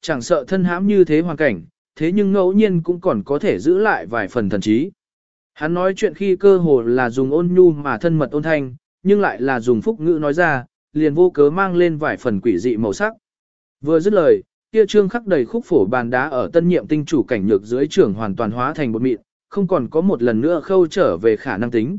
Chẳng sợ thân hãm như thế hoàn cảnh, thế nhưng ngẫu nhiên cũng còn có thể giữ lại vài phần thần trí. Hắn nói chuyện khi cơ hồ là dùng ôn nhu mà thân mật ôn thanh, nhưng lại là dùng phúc ngữ nói ra, liền vô cớ mang lên vài phần quỷ dị màu sắc. Vừa dứt lời, kia trương khắc đầy khúc phổ bàn đá ở tân nhiệm tinh chủ cảnh nhược dưới trưởng hoàn toàn hóa thành một mịn, không còn có một lần nữa khâu trở về khả năng tính.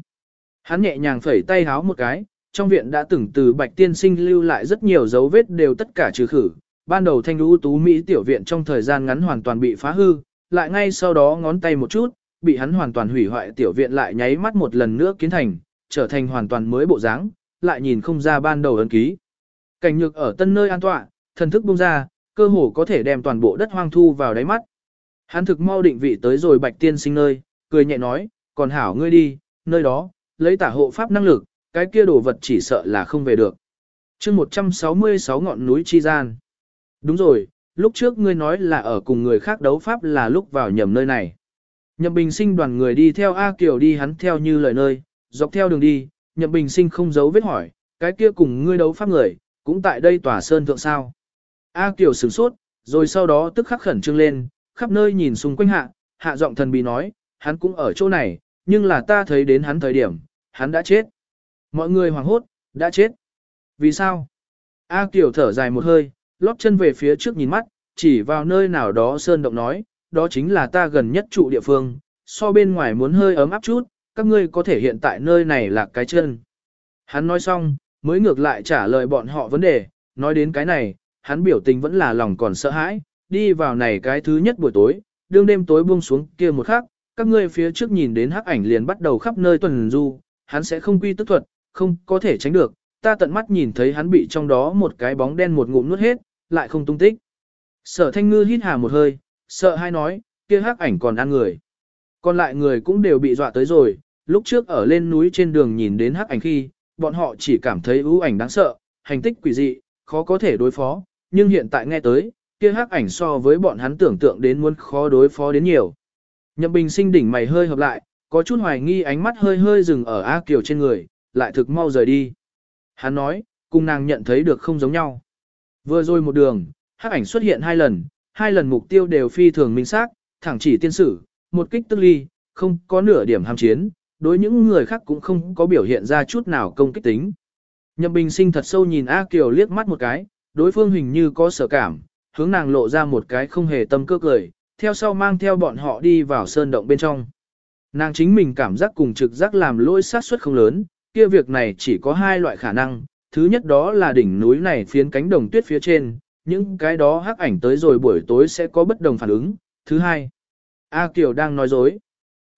Hắn nhẹ nhàng phẩy tay háo một cái, trong viện đã từng từ bạch tiên sinh lưu lại rất nhiều dấu vết đều tất cả trừ khử. Ban đầu thanh lũ tú Mỹ tiểu viện trong thời gian ngắn hoàn toàn bị phá hư, lại ngay sau đó ngón tay một chút, bị hắn hoàn toàn hủy hoại tiểu viện lại nháy mắt một lần nữa kiến thành, trở thành hoàn toàn mới bộ dáng, lại nhìn không ra ban đầu ấn ký. Cảnh nhược ở tân nơi an tọa, thần thức bung ra, cơ hồ có thể đem toàn bộ đất hoang thu vào đáy mắt. Hắn thực mau định vị tới rồi bạch tiên sinh nơi, cười nhẹ nói, còn hảo ngươi đi, nơi đó, lấy tả hộ pháp năng lực, cái kia đồ vật chỉ sợ là không về được. chương 166 ngọn núi chi gian. Đúng rồi, lúc trước ngươi nói là ở cùng người khác đấu pháp là lúc vào nhầm nơi này. Nhậm Bình Sinh đoàn người đi theo A Kiều đi hắn theo như lời nơi, dọc theo đường đi, Nhậm Bình Sinh không giấu vết hỏi, cái kia cùng ngươi đấu pháp người, cũng tại đây tòa sơn thượng sao. A Kiều sửng sốt, rồi sau đó tức khắc khẩn trương lên, khắp nơi nhìn xung quanh hạ, hạ giọng thần bí nói, hắn cũng ở chỗ này, nhưng là ta thấy đến hắn thời điểm, hắn đã chết. Mọi người hoảng hốt, đã chết. Vì sao? A Kiều thở dài một hơi, lóp chân về phía trước nhìn mắt, chỉ vào nơi nào đó sơn động nói, đó chính là ta gần nhất trụ địa phương, so bên ngoài muốn hơi ấm áp chút, các ngươi có thể hiện tại nơi này là cái chân. Hắn nói xong, mới ngược lại trả lời bọn họ vấn đề, nói đến cái này, hắn biểu tình vẫn là lòng còn sợ hãi, đi vào này cái thứ nhất buổi tối, đương đêm tối buông xuống kia một khắc, các ngươi phía trước nhìn đến hắc ảnh liền bắt đầu khắp nơi tuần du, hắn sẽ không quy tức thuật, không có thể tránh được, ta tận mắt nhìn thấy hắn bị trong đó một cái bóng đen một ngụm nuốt hết, lại không tung tích. Sở thanh ngư hít hà một hơi, sợ hai nói, kia hắc ảnh còn ăn người. Còn lại người cũng đều bị dọa tới rồi, lúc trước ở lên núi trên đường nhìn đến hắc ảnh khi, bọn họ chỉ cảm thấy ưu ảnh đáng sợ, hành tích quỷ dị, khó có thể đối phó, nhưng hiện tại nghe tới, kia hắc ảnh so với bọn hắn tưởng tượng đến muốn khó đối phó đến nhiều. Nhậm Bình sinh đỉnh mày hơi hợp lại, có chút hoài nghi ánh mắt hơi hơi dừng ở A Kiều trên người, lại thực mau rời đi. Hắn nói, cùng nàng nhận thấy được không giống nhau. Vừa rồi một đường, hắc ảnh xuất hiện hai lần, hai lần mục tiêu đều phi thường minh xác, thẳng chỉ tiên sử, một kích tức ly, không có nửa điểm ham chiến, đối những người khác cũng không có biểu hiện ra chút nào công kích tính. Nhậm Bình Sinh thật sâu nhìn A Kiều liếc mắt một cái, đối phương hình như có sở cảm, hướng nàng lộ ra một cái không hề tâm cơ cười, theo sau mang theo bọn họ đi vào sơn động bên trong. Nàng chính mình cảm giác cùng trực giác làm lỗi sát suất không lớn, kia việc này chỉ có hai loại khả năng, thứ nhất đó là đỉnh núi này phiến cánh đồng tuyết phía trên, những cái đó hắc ảnh tới rồi buổi tối sẽ có bất đồng phản ứng. Thứ hai, A Kiều đang nói dối.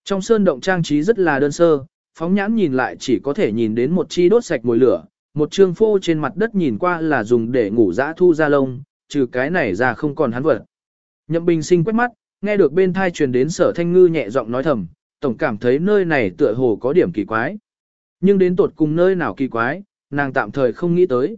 Trong sơn động trang trí rất là đơn sơ, phóng nhãn nhìn lại chỉ có thể nhìn đến một chi đốt sạch mùi lửa, một trương phô trên mặt đất nhìn qua là dùng để ngủ dã thu ra lông, trừ cái này ra không còn hắn vật. Nhậm Bình sinh quét mắt, nghe được bên thai truyền đến sở thanh ngư nhẹ giọng nói thầm, tổng cảm thấy nơi này tựa hồ có điểm kỳ quái. Nhưng đến tột cùng nơi nào kỳ quái, nàng tạm thời không nghĩ tới.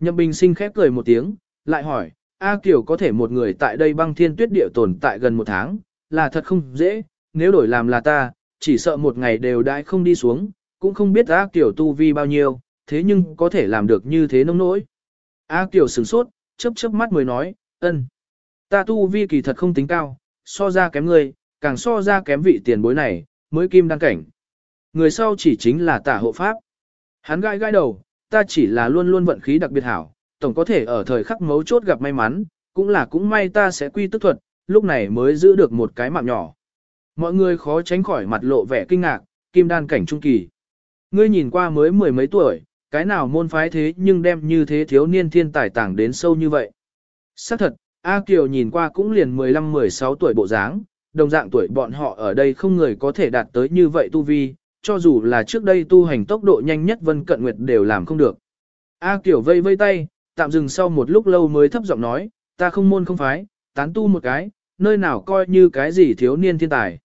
Nhậm Bình sinh khép cười một tiếng, lại hỏi, A Kiều có thể một người tại đây băng thiên tuyết địa tồn tại gần một tháng, là thật không dễ, nếu đổi làm là ta, chỉ sợ một ngày đều đãi không đi xuống, cũng không biết A Kiều tu vi bao nhiêu, thế nhưng có thể làm được như thế nông nỗi. A Kiều sửng sốt, chớp chớp mắt mới nói, ân, ta tu vi kỳ thật không tính cao, so ra kém người, càng so ra kém vị tiền bối này, mới kim đăng cảnh. Người sau chỉ chính là tả hộ pháp. Hắn gai gai đầu, ta chỉ là luôn luôn vận khí đặc biệt hảo, tổng có thể ở thời khắc mấu chốt gặp may mắn, cũng là cũng may ta sẽ quy tức thuật, lúc này mới giữ được một cái mạng nhỏ. Mọi người khó tránh khỏi mặt lộ vẻ kinh ngạc, kim đan cảnh trung kỳ. Ngươi nhìn qua mới mười mấy tuổi, cái nào môn phái thế nhưng đem như thế thiếu niên thiên tài tảng đến sâu như vậy. Xác thật, A Kiều nhìn qua cũng liền 15-16 tuổi bộ dáng, đồng dạng tuổi bọn họ ở đây không người có thể đạt tới như vậy tu vi, cho dù là trước đây tu hành tốc độ nhanh nhất Vân Cận Nguyệt đều làm không được. A Kiều vây vây tay, tạm dừng sau một lúc lâu mới thấp giọng nói, ta không môn không phái, tán tu một cái, nơi nào coi như cái gì thiếu niên thiên tài.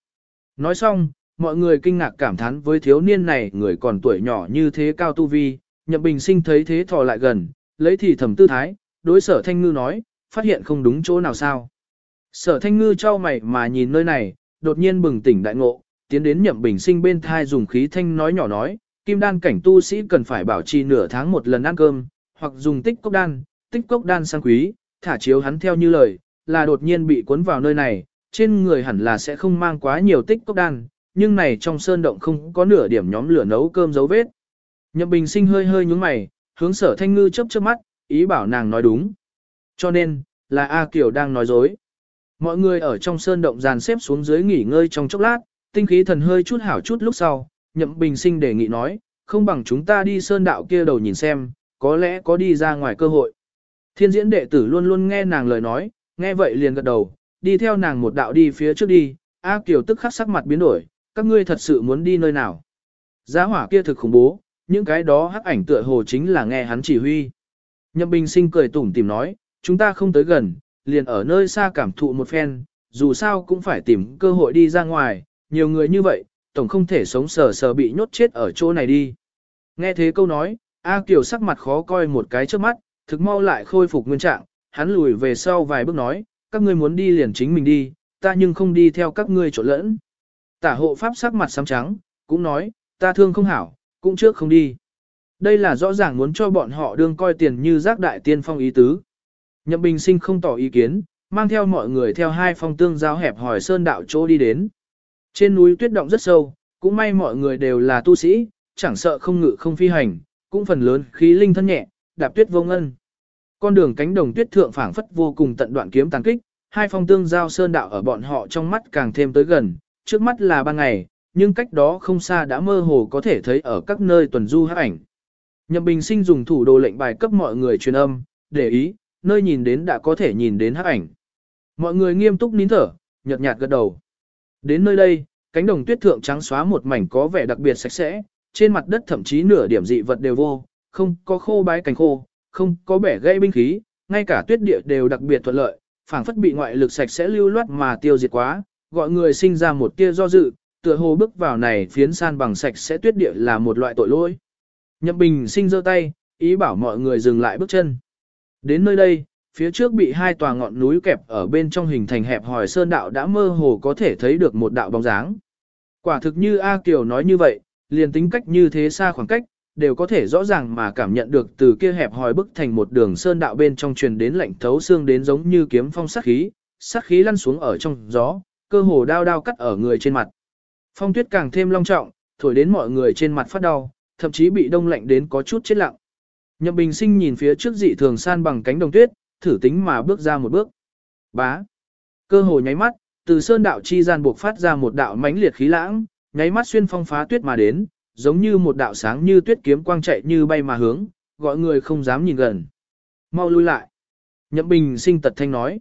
Nói xong, mọi người kinh ngạc cảm thán với thiếu niên này người còn tuổi nhỏ như thế cao tu vi, nhậm bình sinh thấy thế thò lại gần, lấy thì thầm tư thái, đối sở thanh ngư nói, phát hiện không đúng chỗ nào sao. Sở thanh ngư trao mày mà nhìn nơi này, đột nhiên bừng tỉnh đại ngộ, tiến đến nhậm bình sinh bên thai dùng khí thanh nói nhỏ nói, kim đan cảnh tu sĩ cần phải bảo trì nửa tháng một lần ăn cơm, hoặc dùng tích cốc đan, tích cốc đan sang quý, thả chiếu hắn theo như lời, là đột nhiên bị cuốn vào nơi này, trên người hẳn là sẽ không mang quá nhiều tích cốc đan, nhưng này trong sơn động không có nửa điểm nhóm lửa nấu cơm dấu vết. Nhậm Bình Sinh hơi hơi nhúng mày, hướng sở thanh ngư chớp chớp mắt, ý bảo nàng nói đúng. Cho nên, là A Kiều đang nói dối. Mọi người ở trong sơn động dàn xếp xuống dưới nghỉ ngơi trong chốc lát, tinh khí thần hơi chút hảo chút lúc sau, Nhậm Bình Sinh đề nghị nói, không bằng chúng ta đi sơn đạo kia đầu nhìn xem, có lẽ có đi ra ngoài cơ hội. Thiên diễn đệ tử luôn luôn nghe nàng lời nói, nghe vậy liền gật đầu, đi theo nàng một đạo đi phía trước đi, A Kiều tức khắc sắc mặt biến đổi, các ngươi thật sự muốn đi nơi nào. Giá hỏa kia thực khủng bố, những cái đó hắc ảnh tựa hồ chính là nghe hắn chỉ huy. Nhậm Bình Sinh cười tủm tìm nói, chúng ta không tới gần, liền ở nơi xa cảm thụ một phen, dù sao cũng phải tìm cơ hội đi ra ngoài, nhiều người như vậy, tổng không thể sống sờ sờ bị nhốt chết ở chỗ này đi. Nghe thế câu nói, A Kiều sắc mặt khó coi một cái trước mắt, thực mau lại khôi phục nguyên trạng, hắn lùi về sau vài bước nói, các ngươi muốn đi liền chính mình đi, ta nhưng không đi theo các ngươi trộn lẫn. Tả hộ pháp sắc mặt xám trắng, cũng nói, ta thương không hảo, cũng trước không đi. Đây là rõ ràng muốn cho bọn họ đương coi tiền như giác đại tiên phong ý tứ. Nhậm Bình Sinh không tỏ ý kiến, mang theo mọi người theo hai phong tương giao hẹp hỏi sơn đạo chỗ đi đến. Trên núi tuyết động rất sâu, cũng may mọi người đều là tu sĩ, chẳng sợ không ngự không phi hành, cũng phần lớn khí linh thân nhẹ, đạp tuyết vô ngân. Con đường cánh đồng tuyết thượng phảng phất vô cùng tận đoạn kiếm tàn kích, hai phong tương giao sơn đạo ở bọn họ trong mắt càng thêm tới gần, trước mắt là ban ngày, nhưng cách đó không xa đã mơ hồ có thể thấy ở các nơi tuần du hát ảnh. Nhậm Bình Sinh dùng thủ đồ lệnh bài cấp mọi người truyền âm, để ý, nơi nhìn đến đã có thể nhìn đến hát ảnh. Mọi người nghiêm túc nín thở, nhợt nhạt gật đầu. Đến nơi đây, cánh đồng tuyết thượng trắng xóa một mảnh có vẻ đặc biệt sạch sẽ, trên mặt đất thậm chí nửa điểm dị vật đều vô, không có khô bái cành khô, không có bẻ gây binh khí, ngay cả tuyết địa đều đặc biệt thuận lợi, phảng phất bị ngoại lực sạch sẽ lưu loát mà tiêu diệt quá, gọi người sinh ra một tia do dự, tựa hồ bước vào này phiến san bằng sạch sẽ tuyết địa là một loại tội lỗi. Nhậm Bình sinh giơ tay, ý bảo mọi người dừng lại bước chân. Đến nơi đây, phía trước bị hai tòa ngọn núi kẹp ở bên trong hình thành hẹp hòi sơn đạo đã mơ hồ có thể thấy được một đạo bóng dáng. Quả thực như A Kiều nói như vậy, liền tính cách như thế xa khoảng cách, đều có thể rõ ràng mà cảm nhận được từ kia hẹp hòi bức thành một đường sơn đạo bên trong truyền đến lạnh thấu xương đến giống như kiếm phong sát khí, sát khí lăn xuống ở trong gió, cơ hồ đao đao cắt ở người trên mặt. Phong tuyết càng thêm long trọng, thổi đến mọi người trên mặt phát đau, thậm chí bị đông lạnh đến có chút chết lặng. Nhậm Bình Sinh nhìn phía trước dị thường san bằng cánh đồng tuyết, thử tính mà bước ra một bước. Bá. Cơ hồ nháy mắt, từ sơn đạo chi gian buộc phát ra một đạo mãnh liệt khí lãng, nháy mắt xuyên phong phá tuyết mà đến, giống như một đạo sáng như tuyết kiếm quang chạy như bay mà hướng, gọi người không dám nhìn gần. Mau lui lại. Nhậm Bình Sinh tật thanh nói.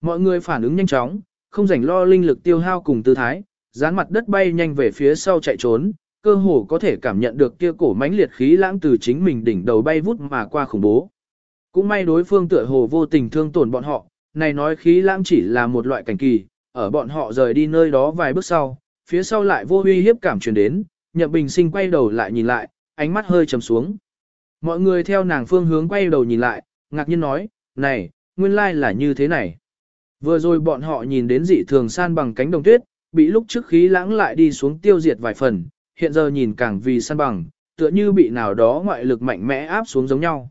Mọi người phản ứng nhanh chóng, không rảnh lo linh lực tiêu hao cùng tư thái, dán mặt đất bay nhanh về phía sau chạy trốn, cơ hồ có thể cảm nhận được kia cổ mãnh liệt khí lãng từ chính mình đỉnh đầu bay vút mà qua khủng bố. Cũng may đối phương tựa hồ vô tình thương tổn bọn họ, này nói khí lãng chỉ là một loại cảnh kỳ, ở bọn họ rời đi nơi đó vài bước sau, phía sau lại vô uy hiếp cảm truyền đến, Nhậm Bình Sinh quay đầu lại nhìn lại, ánh mắt hơi trầm xuống. Mọi người theo nàng phương hướng quay đầu nhìn lại, ngạc nhiên nói, này, nguyên lai là như thế này. Vừa rồi bọn họ nhìn đến dị thường san bằng cánh đồng tuyết, bị lúc trước khí lãng lại đi xuống tiêu diệt vài phần, hiện giờ nhìn càng vì san bằng, tựa như bị nào đó ngoại lực mạnh mẽ áp xuống giống nhau.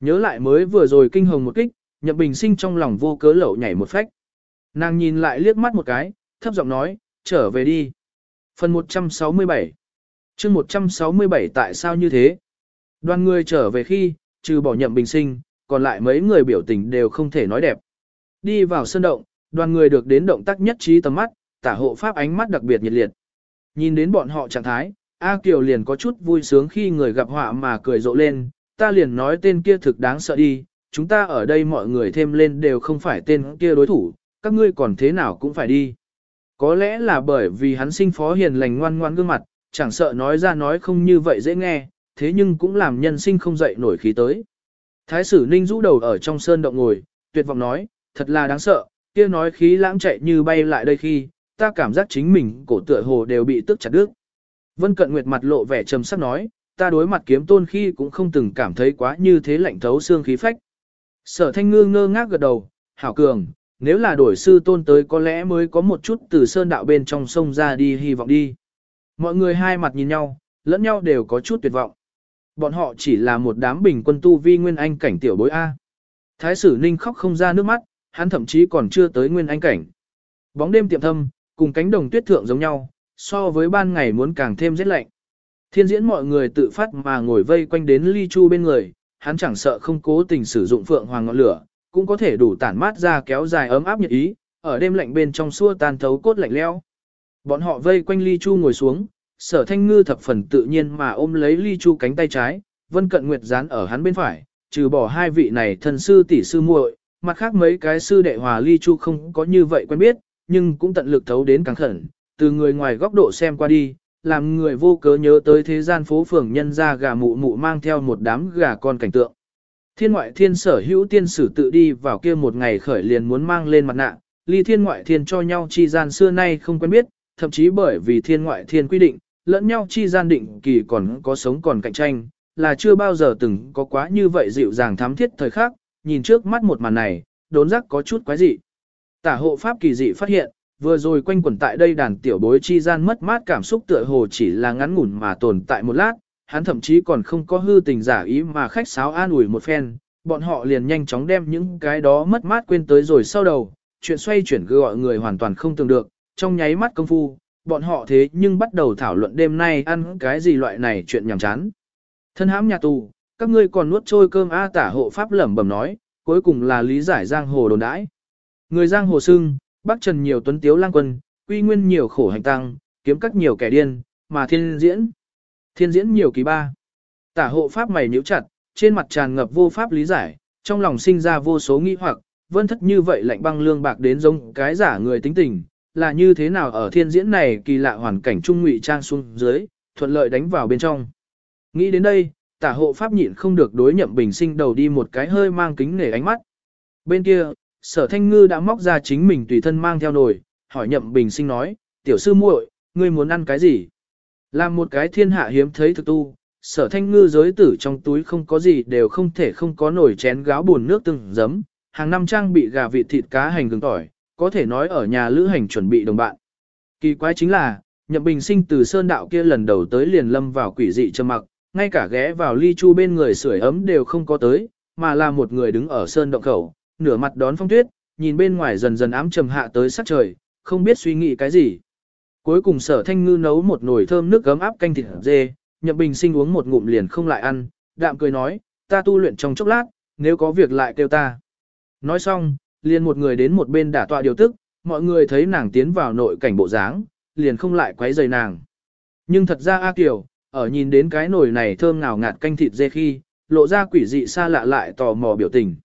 Nhớ lại mới vừa rồi kinh hồng một kích, Nhậm Bình Sinh trong lòng vô cớ lậu nhảy một phách. Nàng nhìn lại liếc mắt một cái, thấp giọng nói, trở về đi. Phần 167 chương 167 tại sao như thế? Đoàn người trở về khi, trừ bỏ Nhậm Bình Sinh, còn lại mấy người biểu tình đều không thể nói đẹp. Đi vào sân động, đoàn người được đến động tác nhất trí tầm mắt, tả hộ pháp ánh mắt đặc biệt nhiệt liệt. Nhìn đến bọn họ trạng thái, A Kiều liền có chút vui sướng khi người gặp họa mà cười rộ lên, ta liền nói tên kia thực đáng sợ đi, chúng ta ở đây mọi người thêm lên đều không phải tên kia đối thủ, các ngươi còn thế nào cũng phải đi. Có lẽ là bởi vì hắn sinh phó hiền lành ngoan ngoan gương mặt, chẳng sợ nói ra nói không như vậy dễ nghe, thế nhưng cũng làm nhân sinh không dậy nổi khí tới. Thái sử ninh rũ đầu ở trong sơn động ngồi, tuyệt vọng nói, thật là đáng sợ, kia nói khí lãng chạy như bay lại đây khi, ta cảm giác chính mình cổ tựa hồ đều bị tức chặt đứt. Vân Cận Nguyệt mặt lộ vẻ trầm sắc nói, ta đối mặt kiếm tôn khi cũng không từng cảm thấy quá như thế lạnh thấu xương khí phách. Sở thanh ngư ngơ ngác gật đầu, hảo cường, nếu là đổi sư tôn tới có lẽ mới có một chút từ sơn đạo bên trong sông ra đi hy vọng đi. Mọi người hai mặt nhìn nhau, lẫn nhau đều có chút tuyệt vọng. Bọn họ chỉ là một đám bình quân tu vi nguyên anh cảnh tiểu bối A. Thái sử ninh khóc không ra nước mắt, hắn thậm chí còn chưa tới nguyên anh cảnh. Bóng đêm tiệm thâm, cùng cánh đồng tuyết thượng giống nhau, so với ban ngày muốn càng thêm rét lạnh. Thiên diễn mọi người tự phát mà ngồi vây quanh đến ly chu bên người, hắn chẳng sợ không cố tình sử dụng phượng hoàng ngọn lửa, cũng có thể đủ tản mát ra kéo dài ấm áp nhiệt ý, ở đêm lạnh bên trong xua tan thấu cốt lạnh leo. Bọn họ vây quanh ly chu ngồi xuống, sở thanh ngư thập phần tự nhiên mà ôm lấy ly chu cánh tay trái, vân cận nguyệt dán ở hắn bên phải, trừ bỏ hai vị này Thần sư tỷ sư muội, mặt khác mấy cái sư đệ hòa ly chu không có như vậy quen biết, nhưng cũng tận lực thấu đến càng khẩn, từ người ngoài góc độ xem qua đi, làm người vô cớ nhớ tới thế gian phố phường nhân ra gà mụ mụ mang theo một đám gà con cảnh tượng. Thiên ngoại thiên sở hữu tiên sử tự đi vào kia một ngày khởi liền muốn mang lên mặt nạ, ly thiên ngoại thiên cho nhau chi gian xưa nay không quen biết, thậm chí bởi vì thiên ngoại thiên quy định, lẫn nhau chi gian định kỳ còn có sống còn cạnh tranh, là chưa bao giờ từng có quá như vậy dịu dàng thám thiết thời khắc, nhìn trước mắt một màn này, đốn giác có chút quái dị. Tả hộ pháp kỳ dị phát hiện, vừa rồi quanh quẩn tại đây đàn tiểu bối chi gian mất mát cảm xúc tựa hồ chỉ là ngắn ngủn mà tồn tại một lát, hắn thậm chí còn không có hư tình giả ý mà khách sáo an ủi một phen, bọn họ liền nhanh chóng đem những cái đó mất mát quên tới rồi sau đầu, chuyện xoay chuyển gọi người hoàn toàn không tưởng được, trong nháy mắt công phu, bọn họ thế nhưng bắt đầu thảo luận đêm nay ăn cái gì loại này chuyện nhảm chán. Thân hãm nhà tù, các ngươi còn nuốt trôi cơm A tả hộ pháp lẩm bẩm nói, cuối cùng là lý giải giang hồ đồn đãi. Người giang hồ sưng, bắc trần nhiều tuấn tiếu lang quân, quy nguyên nhiều khổ hành tăng, kiếm các nhiều kẻ điên, mà thiên diễn. Thiên diễn nhiều kỳ ba. Tả hộ pháp mày nhíu chặt, trên mặt tràn ngập vô pháp lý giải, trong lòng sinh ra vô số nghi hoặc, vân thất như vậy lạnh băng lương bạc đến giống cái giả người tính tình, là như thế nào ở thiên diễn này kỳ lạ hoàn cảnh trung ngụy trang xuống dưới, thuận lợi đánh vào bên trong. Nghĩ đến đây, tả hộ pháp nhịn không được đối nhậm bình sinh đầu đi một cái hơi mang kính nể ánh mắt. Bên kia, sở thanh ngư đã móc ra chính mình tùy thân mang theo nồi, hỏi nhậm bình sinh nói, tiểu sư muội, ngươi muốn ăn cái gì? Làm một cái thiên hạ hiếm thấy thực tu, sở thanh ngư giới tử trong túi không có gì đều không thể không có nồi chén gáo buồn nước từng giấm, hàng năm trang bị gà vịt thịt cá hành gừng tỏi, có thể nói ở nhà lữ hành chuẩn bị đồng bạn. Kỳ quái chính là, nhậm bình sinh từ sơn đạo kia lần đầu tới liền lâm vào quỷ dị trầm mặc, ngay cả ghé vào ly chu bên người sưởi ấm đều không có tới, mà là một người đứng ở sơn động khẩu, nửa mặt đón phong tuyết, nhìn bên ngoài dần dần ám trầm hạ tới sắc trời, không biết suy nghĩ cái gì. Cuối cùng sở thanh ngư nấu một nồi thơm nước gấm áp canh thịt dê, nhậm bình sinh uống một ngụm liền không lại ăn, đạm cười nói, ta tu luyện trong chốc lát, nếu có việc lại kêu ta. Nói xong, liền một người đến một bên đả tọa điều tức, mọi người thấy nàng tiến vào nội cảnh bộ dáng, liền không lại quấy rầy nàng. Nhưng thật ra A Kiều, ở nhìn đến cái nồi này thơm ngào ngạt canh thịt dê khi, lộ ra quỷ dị xa lạ lại tò mò biểu tình.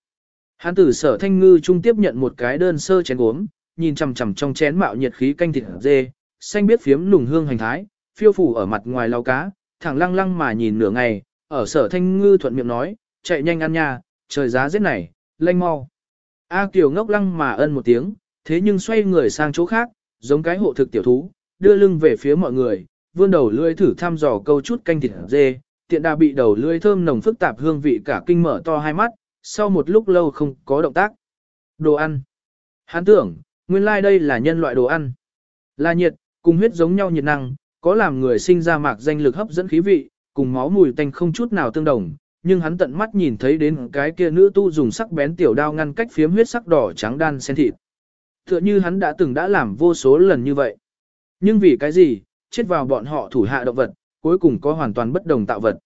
Hán tử sở thanh ngư trung tiếp nhận một cái đơn sơ chén uống, nhìn chằm chằm trong chén mạo nhiệt khí canh thịt dê, xanh biết phiếm nùng hương hành thái, phiêu phủ ở mặt ngoài lau cá, thẳng lăng lăng mà nhìn nửa ngày, ở sở thanh ngư thuận miệng nói, chạy nhanh ăn nha, trời giá rét này, lanh mau. A Kiều ngốc lăng mà ân một tiếng, thế nhưng xoay người sang chỗ khác, giống cái hộ thực tiểu thú, đưa lưng về phía mọi người, vươn đầu lưỡi thử thăm dò câu chút canh thịt dê, tiện đà bị đầu lưỡi thơm nồng phức tạp hương vị cả kinh mở to hai mắt, sau một lúc lâu không có động tác. Đồ ăn. Hắn tưởng, nguyên lai like đây là nhân loại đồ ăn. Là nhiệt, cùng huyết giống nhau nhiệt năng, có làm người sinh ra mạc danh lực hấp dẫn khí vị, cùng máu mùi tanh không chút nào tương đồng, nhưng hắn tận mắt nhìn thấy đến cái kia nữ tu dùng sắc bén tiểu đao ngăn cách phiếm huyết sắc đỏ trắng đan xen thịt. Tựa như hắn đã từng đã làm vô số lần như vậy. Nhưng vì cái gì, chết vào bọn họ thủ hạ động vật, cuối cùng có hoàn toàn bất đồng tạo vật.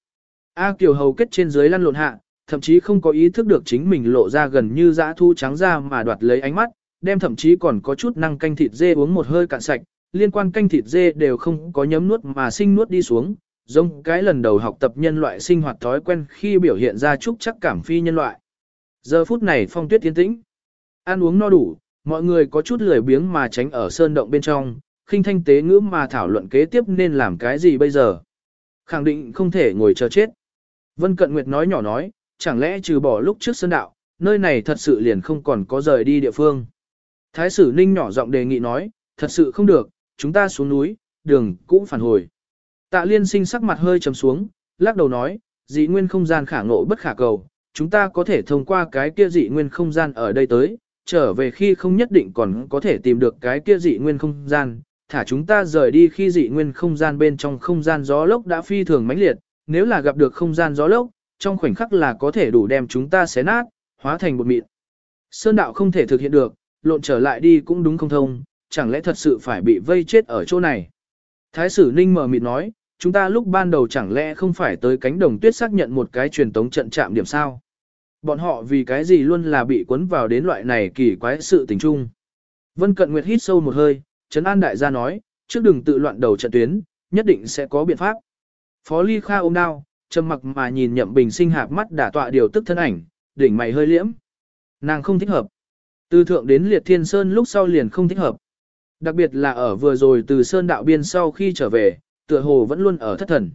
A Kiều hầu kết trên dưới lăn lộn hạ, thậm chí không có ý thức được chính mình lộ ra gần như dã thu trắng ra mà đoạt lấy ánh mắt, đem thậm chí còn có chút năng canh thịt dê uống một hơi cạn sạch, liên quan canh thịt dê đều không có nhấm nuốt mà sinh nuốt đi xuống, giống cái lần đầu học tập nhân loại sinh hoạt thói quen khi biểu hiện ra chút chắc cảm phi nhân loại. Giờ phút này phong tuyết tiến tĩnh, ăn uống no đủ, mọi người có chút lười biếng mà tránh ở sơn động bên trong, khinh thanh tế ngữ mà thảo luận kế tiếp nên làm cái gì bây giờ. Khẳng định không thể ngồi chờ chết. Vân Cận Nguyệt nói nhỏ nói, chẳng lẽ trừ bỏ lúc trước sơn đạo, nơi này thật sự liền không còn có rời đi địa phương. Thái sử Ninh nhỏ giọng đề nghị nói, thật sự không được, chúng ta xuống núi, đường cũng phản hồi. Tạ liên sinh sắc mặt hơi trầm xuống, lắc đầu nói, dị nguyên không gian khả ngộ bất khả cầu, chúng ta có thể thông qua cái kia dị nguyên không gian ở đây tới, trở về khi không nhất định còn có thể tìm được cái kia dị nguyên không gian, thả chúng ta rời đi khi dị nguyên không gian bên trong không gian gió lốc đã phi thường mãnh liệt, nếu là gặp được không gian gió lốc, trong khoảnh khắc là có thể đủ đem chúng ta xé nát, hóa thành một mịn. Sơn đạo không thể thực hiện được, lộn trở lại đi cũng đúng không thông, chẳng lẽ thật sự phải bị vây chết ở chỗ này. Thái sử Ninh mở mịt nói, chúng ta lúc ban đầu chẳng lẽ không phải tới cánh đồng tuyết xác nhận một cái truyền tống trận chạm điểm sao. Bọn họ vì cái gì luôn là bị cuốn vào đến loại này kỳ quái sự tình chung. Vân Cận Nguyệt hít sâu một hơi, Trấn An Đại gia nói, trước đừng tự loạn đầu trận tuyến, nhất định sẽ có biện pháp. Phó Ly Kha ôm đao, trầm mặc mà nhìn Nhậm Bình sinh hạp mắt đả tọa điều tức thân ảnh, đỉnh mày hơi liễm. Nàng không thích hợp. Từ thượng đến liệt thiên sơn lúc sau liền không thích hợp. Đặc biệt là ở vừa rồi từ sơn đạo biên sau khi trở về, tựa hồ vẫn luôn ở thất thần.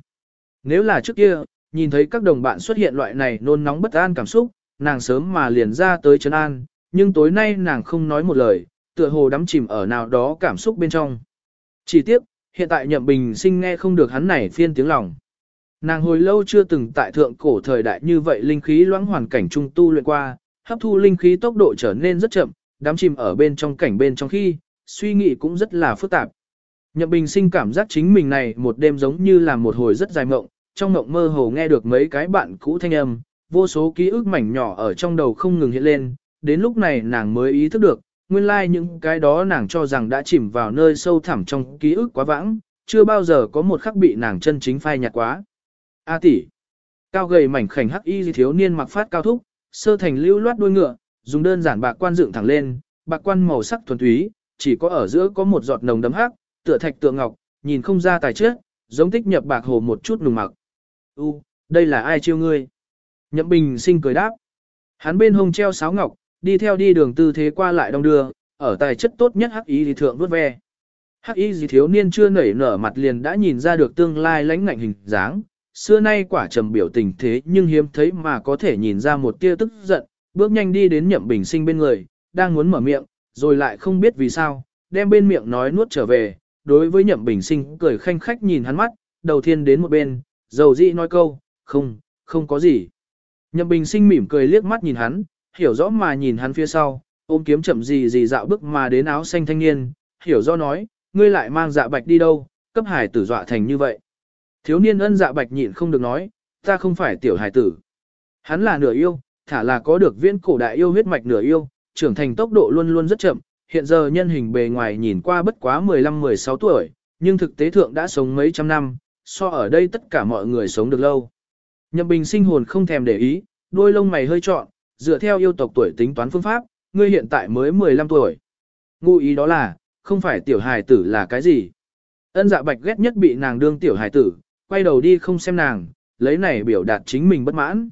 Nếu là trước kia, nhìn thấy các đồng bạn xuất hiện loại này nôn nóng bất an cảm xúc, nàng sớm mà liền ra tới trấn an, nhưng tối nay nàng không nói một lời, tựa hồ đắm chìm ở nào đó cảm xúc bên trong. Chỉ tiếc, hiện tại Nhậm Bình sinh nghe không được hắn này phiên tiếng lòng. Nàng hồi lâu chưa từng tại thượng cổ thời đại như vậy linh khí loãng hoàn cảnh trung tu luyện qua, hấp thu linh khí tốc độ trở nên rất chậm, Đám chìm ở bên trong cảnh bên trong khi, suy nghĩ cũng rất là phức tạp. Nhậm Bình sinh cảm giác chính mình này một đêm giống như là một hồi rất dài mộng, trong mộng mơ hồ nghe được mấy cái bạn cũ thanh âm, vô số ký ức mảnh nhỏ ở trong đầu không ngừng hiện lên, đến lúc này nàng mới ý thức được, nguyên lai like những cái đó nàng cho rằng đã chìm vào nơi sâu thẳm trong ký ức quá vãng, chưa bao giờ có một khắc bị nàng chân chính phai nhạt quá. A tỷ, cao gầy mảnh khảnh hắc y thiếu niên mặc phát cao thúc, sơ thành lưu loát đuôi ngựa, dùng đơn giản bạc quan dựng thẳng lên, bạc quan màu sắc thuần túy, chỉ có ở giữa có một giọt nồng đấm hắc, tựa thạch tựa ngọc, nhìn không ra tài chất, giống tích nhập bạc hồ một chút nùng mặc. U, đây là ai chiêu ngươi? Nhậm Bình sinh cười đáp. Hắn bên hông treo sáo ngọc, đi theo đi đường tư thế qua lại đông đưa, ở tài chất tốt nhất hắc y thì thượng vuốt ve. Hắc y gì thiếu niên chưa nảy nở mặt liền đã nhìn ra được tương lai lãnh ngạnh hình dáng, xưa nay quả trầm biểu tình thế nhưng hiếm thấy mà có thể nhìn ra một tia tức giận, bước nhanh đi đến nhậm bình sinh bên người, đang muốn mở miệng, rồi lại không biết vì sao, đem bên miệng nói nuốt trở về, đối với nhậm bình sinh cười khanh khách nhìn hắn mắt, đầu tiên đến một bên, dầu dĩ nói câu, không, không có gì. Nhậm bình sinh mỉm cười liếc mắt nhìn hắn, hiểu rõ mà nhìn hắn phía sau, ôm kiếm chậm gì gì dạo bước mà đến áo xanh thanh niên, hiểu rõ nói, ngươi lại mang dạ bạch đi đâu, cấp hải tử dọa thành như vậy. Thiếu niên ân dạ bạch nhịn không được nói, ta không phải tiểu hải tử. Hắn là nửa yêu, thả là có được viễn cổ đại yêu huyết mạch nửa yêu, trưởng thành tốc độ luôn luôn rất chậm, hiện giờ nhân hình bề ngoài nhìn qua bất quá 15-16 tuổi, nhưng thực tế thượng đã sống mấy trăm năm, so ở đây tất cả mọi người sống được lâu. Nhậm bình sinh hồn không thèm để ý, đôi lông mày hơi trọn, dựa theo yêu tộc tuổi tính toán phương pháp, ngươi hiện tại mới 15 tuổi. Ngụ ý đó là, không phải tiểu hài tử là cái gì. Ân dạ bạch ghét nhất bị nàng đương tiểu hài tử, quay đầu đi không xem nàng, lấy này biểu đạt chính mình bất mãn.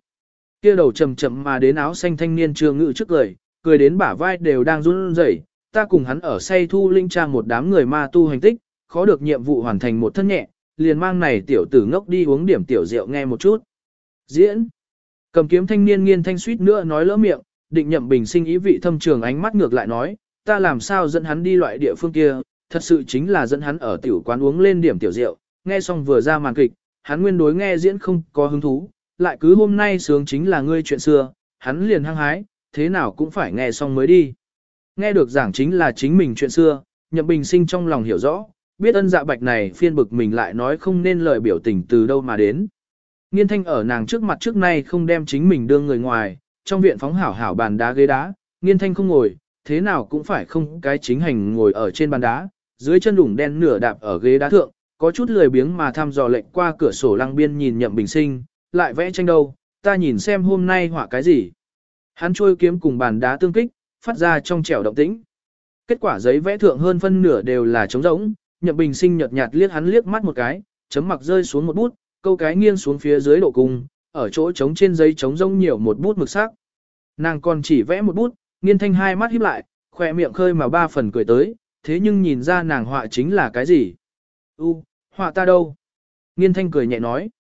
Kia đầu chậm chậm mà đến áo xanh thanh niên trường ngự trước cười, cười đến bả vai đều đang run rẩy. ta cùng hắn ở say thu linh trang một đám người ma tu hành tích, khó được nhiệm vụ hoàn thành một thân nhẹ, liền mang này tiểu tử ngốc đi uống điểm tiểu rượu nghe một chút. Diễn. Cầm kiếm thanh niên nghiên thanh suýt nữa nói lỡ miệng, định nhậm bình sinh ý vị thâm trường ánh mắt ngược lại nói, ta làm sao dẫn hắn đi loại địa phương kia, thật sự chính là dẫn hắn ở tiểu quán uống lên điểm tiểu rượu, nghe xong vừa ra màn kịch, hắn nguyên đối nghe diễn không có hứng thú, lại cứ hôm nay sướng chính là ngươi chuyện xưa, hắn liền hăng hái, thế nào cũng phải nghe xong mới đi. Nghe được giảng chính là chính mình chuyện xưa, nhậm bình sinh trong lòng hiểu rõ, biết ân dạ bạch này phiên bực mình lại nói không nên lời biểu tình từ đâu mà đến. Nghiên thanh ở nàng trước mặt trước nay không đem chính mình đưa người ngoài, trong viện phóng hảo hảo bàn đá ghế đá, nghiên thanh không ngồi, thế nào cũng phải không cái chính hành ngồi ở trên bàn đá, dưới chân đủng đen nửa đạp ở ghế đá thượng, có chút lười biếng mà thăm dò lệnh qua cửa sổ lăng biên nhìn nhậm bình sinh, lại vẽ tranh đâu, ta nhìn xem hôm nay họa cái gì. Hắn trôi kiếm cùng bàn đá tương kích, phát ra trong trẻo động tĩnh. Kết quả giấy vẽ thượng hơn phân nửa đều là trống rỗng, nhậm bình sinh nhợt nhạt liếc hắn liếc mắt một cái, chấm mặc rơi xuống một bút, câu cái nghiêng xuống phía dưới độ cung, ở chỗ trống trên giấy trống rỗng nhiều một bút mực sắc. Nàng còn chỉ vẽ một bút, nghiên thanh hai mắt híp lại, khỏe miệng khơi mà ba phần cười tới, thế nhưng nhìn ra nàng họa chính là cái gì. U, họa ta đâu? Nghiên thanh cười nhẹ nói.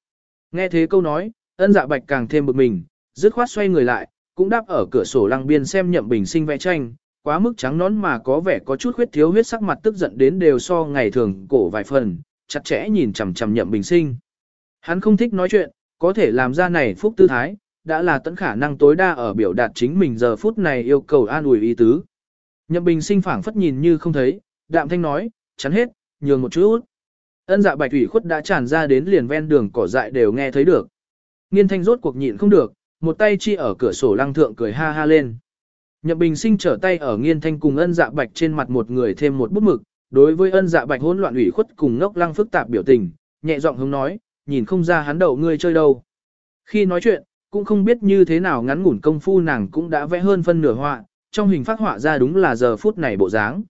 Nghe thế câu nói, ân dạ bạch càng thêm bực mình, dứt khoát xoay người lại, cũng đáp ở cửa sổ lăng biên xem nhậm bình sinh vẽ tranh, quá mức trắng nón mà có vẻ có chút khuyết thiếu huyết sắc mặt tức giận đến đều so ngày thường cổ vài phần, chặt chẽ nhìn chằm chằm nhậm bình sinh. Hắn không thích nói chuyện, có thể làm ra này phúc tư thái, đã là tận khả năng tối đa ở biểu đạt chính mình giờ phút này yêu cầu an ủi ý tứ. Nhậm bình sinh phảng phất nhìn như không thấy, đạm thanh nói, chắn hết, nhường một chút. Ân dạ bạch thủy khuất đã tràn ra đến liền ven đường cỏ dại đều nghe thấy được. Nghiên thanh rốt cuộc nhịn không được, một tay chi ở cửa sổ lăng thượng cười ha ha lên. Nhậm Bình Sinh trở tay ở Nghiên Thanh cùng Ân Dạ Bạch trên mặt một người thêm một bút mực, đối với Ân Dạ Bạch hỗn loạn ủy khuất cùng ngốc lăng phức tạp biểu tình, nhẹ giọng hướng nói, nhìn không ra hắn đầu ngươi chơi đâu. Khi nói chuyện, cũng không biết như thế nào ngắn ngủn công phu nàng cũng đã vẽ hơn phân nửa họa, trong hình phát họa ra đúng là giờ phút này bộ dáng.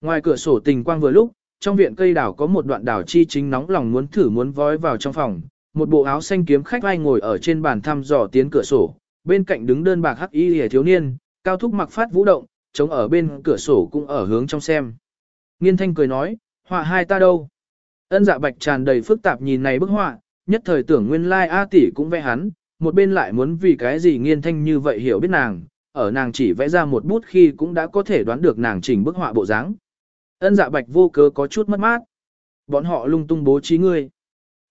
Ngoài cửa sổ tình quang vừa lúc, trong viện cây đào có một đoạn đào chi chính nóng lòng muốn thử muốn vói vào trong phòng, một bộ áo xanh kiếm khách vai ngồi ở trên bàn thăm dò tiến cửa sổ, bên cạnh đứng đơn bạc hắc y hề thiếu niên, cao thúc mặc phát vũ động, chống ở bên cửa sổ cũng ở hướng trong xem. Nghiên thanh cười nói, họa hai ta đâu? Ân dạ bạch tràn đầy phức tạp nhìn này bức họa, nhất thời tưởng nguyên lai like A tỷ cũng vẽ hắn, một bên lại muốn vì cái gì nghiên thanh như vậy hiểu biết nàng, ở nàng chỉ vẽ ra một bút khi cũng đã có thể đoán được nàng chỉnh bức họa bộ dáng. Ân dạ bạch vô cớ có chút mất mát. Bọn họ lung tung bố trí ngươi.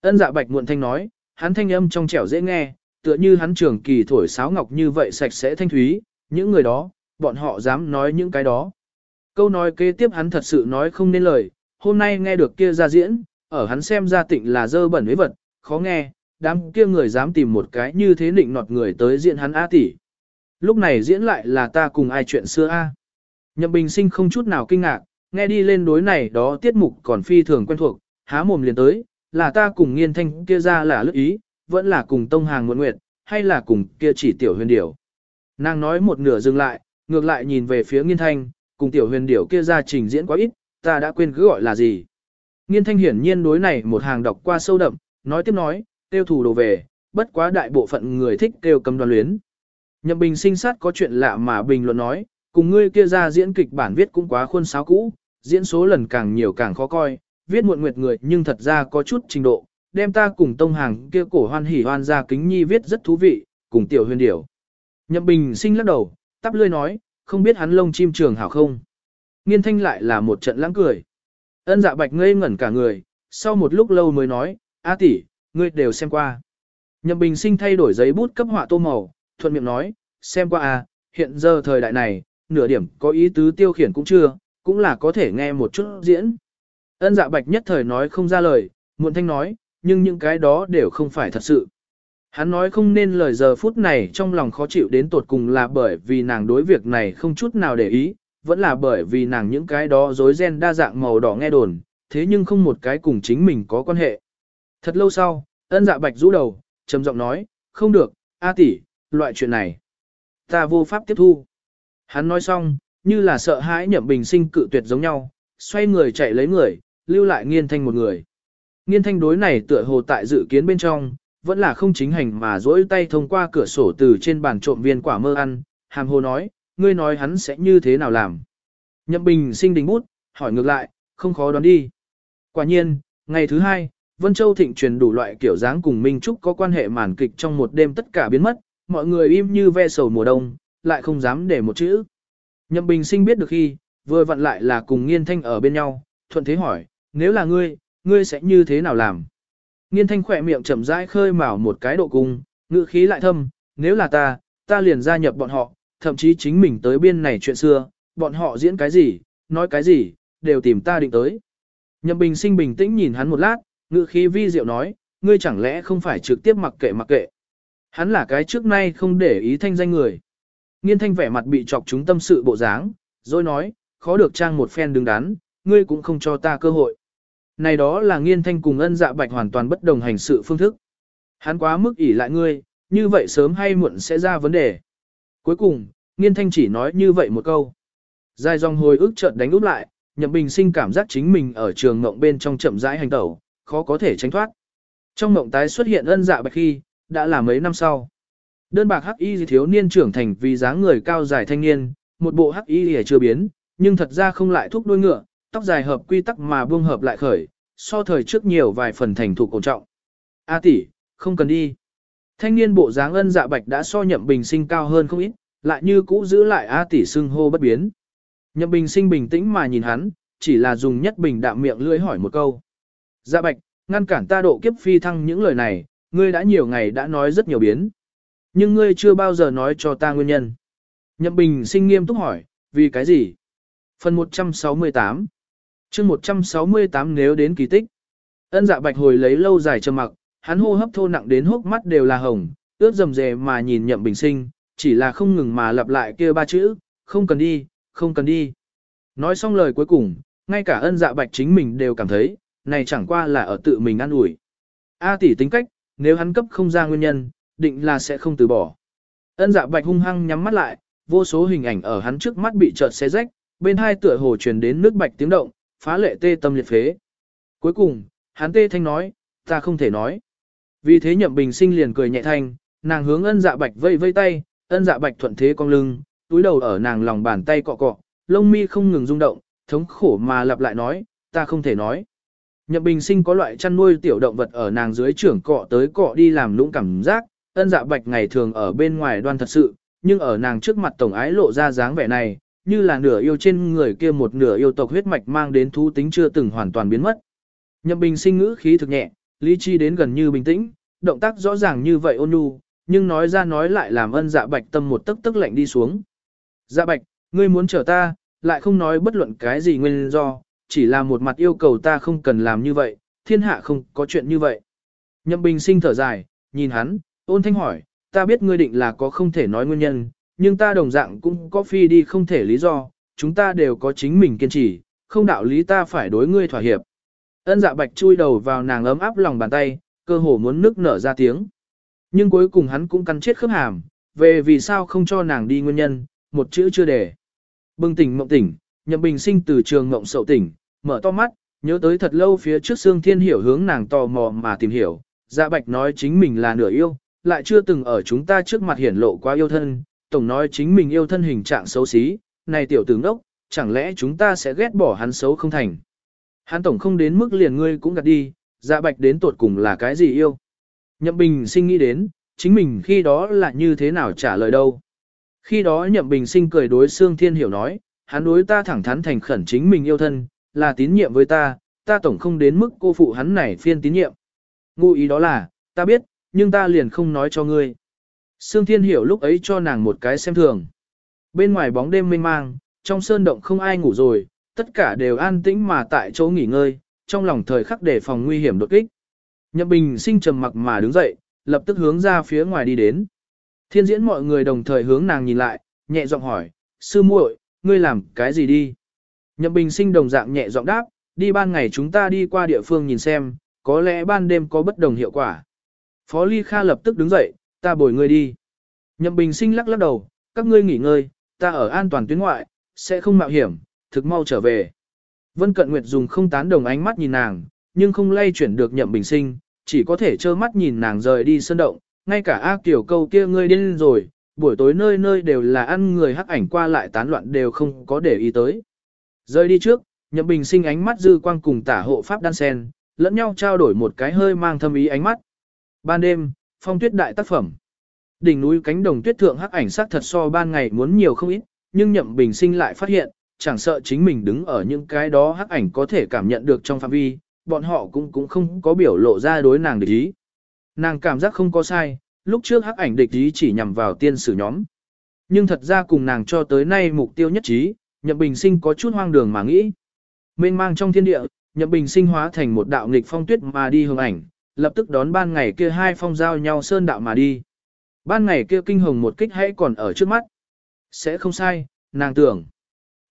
Ân dạ bạch muộn thanh nói, hắn thanh âm trong trẻo dễ nghe, tựa như hắn trường kỳ thổi sáo ngọc như vậy sạch sẽ thanh thúy, những người đó, bọn họ dám nói những cái đó. Câu nói kế tiếp hắn thật sự nói không nên lời, hôm nay nghe được kia ra diễn, ở hắn xem ra tịnh là dơ bẩn với vật, khó nghe, đám kia người dám tìm một cái như thế định nọt người tới diễn hắn A tỷ. Lúc này diễn lại là ta cùng ai chuyện xưa A. Nhậm Bình Sinh không chút nào kinh ngạc, nghe đi lên đối này đó tiết mục còn phi thường quen thuộc, há mồm liền tới, là ta cùng nghiên thanh kia ra là lức ý, vẫn là cùng tông hàng muộn nguyệt, hay là cùng kia chỉ tiểu huyền điểu. Nàng nói một nửa dừng lại, ngược lại nhìn về phía nghiên thanh, cùng tiểu huyền điểu kia ra trình diễn quá ít, ta đã quên cứ gọi là gì. Nghiên thanh hiển nhiên đối này một hàng đọc qua sâu đậm, nói tiếp nói, tiêu thủ đồ về, bất quá đại bộ phận người thích tiêu cầm đoàn luyến. Nhậm bình sinh sát có chuyện lạ mà bình luận nói, cùng ngươi kia ra diễn kịch bản viết cũng quá khuôn sáo cũ, diễn số lần càng nhiều càng khó coi, viết muộn nguyệt người nhưng thật ra có chút trình độ, đem ta cùng tông hàng kia cổ hoan hỉ hoan ra kính nhi viết rất thú vị, cùng tiểu huyền điểu. Nhậm bình sinh lắc đầu, tắp lươi nói, không biết hắn lông chim trường hảo không. Nghiên thanh lại là một trận lãng cười. Ân dạ bạch ngây ngẩn cả người, sau một lúc lâu mới nói, A tỷ, ngươi đều xem qua. Nhậm bình sinh thay đổi giấy bút cấp họa tô màu, thuận miệng nói, xem qua à, hiện giờ thời đại này, nửa điểm có ý tứ tiêu khiển cũng chưa, cũng là có thể nghe một chút diễn. Ân dạ bạch nhất thời nói không ra lời, muộn thanh nói, nhưng những cái đó đều không phải thật sự. Hắn nói không nên lời giờ phút này trong lòng khó chịu đến tột cùng là bởi vì nàng đối việc này không chút nào để ý, vẫn là bởi vì nàng những cái đó rối ren đa dạng màu đỏ nghe đồn, thế nhưng không một cái cùng chính mình có quan hệ. Thật lâu sau, ân dạ bạch rũ đầu, trầm giọng nói, không được, A tỷ, loại chuyện này. Ta vô pháp tiếp thu. Hắn nói xong, như là sợ hãi nhậm bình sinh cự tuyệt giống nhau, xoay người chạy lấy người, lưu lại nghiên thanh một người. Nghiên thanh đối này tựa hồ tại dự kiến bên trong, vẫn là không chính hành mà dỗi tay thông qua cửa sổ từ trên bàn trộm viên quả mơ ăn, hàm hồ nói, ngươi nói hắn sẽ như thế nào làm. Nhậm bình sinh đình bút, hỏi ngược lại, không khó đoán đi. Quả nhiên, ngày thứ hai, Vân Châu thịnh truyền đủ loại kiểu dáng cùng Minh Trúc có quan hệ màn kịch trong một đêm tất cả biến mất, mọi người im như ve sầu mùa đông, lại không dám để một chữ. Nhậm Bình Sinh biết được khi, vừa vặn lại là cùng Nghiên Thanh ở bên nhau, thuận thế hỏi, nếu là ngươi, ngươi sẽ như thế nào làm? Nghiên Thanh khỏe miệng chậm rãi khơi mào một cái độ cung, ngữ khí lại thâm, nếu là ta, ta liền gia nhập bọn họ, thậm chí chính mình tới biên này chuyện xưa, bọn họ diễn cái gì, nói cái gì, đều tìm ta định tới. Nhậm Bình Sinh bình tĩnh nhìn hắn một lát, ngữ khí vi diệu nói, ngươi chẳng lẽ không phải trực tiếp mặc kệ mặc kệ. Hắn là cái trước nay không để ý thanh danh người. Nghiên thanh vẻ mặt bị chọc chúng tâm sự bộ dáng, rồi nói, khó được trang một phen đứng đắn, ngươi cũng không cho ta cơ hội. Này đó là nghiên thanh cùng ân dạ bạch hoàn toàn bất đồng hành sự phương thức. Hắn quá mức ỷ lại ngươi, như vậy sớm hay muộn sẽ ra vấn đề. Cuối cùng, nghiên thanh chỉ nói như vậy một câu. Dài dòng hồi ức chợt đánh úp lại, nhậm bình sinh cảm giác chính mình ở trường ngộng bên trong chậm rãi hành tẩu, khó có thể tránh thoát. Trong ngộng tái xuất hiện ân dạ bạch khi, đã là mấy năm sau. Đơn bạc hắc y thiếu niên trưởng thành vì dáng người cao dài thanh niên, một bộ hắc y chưa biến, nhưng thật ra không lại thúc đuôi ngựa, tóc dài hợp quy tắc mà buông hợp lại khởi, so thời trước nhiều vài phần thành thục cổ trọng. A tỷ, không cần đi. Thanh niên bộ dáng ân dạ bạch đã so nhậm bình sinh cao hơn không ít, lại như cũ giữ lại A tỷ xưng hô bất biến. Nhậm bình sinh bình tĩnh mà nhìn hắn, chỉ là dùng nhất bình đạm miệng lưỡi hỏi một câu. Dạ bạch, ngăn cản ta độ kiếp phi thăng những lời này, ngươi đã nhiều ngày đã nói rất nhiều biến. Nhưng ngươi chưa bao giờ nói cho ta nguyên nhân. Nhậm Bình sinh nghiêm túc hỏi, vì cái gì? Phần 168 chương 168 nếu đến kỳ tích. Ân dạ bạch hồi lấy lâu dài trầm mặc, hắn hô hấp thô nặng đến hốc mắt đều là hồng, ướt rầm rề mà nhìn nhậm bình sinh, chỉ là không ngừng mà lặp lại kia ba chữ, không cần đi, không cần đi. Nói xong lời cuối cùng, ngay cả ân dạ bạch chính mình đều cảm thấy, này chẳng qua là ở tự mình ăn ủi. A tỷ tính cách, nếu hắn cấp không ra nguyên nhân, định là sẽ không từ bỏ. Ân dạ bạch hung hăng nhắm mắt lại, vô số hình ảnh ở hắn trước mắt bị chợt xé rách, bên hai tựa hồ truyền đến nước bạch tiếng động, phá lệ tê tâm liệt phế. Cuối cùng, hắn tê thanh nói, ta không thể nói. Vì thế nhậm bình sinh liền cười nhẹ thanh, nàng hướng ân dạ bạch vây vây tay, ân dạ bạch thuận thế cong lưng, túi đầu ở nàng lòng bàn tay cọ cọ, lông mi không ngừng rung động, thống khổ mà lặp lại nói, ta không thể nói. Nhậm bình sinh có loại chăn nuôi tiểu động vật ở nàng dưới trưởng cọ tới cọ đi làm lũng cảm giác, ân dạ bạch ngày thường ở bên ngoài đoan thật sự, nhưng ở nàng trước mặt tổng ái lộ ra dáng vẻ này, như là nửa yêu trên người kia một nửa yêu tộc huyết mạch mang đến thú tính chưa từng hoàn toàn biến mất. Nhậm bình sinh ngữ khí thực nhẹ, lý chi đến gần như bình tĩnh, động tác rõ ràng như vậy ôn nhu, nhưng nói ra nói lại làm ân dạ bạch tâm một tức tức lạnh đi xuống. Dạ bạch, ngươi muốn chờ ta, lại không nói bất luận cái gì nguyên do, chỉ là một mặt yêu cầu ta không cần làm như vậy, thiên hạ không có chuyện như vậy. Nhậm bình sinh thở dài, nhìn hắn, ôn thanh hỏi, ta biết ngươi định là có không thể nói nguyên nhân, nhưng ta đồng dạng cũng có phi đi không thể lý do, chúng ta đều có chính mình kiên trì, không đạo lý ta phải đối ngươi thỏa hiệp. Ân dạ bạch chui đầu vào nàng ấm áp lòng bàn tay, cơ hồ muốn nức nở ra tiếng. Nhưng cuối cùng hắn cũng cắn chết khớp hàm, về vì sao không cho nàng đi nguyên nhân, một chữ chưa để. Bừng tỉnh mộng tỉnh, nhậm bình sinh từ trường mộng sậu tỉnh, mở to mắt, nhớ tới thật lâu phía trước xương thiên hiểu hướng nàng tò mò mà tìm hiểu. Dạ bạch nói chính mình là nửa yêu, lại chưa từng ở chúng ta trước mặt hiển lộ quá yêu thân, tổng nói chính mình yêu thân hình trạng xấu xí, này tiểu tử ngốc, chẳng lẽ chúng ta sẽ ghét bỏ hắn xấu không thành. Hắn tổng không đến mức liền ngươi cũng gạt đi, dạ bạch đến tột cùng là cái gì yêu. Nhậm bình sinh nghĩ đến, chính mình khi đó là như thế nào trả lời đâu. Khi đó nhậm bình sinh cười đối xương thiên hiểu nói, hắn đối ta thẳng thắn thành khẩn chính mình yêu thân, là tín nhiệm với ta, ta tổng không đến mức cô phụ hắn này phiên tín nhiệm. Ngụ ý đó là, ta biết, nhưng ta liền không nói cho ngươi. Sương Thiên Hiểu lúc ấy cho nàng một cái xem thường. Bên ngoài bóng đêm mênh mang, trong sơn động không ai ngủ rồi, tất cả đều an tĩnh mà tại chỗ nghỉ ngơi, trong lòng thời khắc để phòng nguy hiểm đột kích. Nhậm Bình sinh trầm mặc mà đứng dậy, lập tức hướng ra phía ngoài đi đến. Thiên diễn mọi người đồng thời hướng nàng nhìn lại, nhẹ giọng hỏi, sư muội, ngươi làm cái gì đi? Nhậm Bình sinh đồng dạng nhẹ giọng đáp, đi ban ngày chúng ta đi qua địa phương nhìn xem, có lẽ ban đêm có bất đồng hiệu quả. Phó Ly Kha lập tức đứng dậy, ta bồi ngươi đi. Nhậm Bình sinh lắc lắc đầu, các ngươi nghỉ ngơi, ta ở an toàn tuyến ngoại, sẽ không mạo hiểm, thực mau trở về. Vân Cận Nguyệt dùng không tán đồng ánh mắt nhìn nàng, nhưng không lay chuyển được Nhậm Bình sinh, chỉ có thể trơ mắt nhìn nàng rời đi sân động, ngay cả ác Kiều câu kia ngươi điên rồi, buổi tối nơi nơi đều là ăn người hắc ảnh qua lại tán loạn đều không có để ý tới. Rời đi trước, Nhậm Bình sinh ánh mắt dư quang cùng tả hộ pháp đan sen, lẫn nhau trao đổi một cái hơi mang thâm ý ánh mắt. Ban đêm, phong tuyết đại tác phẩm. Đỉnh núi cánh đồng tuyết thượng hắc ảnh sắc thật so ban ngày muốn nhiều không ít, nhưng nhậm bình sinh lại phát hiện, chẳng sợ chính mình đứng ở những cái đó hắc ảnh có thể cảm nhận được trong phạm vi, bọn họ cũng cũng không có biểu lộ ra đối nàng địch ý. Nàng cảm giác không có sai, lúc trước hắc ảnh địch ý chỉ nhằm vào tiên sử nhóm. Nhưng thật ra cùng nàng cho tới nay mục tiêu nhất trí, nhậm bình sinh có chút hoang đường mà nghĩ. Mênh mang trong thiên địa, nhậm bình sinh hóa thành một đạo nghịch phong tuyết mà đi hướng ảnh, lập tức đón ban ngày kia hai phong giao nhau sơn đạo mà đi. Ban ngày kia kinh hồng một kích hãy còn ở trước mắt. Sẽ không sai, nàng tưởng.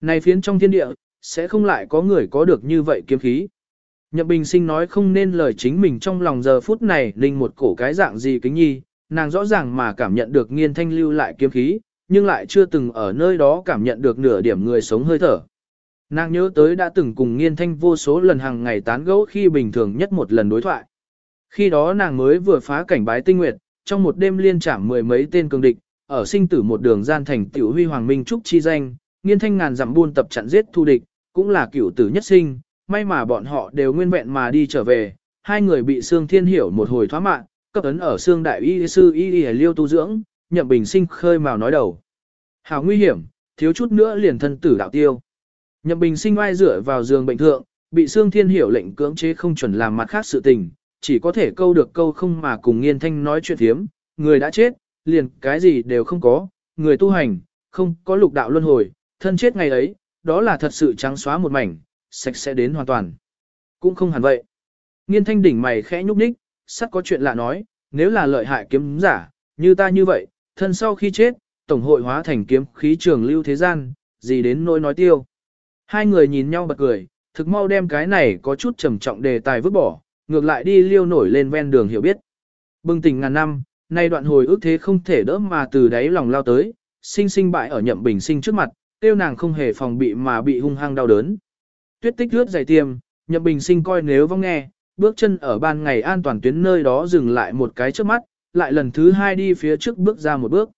Này phiến trong thiên địa, sẽ không lại có người có được như vậy kiếm khí. Nhậm Bình Sinh nói không nên lời chính mình trong lòng giờ phút này linh một cổ cái dạng gì kính nhi, nàng rõ ràng mà cảm nhận được nghiên thanh lưu lại kiếm khí, nhưng lại chưa từng ở nơi đó cảm nhận được nửa điểm người sống hơi thở. Nàng nhớ tới đã từng cùng nghiên thanh vô số lần hàng ngày tán gẫu khi bình thường nhất một lần đối thoại. Khi đó nàng mới vừa phá cảnh bái tinh nguyệt, trong một đêm liên trảm mười mấy tên cường địch, ở sinh tử một đường gian thành tiểu huy hoàng minh trúc chi danh, nghiên thanh ngàn dặm buôn tập chặn giết thu địch, cũng là cửu tử nhất sinh, may mà bọn họ đều nguyên vẹn mà đi trở về, hai người bị Sương Thiên Hiểu một hồi thoá mạng, cấp ấn ở Sương Đại Y Sư Y Y Liêu tu dưỡng, nhậm bình sinh khơi mào nói đầu. Hào nguy hiểm, thiếu chút nữa liền thân tử đạo tiêu. Nhậm bình sinh oai dựa vào giường bệnh thượng, bị Sương Thiên Hiểu lệnh cưỡng chế không chuẩn làm mặt khác sự tình, chỉ có thể câu được câu không mà cùng nghiên thanh nói chuyện thiếm, người đã chết, liền cái gì đều không có, người tu hành, không có lục đạo luân hồi, thân chết ngày ấy, đó là thật sự trắng xóa một mảnh, sạch sẽ đến hoàn toàn. Cũng không hẳn vậy. Nghiên thanh đỉnh mày khẽ nhúc nhích, sắp có chuyện lạ nói, nếu là lợi hại kiếm giả, như ta như vậy, thân sau khi chết, tổng hội hóa thành kiếm khí trường lưu thế gian, gì đến nỗi nói tiêu. Hai người nhìn nhau bật cười, thực mau đem cái này có chút trầm trọng đề tài vứt bỏ, ngược lại đi liêu nổi lên ven đường hiểu biết. Bừng tỉnh ngàn năm, nay đoạn hồi ức thế không thể đỡ mà từ đáy lòng lao tới, sinh sinh bại ở nhậm bình sinh trước mặt, tiêu nàng không hề phòng bị mà bị hung hăng đau đớn. Tuyết tích lướt dày tiêm, nhậm bình sinh coi nếu vong nghe, bước chân ở ban ngày an toàn tuyến nơi đó dừng lại một cái trước mắt, lại lần thứ hai đi phía trước bước ra một bước.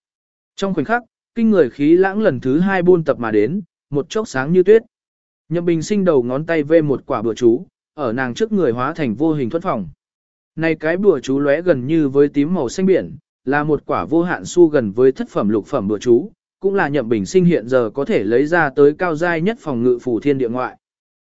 Trong khoảnh khắc, kinh người khí lãng lần thứ hai buôn tập mà đến, một chốc sáng như tuyết. Nhậm bình sinh đầu ngón tay vê một quả bữa chú, ở nàng trước người hóa thành vô hình thuẫn phòng. Này cái bùa chú lóe gần như với tím màu xanh biển, là một quả vô hạn su gần với thất phẩm lục phẩm bùa chú, cũng là nhậm bình sinh hiện giờ có thể lấy ra tới cao giai nhất phòng ngự phù thiên địa ngoại.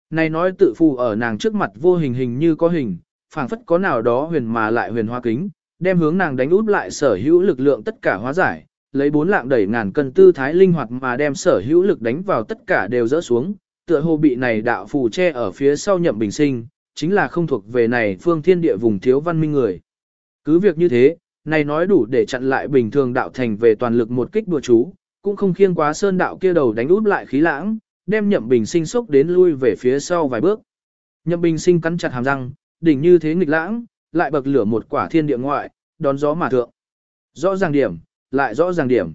Này nói tự phù ở nàng trước mặt vô hình hình như có hình, phảng phất có nào đó huyền mà lại huyền hoa kính, đem hướng nàng đánh út lại sở hữu lực lượng tất cả hóa giải, lấy bốn lạng đẩy ngàn cân tư thái linh hoạt mà đem sở hữu lực đánh vào tất cả đều rỡ xuống, tựa hồ bị này đạo phù che ở phía sau nhậm bình sinh, chính là không thuộc về này phương thiên địa vùng thiếu văn minh người. Cứ việc như thế, này nói đủ để chặn lại bình thường đạo thành về toàn lực một kích đùa chú, cũng không khiêng quá sơn đạo kia đầu đánh út lại khí lãng, đem nhậm bình sinh sốc đến lui về phía sau vài bước. Nhậm bình sinh cắn chặt hàm răng, đỉnh như thế nghịch lãng, lại bậc lửa một quả thiên địa ngoại, đón gió mà thượng. Rõ ràng điểm, lại rõ ràng điểm.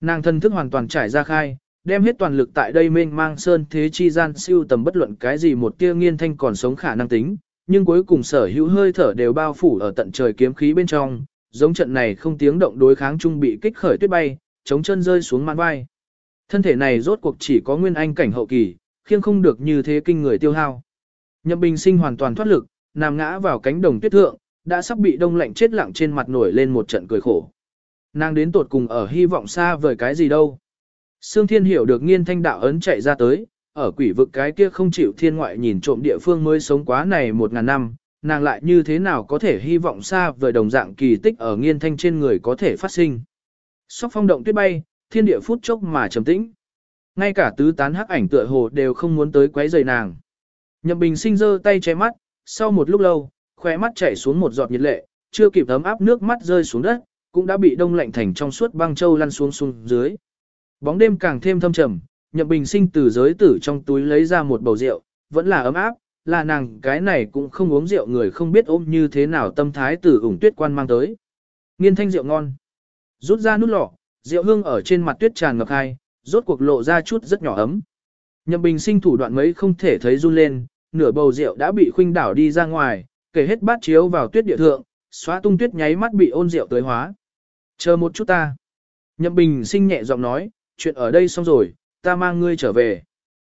Nàng thân thức hoàn toàn trải ra khai, đem hết toàn lực tại đây mênh mang sơn thế chi gian siêu tầm bất luận cái gì một tia nghiên thanh còn sống khả năng tính, nhưng cuối cùng sở hữu hơi thở đều bao phủ ở tận trời kiếm khí bên trong, giống trận này không tiếng động đối kháng trung bị kích khởi tuyết bay, chống chân rơi xuống mạn vai. Thân thể này rốt cuộc chỉ có nguyên anh cảnh hậu kỳ, khiêng không được như thế kinh người tiêu hao. Nhậm Bình Sinh hoàn toàn thoát lực, nằm ngã vào cánh đồng tuyết thượng, đã sắp bị đông lạnh chết lặng trên mặt nổi lên một trận cười khổ. Nàng đến tột cùng ở hy vọng xa vời cái gì đâu. Sương Thiên hiểu được nghiên thanh đạo ấn chạy ra tới, ở quỷ vực cái kia không chịu thiên ngoại nhìn trộm địa phương mới sống quá này một ngàn năm, nàng lại như thế nào có thể hy vọng xa vời đồng dạng kỳ tích ở nghiên thanh trên người có thể phát sinh. Sóc phong động tuyết bay, thiên địa phút chốc mà trầm tĩnh. Ngay cả tứ tán hắc ảnh tựa hồ đều không muốn tới quấy rầy nàng. Nhậm Bình sinh giơ tay che mắt, sau một lúc lâu, khóe mắt chảy xuống một giọt nhiệt lệ, chưa kịp ấm áp nước mắt rơi xuống đất, cũng đã bị đông lạnh thành trong suốt băng châu lăn xuống xuống dưới. Bóng đêm càng thêm thâm trầm, Nhậm Bình sinh từ giới tử trong túi lấy ra một bầu rượu, vẫn là ấm áp, là nàng cái này cũng không uống rượu người không biết ôm như thế nào tâm thái từ ủng tuyết quan mang tới. Nghiên thanh rượu ngon. Rút ra nút lọ, rượu hương ở trên mặt tuyết tràn ngập hai, rốt cuộc lộ ra chút rất nhỏ ấm. Nhậm Bình sinh thủ đoạn mấy không thể thấy run lên, nửa bầu rượu đã bị khuynh đảo đi ra ngoài, kể hết bát chiếu vào tuyết địa thượng, xóa tung tuyết nháy mắt bị ôn rượu tới hóa. Chờ một chút ta. Nhậm Bình sinh nhẹ giọng nói, chuyện ở đây xong rồi, ta mang ngươi trở về.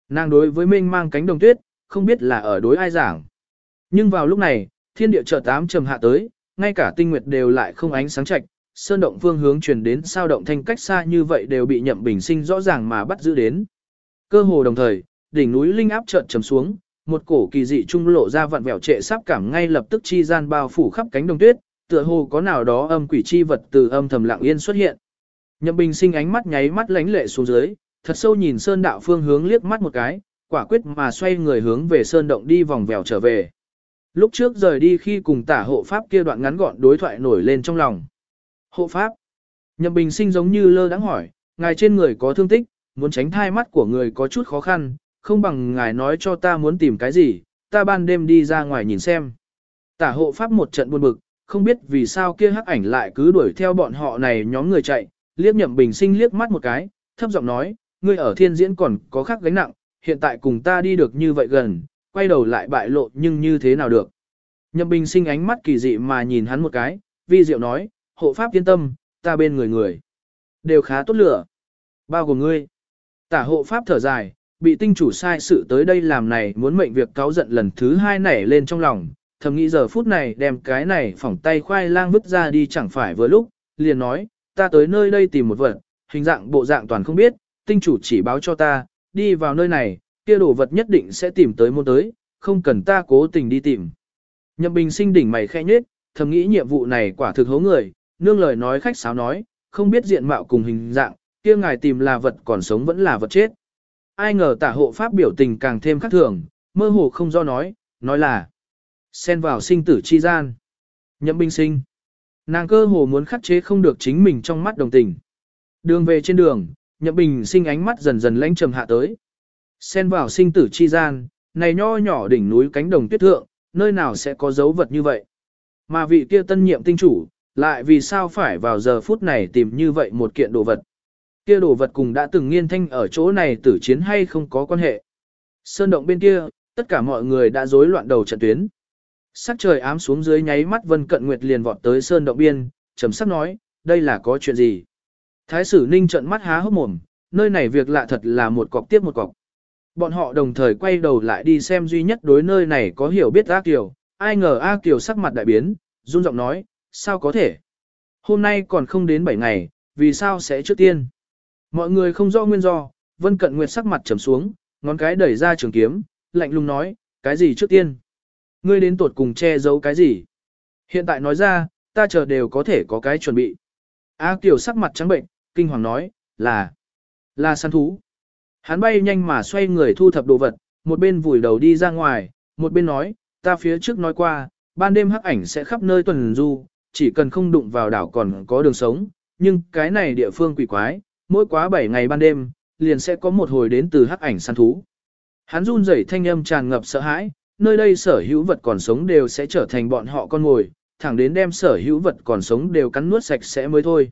Nàng đối với Minh mang cánh đồng tuyết, không biết là ở đối ai giảng. Nhưng vào lúc này, thiên địa chợt tám trầm hạ tới, ngay cả tinh nguyệt đều lại không ánh sáng trạch, sơn động phương hướng truyền đến sao động thanh cách xa như vậy đều bị nhậm bình sinh rõ ràng mà bắt giữ đến. Cơ hồ đồng thời, đỉnh núi linh áp chợt trầm xuống, một cổ kỳ dị trung lộ ra vặn vẹo trệ sắp cảm ngay lập tức chi gian bao phủ khắp cánh đồng tuyết, tựa hồ có nào đó âm quỷ chi vật từ âm thầm lặng yên xuất hiện. Nhậm Bình sinh ánh mắt nháy mắt lánh lệ xuống dưới, thật sâu nhìn sơn đạo phương hướng liếc mắt một cái, quả quyết mà xoay người hướng về sơn động đi vòng vèo trở về. Lúc trước rời đi khi cùng tả hộ pháp kia đoạn ngắn gọn đối thoại nổi lên trong lòng. Hộ pháp. Nhậm Bình sinh giống như lơ đãng hỏi, ngài trên người có thương tích, muốn tránh thai mắt của người có chút khó khăn, không bằng ngài nói cho ta muốn tìm cái gì, ta ban đêm đi ra ngoài nhìn xem. Tả hộ pháp một trận buồn bực, không biết vì sao kia hắc ảnh lại cứ đuổi theo bọn họ này nhóm người chạy, liếc nhậm bình sinh liếc mắt một cái, thấp giọng nói, ngươi ở thiên diễn còn có khác gánh nặng, hiện tại cùng ta đi được như vậy gần, quay đầu lại bại lộ nhưng như thế nào được. Nhậm bình sinh ánh mắt kỳ dị mà nhìn hắn một cái, vi diệu nói, hộ pháp yên tâm, ta bên người người. Đều khá tốt lửa. Bao gồm ngươi. Tả hộ pháp thở dài, bị tinh chủ sai sự tới đây làm này muốn mệnh việc cáo giận lần thứ hai nảy lên trong lòng, thầm nghĩ giờ phút này đem cái này phỏng tay khoai lang vứt ra đi chẳng phải vừa lúc, liền nói, ta tới nơi đây tìm một vật, hình dạng bộ dạng toàn không biết, tinh chủ chỉ báo cho ta, đi vào nơi này, kia đồ vật nhất định sẽ tìm tới môn tới, không cần ta cố tình đi tìm. Nhậm bình sinh đỉnh mày khẽ nhếch, thầm nghĩ nhiệm vụ này quả thực hố người, nương lời nói khách sáo nói, không biết diện mạo cùng hình dạng, kia ngài tìm là vật còn sống vẫn là vật chết. Ai ngờ tả hộ pháp biểu tình càng thêm khắc thường, mơ hồ không do nói, nói là xen vào sinh tử chi gian. Nhậm Bình sinh. Nàng cơ hồ muốn khắc chế không được chính mình trong mắt đồng tình. Đường về trên đường, Nhậm Bình sinh ánh mắt dần dần lãnh trầm hạ tới. Xen vào sinh tử chi gian, này nho nhỏ đỉnh núi cánh đồng tuyết thượng, nơi nào sẽ có dấu vật như vậy. Mà vị kia tân nhiệm tinh chủ, lại vì sao phải vào giờ phút này tìm như vậy một kiện đồ vật. Kia đồ vật cùng đã từng nghiên thanh ở chỗ này tử chiến hay không có quan hệ. Sơn động bên kia, tất cả mọi người đã rối loạn đầu trận tuyến. Sắc trời ám xuống dưới nháy mắt Vân Cận Nguyệt liền vọt tới sơn động biên, trầm sắc nói, đây là có chuyện gì? Thái sử ninh trợn mắt há hốc mồm, nơi này việc lạ thật là một cọc tiếp một cọc. Bọn họ đồng thời quay đầu lại đi xem duy nhất đối nơi này có hiểu biết A Kiều, ai ngờ A Kiều sắc mặt đại biến, run giọng nói, sao có thể? Hôm nay còn không đến 7 ngày, vì sao sẽ trước tiên? Mọi người không rõ nguyên do, Vân Cận Nguyệt sắc mặt trầm xuống, ngón cái đẩy ra trường kiếm, lạnh lùng nói, cái gì trước tiên? Ngươi đến tuột cùng che giấu cái gì? Hiện tại nói ra, ta chờ đều có thể có cái chuẩn bị. A Kiều sắc mặt trắng bệnh, kinh hoàng nói, là, là săn thú. Hắn bay nhanh mà xoay người thu thập đồ vật, một bên vùi đầu đi ra ngoài, một bên nói, ta phía trước nói qua, ban đêm hắc ảnh sẽ khắp nơi tuần du, chỉ cần không đụng vào đảo còn có đường sống, nhưng cái này địa phương quỷ quái, mỗi quá 7 ngày ban đêm, liền sẽ có một hồi đến từ hắc ảnh săn thú. Hắn run rẩy thanh âm tràn ngập sợ hãi, nơi đây sở hữu vật còn sống đều sẽ trở thành bọn họ con ngồi, thẳng đến đem sở hữu vật còn sống đều cắn nuốt sạch sẽ mới thôi.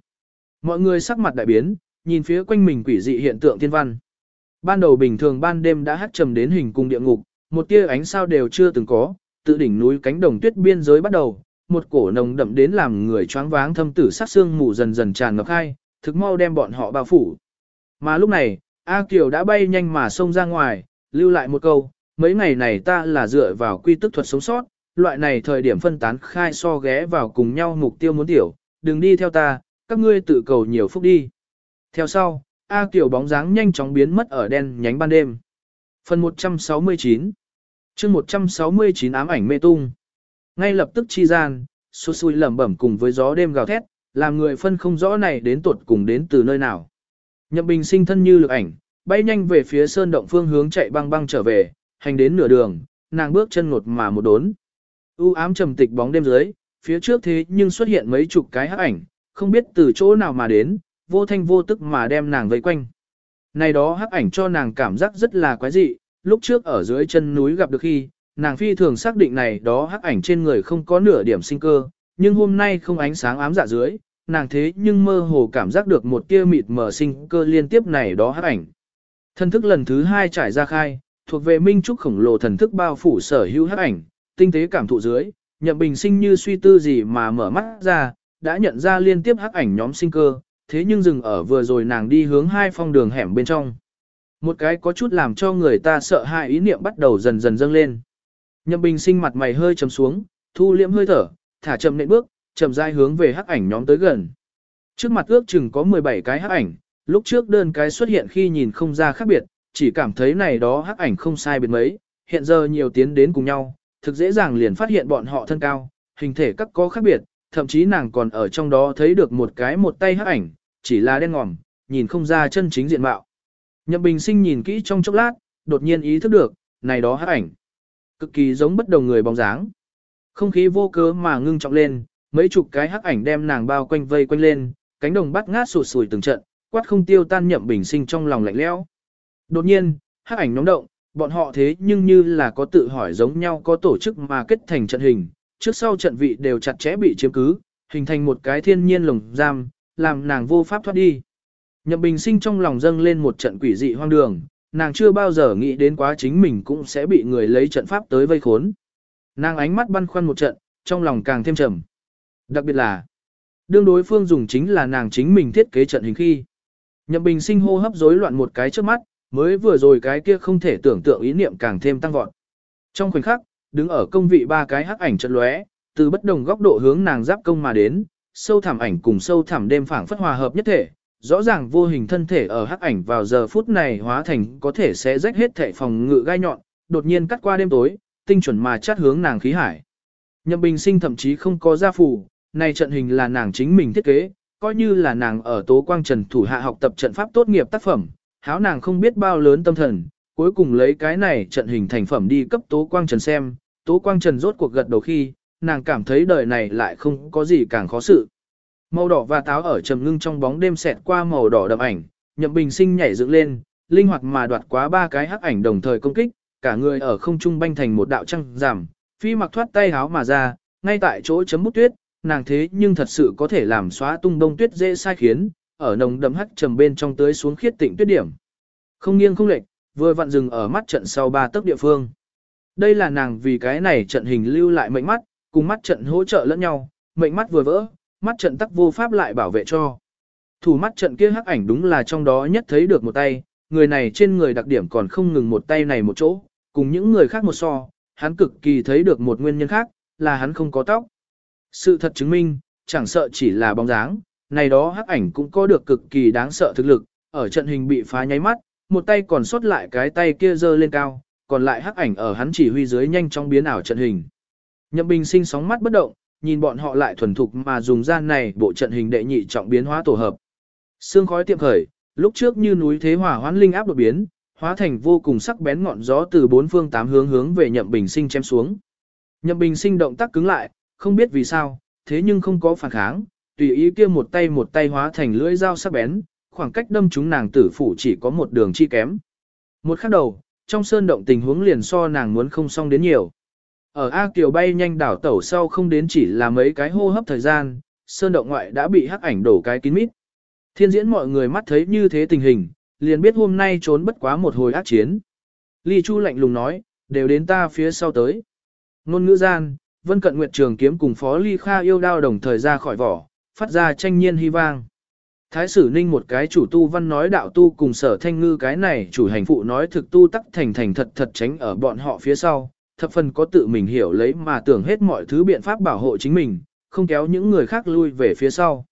Mọi người sắc mặt đại biến, nhìn phía quanh mình quỷ dị hiện tượng thiên văn. Ban đầu bình thường ban đêm đã hắt trầm đến hình cung địa ngục, một tia ánh sao đều chưa từng có, tự đỉnh núi cánh đồng tuyết biên giới bắt đầu, một cổ nồng đậm đến làm người choáng váng thâm tử sát xương mù dần dần tràn ngập hai, thực mau đem bọn họ bao phủ. Mà lúc này, A Kiều đã bay nhanh mà xông ra ngoài, lưu lại một câu, mấy ngày này ta là dựa vào quy tức thuật sống sót, loại này thời điểm phân tán khai so ghé vào cùng nhau mục tiêu muốn tiểu, đừng đi theo ta, các ngươi tự cầu nhiều phúc đi. Theo sau, A Kiều bóng dáng nhanh chóng biến mất ở đen nhánh ban đêm. Phần 169 chương 169 ám ảnh mê tung. Ngay lập tức chi gian, xô xui lẩm bẩm cùng với gió đêm gào thét, làm người phân không rõ này đến tuột cùng đến từ nơi nào. Nhậm bình sinh thân như lực ảnh, bay nhanh về phía sơn động phương hướng chạy băng băng trở về, hành đến nửa đường, nàng bước chân ngột mà một đốn. U ám trầm tịch bóng đêm dưới, phía trước thế nhưng xuất hiện mấy chục cái hắc ảnh, không biết từ chỗ nào mà đến, vô thanh vô tức mà đem nàng vây quanh. Này đó hắc ảnh cho nàng cảm giác rất là quái dị, lúc trước ở dưới chân núi gặp được khi, nàng phi thường xác định này đó hắc ảnh trên người không có nửa điểm sinh cơ, nhưng hôm nay không ánh sáng ám dạ dưới, nàng thế nhưng mơ hồ cảm giác được một tia mịt mờ sinh cơ liên tiếp này đó hắc ảnh. Thân thức lần thứ hai trải ra khai, thuộc về minh trúc khổng lồ thần thức bao phủ sở hữu hắc ảnh, tinh tế cảm thụ dưới, nhậm bình sinh như suy tư gì mà mở mắt ra, đã nhận ra liên tiếp hắc ảnh nhóm sinh cơ, thế nhưng dừng ở vừa rồi nàng đi hướng hai phong đường hẻm bên trong. Một cái có chút làm cho người ta sợ hãi ý niệm bắt đầu dần dần dâng lên. Nhậm bình sinh mặt mày hơi trầm xuống, thu liễm hơi thở, thả chậm nện bước, chậm rãi hướng về hắc ảnh nhóm tới gần. Trước mặt ước chừng có 17 cái hắc ảnh, lúc trước đơn cái xuất hiện khi nhìn không ra khác biệt, chỉ cảm thấy này đó hắc ảnh không sai biệt mấy, hiện giờ nhiều tiến đến cùng nhau, thực dễ dàng liền phát hiện bọn họ thân cao, hình thể các có khác biệt, thậm chí nàng còn ở trong đó thấy được một cái một tay hắc ảnh, chỉ là đen ngòm, nhìn không ra chân chính diện mạo. Nhậm Bình Sinh nhìn kỹ trong chốc lát, đột nhiên ý thức được, này đó hắc ảnh, cực kỳ giống bất đồng người bóng dáng. Không khí vô cớ mà ngưng trọng lên, mấy chục cái hắc ảnh đem nàng bao quanh vây quanh lên, cánh đồng bắt ngát sụt sùi từng trận, quát không tiêu tan Nhậm Bình Sinh trong lòng lạnh lẽo. Đột nhiên, hắc ảnh nóng động, bọn họ thế nhưng như là có tự hỏi giống nhau có tổ chức mà kết thành trận hình, trước sau trận vị đều chặt chẽ bị chiếm cứ, hình thành một cái thiên nhiên lồng giam, làm nàng vô pháp thoát đi. Nhậm Bình Sinh trong lòng dâng lên một trận quỷ dị hoang đường, nàng chưa bao giờ nghĩ đến quá chính mình cũng sẽ bị người lấy trận pháp tới vây khốn. Nàng ánh mắt băn khoăn một trận, trong lòng càng thêm trầm. Đặc biệt là, đương đối phương dùng chính là nàng chính mình thiết kế trận hình khi. Nhậm Bình Sinh hô hấp rối loạn một cái trước mắt, mới vừa rồi cái kia không thể tưởng tượng ý niệm càng thêm tăng vọt. Trong khoảnh khắc, đứng ở công vị ba cái hắc ảnh trận lóe, từ bất đồng góc độ hướng nàng giáp công mà đến, sâu thẳm ảnh cùng sâu thẳm đêm phảng phất hòa hợp nhất thể, rõ ràng vô hình thân thể ở hắc ảnh vào giờ phút này hóa thành có thể sẽ rách hết thể phòng ngự gai nhọn, đột nhiên cắt qua đêm tối, tinh chuẩn mà chát hướng nàng khí hải. Nhậm Bình Sinh thậm chí không có gia phù, này trận hình là nàng chính mình thiết kế, coi như là nàng ở Tố Quang Trần thủ hạ học tập trận pháp tốt nghiệp tác phẩm, háo nàng không biết bao lớn tâm thần, cuối cùng lấy cái này trận hình thành phẩm đi cấp Tố Quang Trần xem, Tố Quang Trần rốt cuộc gật đầu khi, nàng cảm thấy đời này lại không có gì càng khó sự. Màu đỏ và táo ở trầm ngưng trong bóng đêm xẹt qua màu đỏ đậm ảnh, Nhậm Bình Sinh nhảy dựng lên, linh hoạt mà đoạt quá ba cái hắc ảnh đồng thời công kích, cả người ở không trung banh thành một đạo trăng giảm, phi mặc thoát tay háo mà ra, ngay tại chỗ chấm bút tuyết, nàng thế nhưng thật sự có thể làm xóa tung đông tuyết dễ sai khiến, ở nồng đậm hắc trầm bên trong tới xuống khiết tịnh tuyết điểm. Không nghiêng không lệch, vừa vặn dừng ở mắt trận sau ba tấc địa phương. Đây là nàng vì cái này trận hình lưu lại mệnh mắt, cùng mắt trận hỗ trợ lẫn nhau, mệnh mắt vừa vỡ, mắt trận tắc vô pháp lại bảo vệ cho. Thủ mắt trận kia hắc ảnh đúng là trong đó nhất thấy được một tay, người này trên người đặc điểm còn không ngừng một tay này một chỗ, cùng những người khác một so, hắn cực kỳ thấy được một nguyên nhân khác, là hắn không có tóc. Sự thật chứng minh, chẳng sợ chỉ là bóng dáng, này đó hắc ảnh cũng có được cực kỳ đáng sợ thực lực, ở trận hình bị phá nháy mắt, một tay còn sót lại cái tay kia giơ lên cao, còn lại hắc ảnh ở hắn chỉ huy dưới nhanh chóng biến ảo trận hình. Nhậm Bình sinh sóng mắt bất động, nhìn bọn họ lại thuần thục mà dùng gian này bộ trận hình đệ nhị trọng biến hóa tổ hợp. Sương khói tiệm khởi, lúc trước như núi thế hỏa hoán linh áp đột biến, hóa thành vô cùng sắc bén ngọn gió từ bốn phương tám hướng hướng về Nhậm Bình sinh chém xuống. Nhậm Bình sinh động tác cứng lại, không biết vì sao, thế nhưng không có phản kháng, tùy ý kia một tay một tay hóa thành lưỡi dao sắc bén, khoảng cách đâm chúng nàng tử phủ chỉ có một đường chi kém. Một khắc đầu, trong sơn động tình huống liền so nàng muốn không xong đến nhiều. Ở A Kiều bay nhanh đảo tẩu sau không đến chỉ là mấy cái hô hấp thời gian, sơn động ngoại đã bị hắc ảnh đổ cái kín mít. Thiên diễn mọi người mắt thấy như thế tình hình, liền biết hôm nay trốn bất quá một hồi ác chiến. Ly Chu lạnh lùng nói, đều đến ta phía sau tới. Nôn ngữ gian, Vân Cận Nguyệt Trường kiếm cùng Phó Ly Kha yêu đao đồng thời ra khỏi vỏ, phát ra tranh nhiên hy vang. Thái sử ninh một cái chủ tu văn nói đạo tu cùng sở thanh ngư cái này chủ hành phụ nói thực tu tắc thành thành thật thật tránh ở bọn họ phía sau, thập phần có tự mình hiểu lấy mà tưởng hết mọi thứ biện pháp bảo hộ chính mình, không kéo những người khác lui về phía sau.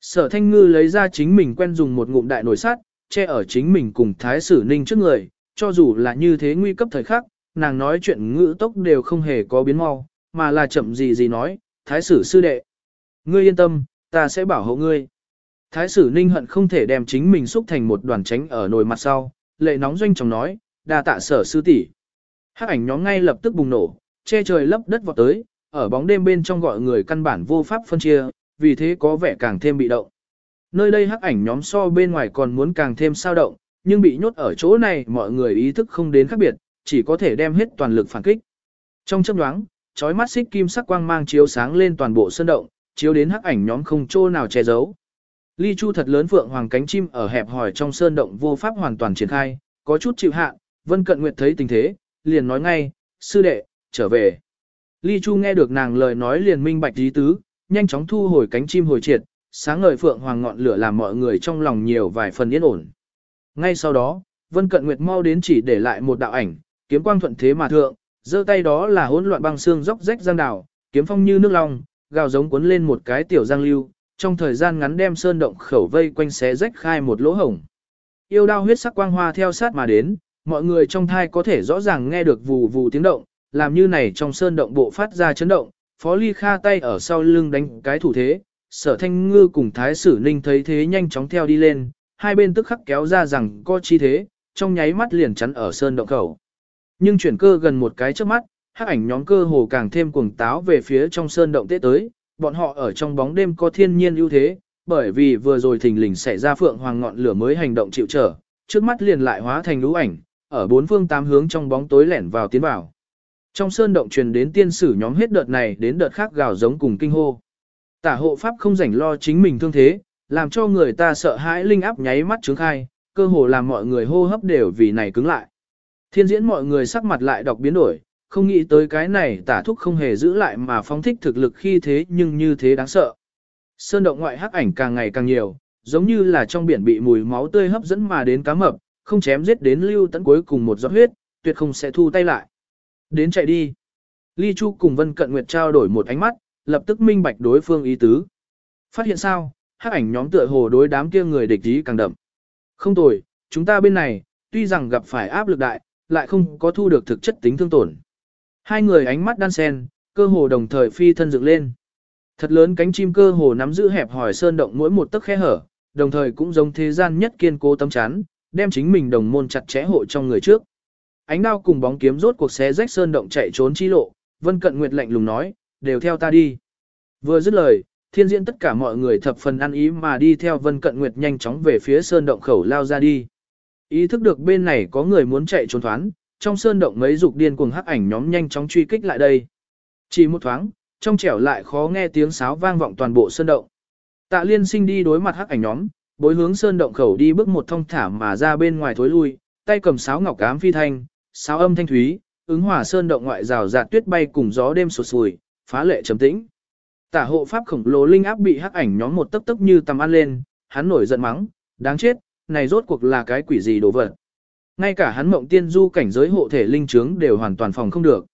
Sở thanh ngư lấy ra chính mình quen dùng một ngụm đại nồi sắt, che ở chính mình cùng thái sử ninh trước người, cho dù là như thế nguy cấp thời khắc, nàng nói chuyện ngữ tốc đều không hề có biến mau, mà là chậm gì gì nói, thái sử sư đệ. Ngươi yên tâm, ta sẽ bảo hộ ngươi. Thái sử ninh hận không thể đem chính mình xúc thành một đoàn tránh ở nồi mặt sau, lệ nóng doanh chồng nói, đa tạ sở sư tỷ. Hắc ảnh nhóm ngay lập tức bùng nổ, che trời lấp đất vọt tới, ở bóng đêm bên trong gọi người căn bản vô pháp phân chia, vì thế có vẻ càng thêm bị động. Nơi đây hắc ảnh nhóm so bên ngoài còn muốn càng thêm sao động, nhưng bị nhốt ở chỗ này mọi người ý thức không đến khác biệt, chỉ có thể đem hết toàn lực phản kích. Trong chấp đoáng, chói mắt xích kim sắc quang mang chiếu sáng lên toàn bộ sân động, chiếu đến hắc ảnh nhóm không chỗ nào che giấu. Ly Chu thật lớn phượng hoàng cánh chim ở hẹp hỏi trong sơn động vô pháp hoàn toàn triển khai, có chút chịu hạ, Vân Cận Nguyệt thấy tình thế, liền nói ngay, sư đệ, trở về. Ly Chu nghe được nàng lời nói liền minh bạch ý tứ, nhanh chóng thu hồi cánh chim hồi triệt, sáng ngời phượng hoàng ngọn lửa làm mọi người trong lòng nhiều vài phần yên ổn. Ngay sau đó, Vân Cận Nguyệt mau đến chỉ để lại một đạo ảnh, kiếm quang thuận thế mà thượng, giơ tay đó là hỗn loạn băng xương róc rách giang đảo, kiếm phong như nước long, gào giống cuốn lên một cái tiểu giang lưu, trong thời gian ngắn đem sơn động khẩu vây quanh xé rách khai một lỗ hổng. Yêu đao huyết sắc quang hoa theo sát mà đến, mọi người trong thai có thể rõ ràng nghe được vù vù tiếng động, làm như này trong sơn động bộ phát ra chấn động, Phó Ly Kha tay ở sau lưng đánh cái thủ thế, sở thanh ngư cùng thái sử ninh thấy thế nhanh chóng theo đi lên, hai bên tức khắc kéo ra rằng có chi thế, trong nháy mắt liền chắn ở sơn động khẩu. Nhưng chuyển cơ gần một cái trước mắt, hắc ảnh nhóm cơ hồ càng thêm cuồng táo về phía trong sơn động tế tới, bọn họ ở trong bóng đêm có thiên nhiên ưu thế, bởi vì vừa rồi thình lình xảy ra phượng hoàng ngọn lửa mới hành động chịu trở, trước mắt liền lại hóa thành lũ ảnh, ở bốn phương tám hướng trong bóng tối lẻn vào tiến vào. Trong sơn động truyền đến tiên sử nhóm hết đợt này đến đợt khác gào giống cùng kinh hô. Tả hộ pháp không rảnh lo chính mình thương thế, làm cho người ta sợ hãi linh áp nháy mắt trướng khai, cơ hồ làm mọi người hô hấp đều vì này cứng lại. Thiên diễn mọi người sắc mặt lại đọc biến đổi, không nghĩ tới cái này tả thúc không hề giữ lại mà phóng thích thực lực khi thế nhưng như thế đáng sợ. Sơn động ngoại hắc ảnh càng ngày càng nhiều, giống như là trong biển bị mùi máu tươi hấp dẫn mà đến cá mập, không chém giết đến lưu tận cuối cùng một giọt huyết, tuyệt không sẽ thu tay lại. Đến chạy đi. Ly Chu cùng Vân Cận Nguyệt trao đổi một ánh mắt, lập tức minh bạch đối phương ý tứ. Phát hiện sao, hắc ảnh nhóm tựa hồ đối đám kia người địch ý càng đậm. Không tồi, chúng ta bên này, tuy rằng gặp phải áp lực đại, lại không có thu được thực chất tính thương tổn. Hai người ánh mắt đan sen, cơ hồ đồng thời phi thân dựng lên. Thật lớn cánh chim cơ hồ nắm giữ hẹp hỏi sơn động mỗi một tấc khe hở, đồng thời cũng giống thế gian nhất kiên cố tấm chắn, đem chính mình đồng môn chặt chẽ hộ trong người trước. Ánh đao cùng bóng kiếm rốt cuộc xé rách sơn động chạy trốn chi lộ, Vân Cận Nguyệt lạnh lùng nói, đều theo ta đi. Vừa dứt lời, thiên diễn tất cả mọi người thập phần ăn ý mà đi theo Vân Cận Nguyệt nhanh chóng về phía sơn động khẩu lao ra đi. Ý thức được bên này có người muốn chạy trốn thoán, trong sơn động mấy dục điên cuồng hắc ảnh nhóm nhanh chóng truy kích lại đây. Chỉ một thoáng, trong trẻo lại khó nghe tiếng sáo vang vọng toàn bộ sơn động. Tạ liên sinh đi đối mặt hắc ảnh nhóm, bối hướng sơn động khẩu đi bước một thông thả mà ra bên ngoài thối lui, tay cầm sáo ngọc cám phi thanh, sáo âm thanh thúy, ứng hòa sơn động ngoại rào rạt tuyết bay cùng gió đêm sụt sùi, phá lệ trầm tĩnh. Tả hộ pháp khổng lồ linh áp bị hắc ảnh nhóm một tấc tấc như tầm ăn lên, hắn nổi giận mắng, đáng chết, này rốt cuộc là cái quỷ gì đồ vật. Ngay cả hắn mộng tiên du cảnh giới hộ thể linh trướng đều hoàn toàn phòng không được.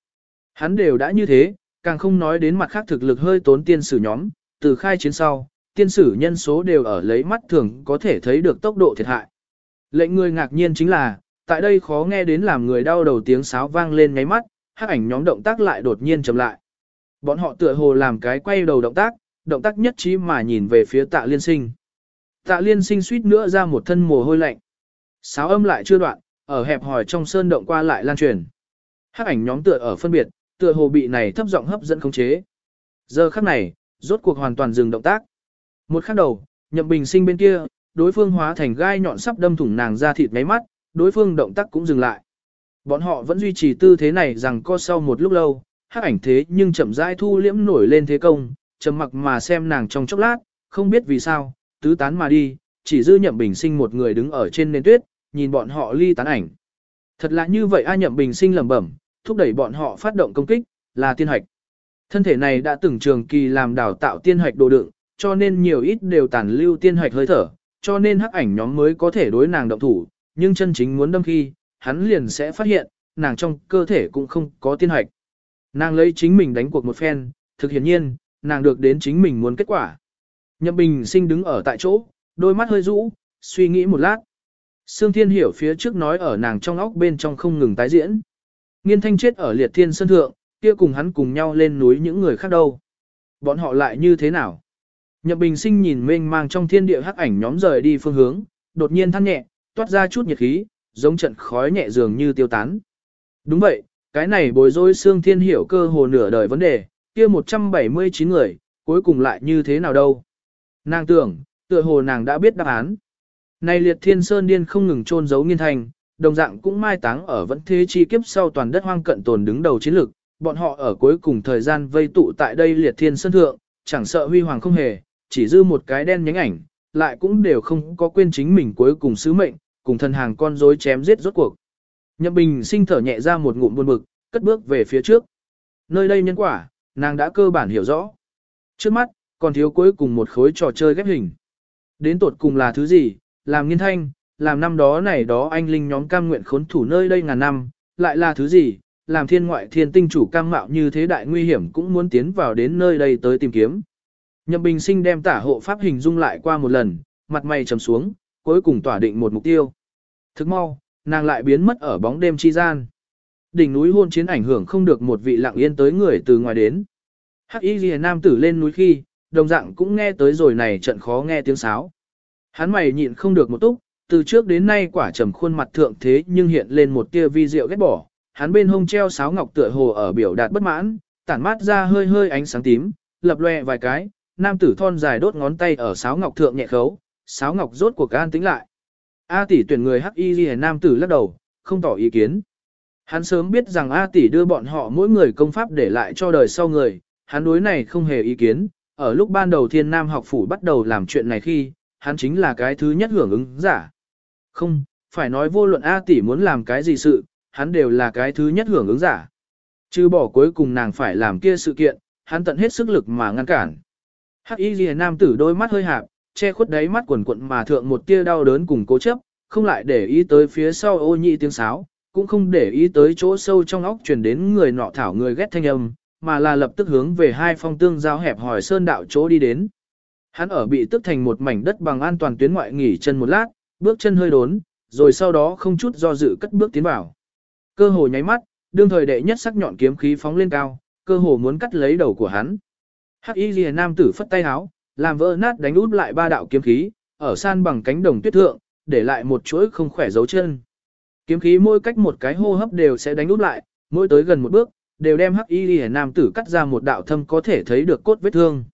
Hắn đều đã như thế, càng không nói đến mặt khác thực lực hơi tốn tiên sử nhóm, từ khai chiến sau, tiên sử nhân số đều ở lấy mắt thường có thể thấy được tốc độ thiệt hại. Lệnh người ngạc nhiên chính là, tại đây khó nghe đến làm người đau đầu tiếng sáo vang lên ngáy mắt, hắc ảnh nhóm động tác lại đột nhiên chậm lại. Bọn họ tựa hồ làm cái quay đầu động tác, động tác nhất trí mà nhìn về phía tạ liên sinh. Tạ liên sinh suýt nữa ra một thân mồ hôi lạnh. Sáo âm lại chưa đoạn, ở hẹp hỏi trong sơn động qua lại lan truyền. Hắc ảnh nhóm tựa ở phân biệt, tựa hồ bị này thấp giọng hấp dẫn khống chế. Giờ khắc này, rốt cuộc hoàn toàn dừng động tác. Một khắc đầu, nhậm bình sinh bên kia, đối phương hóa thành gai nhọn sắp đâm thủng nàng ra thịt ngáy mắt, đối phương động tác cũng dừng lại. Bọn họ vẫn duy trì tư thế này rằng co sau một lúc lâu, hắc ảnh thế nhưng chậm rãi thu liễm nổi lên thế công, trầm mặc mà xem nàng trong chốc lát, không biết vì sao, tứ tán mà đi, chỉ dư nhậm bình sinh một người đứng ở trên nền tuyết, nhìn bọn họ ly tán ảnh. Thật là như vậy a nhậm bình sinh lẩm bẩm, thúc đẩy bọn họ phát động công kích, là tiên hạch. Thân thể này đã từng trường kỳ làm đào tạo tiên hạch đồ đựng, cho nên nhiều ít đều tàn lưu tiên hạch hơi thở, cho nên hắc ảnh nhóm mới có thể đối nàng động thủ, nhưng chân chính muốn đâm khi, hắn liền sẽ phát hiện, nàng trong cơ thể cũng không có tiên hạch. Nàng lấy chính mình đánh cuộc một phen, thực hiện nhiên, nàng được đến chính mình muốn kết quả. Nhậm Bình sinh đứng ở tại chỗ, đôi mắt hơi rũ, suy nghĩ một lát. Sương Thiên Hiểu phía trước nói ở nàng trong óc bên trong không ngừng tái diễn. Nghiên thanh chết ở liệt thiên sân thượng, kia cùng hắn cùng nhau lên núi những người khác đâu. Bọn họ lại như thế nào? Nhậm Bình sinh nhìn mênh mang trong thiên địa hắc ảnh nhóm rời đi phương hướng, đột nhiên than nhẹ, toát ra chút nhiệt khí, giống trận khói nhẹ dường như tiêu tán. Đúng vậy, cái này bối rối Sương Thiên Hiểu cơ hồ nửa đời vấn đề, kia 179 người, cuối cùng lại như thế nào đâu. Nàng tưởng, tựa hồ nàng đã biết đáp án. Này liệt thiên sơn điên không ngừng trôn giấu nghiên thành, đồng dạng cũng mai táng ở vẫn thế chi kiếp sau toàn đất hoang cận tồn đứng đầu chiến lực bọn họ ở cuối cùng thời gian vây tụ tại đây liệt thiên sơn thượng, chẳng sợ huy hoàng không hề, chỉ dư một cái đen nhánh ảnh, lại cũng đều không có quên chính mình cuối cùng sứ mệnh, cùng thân hàng con rối chém giết rốt cuộc. Nhậm Bình sinh thở nhẹ ra một ngụm buồn bực, cất bước về phía trước. Nơi đây nhân quả, nàng đã cơ bản hiểu rõ. Trước mắt, còn thiếu cuối cùng một khối trò chơi ghép hình. Đến tột cùng là thứ gì, làm nghiên thanh, làm năm đó này đó anh linh nhóm cam nguyện khốn thủ nơi đây ngàn năm, lại là thứ gì, làm thiên ngoại thiên tinh chủ cam mạo như thế đại nguy hiểm cũng muốn tiến vào đến nơi đây tới tìm kiếm. Nhậm Bình Sinh đem tả hộ pháp hình dung lại qua một lần, mặt mày trầm xuống, cuối cùng tỏa định một mục tiêu. Thức mau, nàng lại biến mất ở bóng đêm chi gian. Đỉnh núi hôn chiến ảnh hưởng không được một vị lặng yên tới người từ ngoài đến. Hắc Y Liễu nam tử lên núi khi, đồng dạng cũng nghe tới rồi này trận khó nghe tiếng sáo. Hắn mày nhịn không được một túc, từ trước đến nay quả trầm khuôn mặt thượng thế nhưng hiện lên một tia vi diệu ghét bỏ, hắn bên hông treo sáo ngọc tựa hồ ở biểu đạt bất mãn, tản mát ra hơi hơi ánh sáng tím, lập loè vài cái, nam tử thon dài đốt ngón tay ở sáo ngọc thượng nhẹ khấu, sáo ngọc rốt cuộc an tĩnh lại. A tỷ tuyển người hắc y liễu nam tử lắc đầu, không tỏ ý kiến. Hắn sớm biết rằng A tỷ đưa bọn họ mỗi người công pháp để lại cho đời sau người, hắn đối này không hề ý kiến, ở lúc ban đầu thiên nam học phủ bắt đầu làm chuyện này khi, hắn chính là cái thứ nhất hưởng ứng giả. Không, phải nói vô luận A tỷ muốn làm cái gì sự, hắn đều là cái thứ nhất hưởng ứng giả. Chứ bỏ cuối cùng nàng phải làm kia sự kiện, hắn tận hết sức lực mà ngăn cản. Hắc y ghi nam tử đôi mắt hơi hạp, che khuất đáy mắt quần quận mà thượng một tia đau đớn cùng cố chấp, không lại để ý tới phía sau ô nhị tiếng sáo, cũng không để ý tới chỗ sâu trong óc truyền đến người nọ thảo người ghét thanh âm, mà là lập tức hướng về hai phong tương giao hẹp hỏi sơn đạo chỗ đi đến. Hắn ở bị tức thành một mảnh đất bằng an toàn tuyến ngoại nghỉ chân một lát, bước chân hơi đốn, rồi sau đó không chút do dự cất bước tiến vào. Cơ hồ nháy mắt, đương thời đệ nhất sắc nhọn kiếm khí phóng lên cao, cơ hồ muốn cắt lấy đầu của hắn. Hắc Y Liễu nam tử phất tay áo, làm vỡ nát đánh út lại ba đạo kiếm khí, ở san bằng cánh đồng tuyết thượng, để lại một chuỗi không khỏe dấu chân. Kiếm khí mỗi cách một cái hô hấp đều sẽ đánh út lại, mỗi tới gần một bước, đều đem Hắc Y Liễu nam tử cắt ra một đạo thâm có thể thấy được cốt vết thương.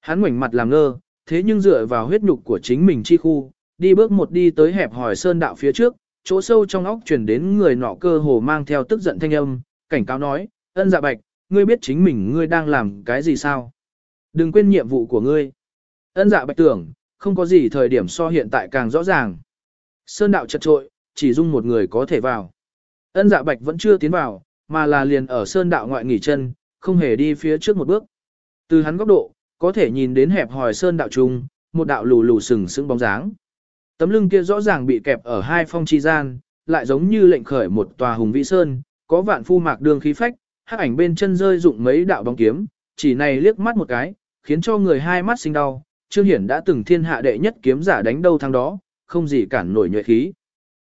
Hắn ngoảnh mặt làm ngơ, thế nhưng dựa vào huyết nhục của chính mình chi khu, đi bước một đi tới hẹp hỏi sơn đạo phía trước, chỗ sâu trong óc truyền đến người nọ cơ hồ mang theo tức giận thanh âm, cảnh cáo nói, ân dạ bạch, ngươi biết chính mình ngươi đang làm cái gì sao? Đừng quên nhiệm vụ của ngươi. Ân dạ bạch tưởng, không có gì thời điểm so hiện tại càng rõ ràng. Sơn đạo chật trội, chỉ dung một người có thể vào. Ân dạ bạch vẫn chưa tiến vào, mà là liền ở sơn đạo ngoại nghỉ chân, không hề đi phía trước một bước. Từ hắn góc độ, có thể nhìn đến hẹp hòi sơn đạo trung, một đạo lù lù sừng sững bóng dáng. Tấm lưng kia rõ ràng bị kẹp ở hai phong chi gian, lại giống như lệnh khởi một tòa hùng vĩ sơn, có vạn phu mạc đường khí phách, hắc ảnh bên chân rơi dụng mấy đạo bóng kiếm, chỉ này liếc mắt một cái, khiến cho người hai mắt sinh đau. Trương Hiển đã từng thiên hạ đệ nhất kiếm giả đánh đâu thắng đó, không gì cản nổi nhuệ khí.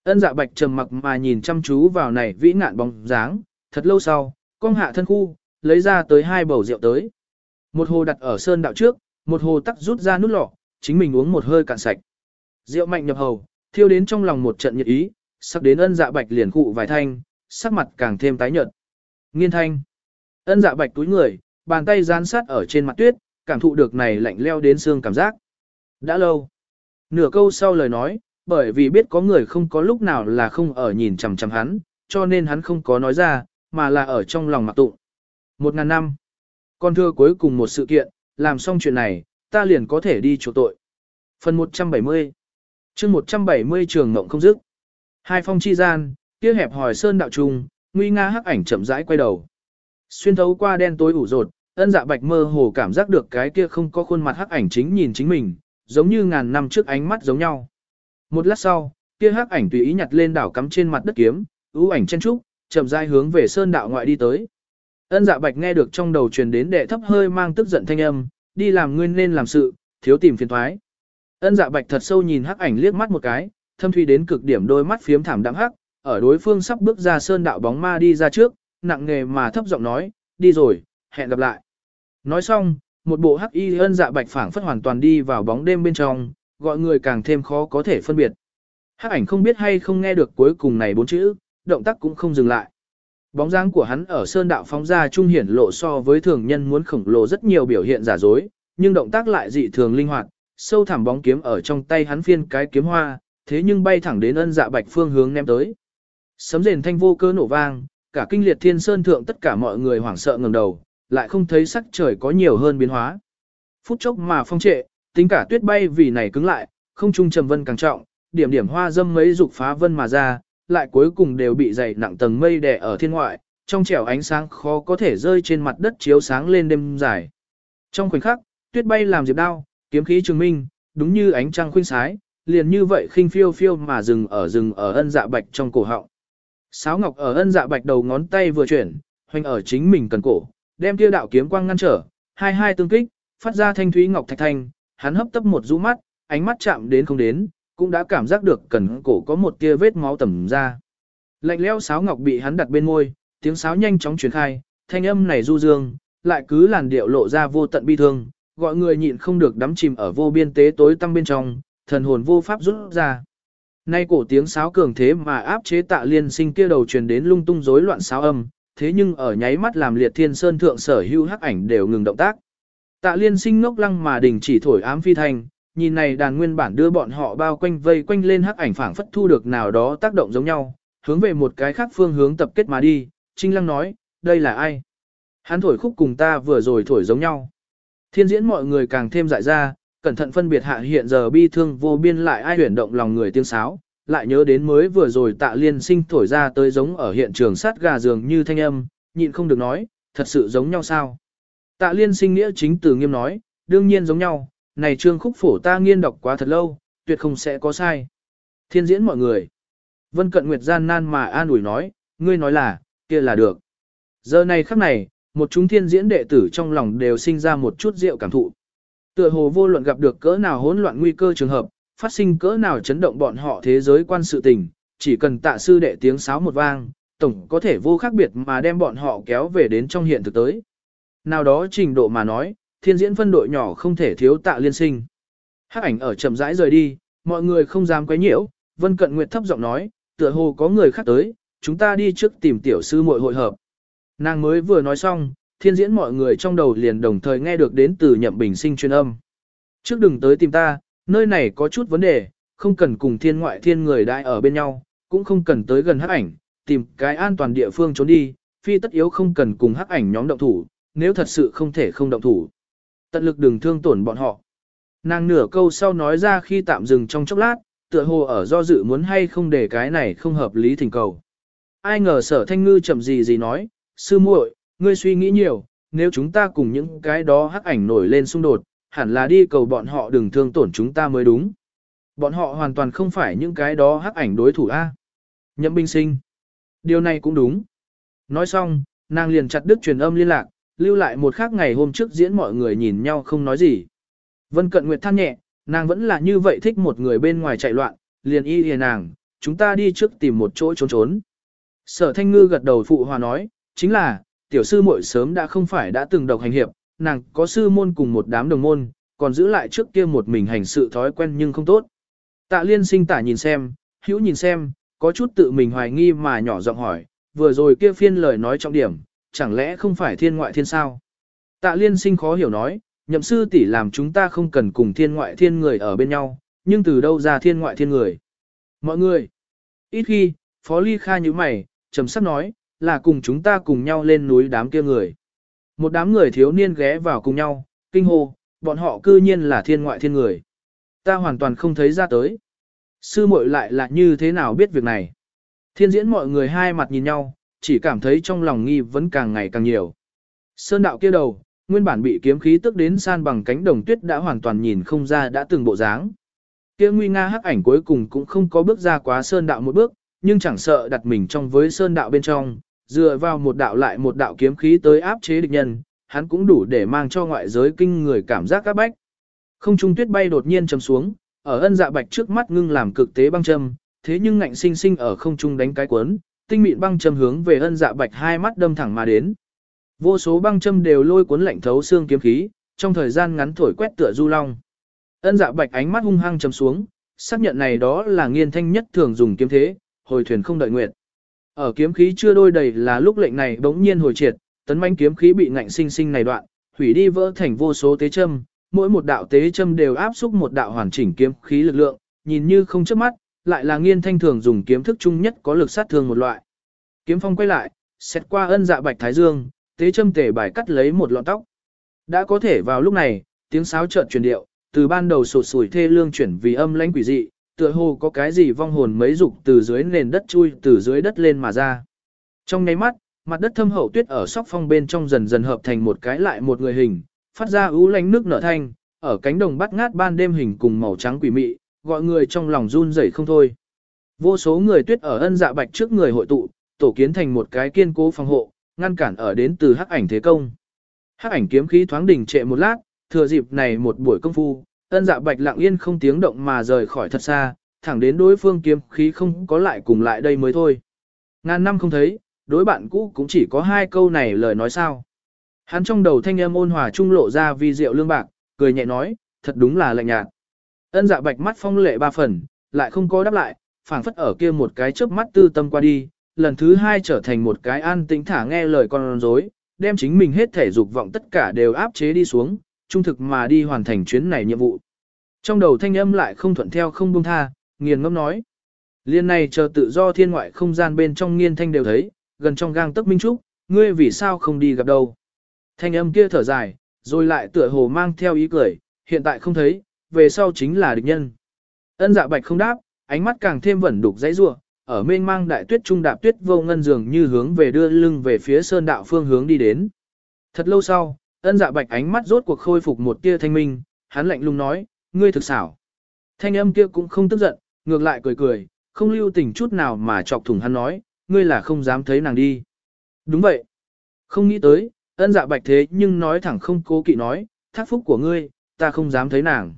Ân dạ bạch trầm mặc mà nhìn chăm chú vào này vĩ ngạn bóng dáng, thật lâu sau, con hạ thân khu, lấy ra tới hai bầu rượu tới. Một hồ đặt ở sơn đạo trước, một hồ tắc rút ra nút lọ, chính mình uống một hơi cạn sạch. Rượu mạnh nhập hầu, thiêu đến trong lòng một trận nhiệt ý, sắc đến ân dạ bạch liền cụ vài thanh, sắc mặt càng thêm tái nhợt. Nghiên thanh. Ân dạ bạch túi người, bàn tay dán sát ở trên mặt tuyết, cảm thụ được này lạnh leo đến xương cảm giác. Đã lâu. Nửa câu sau lời nói, bởi vì biết có người không có lúc nào là không ở nhìn chằm chằm hắn, cho nên hắn không có nói ra, mà là ở trong lòng mặc tụng. Một ngàn năm. Còn thưa cuối cùng một sự kiện, làm xong chuyện này, ta liền có thể đi chỗ tội. Phần 170 chương 170 trường ngộng không dứt. Hai phong chi gian, kia hẹp hỏi sơn đạo trung, nguy nga hắc ảnh chậm rãi quay đầu. Xuyên thấu qua đen tối ủ rột, ân dạ bạch mơ hồ cảm giác được cái kia không có khuôn mặt hắc ảnh chính nhìn chính mình, giống như ngàn năm trước ánh mắt giống nhau. Một lát sau, kia hắc ảnh tùy ý nhặt lên đảo cắm trên mặt đất kiếm, ưu ảnh chen trúc, chậm rãi hướng về sơn đạo ngoại đi tới. Ân dạ bạch nghe được trong đầu truyền đến đệ thấp hơi mang tức giận thanh âm, đi làm nguyên nên làm sự, thiếu tìm phiền thoái. Ân dạ bạch thật sâu nhìn hắc ảnh liếc mắt một cái, thâm thuy đến cực điểm đôi mắt phiếm thảm đạm hắc, ở đối phương sắp bước ra sơn đạo bóng ma đi ra trước, nặng nghề mà thấp giọng nói, đi rồi, hẹn gặp lại. Nói xong, một bộ hắc y ân dạ bạch phảng phất hoàn toàn đi vào bóng đêm bên trong, gọi người càng thêm khó có thể phân biệt. Hắc ảnh không biết hay không nghe được cuối cùng này bốn chữ, động tác cũng không dừng lại. Bóng dáng của hắn ở sơn đạo phóng ra trung hiển lộ so với thường nhân muốn khổng lồ rất nhiều biểu hiện giả dối, nhưng động tác lại dị thường linh hoạt, sâu thẳm bóng kiếm ở trong tay hắn phiên cái kiếm hoa, thế nhưng bay thẳng đến ân dạ bạch phương hướng ném tới. Sấm rền thanh vô cơ nổ vang, cả kinh liệt thiên sơn thượng tất cả mọi người hoảng sợ ngẩng đầu, lại không thấy sắc trời có nhiều hơn biến hóa. Phút chốc mà phong trệ, tính cả tuyết bay vì này cứng lại, không trung trầm vân càng trọng, điểm điểm hoa dâm mấy dục phá vân mà ra, lại cuối cùng đều bị dày nặng tầng mây đè ở thiên ngoại, trong trẻo ánh sáng khó có thể rơi trên mặt đất chiếu sáng lên đêm dài. Trong khoảnh khắc, tuyết bay làm diệp đao, kiếm khí trường minh, đúng như ánh trăng khuynh sái, liền như vậy khinh phiêu phiêu mà dừng ở dừng ở ân dạ bạch trong cổ họng. Sáo ngọc ở ân dạ bạch đầu ngón tay vừa chuyển, hoành ở chính mình cần cổ, đem kia đạo kiếm quang ngăn trở, hai hai tương kích, phát ra thanh thúy ngọc thạch thanh, hắn hấp tấp một rũ mắt, ánh mắt chạm đến không đến, cũng đã cảm giác được cần cổ có một tia vết máu tẩm ra. Lạnh leo sáo ngọc bị hắn đặt bên môi, tiếng sáo nhanh chóng truyền khai, thanh âm này du dương, lại cứ làn điệu lộ ra vô tận bi thương, gọi người nhịn không được đắm chìm ở vô biên tế tối tăm bên trong, thần hồn vô pháp rút ra. Nay cổ tiếng sáo cường thế mà áp chế tạ liên sinh kia đầu truyền đến lung tung rối loạn sáo âm, thế nhưng ở nháy mắt làm liệt thiên sơn thượng sở hữu hắc ảnh đều ngừng động tác. Tạ liên sinh ngốc lăng mà đình chỉ thổi ám phi thanh, nhìn này đàn nguyên bản đưa bọn họ bao quanh vây quanh lên hắc ảnh phảng phất thu được nào đó tác động giống nhau, hướng về một cái khác phương hướng tập kết mà đi, Trinh Lăng nói, đây là ai? Hắn thổi khúc cùng ta vừa rồi thổi giống nhau. Thiên diễn mọi người càng thêm dại ra, cẩn thận phân biệt hạ hiện giờ bi thương vô biên lại ai huyển động lòng người tiếng sáo, lại nhớ đến mới vừa rồi tạ liên sinh thổi ra tới giống ở hiện trường sát gà giường như thanh âm, nhịn không được nói, thật sự giống nhau sao? Tạ liên sinh nghĩa chính từ nghiêm nói, đương nhiên giống nhau, này trương khúc phổ ta nghiên đọc quá thật lâu, tuyệt không sẽ có sai. Thiên diễn mọi người. Vân cận nguyệt gian nan mà an ủi nói, ngươi nói là, kia là được. Giờ này khắc này, một chúng thiên diễn đệ tử trong lòng đều sinh ra một chút rượu cảm thụ. Tựa hồ vô luận gặp được cỡ nào hỗn loạn nguy cơ trường hợp, phát sinh cỡ nào chấn động bọn họ thế giới quan sự tình, chỉ cần tạ sư đệ tiếng sáo một vang, tổng có thể vô khác biệt mà đem bọn họ kéo về đến trong hiện thực tới. Nào đó trình độ mà nói, thiên diễn phân đội nhỏ không thể thiếu tạ liên sinh. Hắc ảnh ở chậm rãi rời đi, mọi người không dám quấy nhiễu, Vân Cận Nguyệt thấp giọng nói, tựa hồ có người khác tới, chúng ta đi trước tìm tiểu sư muội hội hợp. Nàng mới vừa nói xong, thiên diễn mọi người trong đầu liền đồng thời nghe được đến từ nhậm bình sinh truyền âm. Trước đừng tới tìm ta, nơi này có chút vấn đề, không cần cùng thiên ngoại thiên người đại ở bên nhau, cũng không cần tới gần hắc ảnh, tìm cái an toàn địa phương trốn đi, phi tất yếu không cần cùng hắc ảnh nhóm động thủ, nếu thật sự không thể không động thủ. Tận lực đừng thương tổn bọn họ. Nàng nửa câu sau nói ra khi tạm dừng trong chốc lát, tựa hồ ở do dự muốn hay không để cái này không hợp lý thỉnh cầu. Ai ngờ sở thanh ngư chậm gì gì nói, sư muội, ngươi suy nghĩ nhiều, nếu chúng ta cùng những cái đó hắc ảnh nổi lên xung đột, hẳn là đi cầu bọn họ đừng thương tổn chúng ta mới đúng. Bọn họ hoàn toàn không phải những cái đó hắc ảnh đối thủ A. Nhậm binh sinh. Điều này cũng đúng. Nói xong, nàng liền chặt đứt truyền âm liên lạc, lưu lại một khác ngày hôm trước diễn mọi người nhìn nhau không nói gì. Vân Cận Nguyệt than nhẹ, nàng vẫn là như vậy thích một người bên ngoài chạy loạn, liền y hề nàng, chúng ta đi trước tìm một chỗ trốn trốn. Sở Thanh Ngư gật đầu phụ hòa nói, chính là, tiểu sư muội sớm đã không phải đã từng độc hành hiệp, nàng có sư môn cùng một đám đồng môn, còn giữ lại trước kia một mình hành sự thói quen nhưng không tốt. Tạ liên sinh tả nhìn xem, hữu nhìn xem, có chút tự mình hoài nghi mà nhỏ giọng hỏi, vừa rồi kia phiên lời nói trọng điểm, chẳng lẽ không phải thiên ngoại thiên sao? Tạ liên sinh khó hiểu nói, nhậm sư tỷ làm chúng ta không cần cùng thiên ngoại thiên người ở bên nhau, nhưng từ đâu ra thiên ngoại thiên người? Mọi người, ít khi, Phó Ly Kha như mày, trầm sắc nói, là cùng chúng ta cùng nhau lên núi đám kia người. Một đám người thiếu niên ghé vào cùng nhau, kinh hô, bọn họ cư nhiên là thiên ngoại thiên người. Ta hoàn toàn không thấy ra tới. Sư muội lại là như thế nào biết việc này. Thiên diễn mọi người hai mặt nhìn nhau, chỉ cảm thấy trong lòng nghi vẫn càng ngày càng nhiều. Sơn đạo kia đầu, nguyên bản bị kiếm khí tức đến san bằng cánh đồng tuyết đã hoàn toàn nhìn không ra đã từng bộ dáng. Kia nguy nga hắc ảnh cuối cùng cũng không có bước ra quá sơn đạo một bước, nhưng chẳng sợ đặt mình trong với sơn đạo bên trong, dựa vào một đạo lại một đạo kiếm khí tới áp chế địch nhân, hắn cũng đủ để mang cho ngoại giới kinh người cảm giác các bách. Không trung tuyết bay đột nhiên chầm xuống, ở ân dạ bạch trước mắt ngưng làm cực tế băng châm, thế nhưng ngạnh sinh sinh ở không trung đánh cái cuốn, tinh mịn băng châm hướng về ân dạ bạch hai mắt đâm thẳng mà đến. Vô số băng châm đều lôi cuốn lạnh thấu xương kiếm khí, trong thời gian ngắn thổi quét tựa du long. Ân dạ bạch ánh mắt hung hăng chầm xuống, xác nhận này đó là nghiên thanh nhất thường dùng kiếm thế, hồi thuyền không đợi nguyện. Ở kiếm khí chưa đôi đầy là lúc lệnh này bỗng nhiên hồi triệt, tấn manh kiếm khí bị ngạnh sinh sinh này đoạn, hủy đi vỡ thành vô số tế châm, mỗi một đạo tế châm đều áp xúc một đạo hoàn chỉnh kiếm khí lực lượng, nhìn như không chớp mắt, lại là nghiên thanh thường dùng kiếm thức chung nhất có lực sát thương một loại. Kiếm phong quay lại, xét qua ân dạ bạch thái dương, tế châm tể bài cắt lấy một lọn tóc. Đã có thể vào lúc này, tiếng sáo chợt truyền điệu, từ ban đầu sụt sùi thê lương chuyển vì âm lãnh quỷ dị, tựa hồ có cái gì vong hồn mấy dục từ dưới nền đất chui từ dưới đất lên mà ra. Trong nháy mắt, mặt đất thâm hậu tuyết ở sóc phong bên trong dần dần hợp thành một cái lại một người hình, phát ra ưu lánh nước nở thanh, ở cánh đồng bắt ngát ban đêm hình cùng màu trắng quỷ mị, gọi người trong lòng run rẩy không thôi. Vô số người tuyết ở ân dạ bạch trước người hội tụ, tổ kiến thành một cái kiên cố phòng hộ, ngăn cản ở đến từ hắc ảnh thế công. Hắc ảnh kiếm khí thoáng đỉnh trệ một lát, thừa dịp này một buổi công phu, ân dạ bạch lặng yên không tiếng động mà rời khỏi thật xa, thẳng đến đối phương kiếm khí không có lại cùng lại đây mới thôi. Ngàn năm không thấy, đối bạn cũ cũng chỉ có hai câu này lời nói sao. Hắn trong đầu thanh âm ôn hòa trung lộ ra vi diệu lương bạc, cười nhẹ nói, thật đúng là lạnh nhạt. Ân dạ bạch mắt phong lệ ba phần, lại không có đáp lại, phảng phất ở kia một cái chớp mắt tư tâm qua đi, lần thứ hai trở thành một cái an tĩnh thả nghe lời con rối, đem chính mình hết thể dục vọng tất cả đều áp chế đi xuống, trung thực mà đi hoàn thành chuyến này nhiệm vụ. Trong đầu thanh âm lại không thuận theo không buông tha, nghiền ngâm nói. Liên này chờ tự do thiên ngoại không gian bên trong nghiên thanh đều thấy, gần trong gang tấc minh trúc, ngươi vì sao không đi gặp đâu. Thanh âm kia thở dài, rồi lại tựa hồ mang theo ý cười, hiện tại không thấy, về sau chính là địch nhân. Ân dạ bạch không đáp, ánh mắt càng thêm vẩn đục dãy rua, ở mênh mang đại tuyết trung đạp tuyết vô ngân dường như hướng về đưa lưng về phía sơn đạo phương hướng đi đến. Thật lâu sau, ân dạ bạch ánh mắt rốt cuộc khôi phục một tia thanh minh, hắn lạnh lùng nói, ngươi thực xảo. Thanh âm kia cũng không tức giận, ngược lại cười cười, không lưu tình chút nào mà chọc thủng hắn nói, ngươi là không dám thấy nàng đi. Đúng vậy. Không nghĩ tới, ân dạ bạch thế nhưng nói thẳng không cố kỵ nói, thác phúc của ngươi, ta không dám thấy nàng.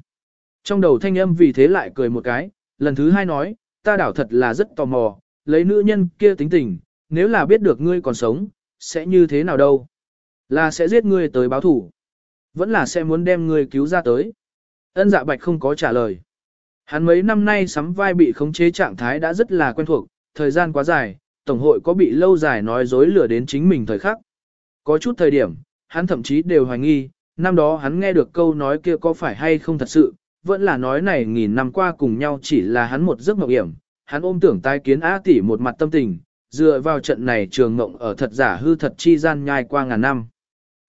Trong đầu thanh âm vì thế lại cười một cái, lần thứ hai nói, ta đảo thật là rất tò mò, lấy nữ nhân kia tính tình, nếu là biết được ngươi còn sống, sẽ như thế nào đâu? Là sẽ giết ngươi tới báo thủ, vẫn là sẽ muốn đem ngươi cứu ra tới. Ân dạ bạch không có trả lời. Hắn mấy năm nay sắm vai bị khống chế trạng thái đã rất là quen thuộc, thời gian quá dài, Tổng hội có bị lâu dài nói dối lừa đến chính mình thời khắc. Có chút thời điểm, hắn thậm chí đều hoài nghi, năm đó hắn nghe được câu nói kia có phải hay không thật sự, vẫn là nói này nghìn năm qua cùng nhau chỉ là hắn một giấc mộng hiểm, hắn ôm tưởng tái kiến A tỷ một mặt tâm tình, dựa vào trận này trường mộng ở thật giả hư thật chi gian nhai qua ngàn năm.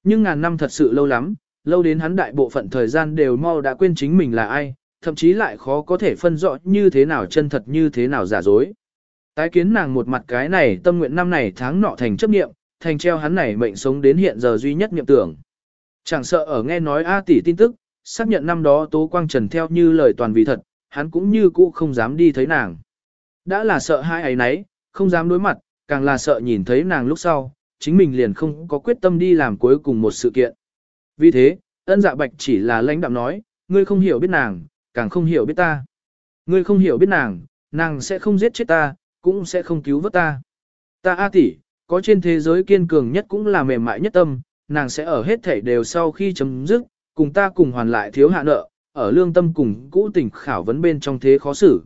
Nhưng ngàn năm thật sự lâu lắm, lâu đến hắn đại bộ phận thời gian đều mau đã quên chính mình là ai, thậm chí lại khó có thể phân rõ như thế nào chân thật như thế nào giả dối. Tái kiến nàng một mặt cái này tâm nguyện năm này tháng nọ thành chấp niệm, thành treo hắn này mệnh sống đến hiện giờ duy nhất niệm tưởng. Chẳng sợ ở nghe nói A tỷ tin tức, xác nhận năm đó Tố Quang Trần theo như lời toàn vì thật, hắn cũng như cũ không dám đi thấy nàng. Đã là sợ hai ấy nấy, không dám đối mặt, càng là sợ nhìn thấy nàng lúc sau, chính mình liền không có quyết tâm đi làm cuối cùng một sự kiện. Vì thế, ân dạ bạch chỉ là lãnh đạm nói, ngươi không hiểu biết nàng, càng không hiểu biết ta. Ngươi không hiểu biết nàng, nàng sẽ không giết chết ta, cũng sẽ không cứu vớt ta. Ta A tỷ, có trên thế giới kiên cường nhất cũng là mềm mại nhất tâm, nàng sẽ ở hết thảy đều sau khi chấm dứt, cùng ta cùng hoàn lại thiếu hạ nợ, ở lương tâm cùng cũ tình khảo vấn bên trong thế khó xử.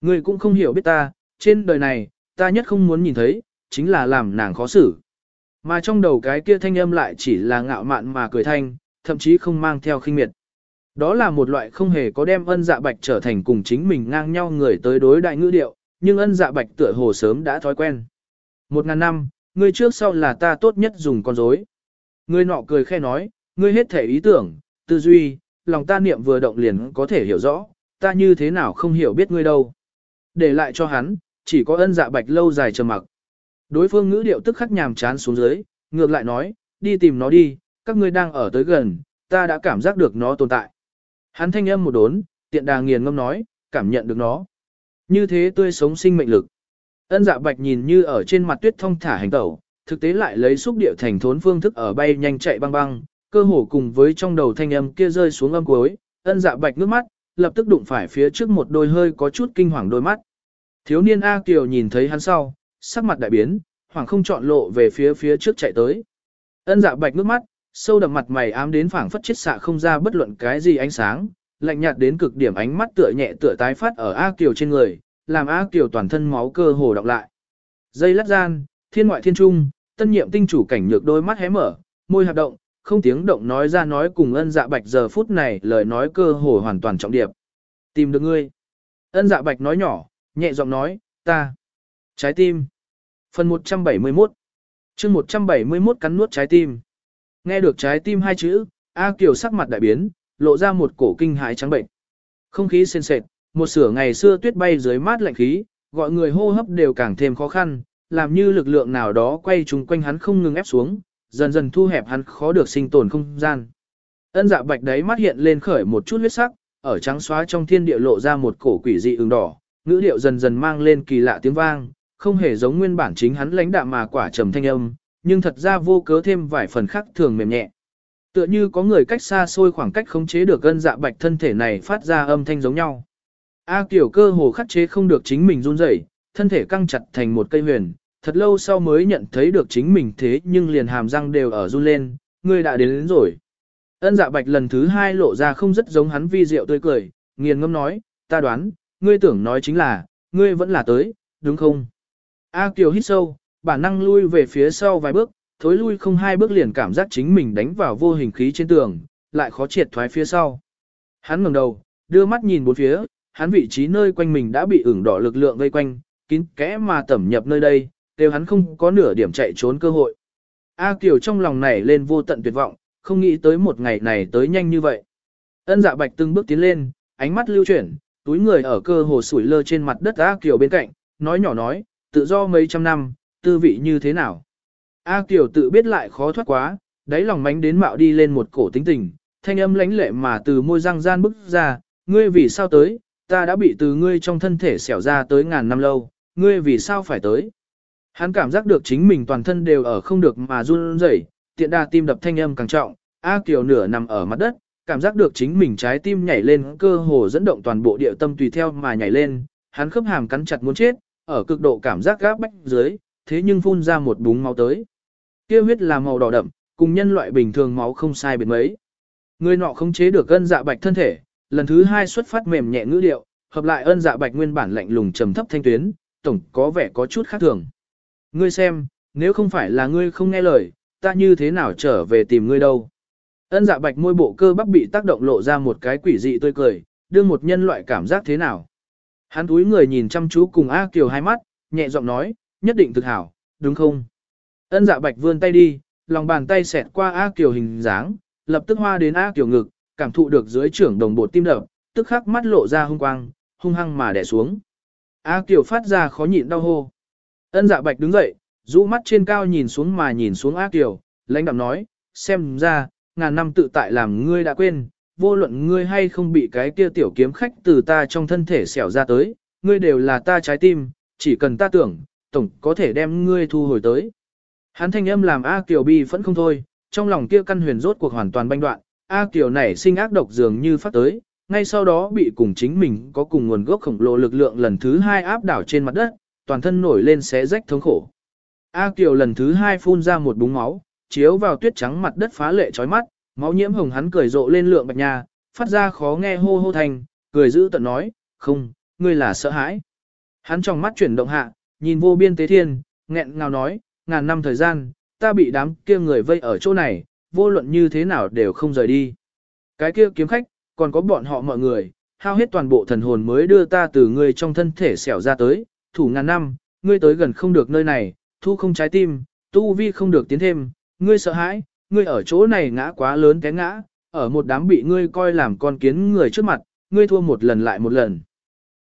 Ngươi cũng không hiểu biết ta, trên đời này, ta nhất không muốn nhìn thấy, chính là làm nàng khó xử. Mà trong đầu cái kia thanh âm lại chỉ là ngạo mạn mà cười thanh, thậm chí không mang theo khinh miệt. Đó là một loại không hề có đem ân dạ bạch trở thành cùng chính mình ngang nhau người tới đối đại ngữ điệu, nhưng ân dạ bạch tựa hồ sớm đã thói quen. Một ngàn năm, người trước sau là ta tốt nhất dùng con rối. người nọ cười khe nói, ngươi hết thể ý tưởng, tư duy, lòng ta niệm vừa động liền có thể hiểu rõ, ta như thế nào không hiểu biết ngươi đâu. Để lại cho hắn, chỉ có ân dạ bạch lâu dài trầm mặc. Đối phương ngữ điệu tức khắc nhàm chán xuống dưới, ngược lại nói, đi tìm nó đi, các ngươi đang ở tới gần, ta đã cảm giác được nó tồn tại. Hắn thanh âm một đốn, tiện đà nghiền ngâm nói, cảm nhận được nó. Như thế tươi sống sinh mệnh lực. Ân dạ bạch nhìn như ở trên mặt tuyết thông thả hành tẩu, thực tế lại lấy xúc điệu thành thốn phương thức ở bay nhanh chạy băng băng, cơ hồ cùng với trong đầu thanh âm kia rơi xuống âm cuối, ân dạ bạch nước mắt, lập tức đụng phải phía trước một đôi hơi có chút kinh hoàng đôi mắt. Thiếu niên A Kiều nhìn thấy hắn sau, sắc mặt đại biến, hoàng không chọn lộ về phía phía trước chạy tới. Ân dạ bạch nước mắt, sâu đậm mặt mày ám đến phảng phất chết xạ không ra bất luận cái gì ánh sáng, lạnh nhạt đến cực điểm ánh mắt tựa nhẹ tựa tái phát ở A Kiều trên người, làm A Kiều toàn thân máu cơ hồ đọc lại. Dây lát gian, thiên ngoại thiên trung, tân nhiệm tinh chủ cảnh nhược đôi mắt hé mở, môi hoạt động, không tiếng động nói ra nói cùng ân dạ bạch giờ phút này lời nói cơ hồ hoàn toàn trọng điệp. Tìm được ngươi. Ân dạ bạch nói nhỏ, nhẹ giọng nói, ta. Trái tim. Phần 171. chương 171 cắn nuốt trái tim. Nghe được trái tim hai chữ, A Kiều sắc mặt đại biến, lộ ra một cổ kinh hãi trắng bệnh. Không khí sền sệt, một sửa ngày xưa tuyết bay dưới mát lạnh khí, gọi người hô hấp đều càng thêm khó khăn, làm như lực lượng nào đó quay trùng quanh hắn không ngừng ép xuống, dần dần thu hẹp hắn khó được sinh tồn không gian. Ân dạ bạch đấy mắt hiện lên khởi một chút huyết sắc, ở trắng xóa trong thiên địa lộ ra một cổ quỷ dị ửng đỏ, ngữ điệu dần dần mang lên kỳ lạ tiếng vang, không hề giống nguyên bản chính hắn lãnh đạm mà quả trầm thanh âm, nhưng thật ra vô cớ thêm vài phần khác thường mềm nhẹ. Tựa như có người cách xa xôi khoảng cách khống chế được ân dạ bạch thân thể này phát ra âm thanh giống nhau. A tiểu cơ hồ khắc chế không được chính mình run rẩy, thân thể căng chặt thành một cây huyền, thật lâu sau mới nhận thấy được chính mình thế nhưng liền hàm răng đều ở run lên, ngươi đã đến, đến rồi. Ân dạ bạch lần thứ hai lộ ra không rất giống hắn vi diệu tươi cười, nghiền ngâm nói, ta đoán, ngươi tưởng nói chính là, ngươi vẫn là tới, đúng không? A Kiều hít sâu, bản năng lui về phía sau vài bước, thối lui không hai bước liền cảm giác chính mình đánh vào vô hình khí trên tường, lại khó triệt thoái phía sau. Hắn ngẩng đầu, đưa mắt nhìn bốn phía, hắn vị trí nơi quanh mình đã bị ửng đỏ lực lượng vây quanh, kín kẽ mà tẩm nhập nơi đây, đều hắn không có nửa điểm chạy trốn cơ hội. A Kiều trong lòng này lên vô tận tuyệt vọng, không nghĩ tới một ngày này tới nhanh như vậy. Ân dạ bạch từng bước tiến lên, ánh mắt lưu chuyển, túi người ở cơ hồ sủi lơ trên mặt đất A Kiều bên cạnh, nói nhỏ nói, tự do mấy trăm năm, tư vị như thế nào. A Kiều tự biết lại khó thoát quá, đáy lòng mánh đến mạo đi lên một cổ tính tình, thanh âm lãnh lệ mà từ môi răng gian bức ra, ngươi vì sao tới, ta đã bị từ ngươi trong thân thể xẻo ra tới ngàn năm lâu, ngươi vì sao phải tới. Hắn cảm giác được chính mình toàn thân đều ở không được mà run rẩy, tiện đa tim đập thanh âm càng trọng, A Kiều nửa nằm ở mặt đất, cảm giác được chính mình trái tim nhảy lên cơ hồ dẫn động toàn bộ địa tâm tùy theo mà nhảy lên, hắn khớp hàm cắn chặt muốn chết, ở cực độ cảm giác gáp bách dưới, thế nhưng phun ra một búng máu tới. Kia huyết là màu đỏ đậm, cùng nhân loại bình thường máu không sai biệt mấy. Người nọ không chế được ân dạ bạch thân thể, lần thứ hai xuất phát mềm nhẹ ngữ điệu, hợp lại ân dạ bạch nguyên bản lạnh lùng trầm thấp thanh tuyến, tổng có vẻ có chút khác thường. Ngươi xem, nếu không phải là ngươi không nghe lời, ta như thế nào trở về tìm ngươi đâu. Ân dạ bạch môi bộ cơ bắp bị tác động lộ ra một cái quỷ dị tươi cười, đưa một nhân loại cảm giác thế nào. Hắn túi người nhìn chăm chú cùng A Kiều hai mắt, nhẹ giọng nói, nhất định thực hảo, đúng không? Ân dạ bạch vươn tay đi, lòng bàn tay xẹt qua A Kiều hình dáng, lập tức hoa đến A Kiều ngực, cảm thụ được dưới trưởng đồng bột tim đập, tức khắc mắt lộ ra hung quang, hung hăng mà đè xuống. A Kiều phát ra khó nhịn đau hô. Ân dạ bạch đứng dậy, rũ mắt trên cao nhìn xuống mà nhìn xuống ác Kiều, lãnh đạm nói, xem ra, ngàn năm tự tại làm ngươi đã quên, vô luận ngươi hay không bị cái kia tiểu kiếm khách từ ta trong thân thể xẻo ra tới, ngươi đều là ta trái tim, chỉ cần ta tưởng, tổng có thể đem ngươi thu hồi tới. Hắn thanh âm làm A Kiều bi phẫn không thôi, trong lòng kia căn huyền rốt cuộc hoàn toàn banh đoạn, A Kiều nảy sinh ác độc dường như phát tới, ngay sau đó bị cùng chính mình có cùng nguồn gốc khổng lồ lực lượng lần thứ hai áp đảo trên mặt đất, toàn thân nổi lên xé rách thống khổ. A Kiều lần thứ hai phun ra một búng máu, chiếu vào tuyết trắng mặt đất phá lệ chói mắt, máu nhiễm hồng hắn cười rộ lên lượng bạch nhà, phát ra khó nghe hô hô thành, cười giữ tận nói, không, ngươi là sợ hãi. Hắn trong mắt chuyển động hạ, nhìn vô biên tế thiên, nghẹn ngào nói, ngàn năm thời gian, ta bị đám kia người vây ở chỗ này, vô luận như thế nào đều không rời đi. Cái kia kiếm khách, còn có bọn họ mọi người, hao hết toàn bộ thần hồn mới đưa ta từ ngươi trong thân thể xẻo ra tới, thủ ngàn năm, ngươi tới gần không được nơi này, thu không trái tim, tu vi không được tiến thêm, ngươi sợ hãi, ngươi ở chỗ này ngã quá lớn cái ngã, ở một đám bị ngươi coi làm con kiến người trước mặt, ngươi thua một lần lại một lần.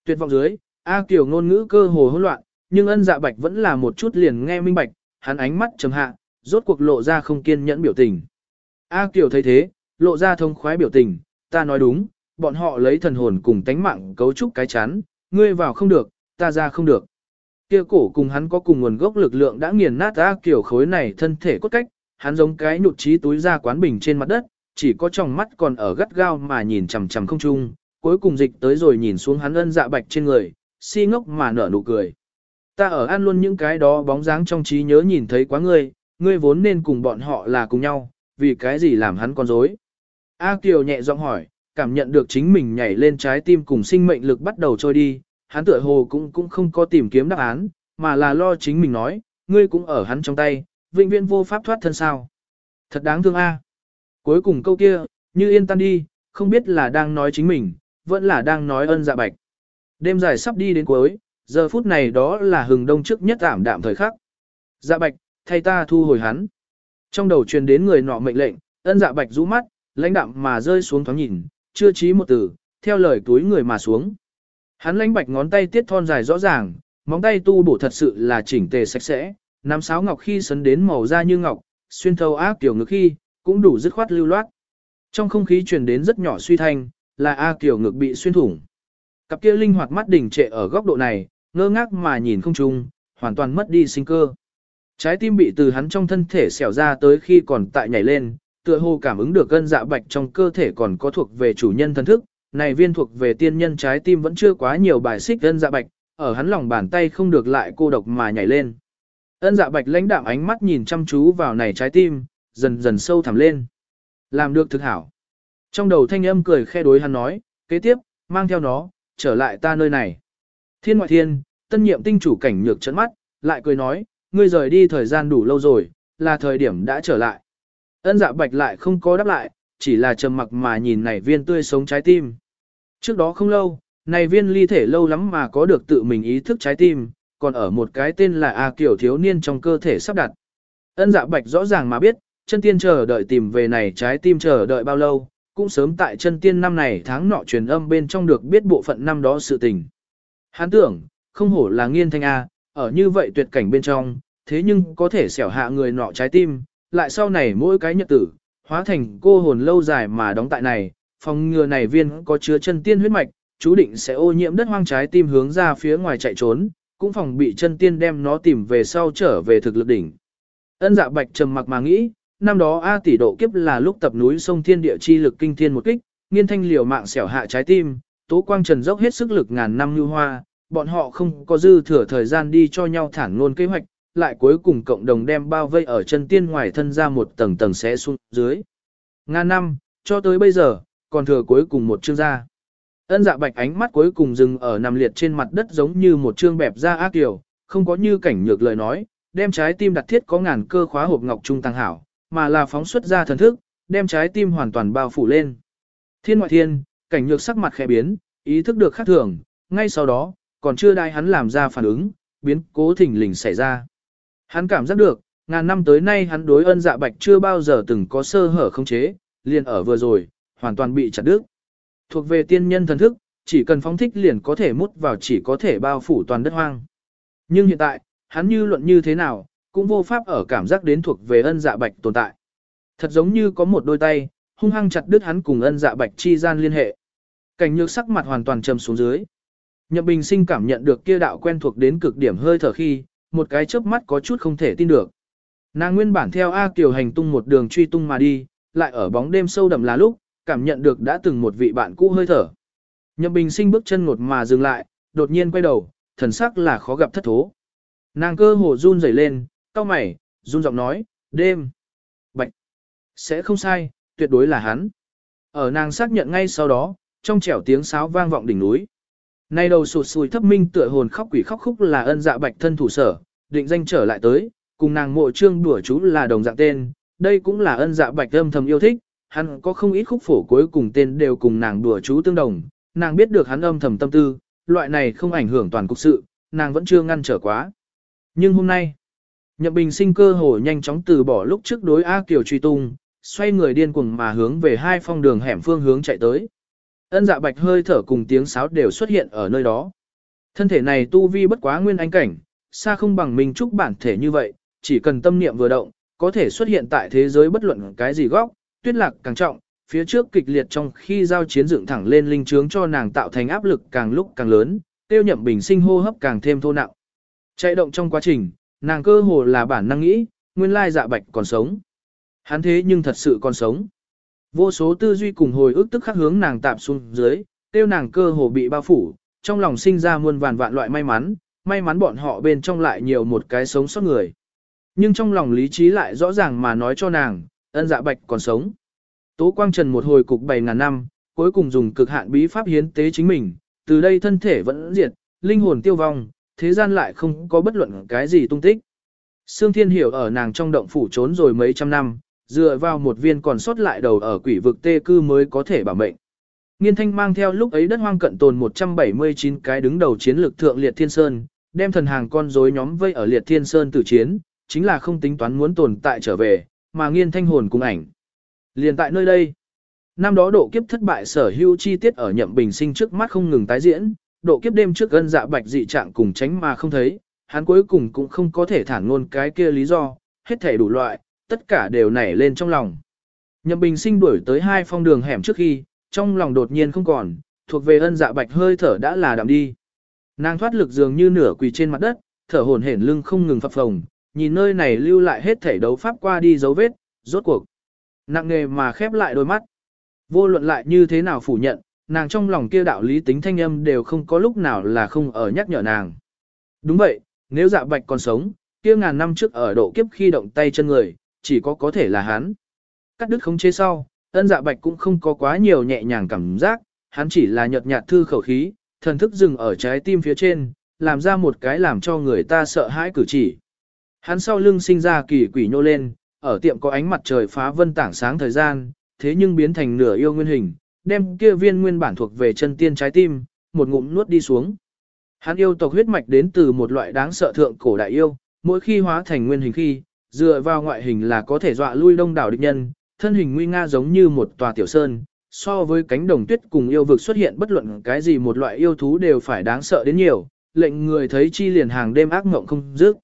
Tuyệt vọng dưới, A Kiều ngôn ngữ cơ hồ hỗn loạn, nhưng ân dạ bạch vẫn là một chút liền nghe minh bạch, hắn ánh mắt trầm hạ, rốt cuộc lộ ra không kiên nhẫn biểu tình. A Kiều thấy thế, lộ ra thông khoái biểu tình, ta nói đúng, bọn họ lấy thần hồn cùng tánh mạng cấu trúc cái chắn, ngươi vào không được, ta ra không được. Kia cổ cùng hắn có cùng nguồn gốc lực lượng đã nghiền nát ra kiểu khối này thân thể cốt cách, hắn giống cái nhụt chí túi ra quán bình trên mặt đất, chỉ có trong mắt còn ở gắt gao mà nhìn chằm chằm không chung. cuối cùng dịch tới rồi nhìn xuống hắn ân dạ bạch trên người, si ngốc mà nở nụ cười. Ta ở ăn luôn những cái đó bóng dáng trong trí nhớ nhìn thấy quá ngươi, ngươi vốn nên cùng bọn họ là cùng nhau, vì cái gì làm hắn con dối. A Kiều nhẹ giọng hỏi, cảm nhận được chính mình nhảy lên trái tim cùng sinh mệnh lực bắt đầu trôi đi, hắn tựa hồ cũng cũng không có tìm kiếm đáp án, mà là lo chính mình nói, ngươi cũng ở hắn trong tay, vĩnh viễn vô pháp thoát thân sao. Thật đáng thương a. Cuối cùng câu kia, như yên tan đi, không biết là đang nói chính mình, vẫn là đang nói ân dạ bạch. Đêm dài sắp đi đến cuối, giờ phút này đó là hừng đông trước nhất ảm đạm thời khắc. Dạ bạch, thay ta thu hồi hắn. Trong đầu truyền đến người nọ mệnh lệnh, ân dạ bạch rũ mắt, lãnh đạm mà rơi xuống thoáng nhìn, chưa trí một từ, theo lời túi người mà xuống. Hắn lãnh bạch ngón tay tiết thon dài rõ ràng, móng tay tu bổ thật sự là chỉnh tề sạch sẽ, nắm sáo ngọc khi sấn đến màu da như ngọc, xuyên thấu ác tiểu ngực khi, cũng đủ dứt khoát lưu loát. Trong không khí truyền đến rất nhỏ suy thanh, là A Kiều ngực bị xuyên thủng. Cặp kia linh hoạt mắt đỉnh trệ ở góc độ này, ngơ ngác mà nhìn không trung, hoàn toàn mất đi sinh cơ. Trái tim bị từ hắn trong thân thể xẻo ra tới khi còn tại nhảy lên, tựa hồ cảm ứng được cơn dạ bạch trong cơ thể còn có thuộc về chủ nhân thân thức, này viên thuộc về tiên nhân trái tim vẫn chưa quá nhiều bài xích ân dạ bạch, ở hắn lòng bàn tay không được lại cô độc mà nhảy lên. Ân dạ bạch lãnh đạm ánh mắt nhìn chăm chú vào này trái tim, dần dần sâu thẳm lên. Làm được thực hảo. Trong đầu thanh âm cười khe đối hắn nói, kế tiếp, mang theo nó, trở lại ta nơi này. Thiên ngoại thiên, tân nhiệm tinh chủ cảnh nhược chấn mắt, lại cười nói, ngươi rời đi thời gian đủ lâu rồi, là thời điểm đã trở lại. Ân dạ bạch lại không có đáp lại, chỉ là trầm mặc mà nhìn này viên tươi sống trái tim. Trước đó không lâu, này viên ly thể lâu lắm mà có được tự mình ý thức trái tim, còn ở một cái tên là A Kiều thiếu niên trong cơ thể sắp đặt. Ân dạ bạch rõ ràng mà biết, chân tiên chờ đợi tìm về này trái tim chờ đợi bao lâu, cũng sớm tại chân tiên năm này tháng nọ truyền âm bên trong được biết bộ phận năm đó sự tình. Hán tưởng, không hổ là nghiên thanh A, ở như vậy tuyệt cảnh bên trong, thế nhưng có thể xẻo hạ người nọ trái tim, lại sau này mỗi cái nhật tử, hóa thành cô hồn lâu dài mà đóng tại này, phòng ngừa này viên có chứa chân tiên huyết mạch, chú định sẽ ô nhiễm đất hoang trái tim hướng ra phía ngoài chạy trốn, cũng phòng bị chân tiên đem nó tìm về sau trở về thực lực đỉnh. Ân dạ bạch trầm mặc mà nghĩ, năm đó A tỷ độ kiếp là lúc tập núi sông thiên địa chi lực kinh thiên một kích, nghiên thanh liều mạng xẻo hạ trái tim, tố quang trần dốc hết sức lực ngàn năm như hoa, bọn họ không có dư thừa thời gian đi cho nhau thản ngôn kế hoạch, lại cuối cùng cộng đồng đem bao vây ở chân tiên ngoài thân ra một tầng tầng sẽ xuống dưới. Ngàn năm, cho tới bây giờ, còn thừa cuối cùng một chương ra. Ân dạ bạch ánh mắt cuối cùng dừng ở nằm liệt trên mặt đất giống như một chương bẹp ra ác kiểu, không có như cảnh nhược lời nói, đem trái tim đặt thiết có ngàn cơ khóa hộp ngọc trung tăng hảo, mà là phóng xuất ra thần thức, đem trái tim hoàn toàn bao phủ lên. Thiên ngoại thiên, cảnh nhược sắc mặt khẽ biến, ý thức được khác thường, ngay sau đó, còn chưa đai hắn làm ra phản ứng, biến cố thỉnh lình xảy ra. Hắn cảm giác được, ngàn năm tới nay hắn đối ân dạ bạch chưa bao giờ từng có sơ hở không chế, liền ở vừa rồi, hoàn toàn bị chặt đứt. Thuộc về tiên nhân thần thức, chỉ cần phóng thích liền có thể mút vào chỉ có thể bao phủ toàn đất hoang. Nhưng hiện tại, hắn như luận như thế nào, cũng vô pháp ở cảm giác đến thuộc về ân dạ bạch tồn tại. Thật giống như có một đôi tay, hung hăng chặt đứt hắn cùng ân dạ bạch chi gian liên hệ. Cảnh nhược sắc mặt hoàn toàn trầm xuống dưới. Nhậm Bình Sinh cảm nhận được kia đạo quen thuộc đến cực điểm hơi thở khi, một cái chớp mắt có chút không thể tin được. Nàng nguyên bản theo A Kiều hành tung một đường truy tung mà đi, lại ở bóng đêm sâu đậm là lúc, cảm nhận được đã từng một vị bạn cũ hơi thở. Nhậm Bình Sinh bước chân ngột mà dừng lại, đột nhiên quay đầu, thần sắc là khó gặp thất thố. Nàng cơ hồ run rẩy lên, cau mày, run giọng nói, đêm. Bạch. Sẽ không sai, tuyệt đối là hắn. Ở nàng xác nhận ngay sau đó, trong trẻo tiếng sáo vang vọng đỉnh núi. Nay đầu sụt sùi thấp minh tựa hồn khóc quỷ khóc khúc là ân dạ bạch thân thủ sở, định danh trở lại tới, cùng nàng mộ trương đùa chú là đồng dạng tên, đây cũng là ân dạ bạch âm thầm yêu thích, hắn có không ít khúc phổ cuối cùng tên đều cùng nàng đùa chú tương đồng, nàng biết được hắn âm thầm tâm tư, loại này không ảnh hưởng toàn cục sự, nàng vẫn chưa ngăn trở quá. Nhưng hôm nay, Nhậm Bình sinh cơ hồ nhanh chóng từ bỏ lúc trước đối A Kiều truy tung, xoay người điên cuồng mà hướng về hai phong đường hẻm phương hướng chạy tới. Ân dạ bạch hơi thở cùng tiếng sáo đều xuất hiện ở nơi đó. Thân thể này tu vi bất quá nguyên anh cảnh, xa không bằng mình trúc bản thể như vậy, chỉ cần tâm niệm vừa động, có thể xuất hiện tại thế giới bất luận cái gì góc, tuyết lạc càng trọng, phía trước kịch liệt trong khi giao chiến dựng thẳng lên linh trướng cho nàng tạo thành áp lực càng lúc càng lớn, tiêu nhậm bình sinh hô hấp càng thêm thô nặng. Chạy động trong quá trình, nàng cơ hồ là bản năng nghĩ, nguyên lai dạ bạch còn sống. Hắn thế nhưng thật sự còn sống. Vô số tư duy cùng hồi ức tức khắc hướng nàng tạm xuống dưới, tiêu nàng cơ hồ bị bao phủ, trong lòng sinh ra muôn vàn vạn loại may mắn, may mắn bọn họ bên trong lại nhiều một cái sống sót người. Nhưng trong lòng lý trí lại rõ ràng mà nói cho nàng, ân dạ bạch còn sống. Tố Quang Trần một hồi cục 7.000 năm, cuối cùng dùng cực hạn bí pháp hiến tế chính mình, từ đây thân thể vẫn diệt, linh hồn tiêu vong, thế gian lại không có bất luận cái gì tung tích. Sương Thiên Hiểu ở nàng trong động phủ trốn rồi mấy trăm năm, dựa vào một viên còn sót lại đầu ở quỷ vực tê cư mới có thể bảo mệnh. Nghiên thanh mang theo lúc ấy đất hoang cận tồn 179 cái đứng đầu chiến lược thượng liệt thiên sơn, đem thần hàng con rối nhóm vây ở liệt thiên sơn tử chiến, chính là không tính toán muốn tồn tại trở về, mà nghiên thanh hồn cùng ảnh. Liền tại nơi đây, năm đó độ kiếp thất bại sở hữu chi tiết ở nhậm bình sinh trước mắt không ngừng tái diễn, độ kiếp đêm trước gân dạ bạch dị trạng cùng tránh mà không thấy, hắn cuối cùng cũng không có thể thản ngôn cái kia lý do, hết thể đủ loại, tất cả đều nảy lên trong lòng. Nhậm bình sinh đuổi tới hai phong đường hẻm trước khi, trong lòng đột nhiên không còn, thuộc về ân dạ bạch hơi thở đã là đạm đi. Nàng thoát lực dường như nửa quỳ trên mặt đất, thở hổn hển lưng không ngừng phập phồng, nhìn nơi này lưu lại hết thể đấu pháp qua đi dấu vết, rốt cuộc. Nặng nghề mà khép lại đôi mắt. Vô luận lại như thế nào phủ nhận, nàng trong lòng kia đạo lý tính thanh âm đều không có lúc nào là không ở nhắc nhở nàng. Đúng vậy, nếu dạ bạch còn sống, kia ngàn năm trước ở độ kiếp khi động tay chân người, chỉ có có thể là hắn. Cắt đứt khống chế sau, ân dạ bạch cũng không có quá nhiều nhẹ nhàng cảm giác, hắn chỉ là nhợt nhạt thư khẩu khí, thần thức dừng ở trái tim phía trên, làm ra một cái làm cho người ta sợ hãi cử chỉ. Hắn sau lưng sinh ra kỳ quỷ nhô lên, ở tiệm có ánh mặt trời phá vân tảng sáng thời gian, thế nhưng biến thành nửa yêu nguyên hình, đem kia viên nguyên bản thuộc về chân tiên trái tim, một ngụm nuốt đi xuống. Hắn yêu tộc huyết mạch đến từ một loại đáng sợ thượng cổ đại yêu, mỗi khi hóa thành nguyên hình khi, dựa vào ngoại hình là có thể dọa lui đông đảo địch nhân, thân hình nguy nga giống như một tòa tiểu sơn, so với cánh đồng tuyết cùng yêu vực xuất hiện bất luận cái gì một loại yêu thú đều phải đáng sợ đến nhiều, lệnh người thấy chi liền hàng đêm ác ngộng không dứt.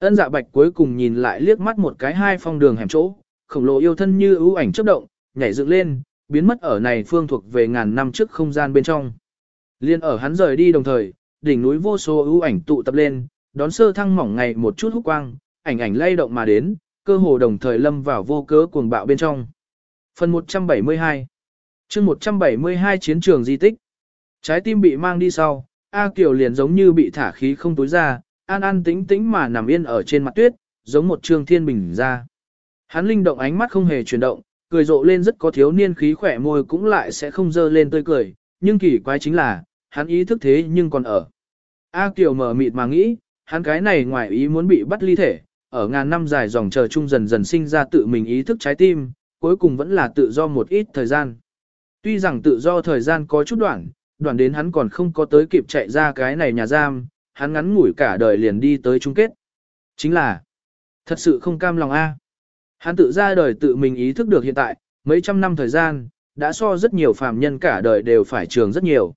Ân dạ bạch cuối cùng nhìn lại liếc mắt một cái hai phong đường hẻm chỗ, khổng lồ yêu thân như ưu ảnh chớp động, nhảy dựng lên, biến mất ở này phương thuộc về ngàn năm trước không gian bên trong. Liên ở hắn rời đi đồng thời, đỉnh núi vô số ưu ảnh tụ tập lên, đón sơ thăng mỏng ngày một chút húc quang, ảnh ảnh lay động mà đến, cơ hồ đồng thời lâm vào vô cớ cuồng bạo bên trong. Phần 172 chương 172 chiến trường di tích Trái tim bị mang đi sau, A Kiều liền giống như bị thả khí không tối ra, an an tĩnh tĩnh mà nằm yên ở trên mặt tuyết, giống một trương thiên bình ra. Hắn linh động ánh mắt không hề chuyển động, cười rộ lên rất có thiếu niên khí khỏe môi cũng lại sẽ không dơ lên tươi cười, nhưng kỳ quái chính là, hắn ý thức thế nhưng còn ở. A Kiều mở mịt mà nghĩ, hắn cái này ngoài ý muốn bị bắt ly thể, ở ngàn năm dài dòng chờ chung dần dần sinh ra tự mình ý thức trái tim, cuối cùng vẫn là tự do một ít thời gian. Tuy rằng tự do thời gian có chút đoạn, đoạn đến hắn còn không có tới kịp chạy ra cái này nhà giam, hắn ngắn ngủi cả đời liền đi tới chung kết. Chính là, thật sự không cam lòng a. Hắn tự ra đời tự mình ý thức được hiện tại, mấy trăm năm thời gian, đã so rất nhiều phàm nhân cả đời đều phải trường rất nhiều.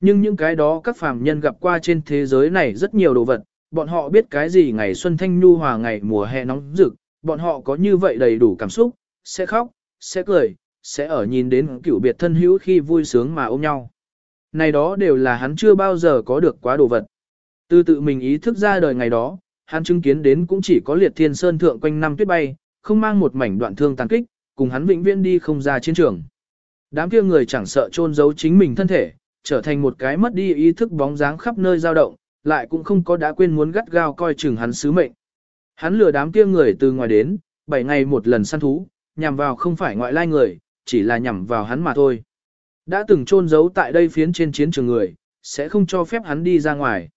Nhưng những cái đó các phàm nhân gặp qua trên thế giới này rất nhiều đồ vật, bọn họ biết cái gì ngày xuân thanh nhu hòa ngày mùa hè nóng rực, bọn họ có như vậy đầy đủ cảm xúc, sẽ khóc, sẽ cười, sẽ ở nhìn đến cựu biệt thân hữu khi vui sướng mà ôm nhau. Này đó đều là hắn chưa bao giờ có được quá đồ vật. Từ tự mình ý thức ra đời ngày đó, hắn chứng kiến đến cũng chỉ có liệt thiên sơn thượng quanh năm tuyết bay, không mang một mảnh đoạn thương tàn kích, cùng hắn vĩnh viễn đi không ra chiến trường. Đám kia người chẳng sợ trôn giấu chính mình thân thể, trở thành một cái mất đi ý thức bóng dáng khắp nơi dao động, lại cũng không có đã quên muốn gắt gao coi chừng hắn sứ mệnh. Hắn lừa đám kia người từ ngoài đến, 7 ngày một lần săn thú, nhằm vào không phải ngoại lai người, chỉ là nhằm vào hắn mà thôi. Đã từng trôn giấu tại đây phiến trên chiến trường người, sẽ không cho phép hắn đi ra ngoài.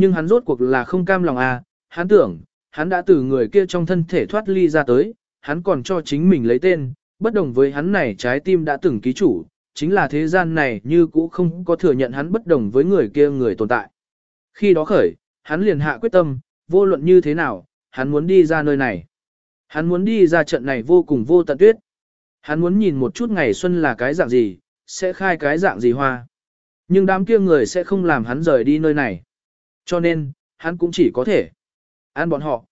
Nhưng hắn rốt cuộc là không cam lòng à, hắn tưởng, hắn đã từ người kia trong thân thể thoát ly ra tới, hắn còn cho chính mình lấy tên, bất đồng với hắn này trái tim đã từng ký chủ, chính là thế gian này như cũ không có thừa nhận hắn bất đồng với người kia người tồn tại. Khi đó khởi, hắn liền hạ quyết tâm, vô luận như thế nào, hắn muốn đi ra nơi này. Hắn muốn đi ra trận này vô cùng vô tận tuyết. Hắn muốn nhìn một chút ngày xuân là cái dạng gì, sẽ khai cái dạng gì hoa. Nhưng đám kia người sẽ không làm hắn rời đi nơi này. Cho nên, hắn cũng chỉ có thể ăn bọn họ.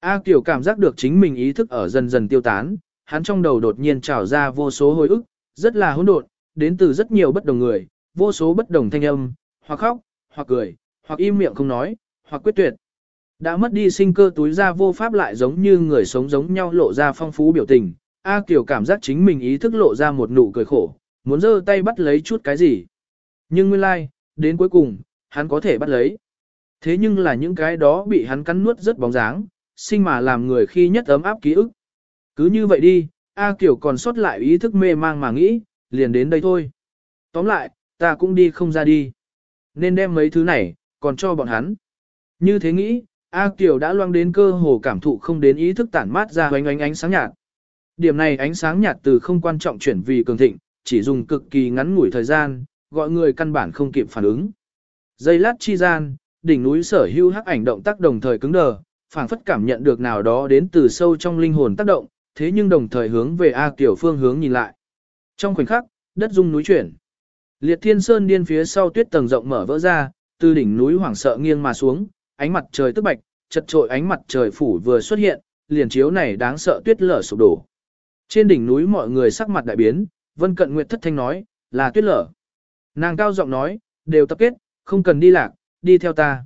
A Kiều cảm giác được chính mình ý thức ở dần dần tiêu tán, hắn trong đầu đột nhiên trào ra vô số hồi ức, rất là hỗn độn, đến từ rất nhiều bất đồng người, vô số bất đồng thanh âm, hoặc khóc, hoặc cười, hoặc im miệng không nói, hoặc quyết tuyệt. Đã mất đi sinh cơ túi ra vô pháp lại giống như người sống giống nhau lộ ra phong phú biểu tình, A Kiều cảm giác chính mình ý thức lộ ra một nụ cười khổ, muốn giơ tay bắt lấy chút cái gì. Nhưng nguyên lai, like, đến cuối cùng, hắn có thể bắt lấy. Thế nhưng là những cái đó bị hắn cắn nuốt rất bóng dáng, sinh mà làm người khi nhất ấm áp ký ức. Cứ như vậy đi, A Kiều còn sót lại ý thức mê mang mà nghĩ, liền đến đây thôi. Tóm lại, ta cũng đi không ra đi. Nên đem mấy thứ này, còn cho bọn hắn. Như thế nghĩ, A Kiều đã loang đến cơ hồ cảm thụ không đến ý thức tản mát ra ánh ánh ánh sáng nhạt. Điểm này ánh sáng nhạt từ không quan trọng chuyển vì cường thịnh, chỉ dùng cực kỳ ngắn ngủi thời gian, gọi người căn bản không kịp phản ứng. Giây lát chi gian, đỉnh núi sở hữu hắc ảnh động tác đồng thời cứng đờ, phảng phất cảm nhận được nào đó đến từ sâu trong linh hồn tác động, thế nhưng đồng thời hướng về A Kiều phương hướng nhìn lại. Trong khoảnh khắc, đất rung núi chuyển. Liệt Thiên Sơn điên phía sau tuyết tầng rộng mở vỡ ra, từ đỉnh núi hoảng sợ nghiêng mà xuống, ánh mặt trời tức bạch, chật trội ánh mặt trời phủ vừa xuất hiện, liền chiếu này đáng sợ tuyết lở sụp đổ. Trên đỉnh núi mọi người sắc mặt đại biến, Vân Cận Nguyệt thất thanh nói, là tuyết lở. Nàng cao giọng nói, đều tập kết, không cần đi lạc, đi theo ta.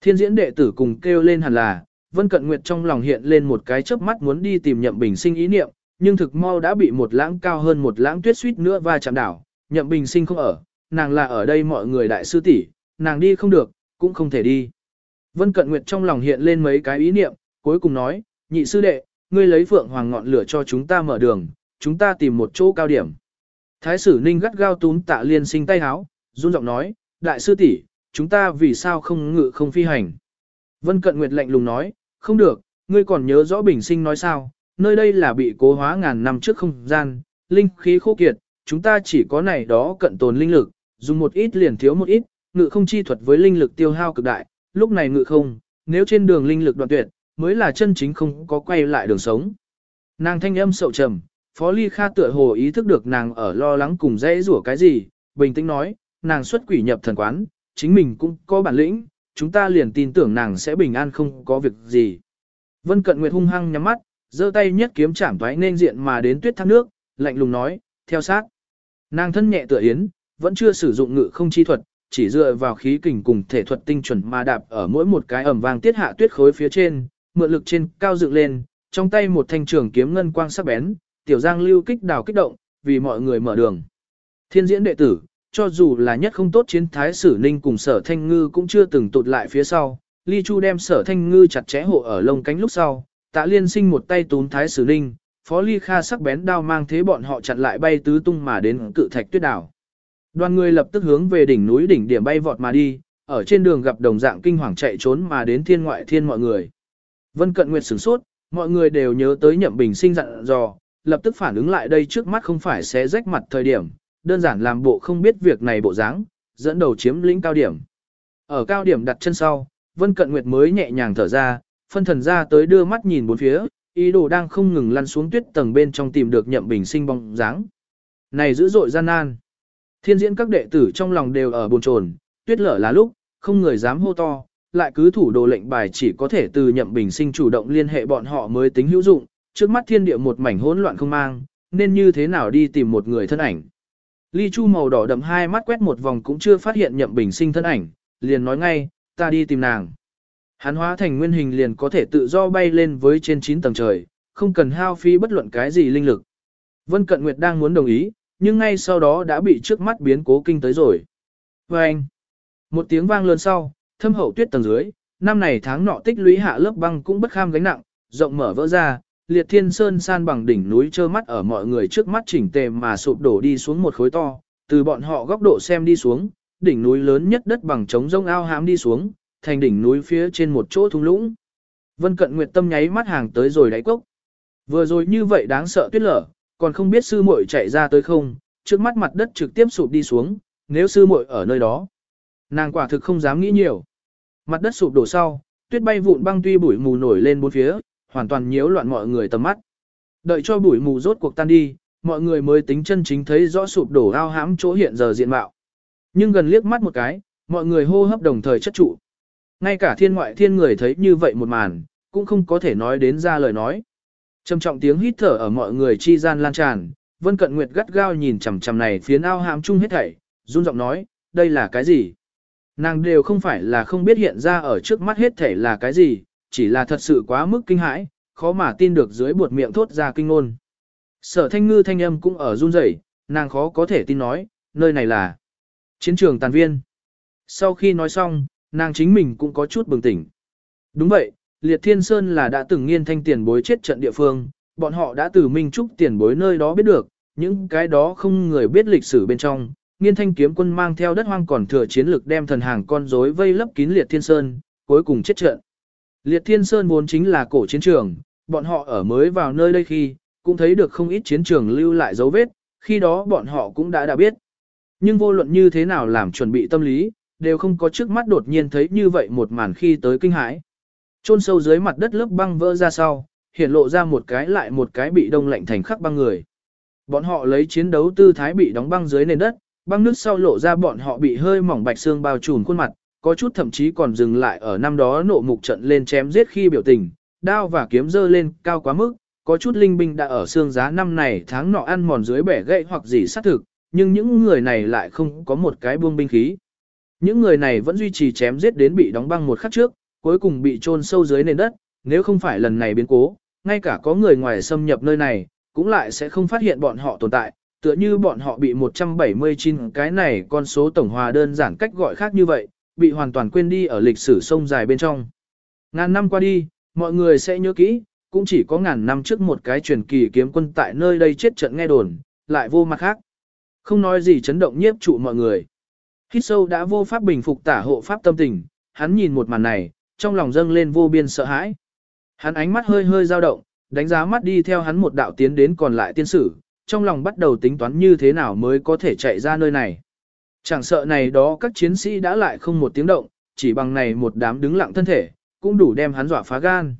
Thiên diễn đệ tử cùng kêu lên hẳn là, Vân Cận Nguyệt trong lòng hiện lên một cái chớp mắt muốn đi tìm Nhậm Bình Sinh ý niệm, nhưng thực mau đã bị một lãng cao hơn một lãng tuyết suýt nữa va chạm đảo, Nhậm Bình Sinh không ở, nàng là ở đây mọi người đại sư tỷ, nàng đi không được, cũng không thể đi. Vân Cận Nguyệt trong lòng hiện lên mấy cái ý niệm, cuối cùng nói, nhị sư đệ, ngươi lấy phượng hoàng ngọn lửa cho chúng ta mở đường, chúng ta tìm một chỗ cao điểm. Thái sử ninh gắt gao túm tạ liên sinh tay háo, run giọng nói, đại sư tỷ, chúng ta vì sao không ngự không phi hành. Vân Cận Nguyệt lạnh lùng nói, không được, ngươi còn nhớ rõ bình sinh nói sao, nơi đây là bị cố hóa ngàn năm trước không gian, linh khí khô kiệt, chúng ta chỉ có này đó cận tồn linh lực, dùng một ít liền thiếu một ít, ngự không chi thuật với linh lực tiêu hao cực đại, lúc này ngự không, nếu trên đường linh lực đoạn tuyệt, mới là chân chính không có quay lại đường sống. Nàng thanh âm sậu trầm, Phó Ly Kha tựa hồ ý thức được nàng ở lo lắng cùng dễ rủa cái gì, bình tĩnh nói, nàng xuất quỷ nhập thần quán, chính mình cũng có bản lĩnh, chúng ta liền tin tưởng nàng sẽ bình an không có việc gì. Vân Cận Nguyệt hung hăng nhắm mắt, giơ tay nhất kiếm chạm toái nên diện mà đến tuyết thác nước, lạnh lùng nói, theo sát. Nàng thân nhẹ tựa yến, vẫn chưa sử dụng ngự không chi thuật, chỉ dựa vào khí kình cùng thể thuật tinh chuẩn mà đạp ở mỗi một cái ẩm vàng tiết hạ tuyết khối phía trên, mượn lực trên cao dựng lên, trong tay một thanh trường kiếm ngân quang sắc bén, tiểu giang lưu kích đào kích động, vì mọi người mở đường. Thiên diễn đệ tử, cho dù là nhất không tốt chiến thái sử ninh cùng sở thanh ngư cũng chưa từng tụt lại phía sau, ly chu đem sở thanh ngư chặt chẽ hộ ở lông cánh lúc sau, tạ liên sinh một tay tún thái sử ninh, phó ly kha sắc bén đao mang thế bọn họ chặn lại bay tứ tung mà đến cự thạch tuyết đảo. Đoàn người lập tức hướng về đỉnh núi đỉnh điểm bay vọt mà đi, ở trên đường gặp đồng dạng kinh hoàng chạy trốn mà đến thiên ngoại thiên mọi người. Vân Cận Nguyệt sửng sốt, mọi người đều nhớ tới Nhậm Bình sinh dặn dò, lập tức phản ứng lại đây trước mắt không phải sẽ rách mặt thời điểm, đơn giản làm bộ không biết việc này bộ dáng, dẫn đầu chiếm lĩnh cao điểm. Ở cao điểm đặt chân sau, Vân Cận Nguyệt mới nhẹ nhàng thở ra, phân thần ra tới đưa mắt nhìn bốn phía, ý đồ đang không ngừng lăn xuống tuyết tầng bên trong tìm được Nhậm Bình sinh bóng dáng. Này dữ dội gian nan. Thiên diễn các đệ tử trong lòng đều ở bồn chồn, tuyết lở là lúc, không người dám hô to, lại cứ thủ đồ lệnh bài chỉ có thể từ nhậm bình sinh chủ động liên hệ bọn họ mới tính hữu dụng, trước mắt thiên địa một mảnh hỗn loạn không mang, nên như thế nào đi tìm một người thân ảnh. Ly Chu màu đỏ đậm hai mắt quét một vòng cũng chưa phát hiện nhậm bình sinh thân ảnh, liền nói ngay, ta đi tìm nàng. Hắn hóa thành nguyên hình liền có thể tự do bay lên với trên 9 tầng trời, không cần hao phí bất luận cái gì linh lực. Vân Cận Nguyệt đang muốn đồng ý, nhưng ngay sau đó đã bị trước mắt biến cố kinh tới rồi. Và anh, một tiếng vang lớn sau, thâm hậu tuyết tầng dưới, năm này tháng nọ tích lũy hạ lớp băng cũng bất kham gánh nặng, rộng mở vỡ ra, liệt thiên sơn san bằng đỉnh núi trơ mắt ở mọi người trước mắt chỉnh tề mà sụp đổ đi xuống một khối to, từ bọn họ góc độ xem đi xuống, đỉnh núi lớn nhất đất bằng trống rông ao hám đi xuống, thành đỉnh núi phía trên một chỗ thung lũng. Vân Cận Nguyệt tâm nháy mắt hàng tới rồi đáy cốc. Vừa rồi như vậy đáng sợ tuyết lở, còn không biết sư muội chạy ra tới không, trước mắt mặt đất trực tiếp sụp đi xuống, nếu sư muội ở nơi đó. Nàng quả thực không dám nghĩ nhiều. Mặt đất sụp đổ sau, tuyết bay vụn băng tuy bụi mù nổi lên bốn phía, hoàn toàn nhiễu loạn mọi người tầm mắt. Đợi cho bụi mù rốt cuộc tan đi, mọi người mới tính chân chính thấy rõ sụp đổ ao hãm chỗ hiện giờ diện mạo. Nhưng gần liếc mắt một cái, mọi người hô hấp đồng thời chất trụ. Ngay cả thiên ngoại thiên người thấy như vậy một màn, cũng không có thể nói đến ra lời nói. Trầm trọng tiếng hít thở ở mọi người chi gian lan tràn, Vân Cận Nguyệt gắt gao nhìn chằm chằm này phía ao hãm chung hết thảy, run giọng nói, đây là cái gì? Nàng đều không phải là không biết hiện ra ở trước mắt hết thảy là cái gì, chỉ là thật sự quá mức kinh hãi, khó mà tin được dưới buột miệng thốt ra kinh ngôn. Sở thanh ngư thanh âm cũng ở run rẩy, nàng khó có thể tin nói, nơi này là chiến trường tàn viên. Sau khi nói xong, nàng chính mình cũng có chút bừng tỉnh. Đúng vậy, Liệt Thiên Sơn là đã từng nghiên thanh tiền bối chết trận địa phương, bọn họ đã từ Minh Trúc tiền bối nơi đó biết được, những cái đó không người biết lịch sử bên trong, nghiên thanh kiếm quân mang theo đất hoang còn thừa chiến lực đem thần hàng con rối vây lấp kín liệt thiên sơn, cuối cùng chết trận. Liệt thiên sơn vốn chính là cổ chiến trường, bọn họ ở mới vào nơi đây khi, cũng thấy được không ít chiến trường lưu lại dấu vết, khi đó bọn họ cũng đã đã biết. Nhưng vô luận như thế nào làm chuẩn bị tâm lý, đều không có trước mắt đột nhiên thấy như vậy một màn khi tới kinh hãi. Trôn sâu dưới mặt đất lớp băng vỡ ra sau, hiện lộ ra một cái lại một cái bị đông lạnh thành khắc băng người. Bọn họ lấy chiến đấu tư thái bị đóng băng dưới nền đất, Băng nước sau lộ ra bọn họ bị hơi mỏng bạch xương bao trùm khuôn mặt, có chút thậm chí còn dừng lại ở năm đó nộ mục trận lên chém giết khi biểu tình, đao và kiếm dơ lên cao quá mức, có chút linh binh đã ở xương giá năm này tháng nọ ăn mòn dưới bẻ gãy hoặc gì sát thực, nhưng những người này lại không có một cái buông binh khí. Những người này vẫn duy trì chém giết đến bị đóng băng một khắc trước, cuối cùng bị chôn sâu dưới nền đất, nếu không phải lần này biến cố, ngay cả có người ngoài xâm nhập nơi này, cũng lại sẽ không phát hiện bọn họ tồn tại, tựa như bọn họ bị 179 cái này con số tổng hòa đơn giản cách gọi khác như vậy, bị hoàn toàn quên đi ở lịch sử sông dài bên trong. Ngàn năm qua đi, mọi người sẽ nhớ kỹ, cũng chỉ có ngàn năm trước một cái truyền kỳ kiếm quân tại nơi đây chết trận nghe đồn, lại vô mặt khác. Không nói gì chấn động nhiếp trụ mọi người. Hít sâu đã vô pháp bình phục tả hộ pháp tâm tình, hắn nhìn một màn này, trong lòng dâng lên vô biên sợ hãi. Hắn ánh mắt hơi hơi dao động, đánh giá mắt đi theo hắn một đạo tiến đến còn lại tiên sử, trong lòng bắt đầu tính toán như thế nào mới có thể chạy ra nơi này. Chẳng sợ này đó các chiến sĩ đã lại không một tiếng động, chỉ bằng này một đám đứng lặng thân thể, cũng đủ đem hắn dọa phá gan.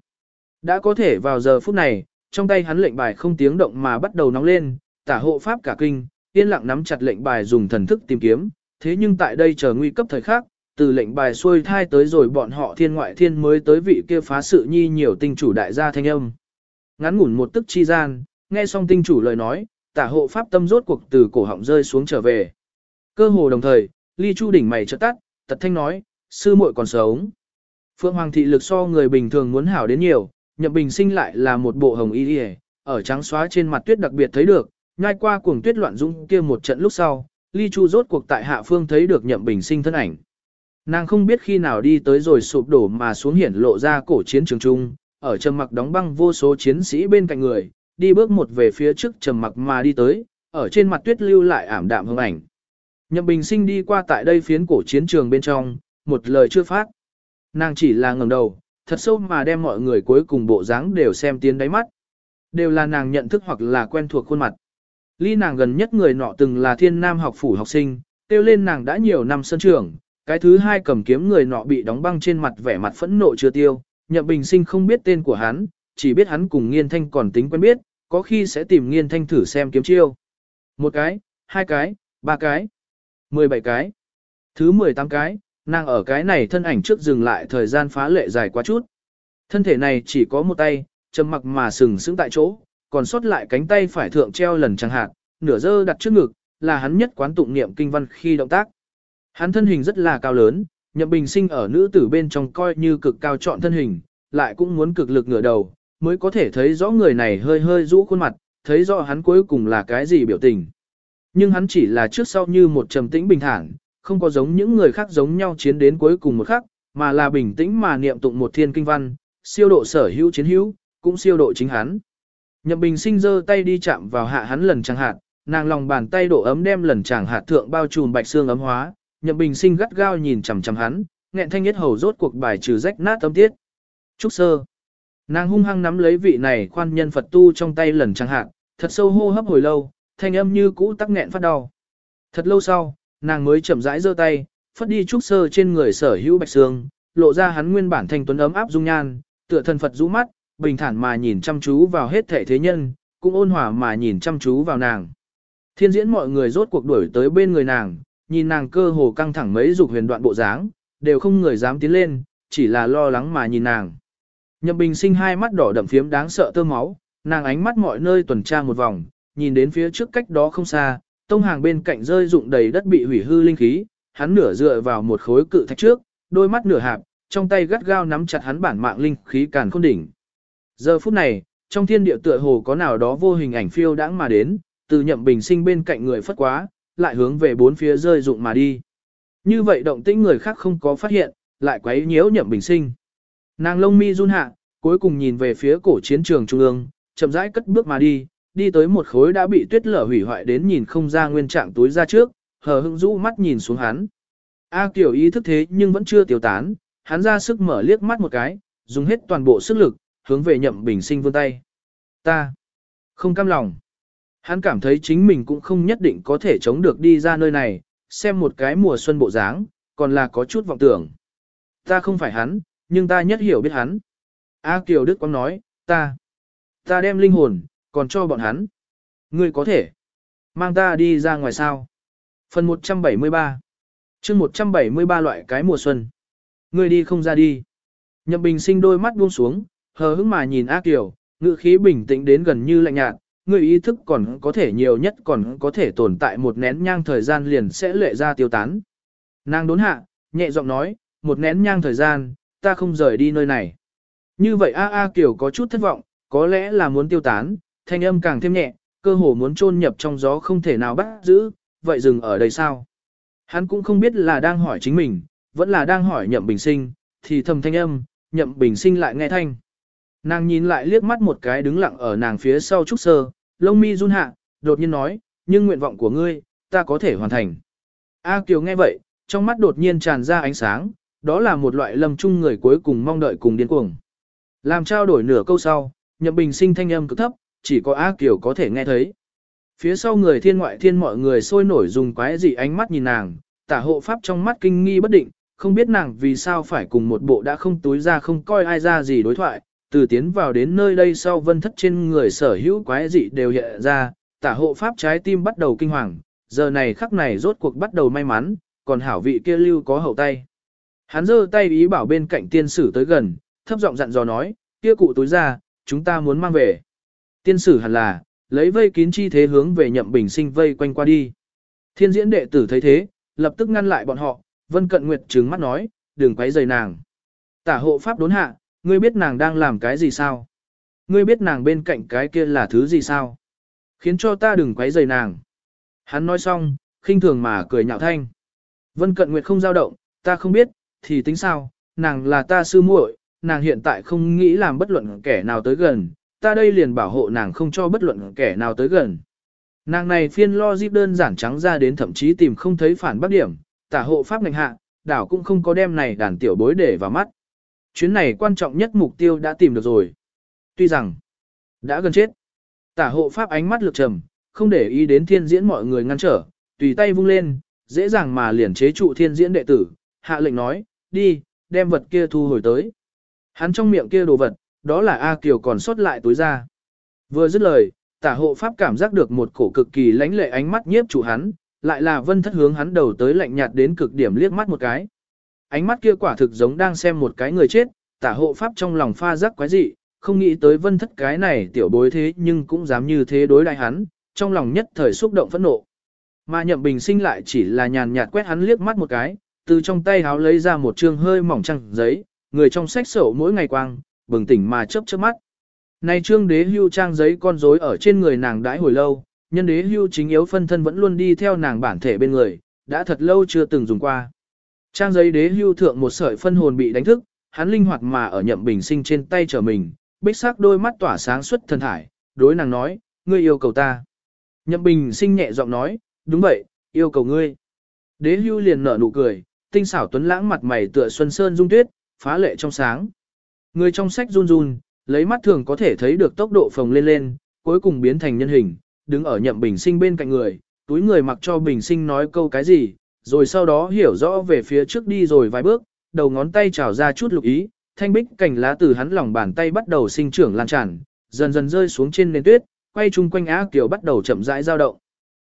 Đã có thể vào giờ phút này, trong tay hắn lệnh bài không tiếng động mà bắt đầu nóng lên, tả hộ pháp cả kinh, yên lặng nắm chặt lệnh bài dùng thần thức tìm kiếm, thế nhưng tại đây chờ nguy cấp thời khắc, từ lệnh bài xuôi thai tới rồi bọn họ thiên ngoại thiên mới tới vị kia phá sự nhi nhiều tinh chủ đại gia thanh âm. Ngắn ngủn một tức chi gian, nghe xong tinh chủ lời nói, tả hộ pháp tâm rốt cuộc từ cổ họng rơi xuống trở về. Cơ hồ đồng thời, ly chu đỉnh mày chợt tắt, tật thanh nói, sư muội còn sống. Phượng Hoàng thị lực so người bình thường muốn hảo đến nhiều, nhậm bình sinh lại là một bộ hồng y đi ở trắng xóa trên mặt tuyết đặc biệt thấy được, nhai qua cuồng tuyết loạn dũng kia một trận lúc sau, ly chu rốt cuộc tại hạ phương thấy được nhậm bình sinh thân ảnh. Nàng không biết khi nào đi tới rồi sụp đổ mà xuống hiển lộ ra cổ chiến trường trung, ở trầm mặc đóng băng vô số chiến sĩ bên cạnh người, đi bước một về phía trước trầm mặc mà đi tới, ở trên mặt tuyết lưu lại ảm đạm hương ảnh. Nhậm Bình Sinh đi qua tại đây phiến cổ chiến trường bên trong, một lời chưa phát. Nàng chỉ là ngẩng đầu, thật sâu mà đem mọi người cuối cùng bộ dáng đều xem tiến đáy mắt. Đều là nàng nhận thức hoặc là quen thuộc khuôn mặt. Ly nàng gần nhất người nọ từng là thiên nam học phủ học sinh, tiêu lên nàng đã nhiều năm sân trường, cái thứ hai cầm kiếm người nọ bị đóng băng trên mặt vẻ mặt phẫn nộ chưa tiêu, nhậm bình sinh không biết tên của hắn, chỉ biết hắn cùng nghiên thanh còn tính quen biết, có khi sẽ tìm nghiên thanh thử xem kiếm chiêu. Một cái, hai cái, ba cái, mười bảy cái, thứ mười tám cái, nàng ở cái này thân ảnh trước dừng lại thời gian phá lệ dài quá chút. Thân thể này chỉ có một tay, châm mặc mà sừng sững tại chỗ, còn sót lại cánh tay phải thượng treo lần chẳng hạn, nửa dơ đặt trước ngực, là hắn nhất quán tụng niệm kinh văn khi động tác. Hắn thân hình rất là cao lớn, nhậm bình sinh ở nữ tử bên trong coi như cực cao chọn thân hình, lại cũng muốn cực lực ngửa đầu, mới có thể thấy rõ người này hơi hơi rũ khuôn mặt, thấy rõ hắn cuối cùng là cái gì biểu tình. Nhưng hắn chỉ là trước sau như một trầm tĩnh bình thản, không có giống những người khác giống nhau chiến đến cuối cùng một khắc, mà là bình tĩnh mà niệm tụng một thiên kinh văn, siêu độ sở hữu chiến hữu, cũng siêu độ chính hắn. Nhậm Bình Sinh giơ tay đi chạm vào hạ hắn lần chẳng hạt, nàng lòng bàn tay độ ấm đem lần chẳng hạt thượng bao trùm bạch xương ấm hóa, Nhậm Bình Sinh gắt gao nhìn chằm chằm hắn, nghẹn thanh nhất hầu rốt cuộc bài trừ rách nát tâm tiết. Trúc sơ. Nàng hung hăng nắm lấy vị này khoan nhân Phật tu trong tay lần chẳng hạt, thật sâu hô hấp hồi lâu, thanh âm như cũ tắc nghẹn phát đau. Thật lâu sau, nàng mới chậm rãi giơ tay, phất đi trúc sơ trên người sở hữu bạch xương, lộ ra hắn nguyên bản thanh tuấn ấm áp dung nhan, tựa thần Phật rũ mắt, bình thản mà nhìn chăm chú vào hết thể thế nhân, cũng ôn hòa mà nhìn chăm chú vào nàng. Thiên diễn mọi người rốt cuộc đuổi tới bên người nàng, nhìn nàng cơ hồ căng thẳng mấy dục huyền đoạn bộ dáng, đều không người dám tiến lên, chỉ là lo lắng mà nhìn nàng. Nhậm Bình sinh hai mắt đỏ đậm phiếm đáng sợ tơ máu, nàng ánh mắt mọi nơi tuần tra một vòng, nhìn đến phía trước cách đó không xa, tông hàng bên cạnh rơi rụng đầy đất bị hủy hư linh khí, hắn nửa dựa vào một khối cự thạch trước, đôi mắt nửa hạp, trong tay gắt gao nắm chặt hắn bản mạng linh khí càn khôn đỉnh. Giờ phút này, trong thiên địa tựa hồ có nào đó vô hình ảnh phiêu đãng mà đến, từ nhậm bình sinh bên cạnh người phất quá, lại hướng về bốn phía rơi rụng mà đi. Như vậy động tĩnh người khác không có phát hiện, lại quấy nhiễu nhậm bình sinh. Nàng lông mi run hạ, cuối cùng nhìn về phía cổ chiến trường trung ương, chậm rãi cất bước mà đi, đi tới một khối đã bị tuyết lở hủy hoại đến nhìn không ra nguyên trạng túi ra trước, hờ hững rũ mắt nhìn xuống hắn. A Kiều ý thức thế nhưng vẫn chưa tiêu tán, hắn ra sức mở liếc mắt một cái, dùng hết toàn bộ sức lực, hướng về nhậm bình sinh vươn tay. Ta không cam lòng. Hắn cảm thấy chính mình cũng không nhất định có thể chống được đi ra nơi này, xem một cái mùa xuân bộ dáng, còn là có chút vọng tưởng. Ta không phải hắn, nhưng ta nhất hiểu biết hắn. A Kiều Đức Quang nói, ta, ta đem linh hồn, còn cho bọn hắn. Ngươi có thể, mang ta đi ra ngoài sao. Phần 173 chương 173 loại cái mùa xuân. Ngươi đi không ra đi. Nhậm bình sinh đôi mắt buông xuống, hờ hững mà nhìn A Kiều, ngữ khí bình tĩnh đến gần như lạnh nhạt, ngươi ý thức còn có thể nhiều nhất còn có thể tồn tại một nén nhang thời gian liền sẽ lệ ra tiêu tán. Nàng đốn hạ, nhẹ giọng nói, một nén nhang thời gian, ta không rời đi nơi này. Như vậy A A Kiều có chút thất vọng, có lẽ là muốn tiêu tán, thanh âm càng thêm nhẹ, cơ hồ muốn chôn nhập trong gió không thể nào bắt giữ, vậy dừng ở đây sao? Hắn cũng không biết là đang hỏi chính mình, vẫn là đang hỏi nhậm bình sinh, thì thầm thanh âm, nhậm bình sinh lại nghe thanh. Nàng nhìn lại liếc mắt một cái đứng lặng ở nàng phía sau trúc sơ, lông mi run hạ, đột nhiên nói, nhưng nguyện vọng của ngươi, ta có thể hoàn thành. A Kiều nghe vậy, trong mắt đột nhiên tràn ra ánh sáng, đó là một loại lầm chung người cuối cùng mong đợi cùng điên cuồng. Làm trao đổi nửa câu sau, nhậm bình sinh thanh âm cực thấp, chỉ có A Kiều có thể nghe thấy. Phía sau người thiên ngoại thiên mọi người sôi nổi dùng quái gì ánh mắt nhìn nàng, tả hộ pháp trong mắt kinh nghi bất định, không biết nàng vì sao phải cùng một bộ đã không túi ra không coi ai ra gì đối thoại, từ tiến vào đến nơi đây sau vân thất trên người sở hữu quái dị đều hiện ra, tả hộ pháp trái tim bắt đầu kinh hoàng, giờ này khắc này rốt cuộc bắt đầu may mắn, còn hảo vị kia lưu có hậu tay. Hắn giơ tay ý bảo bên cạnh tiên sử tới gần, thấp giọng dặn dò nói, kia cụ túi ra, chúng ta muốn mang về. Tiên sử hẳn là, lấy vây kín chi thế hướng về nhậm bình sinh vây quanh qua đi. Thiên diễn đệ tử thấy thế, lập tức ngăn lại bọn họ, vân cận nguyệt trừng mắt nói, đừng quấy rầy nàng. Tả hộ pháp đốn hạ, ngươi biết nàng đang làm cái gì sao? Ngươi biết nàng bên cạnh cái kia là thứ gì sao? Khiến cho ta đừng quấy rầy nàng. Hắn nói xong, khinh thường mà cười nhạo thanh. Vân cận nguyệt không dao động, ta không biết, thì tính sao, nàng là ta sư muội, nàng hiện tại không nghĩ làm bất luận kẻ nào tới gần, ta đây liền bảo hộ nàng không cho bất luận kẻ nào tới gần. Nàng này phiên lo dịp đơn giản trắng ra đến thậm chí tìm không thấy phản bác điểm, tả hộ pháp ngành hạ, đảo cũng không có đem này đàn tiểu bối để vào mắt. Chuyến này quan trọng nhất mục tiêu đã tìm được rồi. Tuy rằng, đã gần chết. Tả hộ pháp ánh mắt lược trầm, không để ý đến thiên diễn mọi người ngăn trở, tùy tay vung lên, dễ dàng mà liền chế trụ thiên diễn đệ tử, hạ lệnh nói, đi, đem vật kia thu hồi tới. Hắn trong miệng kia đồ vật, đó là A Kiều còn sót lại túi ra. Vừa dứt lời, tả hộ pháp cảm giác được một cổ cực kỳ lánh lệ ánh mắt nhiếp chủ hắn, lại là vân thất hướng hắn đầu tới lạnh nhạt đến cực điểm liếc mắt một cái. Ánh mắt kia quả thực giống đang xem một cái người chết, tả hộ pháp trong lòng pha rắc quái dị, không nghĩ tới vân thất cái này tiểu bối thế nhưng cũng dám như thế đối đại hắn, trong lòng nhất thời xúc động phẫn nộ. Mà nhậm bình sinh lại chỉ là nhàn nhạt quét hắn liếc mắt một cái, từ trong tay háo lấy ra một trương hơi mỏng trăng giấy, người trong sách sổ mỗi ngày quang, bừng tỉnh mà chớp chớp mắt. Nay trương đế hưu trang giấy con rối ở trên người nàng đãi hồi lâu, nhân đế hưu chính yếu phân thân vẫn luôn đi theo nàng bản thể bên người, đã thật lâu chưa từng dùng qua. Trang giấy đế hưu thượng một sợi phân hồn bị đánh thức, hắn linh hoạt mà ở nhậm bình sinh trên tay trở mình, bích sắc đôi mắt tỏa sáng xuất thần thải, đối nàng nói, ngươi yêu cầu ta. Nhậm bình sinh nhẹ giọng nói, đúng vậy, yêu cầu ngươi. Đế hưu liền nở nụ cười, tinh xảo tuấn lãng mặt mày tựa xuân sơn dung tuyết, phá lệ trong sáng. Người trong sách run run, lấy mắt thường có thể thấy được tốc độ phồng lên lên, cuối cùng biến thành nhân hình, đứng ở nhậm bình sinh bên cạnh người, túi người mặc cho bình sinh nói câu cái gì, rồi sau đó hiểu rõ về phía trước đi rồi vài bước, đầu ngón tay trào ra chút lục ý, thanh bích cành lá từ hắn lòng bàn tay bắt đầu sinh trưởng lan tràn, dần dần rơi xuống trên nền tuyết, quay chung quanh A Kiều bắt đầu chậm rãi dao động.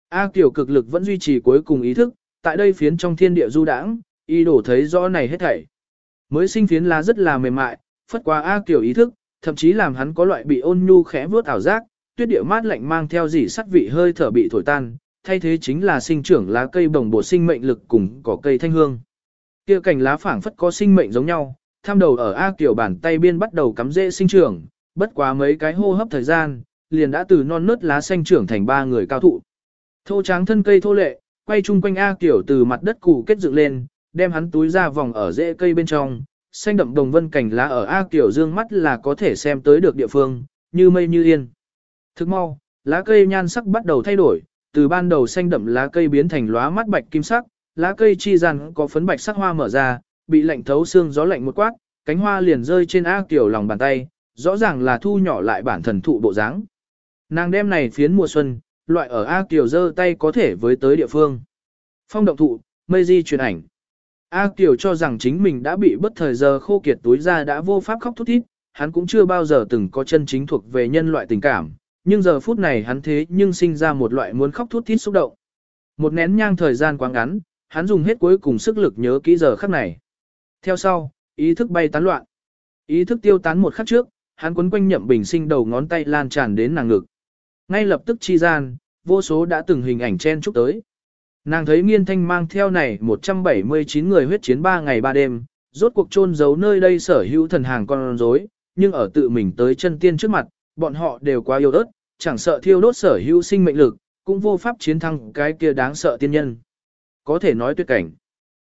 A Kiều cực lực vẫn duy trì cuối cùng ý thức, tại đây phiến trong thiên địa du đãng, y đổ thấy rõ này hết thảy. Mới sinh phiến lá rất là mềm mại, phất qua A Kiều ý thức, thậm chí làm hắn có loại bị ôn nhu khẽ vuốt ảo giác, tuyết địa mát lạnh mang theo dỉ sắt vị hơi thở bị thổi tan, thay thế chính là sinh trưởng lá cây bồng bổ sinh mệnh lực cùng cỏ cây thanh hương. Kia cành lá phảng phất có sinh mệnh giống nhau, tham đầu ở A Kiều bàn tay biên bắt đầu cắm rễ sinh trưởng, bất quá mấy cái hô hấp thời gian, liền đã từ non nớt lá xanh trưởng thành ba người cao thụ. Thô tráng thân cây thô lệ, quay chung quanh A Kiều từ mặt đất củ kết dựng lên, đem hắn túi ra vòng ở rễ cây bên trong, xanh đậm đồng vân cảnh lá ở A Kiều dương mắt là có thể xem tới được địa phương, như mây như yên. Thức mau, lá cây nhan sắc bắt đầu thay đổi, từ ban đầu xanh đậm lá cây biến thành lóa mắt bạch kim sắc, lá cây chi gian có phấn bạch sắc hoa mở ra, bị lạnh thấu xương gió lạnh một quát, cánh hoa liền rơi trên A Kiều lòng bàn tay, rõ ràng là thu nhỏ lại bản thần thụ bộ dáng. Nàng đem này phiến mùa xuân, loại ở A Kiều giơ tay có thể với tới địa phương. Phong động thụ, mây di truyền ảnh. A Kiều cho rằng chính mình đã bị bất thời giờ khô kiệt túi ra đã vô pháp khóc thút thít, hắn cũng chưa bao giờ từng có chân chính thuộc về nhân loại tình cảm, nhưng giờ phút này hắn thế nhưng sinh ra một loại muốn khóc thút thít xúc động. Một nén nhang thời gian quá ngắn, hắn dùng hết cuối cùng sức lực nhớ kỹ giờ khắc này. Theo sau, ý thức bay tán loạn. Ý thức tiêu tán một khắc trước, hắn quấn quanh nhậm bình sinh đầu ngón tay lan tràn đến nàng ngực. Ngay lập tức chi gian, vô số đã từng hình ảnh chen chúc tới. Nàng thấy nghiên thanh mang theo này 179 người huyết chiến 3 ngày 3 đêm, rốt cuộc chôn giấu nơi đây sở hữu thần hàng con rối, nhưng ở tự mình tới chân tiên trước mặt, bọn họ đều quá yêu ớt, chẳng sợ thiêu đốt sở hữu sinh mệnh lực, cũng vô pháp chiến thắng cái kia đáng sợ tiên nhân. Có thể nói tuyệt cảnh.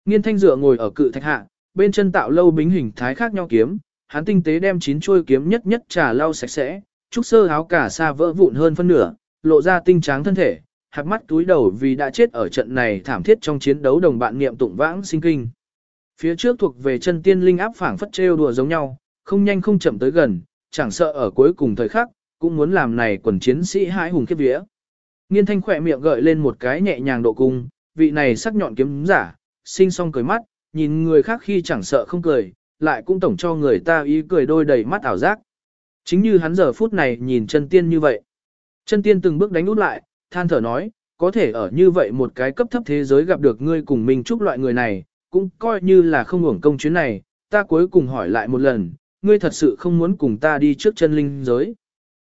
Nghiên thanh dựa ngồi ở cự thạch hạ, bên chân tạo lâu bính hình thái khác nhau kiếm, hắn tinh tế đem chín chuôi kiếm nhất nhất trà lau sạch sẽ, trúc sơ áo cả xa vỡ vụn hơn phân nửa, lộ ra tinh tráng thân thể, hạc mắt túi đầu vì đã chết ở trận này thảm thiết trong chiến đấu đồng bạn niệm tụng vãng sinh kinh. Phía trước thuộc về chân tiên linh áp phảng phất trêu đùa giống nhau, không nhanh không chậm tới gần, chẳng sợ ở cuối cùng thời khắc, cũng muốn làm này quần chiến sĩ hãi hùng khiếp vía. Nghiên thanh khỏe miệng gợi lên một cái nhẹ nhàng độ cung, vị này sắc nhọn kiếm giả, sinh song cười mắt, nhìn người khác khi chẳng sợ không cười, lại cũng tổng cho người ta ý cười đôi đầy mắt ảo giác. Chính như hắn giờ phút này nhìn chân tiên như vậy. Chân tiên từng bước đánh út lại, than thở nói, có thể ở như vậy một cái cấp thấp thế giới gặp được ngươi cùng mình chúc loại người này, cũng coi như là không hưởng công chuyến này, ta cuối cùng hỏi lại một lần, ngươi thật sự không muốn cùng ta đi trước chân linh giới.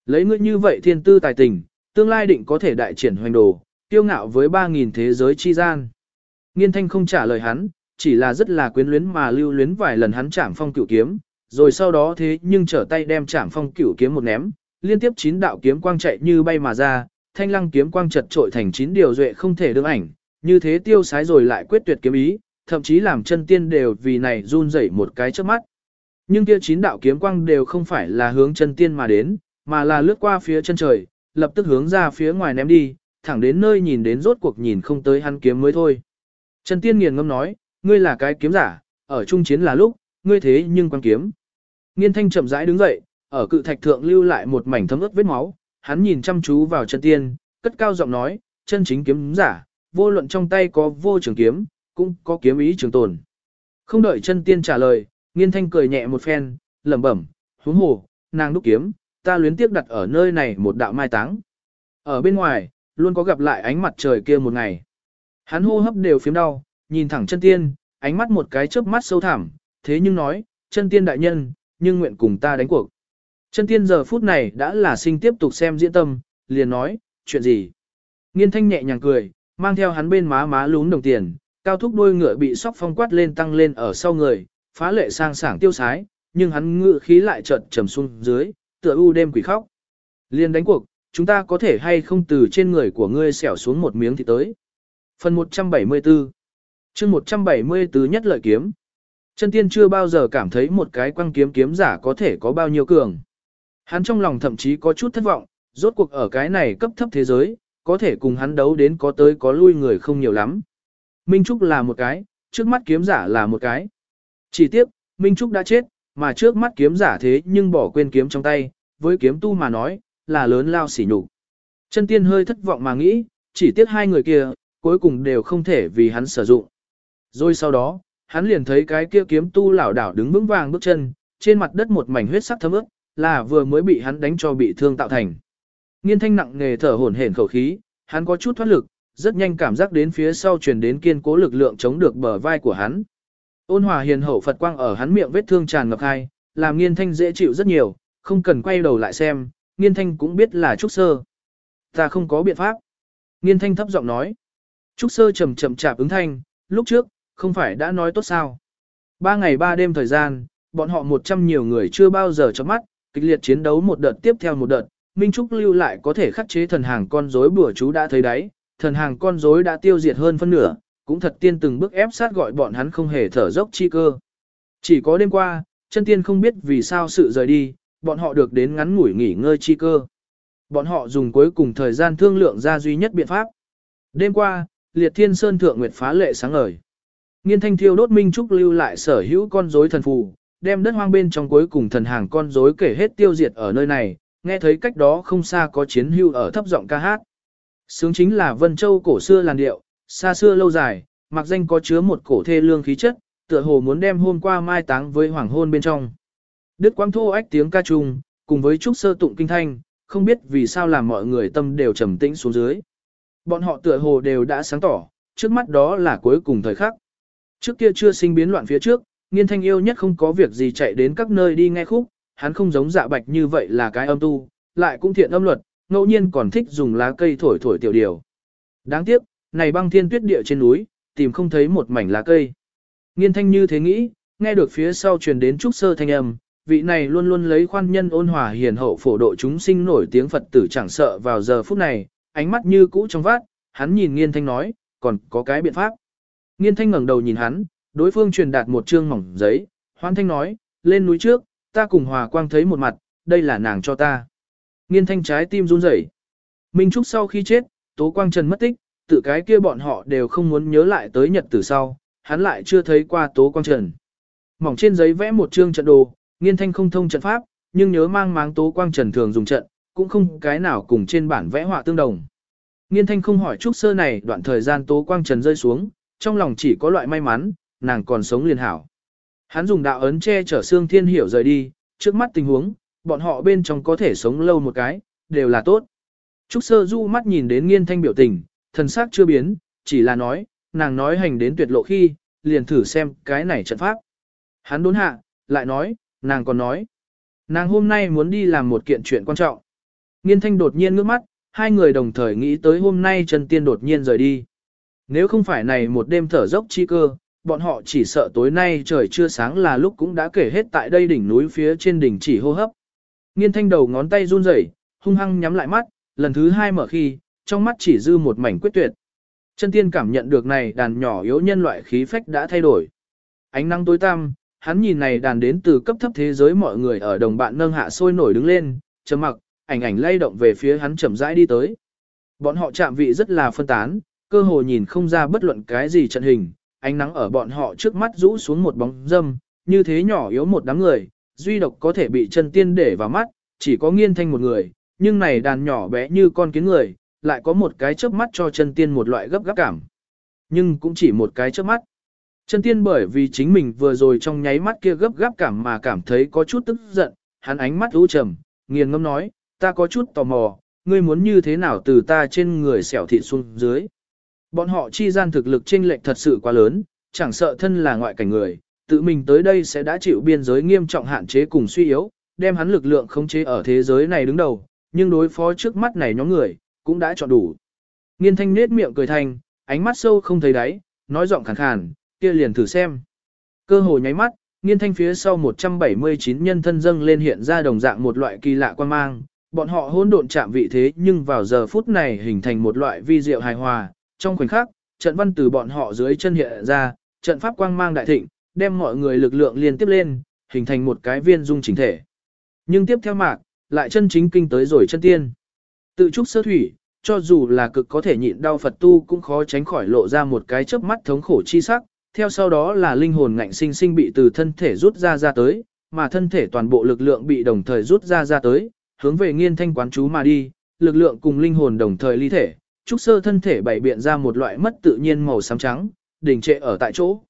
Lấy ngươi như vậy thiên tư tài tình, tương lai định có thể đại triển hoành đồ, tiêu ngạo với 3.000 thế giới chi gian. Nghiên thanh không trả lời hắn, chỉ là rất là quyến luyến mà lưu luyến vài lần hắn chạm phong cửu kiếm, rồi sau đó thế nhưng trở tay đem chạm phong cửu kiếm một ném, liên tiếp chín đạo kiếm quang chạy như bay mà ra, thanh lăng kiếm quang chật trội thành chín điều duệ không thể đương ảnh, như thế tiêu sái rồi lại quyết tuyệt kiếm ý, thậm chí làm chân tiên đều vì này run rẩy một cái trước mắt. Nhưng kia chín đạo kiếm quang đều không phải là hướng chân tiên mà đến, mà là lướt qua phía chân trời, lập tức hướng ra phía ngoài ném đi, thẳng đến nơi nhìn đến rốt cuộc nhìn không tới hắn kiếm mới thôi. Chân tiên nghiền ngâm nói, ngươi là cái kiếm giả, ở trung chiến là lúc, ngươi thế nhưng quan kiếm. Nghiên thanh chậm rãi đứng dậy, ở cự thạch thượng lưu lại một mảnh thấm ướt vết máu, hắn nhìn chăm chú vào chân tiên, cất cao giọng nói, chân chính kiếm giả, vô luận trong tay có vô trường kiếm, cũng có kiếm ý trường tồn. Không đợi chân tiên trả lời, nghiên thanh cười nhẹ một phen, lẩm bẩm, huống hồ, nàng đúc kiếm, ta luyến tiếc đặt ở nơi này một đạo mai táng. Ở bên ngoài, luôn có gặp lại ánh mặt trời kia một ngày. Hắn hô hấp đều phiếm đau, nhìn thẳng chân tiên, ánh mắt một cái chớp mắt sâu thẳm, thế nhưng nói, chân tiên đại nhân, nhưng nguyện cùng ta đánh cuộc. Chân tiên giờ phút này đã là sinh tiếp tục xem diễn tâm, liền nói, chuyện gì? Nghiên thanh nhẹ nhàng cười, mang theo hắn bên má má lún đồng tiền, cao thúc đôi ngựa bị sóc phong quát lên tăng lên ở sau người, phá lệ sang sảng tiêu sái, nhưng hắn ngựa khí lại chợt trầm xuống dưới, tựa u đêm quỷ khóc. Liên đánh cuộc, chúng ta có thể hay không từ trên người của ngươi xẻo xuống một miếng thì tới. Phần 174 chương 174 nhất lợi kiếm. Chân tiên chưa bao giờ cảm thấy một cái quăng kiếm kiếm giả có thể có bao nhiêu cường. Hắn trong lòng thậm chí có chút thất vọng, rốt cuộc ở cái này cấp thấp thế giới, có thể cùng hắn đấu đến có tới có lui người không nhiều lắm. Minh Trúc là một cái, trước mắt kiếm giả là một cái. Chỉ tiếc, Minh Trúc đã chết, mà trước mắt kiếm giả thế nhưng bỏ quên kiếm trong tay, với kiếm tu mà nói, là lớn lao xỉ nhục. Chân tiên hơi thất vọng mà nghĩ, chỉ tiếc hai người kia, cuối cùng đều không thể vì hắn sử dụng. Rồi sau đó, hắn liền thấy cái kia kiếm tu lảo đảo đứng vững vàng bước chân, trên mặt đất một mảnh huyết sắc thấm ướt, là vừa mới bị hắn đánh cho bị thương tạo thành. Nghiên thanh nặng nghề thở hổn hển khẩu khí, hắn có chút thoát lực, rất nhanh cảm giác đến phía sau truyền đến kiên cố lực lượng chống được bờ vai của hắn. Ôn hòa hiền hậu Phật quang ở hắn miệng vết thương tràn ngập hai, làm nghiên thanh dễ chịu rất nhiều, không cần quay đầu lại xem, nghiên thanh cũng biết là trúc sơ. Ta không có biện pháp. Nghiên thanh thấp giọng nói. Trúc sơ chậm chậm chạp ứng thanh, lúc trước, không phải đã nói tốt sao. Ba ngày ba đêm thời gian, bọn họ một trăm nhiều người chưa bao giờ chấm mắt, kịch liệt chiến đấu một đợt tiếp theo một đợt, Minh Trúc lưu lại có thể khắc chế thần hàng con rối bùa chú đã thấy đấy, thần hàng con rối đã tiêu diệt hơn phân nửa, cũng thật tiên từng bước ép sát gọi bọn hắn không hề thở dốc chi cơ. Chỉ có đêm qua, chân tiên không biết vì sao sự rời đi, bọn họ được đến ngắn ngủi nghỉ ngơi chi cơ. Bọn họ dùng cuối cùng thời gian thương lượng ra duy nhất biện pháp. Đêm qua, liệt thiên sơn thượng nguyệt phá lệ sáng ngời. Nghiên thanh thiêu đốt minh trúc lưu lại sở hữu con rối thần phù, đem đất hoang bên trong cuối cùng thần hàng con rối kể hết tiêu diệt ở nơi này, nghe thấy cách đó không xa có chiến hưu ở thấp giọng ca hát. Sướng chính là Vân Châu cổ xưa làn điệu, xa xưa lâu dài, mặc danh có chứa một cổ thê lương khí chất, tựa hồ muốn đem hôm qua mai táng với hoàng hôn bên trong. Đức quang thô ách tiếng ca trùng, cùng với trúc sơ tụng kinh thanh, không biết vì sao làm mọi người tâm đều trầm tĩnh xuống dưới. Bọn họ tựa hồ đều đã sáng tỏ, trước mắt đó là cuối cùng thời khắc. Trước kia chưa sinh biến loạn phía trước, nghiên thanh yêu nhất không có việc gì chạy đến các nơi đi nghe khúc, hắn không giống dạ bạch như vậy là cái âm tu, lại cũng thiện âm luật, ngẫu nhiên còn thích dùng lá cây thổi thổi tiểu điều. Đáng tiếc, này băng thiên tuyết địa trên núi, tìm không thấy một mảnh lá cây. Nghiên thanh như thế nghĩ, nghe được phía sau truyền đến trúc sơ thanh âm, vị này luôn luôn lấy khoan nhân ôn hòa hiền hậu phổ độ chúng sinh nổi tiếng Phật tử chẳng sợ vào giờ phút này, ánh mắt như cũ trong vát, hắn nhìn nghiên thanh nói, còn có cái biện pháp. Nghiên thanh ngẩng đầu nhìn hắn, đối phương truyền đạt một chương mỏng giấy, hoan thanh nói, lên núi trước, ta cùng hòa quang thấy một mặt, đây là nàng cho ta. Nghiên thanh trái tim run rẩy. Minh Trúc sau khi chết, Tố Quang Trần mất tích, tự cái kia bọn họ đều không muốn nhớ lại tới nhật từ sau, hắn lại chưa thấy qua Tố Quang Trần. Mỏng trên giấy vẽ một chương trận đồ, nghiên thanh không thông trận pháp, nhưng nhớ mang máng Tố Quang Trần thường dùng trận, cũng không cái nào cùng trên bản vẽ họa tương đồng. Nghiên thanh không hỏi Trúc Sơ này đoạn thời gian Tố Quang Trần rơi xuống, trong lòng chỉ có loại may mắn, nàng còn sống liền hảo. Hắn dùng đạo ấn che chở xương thiên hiểu rời đi, trước mắt tình huống, bọn họ bên trong có thể sống lâu một cái, đều là tốt. Trúc sơ du mắt nhìn đến nghiên thanh biểu tình, thần sắc chưa biến, chỉ là nói, nàng nói hành đến tuyệt lộ khi, liền thử xem cái này trận pháp. Hắn đốn hạ, lại nói, nàng còn nói, nàng hôm nay muốn đi làm một kiện chuyện quan trọng. Nghiên thanh đột nhiên ngước mắt, hai người đồng thời nghĩ tới hôm nay Trần Tiên đột nhiên rời đi. Nếu không phải này một đêm thở dốc chi cơ, bọn họ chỉ sợ tối nay trời chưa sáng là lúc cũng đã kể hết tại đây đỉnh núi phía trên đỉnh chỉ hô hấp. Nghiên thanh đầu ngón tay run rẩy, hung hăng nhắm lại mắt, lần thứ hai mở khi, trong mắt chỉ dư một mảnh quyết tuyệt. Chân tiên cảm nhận được này đàn nhỏ yếu nhân loại khí phách đã thay đổi. Ánh nắng tối tăm, hắn nhìn này đàn đến từ cấp thấp thế giới mọi người ở đồng bạn nâng hạ sôi nổi đứng lên, chấm mặc, ảnh ảnh lay động về phía hắn chậm rãi đi tới. Bọn họ chạm vị rất là phân tán, cơ hồ nhìn không ra bất luận cái gì trận hình, ánh nắng ở bọn họ trước mắt rũ xuống một bóng dâm, như thế nhỏ yếu một đám người, duy độc có thể bị chân tiên để vào mắt, chỉ có nghiên thanh một người, nhưng này đàn nhỏ bé như con kiến người, lại có một cái chớp mắt cho chân tiên một loại gấp gáp cảm. Nhưng cũng chỉ một cái chớp mắt. Chân tiên bởi vì chính mình vừa rồi trong nháy mắt kia gấp gáp cảm mà cảm thấy có chút tức giận, hắn ánh mắt u trầm, nghiền ngâm nói, ta có chút tò mò, ngươi muốn như thế nào từ ta trên người xẻo thị xuống dưới. Bọn họ chi gian thực lực chênh lệch thật sự quá lớn, chẳng sợ thân là ngoại cảnh người, tự mình tới đây sẽ đã chịu biên giới nghiêm trọng hạn chế cùng suy yếu, đem hắn lực lượng khống chế ở thế giới này đứng đầu, nhưng đối phó trước mắt này nhóm người, cũng đã chọn đủ. Nghiên thanh nết miệng cười thành, ánh mắt sâu không thấy đáy, nói giọng khàn khàn, kia liền thử xem. Cơ hồ nháy mắt, nghiên thanh phía sau 179 nhân thân dâng lên hiện ra đồng dạng một loại kỳ lạ quan mang, bọn họ hỗn độn chạm vị thế nhưng vào giờ phút này hình thành một loại vi diệu hài hòa, trong khoảnh khắc, trận văn từ bọn họ dưới chân hiện ra, trận pháp quang mang đại thịnh, đem mọi người lực lượng liên tiếp lên, hình thành một cái viên dung chỉnh thể. Nhưng tiếp theo mạc, lại chân chính kinh tới rồi chân tiên. Tự trúc sơ thủy, cho dù là cực có thể nhịn đau Phật tu cũng khó tránh khỏi lộ ra một cái chớp mắt thống khổ chi sắc, theo sau đó là linh hồn ngạnh sinh sinh bị từ thân thể rút ra ra tới, mà thân thể toàn bộ lực lượng bị đồng thời rút ra ra tới, hướng về nghiên thanh quán chú mà đi, lực lượng cùng linh hồn đồng thời ly thể, trúc sơ thân thể bảy biện ra một loại mất tự nhiên màu xám trắng, đỉnh trệ ở tại chỗ.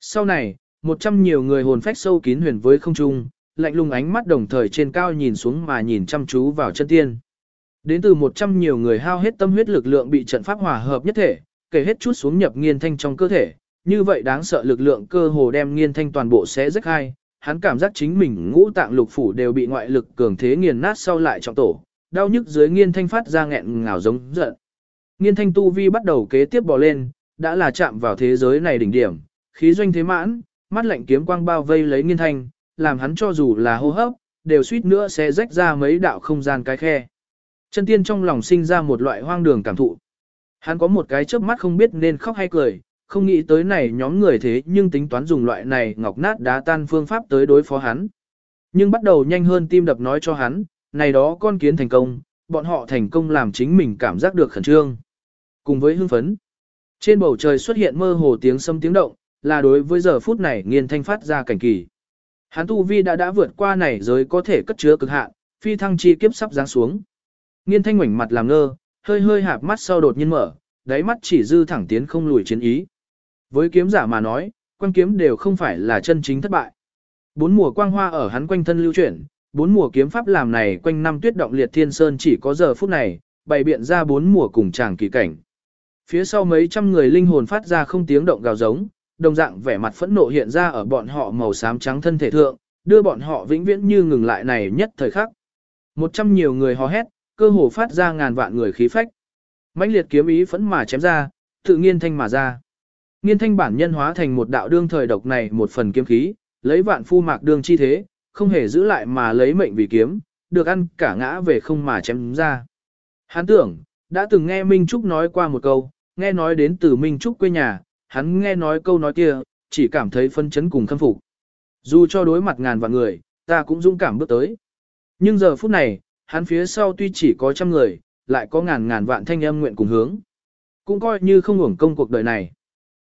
Sau này, một trăm nhiều người hồn phách sâu kín huyền với không trung, lạnh lùng ánh mắt đồng thời trên cao nhìn xuống mà nhìn chăm chú vào chân tiên. Đến từ một trăm nhiều người hao hết tâm huyết lực lượng bị trận pháp hòa hợp nhất thể, kể hết chút xuống nhập nghiên thanh trong cơ thể, như vậy đáng sợ lực lượng cơ hồ đem nghiên thanh toàn bộ sẽ rách hai, hắn cảm giác chính mình ngũ tạng lục phủ đều bị ngoại lực cường thế nghiền nát sau lại trọng tổ, đau nhức dưới nghiên thanh phát ra nghẹn ngào giống giận. Nghiên thanh tu vi bắt đầu kế tiếp bò lên, đã là chạm vào thế giới này đỉnh điểm, khí doanh thế mãn, mắt lạnh kiếm quang bao vây lấy nghiên thanh, làm hắn cho dù là hô hấp, đều suýt nữa sẽ rách ra mấy đạo không gian cái khe. Chân tiên trong lòng sinh ra một loại hoang đường cảm thụ. Hắn có một cái chớp mắt không biết nên khóc hay cười, không nghĩ tới này nhóm người thế nhưng tính toán dùng loại này ngọc nát đá tan phương pháp tới đối phó hắn. Nhưng bắt đầu nhanh hơn tim đập nói cho hắn, này đó con kiến thành công, bọn họ thành công làm chính mình cảm giác được khẩn trương. Cùng với hưng phấn, trên bầu trời xuất hiện mơ hồ tiếng sâm tiếng động, là đối với giờ phút này nghiên thanh phát ra cảnh kỳ. Hắn tu vi đã đã vượt qua này giới có thể cất chứa cực hạn, phi thăng chi kiếp sắp giáng xuống. Nghiên thanh ngoảnh mặt làm ngơ, hơi hơi hạp mắt sau đột nhiên mở, đáy mắt chỉ dư thẳng tiến không lùi chiến ý. Với kiếm giả mà nói, quan kiếm đều không phải là chân chính thất bại. Bốn mùa quang hoa ở hắn quanh thân lưu chuyển, bốn mùa kiếm pháp làm này quanh năm tuyết động liệt thiên sơn chỉ có giờ phút này, bày biện ra bốn mùa cùng chàng kỳ cảnh. Phía sau mấy trăm người linh hồn phát ra không tiếng động gào giống, đồng dạng vẻ mặt phẫn nộ hiện ra ở bọn họ màu xám trắng thân thể thượng, đưa bọn họ vĩnh viễn như ngừng lại này nhất thời khắc. Một trăm nhiều người hò hét, cơ hồ phát ra ngàn vạn người khí phách. mãnh liệt kiếm ý phẫn mà chém ra, tự nhiên thanh mà ra. Nghiên thanh bản nhân hóa thành một đạo đương thời độc này một phần kiếm khí, lấy vạn phu mạc đương chi thế, không hề giữ lại mà lấy mệnh vì kiếm, được ăn cả ngã về không mà chém ra. Hắn tưởng, đã từng nghe Minh Trúc nói qua một câu, nghe nói đến từ Minh Trúc quê nhà, hắn nghe nói câu nói kia, chỉ cảm thấy phân chấn cùng khâm phục. Dù cho đối mặt ngàn vạn người, ta cũng dũng cảm bước tới. Nhưng giờ phút này, hắn phía sau tuy chỉ có trăm người, lại có ngàn ngàn vạn thanh âm nguyện cùng hướng. Cũng coi như không hưởng công cuộc đời này.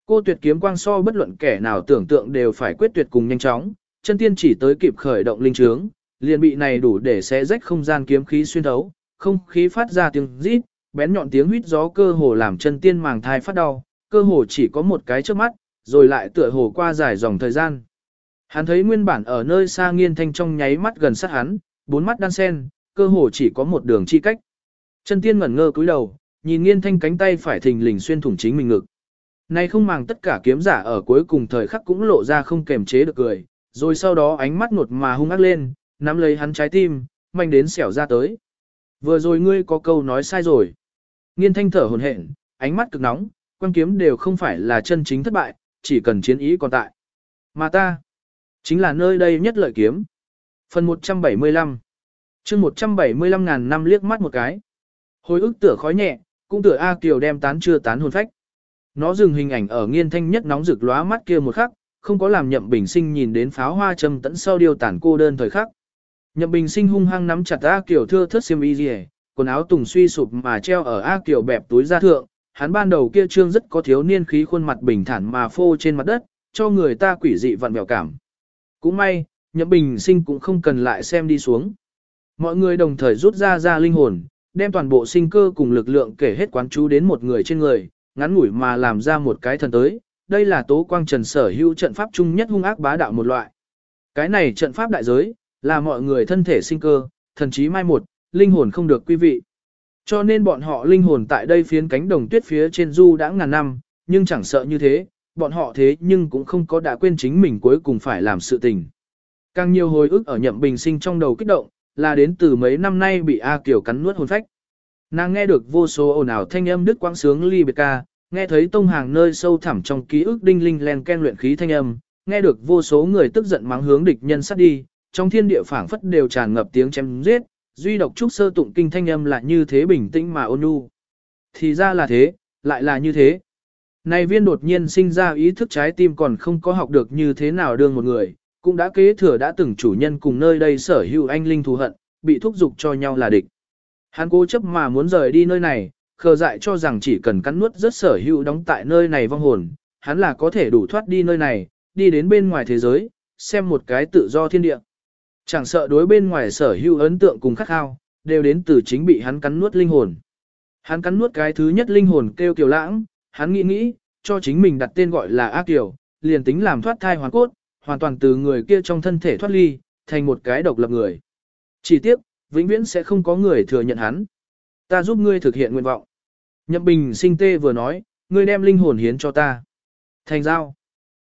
Cô tuyệt kiếm quang so bất luận kẻ nào tưởng tượng đều phải quyết tuyệt cùng nhanh chóng, chân tiên chỉ tới kịp khởi động linh trướng, liền bị này đủ để xé rách không gian kiếm khí xuyên thấu, không khí phát ra tiếng rít, bén nhọn tiếng huýt gió cơ hồ làm chân tiên màng thai phát đau, cơ hồ chỉ có một cái trước mắt, rồi lại tựa hồ qua dài dòng thời gian. Hắn thấy nguyên bản ở nơi xa nghiên thanh trong nháy mắt gần sát hắn, bốn mắt đan sen, cơ hồ chỉ có một đường chi cách. Chân tiên ngẩn ngơ cúi đầu, nhìn nghiên thanh cánh tay phải thình lình xuyên thủng chính mình ngực. Nay không màng tất cả kiếm giả ở cuối cùng thời khắc cũng lộ ra không kềm chế được cười, rồi sau đó ánh mắt nột mà hung ác lên, nắm lấy hắn trái tim, mạnh đến xẻo ra tới. Vừa rồi ngươi có câu nói sai rồi. Nghiên thanh thở hồn hển, ánh mắt cực nóng, quan kiếm đều không phải là chân chính thất bại, chỉ cần chiến ý còn tại. Mà ta, chính là nơi đây nhất lợi kiếm. Phần 175 chương 175 ngàn năm liếc mắt một cái. Hồi ức tựa khói nhẹ, cũng tựa A Kiều đem tán chưa tán hồn phách. Nó dừng hình ảnh ở nghiên thanh nhất nóng rực lóa mắt kia một khắc, không có làm nhậm bình sinh nhìn đến pháo hoa châm tẫn sau điều tản cô đơn thời khắc. Nhậm bình sinh hung hăng nắm chặt A Kiều thưa thớt xiêm y rìa, quần áo tùng suy sụp mà treo ở A Kiều bẹp túi ra thượng, hắn ban đầu kia trương rất có thiếu niên khí khuôn mặt bình thản mà phô trên mặt đất, cho người ta quỷ dị vặn mèo cảm. Cũng may, Nhậm Bình sinh cũng không cần lại xem đi xuống. Mọi người đồng thời rút ra ra linh hồn, đem toàn bộ sinh cơ cùng lực lượng kể hết quán chú đến một người trên người, ngắn ngủi mà làm ra một cái thần tới. Đây là tố quang trần sở hữu trận pháp chung nhất hung ác bá đạo một loại. Cái này trận pháp đại giới, là mọi người thân thể sinh cơ, thần trí mai một, linh hồn không được quý vị. Cho nên bọn họ linh hồn tại đây phiến cánh đồng tuyết phía trên du đã ngàn năm, nhưng chẳng sợ như thế, bọn họ thế nhưng cũng không có đã quên chính mình cuối cùng phải làm sự tình. Càng nhiều hồi ức ở nhậm bình sinh trong đầu kích động, là đến từ mấy năm nay bị A Kiều cắn nuốt hồn phách. Nàng nghe được vô số ồn ào thanh âm đức quãng sướng ly biệt ca, nghe thấy tông hàng nơi sâu thẳm trong ký ức đinh linh len ken luyện khí thanh âm, nghe được vô số người tức giận mắng hướng địch nhân sát đi, trong thiên địa phảng phất đều tràn ngập tiếng chém giết, duy độc trúc sơ tụng kinh thanh âm là như thế bình tĩnh mà ôn nhu. Thì ra là thế, lại là như thế. Này viên đột nhiên sinh ra ý thức trái tim còn không có học được như thế nào đương một người, cũng đã kế thừa đã từng chủ nhân cùng nơi đây sở hữu anh linh thù hận, bị thúc giục cho nhau là địch. Hắn cố chấp mà muốn rời đi nơi này, khờ dại cho rằng chỉ cần cắn nuốt rất sở hữu đóng tại nơi này vong hồn, hắn là có thể đủ thoát đi nơi này, đi đến bên ngoài thế giới, xem một cái tự do thiên địa. Chẳng sợ đối bên ngoài sở hữu ấn tượng cùng khắc khao, đều đến từ chính bị hắn cắn nuốt linh hồn. Hắn cắn nuốt cái thứ nhất linh hồn kêu kiều lãng, hắn nghĩ nghĩ, cho chính mình đặt tên gọi là ác kiều, liền tính làm thoát thai hoàn cốt, hoàn toàn từ người kia trong thân thể thoát ly, thành một cái độc lập người. Chỉ tiếc, vĩnh viễn sẽ không có người thừa nhận hắn. Ta giúp ngươi thực hiện nguyện vọng. Nhậm Bình sinh tê vừa nói, ngươi đem linh hồn hiến cho ta. Thành giao.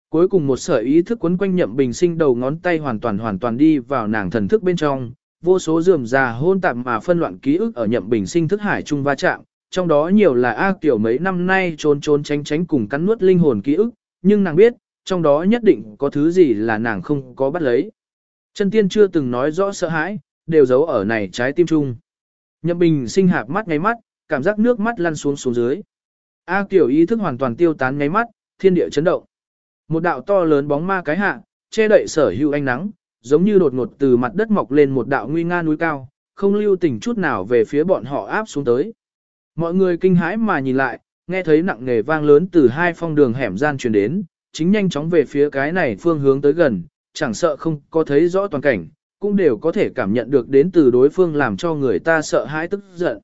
Cuối cùng một sở ý thức quấn quanh Nhậm Bình sinh đầu ngón tay hoàn toàn hoàn toàn đi vào nàng thần thức bên trong, vô số rườm rà hôn tạm mà phân loạn ký ức ở Nhậm Bình sinh thức hải trung va chạm, trong đó nhiều là A Tiểu mấy năm nay trốn trốn tránh tránh cùng cắn nuốt linh hồn ký ức, nhưng nàng biết, trong đó nhất định có thứ gì là nàng không có bắt lấy. Chân tiên chưa từng nói rõ sợ hãi, đều giấu ở này trái tim trung. Nhậm Bình sinh hạp mắt ngay mắt, cảm giác nước mắt lăn xuống xuống dưới. A Tiểu ý thức hoàn toàn tiêu tán ngay mắt, thiên địa chấn động. Một đạo to lớn bóng ma cái hạ, che đậy sở hữu ánh nắng, giống như đột ngột từ mặt đất mọc lên một đạo nguy nga núi cao, không lưu tình chút nào về phía bọn họ áp xuống tới. Mọi người kinh hãi mà nhìn lại, nghe thấy nặng nề vang lớn từ hai phong đường hẻm gian truyền đến, chính nhanh chóng về phía cái này phương hướng tới gần, chẳng sợ không có thấy rõ toàn cảnh, cũng đều có thể cảm nhận được đến từ đối phương làm cho người ta sợ hãi tức giận.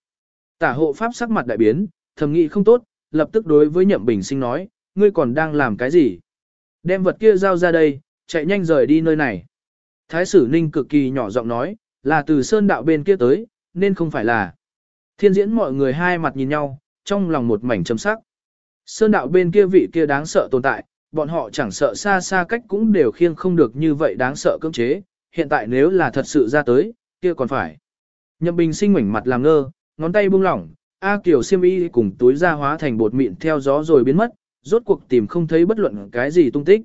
Tả hộ pháp sắc mặt đại biến, thầm nghĩ không tốt, lập tức đối với nhậm bình sinh nói, ngươi còn đang làm cái gì? Đem vật kia giao ra đây, chạy nhanh rời đi nơi này. Thái sử ninh cực kỳ nhỏ giọng nói, là từ sơn đạo bên kia tới, nên không phải là. Thiên diễn mọi người hai mặt nhìn nhau, trong lòng một mảnh châm sắc. Sơn đạo bên kia vị kia đáng sợ tồn tại, bọn họ chẳng sợ xa xa cách cũng đều khiêng không được như vậy đáng sợ cưỡng chế, hiện tại nếu là thật sự ra tới, kia còn phải. Nhậm Bình sinh ngoảnh mặt làm ngơ, ngón tay buông lỏng, A Kiều xiêm y cùng túi ra hóa thành bột mịn theo gió rồi biến mất, rốt cuộc tìm không thấy bất luận cái gì tung tích.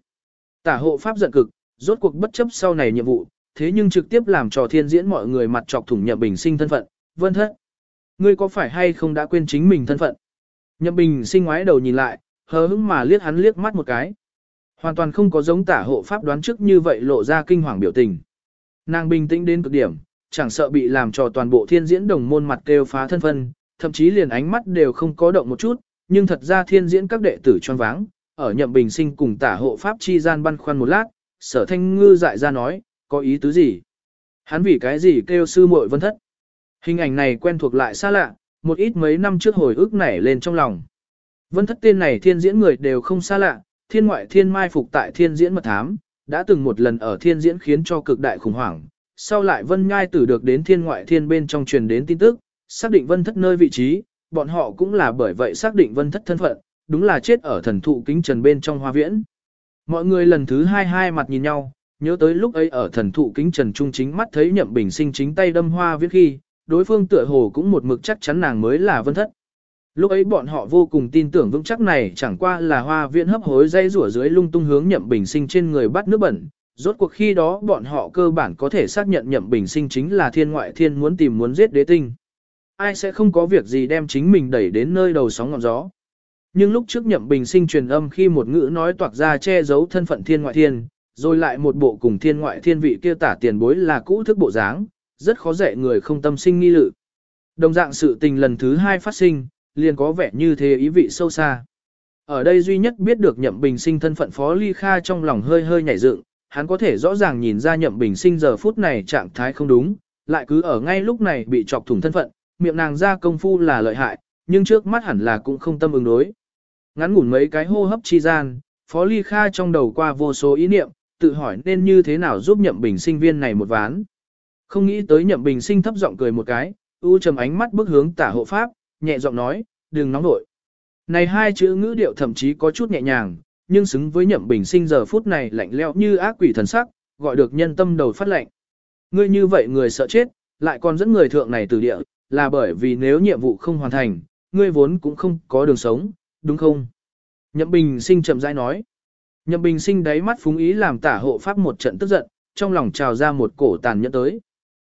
Tả hộ pháp giận cực, rốt cuộc bất chấp sau này nhiệm vụ, thế nhưng trực tiếp làm trò thiên diễn mọi người mặt chọc thủng Nhậm Bình sinh thân phận, vân thất. Ngươi có phải hay không đã quên chính mình thân phận? Nhậm Bình sinh ngoái đầu nhìn lại, hờ hững mà liếc hắn liếc mắt một cái. Hoàn toàn không có giống tả hộ pháp đoán trước như vậy lộ ra kinh hoàng biểu tình. Nàng bình tĩnh đến cực điểm, chẳng sợ bị làm cho toàn bộ thiên diễn đồng môn mặt kêu phá thân phân, thậm chí liền ánh mắt đều không có động một chút, nhưng thật ra thiên diễn các đệ tử choáng váng, ở nhậm bình sinh cùng tả hộ pháp chi gian băn khoăn một lát, sở thanh ngư dại ra nói, có ý tứ gì? Hắn vì cái gì kêu sư muội vân thất? Hình ảnh này quen thuộc lại xa lạ, một ít mấy năm trước hồi ức nảy lên trong lòng. Vân thất tên này thiên diễn người đều không xa lạ, thiên ngoại thiên mai phục tại thiên diễn mật thám, đã từng một lần ở thiên diễn khiến cho cực đại khủng hoảng. Sau lại vân nhai tử được đến thiên ngoại thiên bên trong truyền đến tin tức, xác định vân thất nơi vị trí, bọn họ cũng là bởi vậy xác định vân thất thân phận, đúng là chết ở thần thụ kính trần bên trong hoa viễn. Mọi người lần thứ hai hai mặt nhìn nhau, nhớ tới lúc ấy ở thần thụ kính trần trung chính mắt thấy nhậm bình sinh chính tay đâm hoa viễn khi, đối phương tựa hồ cũng một mực chắc chắn nàng mới là vân thất. Lúc ấy bọn họ vô cùng tin tưởng vững chắc này chẳng qua là hoa viễn hấp hối dây rủa dưới lung tung hướng nhậm bình sinh trên người bắt nước bẩn. Rốt cuộc khi đó bọn họ cơ bản có thể xác nhận nhậm bình sinh chính là thiên ngoại thiên muốn tìm muốn giết đế tinh. Ai sẽ không có việc gì đem chính mình đẩy đến nơi đầu sóng ngọn gió. Nhưng lúc trước nhậm bình sinh truyền âm khi một ngữ nói toạc ra che giấu thân phận thiên ngoại thiên, rồi lại một bộ cùng thiên ngoại thiên vị kia tả tiền bối là cũ thức bộ dáng, rất khó dạy người không tâm sinh nghi lự. Đồng dạng sự tình lần thứ hai phát sinh, liền có vẻ như thế ý vị sâu xa. Ở đây duy nhất biết được nhậm bình sinh thân phận phó ly kha trong lòng hơi hơi nhảy dựng, hắn có thể rõ ràng nhìn ra nhậm bình sinh giờ phút này trạng thái không đúng, lại cứ ở ngay lúc này bị chọc thủng thân phận, miệng nàng ra công phu là lợi hại, nhưng trước mắt hẳn là cũng không tâm ứng đối. Ngắn ngủn mấy cái hô hấp chi gian, Phó Ly Kha trong đầu qua vô số ý niệm, tự hỏi nên như thế nào giúp nhậm bình sinh viên này một ván. Không nghĩ tới nhậm bình sinh thấp giọng cười một cái, u trầm ánh mắt bước hướng tả hộ pháp, nhẹ giọng nói, đừng nóng nổi. Này hai chữ ngữ điệu thậm chí có chút nhẹ nhàng, nhưng xứng với nhậm bình sinh giờ phút này lạnh lẽo như ác quỷ thần sắc, gọi được nhân tâm đầu phát lạnh. Ngươi như vậy người sợ chết, lại còn dẫn người thượng này từ địa, là bởi vì nếu nhiệm vụ không hoàn thành, ngươi vốn cũng không có đường sống, đúng không? Nhậm bình sinh chậm rãi nói. Nhậm bình sinh đáy mắt phúng ý làm tả hộ pháp một trận tức giận, trong lòng trào ra một cổ tàn nhẫn tới.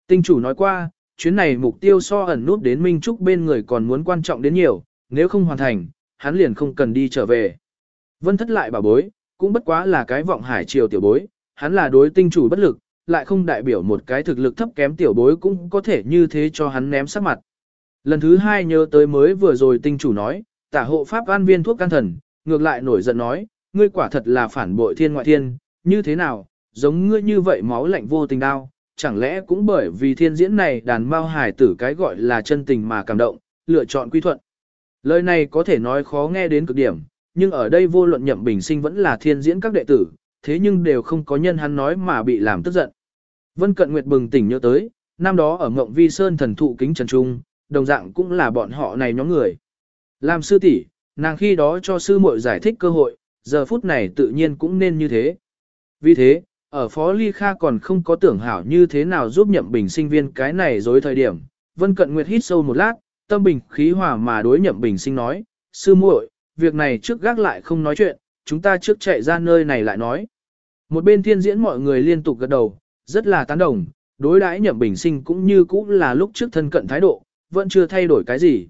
Tinh chủ nói qua, chuyến này mục tiêu so ẩn nút đến Minh Trúc bên người còn muốn quan trọng đến nhiều, nếu không hoàn thành, hắn liền không cần đi trở về. Vân thất lại bảo bối, cũng bất quá là cái vọng hải triều tiểu bối, hắn là đối tinh chủ bất lực, lại không đại biểu một cái thực lực thấp kém tiểu bối cũng có thể như thế cho hắn ném sắc mặt. Lần thứ hai nhớ tới mới vừa rồi tinh chủ nói, tả hộ pháp an viên thuốc can thần, ngược lại nổi giận nói, ngươi quả thật là phản bội thiên ngoại thiên, như thế nào, giống ngươi như vậy máu lạnh vô tình đau, chẳng lẽ cũng bởi vì thiên diễn này đàn mao hài tử cái gọi là chân tình mà cảm động, lựa chọn quy thuận. Lời này có thể nói khó nghe đến cực điểm, nhưng ở đây vô luận nhậm bình sinh vẫn là thiên diễn các đệ tử, thế nhưng đều không có nhân hắn nói mà bị làm tức giận. Vân Cận Nguyệt bừng tỉnh nhớ tới, năm đó ở Ngộng Vi Sơn thần thụ kính Trần Trung, đồng dạng cũng là bọn họ này nhóm người. Làm sư tỷ, nàng khi đó cho sư muội giải thích cơ hội, giờ phút này tự nhiên cũng nên như thế. Vì thế, ở Phó Ly Kha còn không có tưởng hảo như thế nào giúp nhậm bình sinh viên cái này dối thời điểm. Vân Cận Nguyệt hít sâu một lát, tâm bình khí hòa mà đối nhậm bình sinh nói, sư muội, việc này trước gác lại không nói chuyện, chúng ta trước chạy ra nơi này lại nói. Một bên thiên diễn mọi người liên tục gật đầu, rất là tán đồng, đối đãi nhậm bình sinh cũng như cũ là lúc trước thân cận thái độ, vẫn chưa thay đổi cái gì.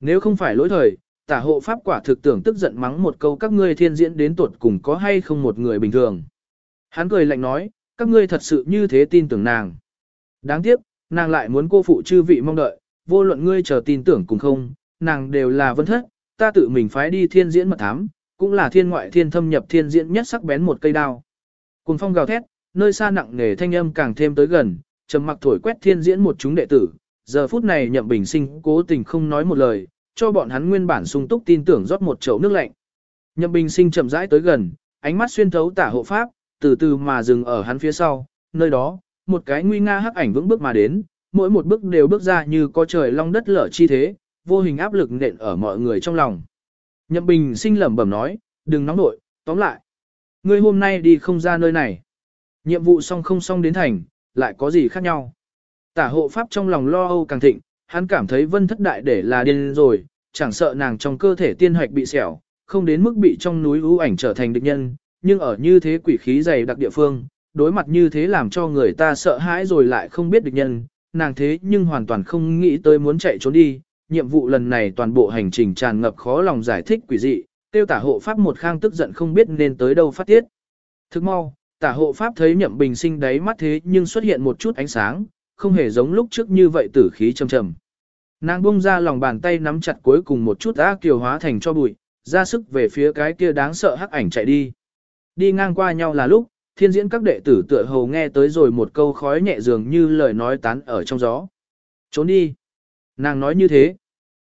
Nếu không phải lỗi thời, tả hộ pháp quả thực tưởng tức giận mắng một câu các ngươi thiên diễn đến tuột cùng có hay không một người bình thường. Hắn cười lạnh nói, các ngươi thật sự như thế tin tưởng nàng. Đáng tiếc, nàng lại muốn cô phụ chư vị mong đợi, vô luận ngươi chờ tin tưởng cùng không, nàng đều là vân thất, ta tự mình phái đi thiên diễn mật thám, cũng là thiên ngoại thiên thâm nhập thiên diễn nhất sắc bén một cây đao. Cùng phong gào thét, nơi xa nặng nề thanh âm càng thêm tới gần, trầm mặc thổi quét thiên diễn một chúng đệ tử, giờ phút này nhậm bình sinh cố tình không nói một lời, cho bọn hắn nguyên bản sung túc tin tưởng rót một chậu nước lạnh. Nhậm bình sinh chậm rãi tới gần, ánh mắt xuyên thấu tả hộ pháp, từ từ mà dừng ở hắn phía sau, nơi đó, một cái nguy nga hắc ảnh vững bước mà đến, mỗi một bước đều bước ra như có trời long đất lở chi thế, vô hình áp lực nện ở mọi người trong lòng. Nhậm Bình sinh lẩm bẩm nói, đừng nóng nội, tóm lại. Ngươi hôm nay đi không ra nơi này. Nhiệm vụ xong không xong đến thành, lại có gì khác nhau. Tả hộ pháp trong lòng lo âu càng thịnh, hắn cảm thấy vân thất đại để là điên rồi, chẳng sợ nàng trong cơ thể tiên hoạch bị xẻo, không đến mức bị trong núi ưu ảnh trở thành địch nhân, nhưng ở như thế quỷ khí dày đặc địa phương, đối mặt như thế làm cho người ta sợ hãi rồi lại không biết địch nhân, nàng thế nhưng hoàn toàn không nghĩ tới muốn chạy trốn đi, nhiệm vụ lần này toàn bộ hành trình tràn ngập khó lòng giải thích quỷ dị, tiêu tả hộ pháp một khang tức giận không biết nên tới đâu phát tiết. Thức mau, tả hộ pháp thấy nhậm bình sinh đáy mắt thế nhưng xuất hiện một chút ánh sáng, không hề giống lúc trước như vậy tử khí trầm trầm. Nàng bung ra lòng bàn tay nắm chặt cuối cùng một chút ác kiều hóa thành cho bụi, ra sức về phía cái kia đáng sợ hắc ảnh chạy đi. Đi ngang qua nhau là lúc, thiên diễn các đệ tử tựa hồ nghe tới rồi một câu khói nhẹ dường như lời nói tán ở trong gió. Trốn đi. Nàng nói như thế.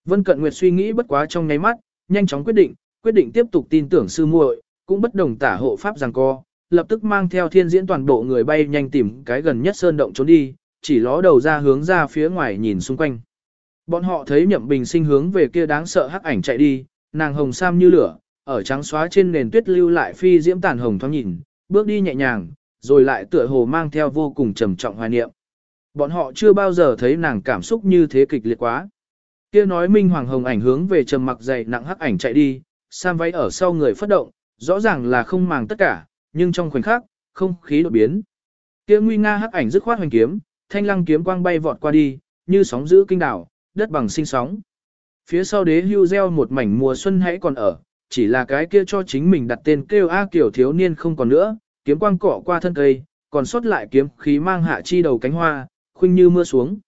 Vân Cận Nguyệt suy nghĩ bất quá trong nháy mắt, nhanh chóng quyết định, quyết định tiếp tục tin tưởng sư muội, cũng bất đồng tả hộ pháp rằng co, lập tức mang theo thiên diễn toàn bộ người bay nhanh tìm cái gần nhất sơn động trốn đi, chỉ ló đầu ra hướng ra phía ngoài nhìn xung quanh. Bọn họ thấy Nhậm Bình sinh hướng về kia đáng sợ hắc ảnh chạy đi, nàng hồng sam như lửa, ở trắng xóa trên nền tuyết lưu lại phi diễm tàn hồng thoáng nhìn, bước đi nhẹ nhàng, rồi lại tựa hồ mang theo vô cùng trầm trọng hoài niệm. Bọn họ chưa bao giờ thấy nàng cảm xúc như thế kịch liệt quá. Kia nói Minh Hoàng Hồng ảnh hướng về trầm mặc dày nặng hắc ảnh chạy đi, sam váy ở sau người phất động, rõ ràng là không màng tất cả, nhưng trong khoảnh khắc, không khí đột biến. Kia nguy nga hắc ảnh dứt khoát hoành kiếm, thanh lăng kiếm quang bay vọt qua đi, như sóng giữ kinh đảo, đất bằng sinh sóng. Phía sau đế hưu gieo một mảnh mùa xuân hãy còn ở, chỉ là cái kia cho chính mình đặt tên kêu A kiểu thiếu niên không còn nữa, kiếm quang cọ qua thân cây, còn sót lại kiếm khí mang hạ chi đầu cánh hoa, khuynh như mưa xuống.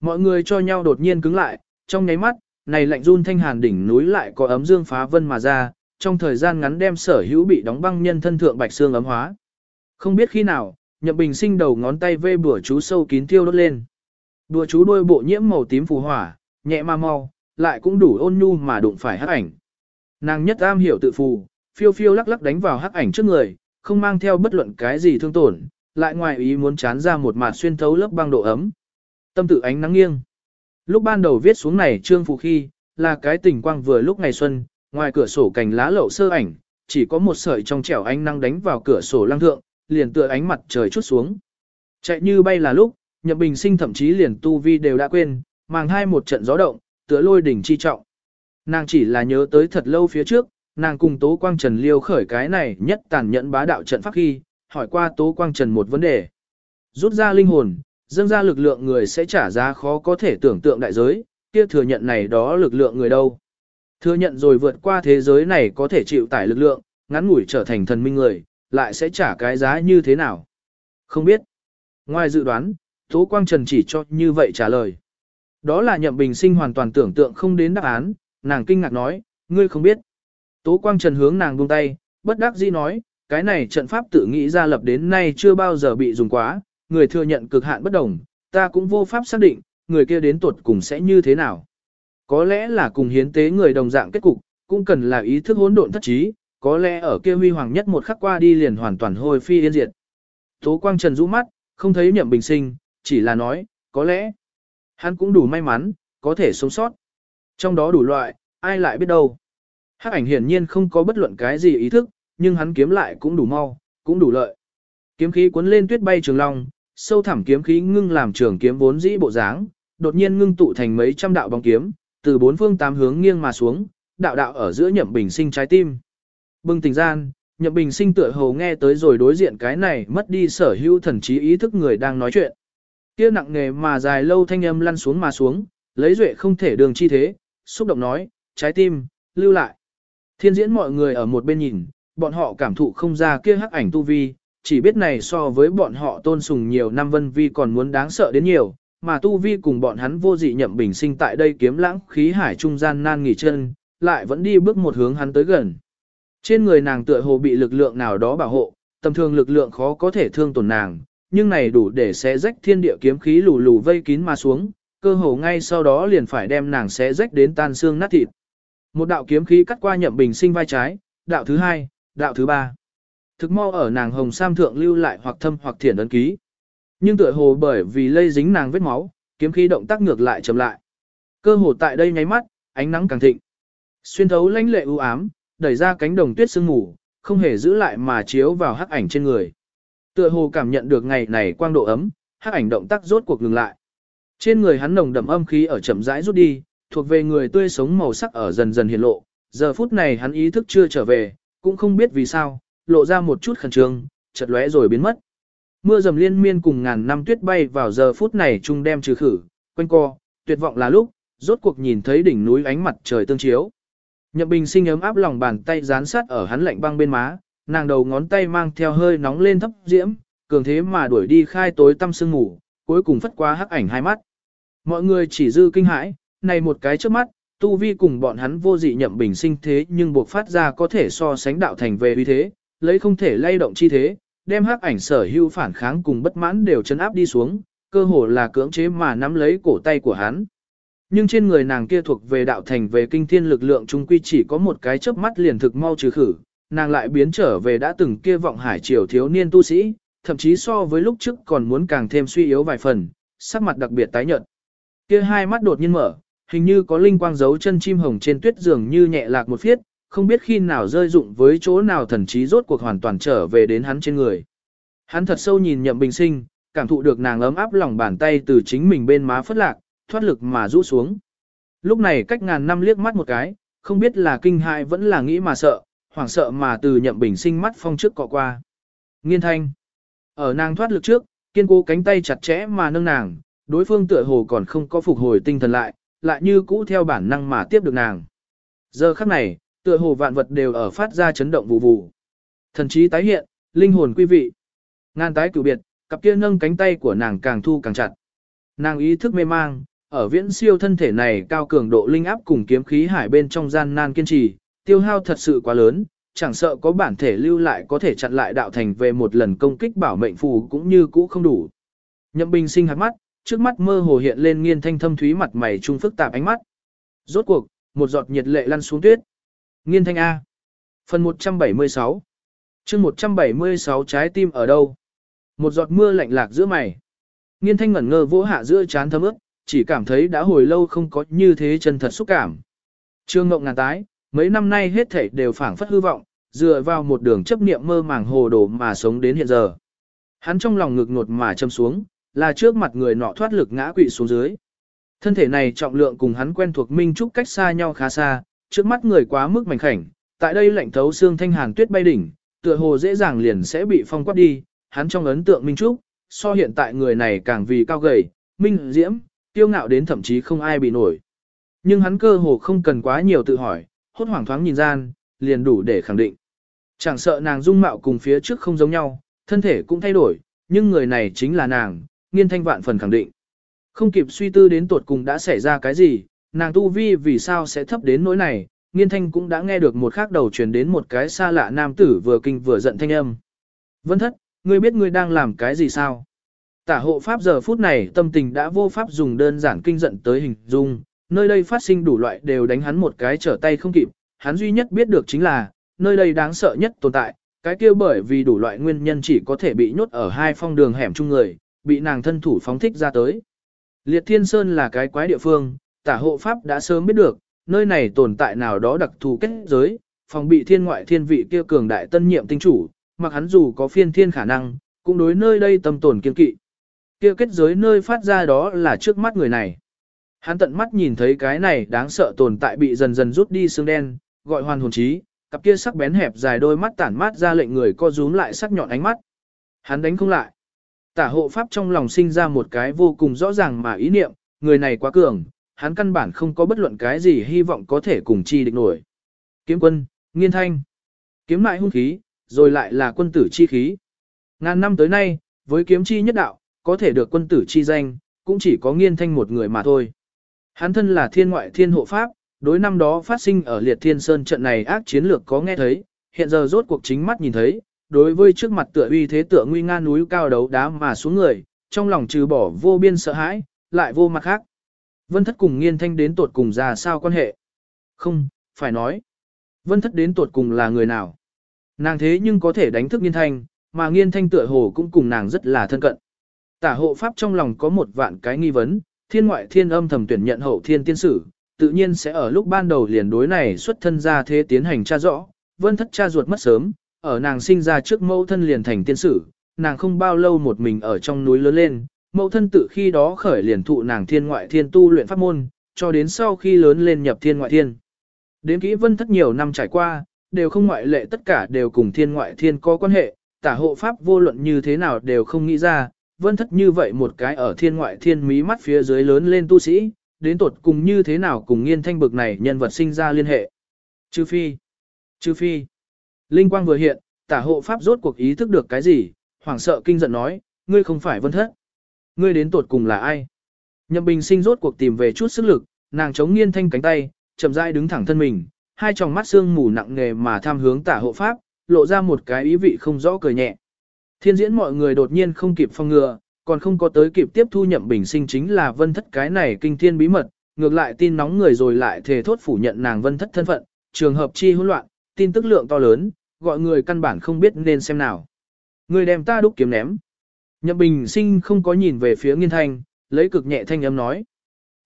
Mọi người cho nhau đột nhiên cứng lại, trong nháy mắt, này lạnh run thanh hàn đỉnh núi lại có ấm dương phá vân mà ra, trong thời gian ngắn đem sở hữu bị đóng băng nhân thân thượng bạch xương ấm hóa. Không biết khi nào, Nhậm Bình sinh đầu ngón tay vê bùa chú sâu kín tiêu đốt lên. Bùa chú đôi bộ nhiễm màu tím phù hỏa, nhẹ mà mau, lại cũng đủ ôn nhu mà đụng phải hắc ảnh. Nàng nhất am hiểu tự phù, phiêu phiêu lắc lắc đánh vào hắc ảnh trước người, không mang theo bất luận cái gì thương tổn, lại ngoài ý muốn chán ra một mạt xuyên thấu lớp băng độ ấm. Tâm tự ánh nắng nghiêng. Lúc ban đầu viết xuống này trương phù khi, là cái tình quang vừa lúc ngày xuân, ngoài cửa sổ cành lá lậu sơ ảnh, chỉ có một sợi trong trẻo ánh nắng đánh vào cửa sổ lăng thượng, liền tựa ánh mặt trời chút xuống. Chạy như bay là lúc, Nhậm Bình Sinh thậm chí liền tu vi đều đã quên, màng hai một trận gió động, tựa lôi đỉnh chi trọng. Nàng chỉ là nhớ tới thật lâu phía trước, nàng cùng Tố Quang Trần liêu khởi cái này nhất tàn nhẫn bá đạo trận pháp khi, hỏi qua Tố Quang Trần một vấn đề. Rút ra linh hồn, dâng ra lực lượng người sẽ trả giá khó có thể tưởng tượng đại giới, kia thừa nhận này đó lực lượng người đâu. Thừa nhận rồi vượt qua thế giới này có thể chịu tải lực lượng, ngắn ngủi trở thành thần minh người, lại sẽ trả cái giá như thế nào? Không biết. Ngoài dự đoán, Tố Quang Trần chỉ cho như vậy trả lời. Đó là nhậm bình sinh hoàn toàn tưởng tượng không đến đáp án, nàng kinh ngạc nói, ngươi không biết. Tố Quang Trần hướng nàng buông tay, bất đắc dĩ nói, cái này trận pháp tự nghĩ ra lập đến nay chưa bao giờ bị dùng quá, người thừa nhận cực hạn bất đồng, ta cũng vô pháp xác định, người kia đến tuột cùng sẽ như thế nào. Có lẽ là cùng hiến tế người đồng dạng kết cục, cũng cần là ý thức hỗn độn thất trí, có lẽ ở kia huy hoàng nhất một khắc qua đi liền hoàn toàn hồi phi yên diệt. Tố Quang Trần rũ mắt, không thấy nhậm bình sinh, chỉ là nói, có lẽ, hắn cũng đủ may mắn, có thể sống sót. Trong đó đủ loại, ai lại biết đâu. Hắc ảnh hiển nhiên không có bất luận cái gì ý thức, nhưng hắn kiếm lại cũng đủ mau, cũng đủ lợi. Kiếm khí cuốn lên tuyết bay trường long, sâu thẳm kiếm khí ngưng làm trường kiếm vốn dĩ bộ dáng, đột nhiên ngưng tụ thành mấy trăm đạo bóng kiếm, từ bốn phương tám hướng nghiêng mà xuống, đạo đạo ở giữa nhậm bình sinh trái tim. Bừng tỉnh gian, nhậm bình sinh tựa hồ nghe tới rồi đối diện cái này mất đi sở hữu thần trí ý thức người đang nói chuyện. Kia nặng nghề mà dài lâu thanh âm lăn xuống mà xuống, lấy duệ không thể đường chi thế, xúc động nói, trái tim, lưu lại. Thiên diễn mọi người ở một bên nhìn, bọn họ cảm thụ không ra kia hắc ảnh tu vi, chỉ biết này so với bọn họ tôn sùng nhiều năm vân vi còn muốn đáng sợ đến nhiều, mà tu vi cùng bọn hắn vô dị nhậm bình sinh tại đây kiếm lãng khí hải trung gian nan nghỉ chân, lại vẫn đi bước một hướng hắn tới gần. Trên người nàng tựa hồ bị lực lượng nào đó bảo hộ, tầm thường lực lượng khó có thể thương tổn nàng, nhưng này đủ để xé rách thiên địa kiếm khí lù lù vây kín mà xuống, cơ hồ ngay sau đó liền phải đem nàng xé rách đến tan xương nát thịt. Một đạo kiếm khí cắt qua nhậm bình sinh vai trái, đạo thứ hai, đạo thứ ba. Thực mau ở nàng hồng sam thượng lưu lại hoặc thâm hoặc thiển ấn ký. Nhưng tựa hồ bởi vì lây dính nàng vết máu, kiếm khí động tác ngược lại chậm lại. Cơ hồ tại đây nháy mắt, ánh nắng càng thịnh. Xuyên thấu lãnh lệ u ám, đẩy ra cánh đồng tuyết sương mù, không hề giữ lại mà chiếu vào hắc ảnh trên người. Tựa hồ cảm nhận được ngày này quang độ ấm, hắc ảnh động tác rốt cuộc ngừng lại. Trên người hắn nồng đậm âm khí ở chậm rãi rút đi, thuộc về người tươi sống màu sắc ở dần dần hiện lộ. Giờ phút này hắn ý thức chưa trở về, cũng không biết vì sao, lộ ra một chút khẩn trương, chợt lóe rồi biến mất. Mưa dầm liên miên cùng ngàn năm tuyết bay vào giờ phút này trung đem trừ khử, quanh co, tuyệt vọng là lúc, rốt cuộc nhìn thấy đỉnh núi ánh mặt trời tương chiếu. Nhậm Bình sinh ấm áp lòng bàn tay dán sát ở hắn lạnh băng bên má, nàng đầu ngón tay mang theo hơi nóng lên thấp diễm, cường thế mà đuổi đi khai tối tâm sương ngủ, cuối cùng phất qua hắc ảnh hai mắt. Mọi người chỉ dư kinh hãi, này một cái trước mắt, tu vi cùng bọn hắn vô dị nhậm bình sinh thế nhưng buộc phát ra có thể so sánh đạo thành về uy thế, lấy không thể lay động chi thế, đem hắc ảnh sở hữu phản kháng cùng bất mãn đều chấn áp đi xuống, cơ hồ là cưỡng chế mà nắm lấy cổ tay của hắn. Nhưng trên người nàng kia thuộc về đạo thành về kinh thiên lực lượng trung quy chỉ có một cái chớp mắt liền thực mau trừ khử, nàng lại biến trở về đã từng kia vọng hải triều thiếu niên tu sĩ, thậm chí so với lúc trước còn muốn càng thêm suy yếu vài phần, sắc mặt đặc biệt tái nhợt. Kia hai mắt đột nhiên mở, hình như có linh quang giấu chân chim hồng trên tuyết dường như nhẹ lạc một phiết, không biết khi nào rơi dụng với chỗ nào thần trí rốt cuộc hoàn toàn trở về đến hắn trên người. Hắn thật sâu nhìn nhậm bình sinh, cảm thụ được nàng ấm áp lòng bàn tay từ chính mình bên má phất lạc, thoát lực mà rũ xuống. Lúc này cách ngàn năm liếc mắt một cái, không biết là kinh hại vẫn là nghĩ mà sợ, hoảng sợ mà từ nhậm bình sinh mắt phong trước cọ qua. Nghiên thanh. Ở nàng thoát lực trước, kiên cố cánh tay chặt chẽ mà nâng nàng, đối phương tựa hồ còn không có phục hồi tinh thần lại, lại như cũ theo bản năng mà tiếp được nàng. Giờ khắc này, tựa hồ vạn vật đều ở phát ra chấn động vụ vụ. Thần trí tái hiện, linh hồn quý vị. Ngan tái cửu biệt, cặp kia nâng cánh tay của nàng càng thu càng chặt. Nàng ý thức mê mang, ở viễn siêu thân thể này cao cường độ linh áp cùng kiếm khí hải bên trong gian nan kiên trì, tiêu hao thật sự quá lớn, chẳng sợ có bản thể lưu lại có thể chặn lại đạo thành về một lần công kích bảo mệnh phù cũng như cũ không đủ. Nhậm Bình sinh hạt mắt, trước mắt mơ hồ hiện lên nghiên thanh thâm thúy mặt mày trung phức tạp ánh mắt. Rốt cuộc, một giọt nhiệt lệ lăn xuống tuyết. Nghiên thanh A. Phần 176 chương 176 trái tim ở đâu? Một giọt mưa lạnh lạc giữa mày. Nghiên thanh ngẩn ngơ vỗ hạ giữa chán thấm ướt, chỉ cảm thấy đã hồi lâu không có như thế chân thật xúc cảm. Trương ngộng ngàn tái, mấy năm nay hết thảy đều phảng phất hư vọng, dựa vào một đường chấp niệm mơ màng hồ đồ mà sống đến hiện giờ. Hắn trong lòng ngực ngột mà châm xuống, là trước mặt người nọ thoát lực ngã quỵ xuống dưới. Thân thể này trọng lượng cùng hắn quen thuộc Minh Trúc cách xa nhau khá xa, trước mắt người quá mức mảnh khảnh, tại đây lạnh thấu xương thanh hàn tuyết bay đỉnh, tựa hồ dễ dàng liền sẽ bị phong quát đi, hắn trong ấn tượng Minh Trúc, so hiện tại người này càng vì cao gầy, minh diễm, tiêu ngạo đến thậm chí không ai bị nổi. Nhưng hắn cơ hồ không cần quá nhiều tự hỏi, hốt hoảng thoáng nhìn gian, liền đủ để khẳng định. Chẳng sợ nàng dung mạo cùng phía trước không giống nhau, thân thể cũng thay đổi, nhưng người này chính là nàng, nghiên thanh vạn phần khẳng định. Không kịp suy tư đến tuột cùng đã xảy ra cái gì, nàng tu vi vì sao sẽ thấp đến nỗi này, nghiên thanh cũng đã nghe được một khác đầu truyền đến một cái xa lạ nam tử vừa kinh vừa giận thanh âm. Vân thất, ngươi biết ngươi đang làm cái gì sao? Tả hộ pháp giờ phút này tâm tình đã vô pháp dùng đơn giản kinh giận tới hình dung, nơi đây phát sinh đủ loại đều đánh hắn một cái trở tay không kịp, hắn duy nhất biết được chính là, nơi đây đáng sợ nhất tồn tại, cái kia bởi vì đủ loại nguyên nhân chỉ có thể bị nhốt ở hai phong đường hẻm chung người, bị nàng thân thủ phóng thích ra tới. Liệt Thiên Sơn là cái quái địa phương, tả hộ pháp đã sớm biết được, nơi này tồn tại nào đó đặc thù kết giới, phòng bị thiên ngoại thiên vị kia cường đại tân nhiệm tinh chủ, mặc hắn dù có phiên thiên khả năng, cũng đối nơi đây tâm tồn kiên kỵ. Kia kết giới nơi phát ra đó là trước mắt người này. Hắn tận mắt nhìn thấy cái này đáng sợ tồn tại bị dần dần rút đi xương đen, gọi hoàn hồn trí, cặp kia sắc bén hẹp dài đôi mắt tản mát ra lệnh người co rúm lại sắc nhọn ánh mắt. Hắn đánh không lại. Tả hộ pháp trong lòng sinh ra một cái vô cùng rõ ràng mà ý niệm, người này quá cường, hắn căn bản không có bất luận cái gì hy vọng có thể cùng chi địch nổi. Kiếm quân, nghiên thanh, kiếm lại hung khí, rồi lại là quân tử chi khí. Ngàn năm tới nay, với kiếm chi nhất đạo, có thể được quân tử chi danh, cũng chỉ có nghiên thanh một người mà thôi. Hắn thân là thiên ngoại thiên hộ pháp, đối năm đó phát sinh ở liệt thiên sơn trận này ác chiến lược có nghe thấy, hiện giờ rốt cuộc chính mắt nhìn thấy, đối với trước mặt tựa uy thế tựa nguy nga núi cao đấu đá mà xuống người, trong lòng trừ bỏ vô biên sợ hãi, lại vô mặt khác. Vân thất cùng nghiên thanh đến tuột cùng ra sao quan hệ? Không, phải nói. Vân thất đến tuột cùng là người nào? Nàng thế nhưng có thể đánh thức nghiên thanh, mà nghiên thanh tựa hồ cũng cùng nàng rất là thân cận. Tả hộ pháp trong lòng có một vạn cái nghi vấn, thiên ngoại thiên âm thầm tuyển nhận hậu thiên tiên sử, tự nhiên sẽ ở lúc ban đầu liền đối này xuất thân ra thế tiến hành tra rõ, vân thất cha ruột mất sớm, ở nàng sinh ra trước mẫu thân liền thành tiên sử, nàng không bao lâu một mình ở trong núi lớn lên, mẫu thân tự khi đó khởi liền thụ nàng thiên ngoại thiên tu luyện pháp môn, cho đến sau khi lớn lên nhập thiên ngoại thiên. Đến kỹ vân thất nhiều năm trải qua, đều không ngoại lệ tất cả đều cùng thiên ngoại thiên có quan hệ, tả hộ pháp vô luận như thế nào đều không nghĩ ra, vân thất như vậy một cái ở thiên ngoại thiên mí mắt phía dưới lớn lên tu sĩ, đến tột cùng như thế nào cùng nghiên thanh bực này nhân vật sinh ra liên hệ. Chư phi, chư phi, linh quang vừa hiện, tả hộ pháp rốt cuộc ý thức được cái gì, hoảng sợ kinh giận nói, ngươi không phải vân thất. Ngươi đến tột cùng là ai? Nhậm bình sinh rốt cuộc tìm về chút sức lực, nàng chống nghiên thanh cánh tay, chậm rãi đứng thẳng thân mình, hai tròng mắt xương mù nặng nề mà tham hướng tả hộ pháp, lộ ra một cái ý vị không rõ cười nhẹ. Thiên diễn mọi người đột nhiên không kịp phong ngừa, còn không có tới kịp tiếp thu nhậm bình sinh chính là vân thất cái này kinh thiên bí mật, ngược lại tin nóng người rồi lại thề thốt phủ nhận nàng vân thất thân phận, trường hợp chi hỗn loạn, tin tức lượng to lớn, gọi người căn bản không biết nên xem nào. Người đem ta đúc kiếm ném. Nhậm bình sinh không có nhìn về phía nghiên thanh, lấy cực nhẹ thanh âm nói.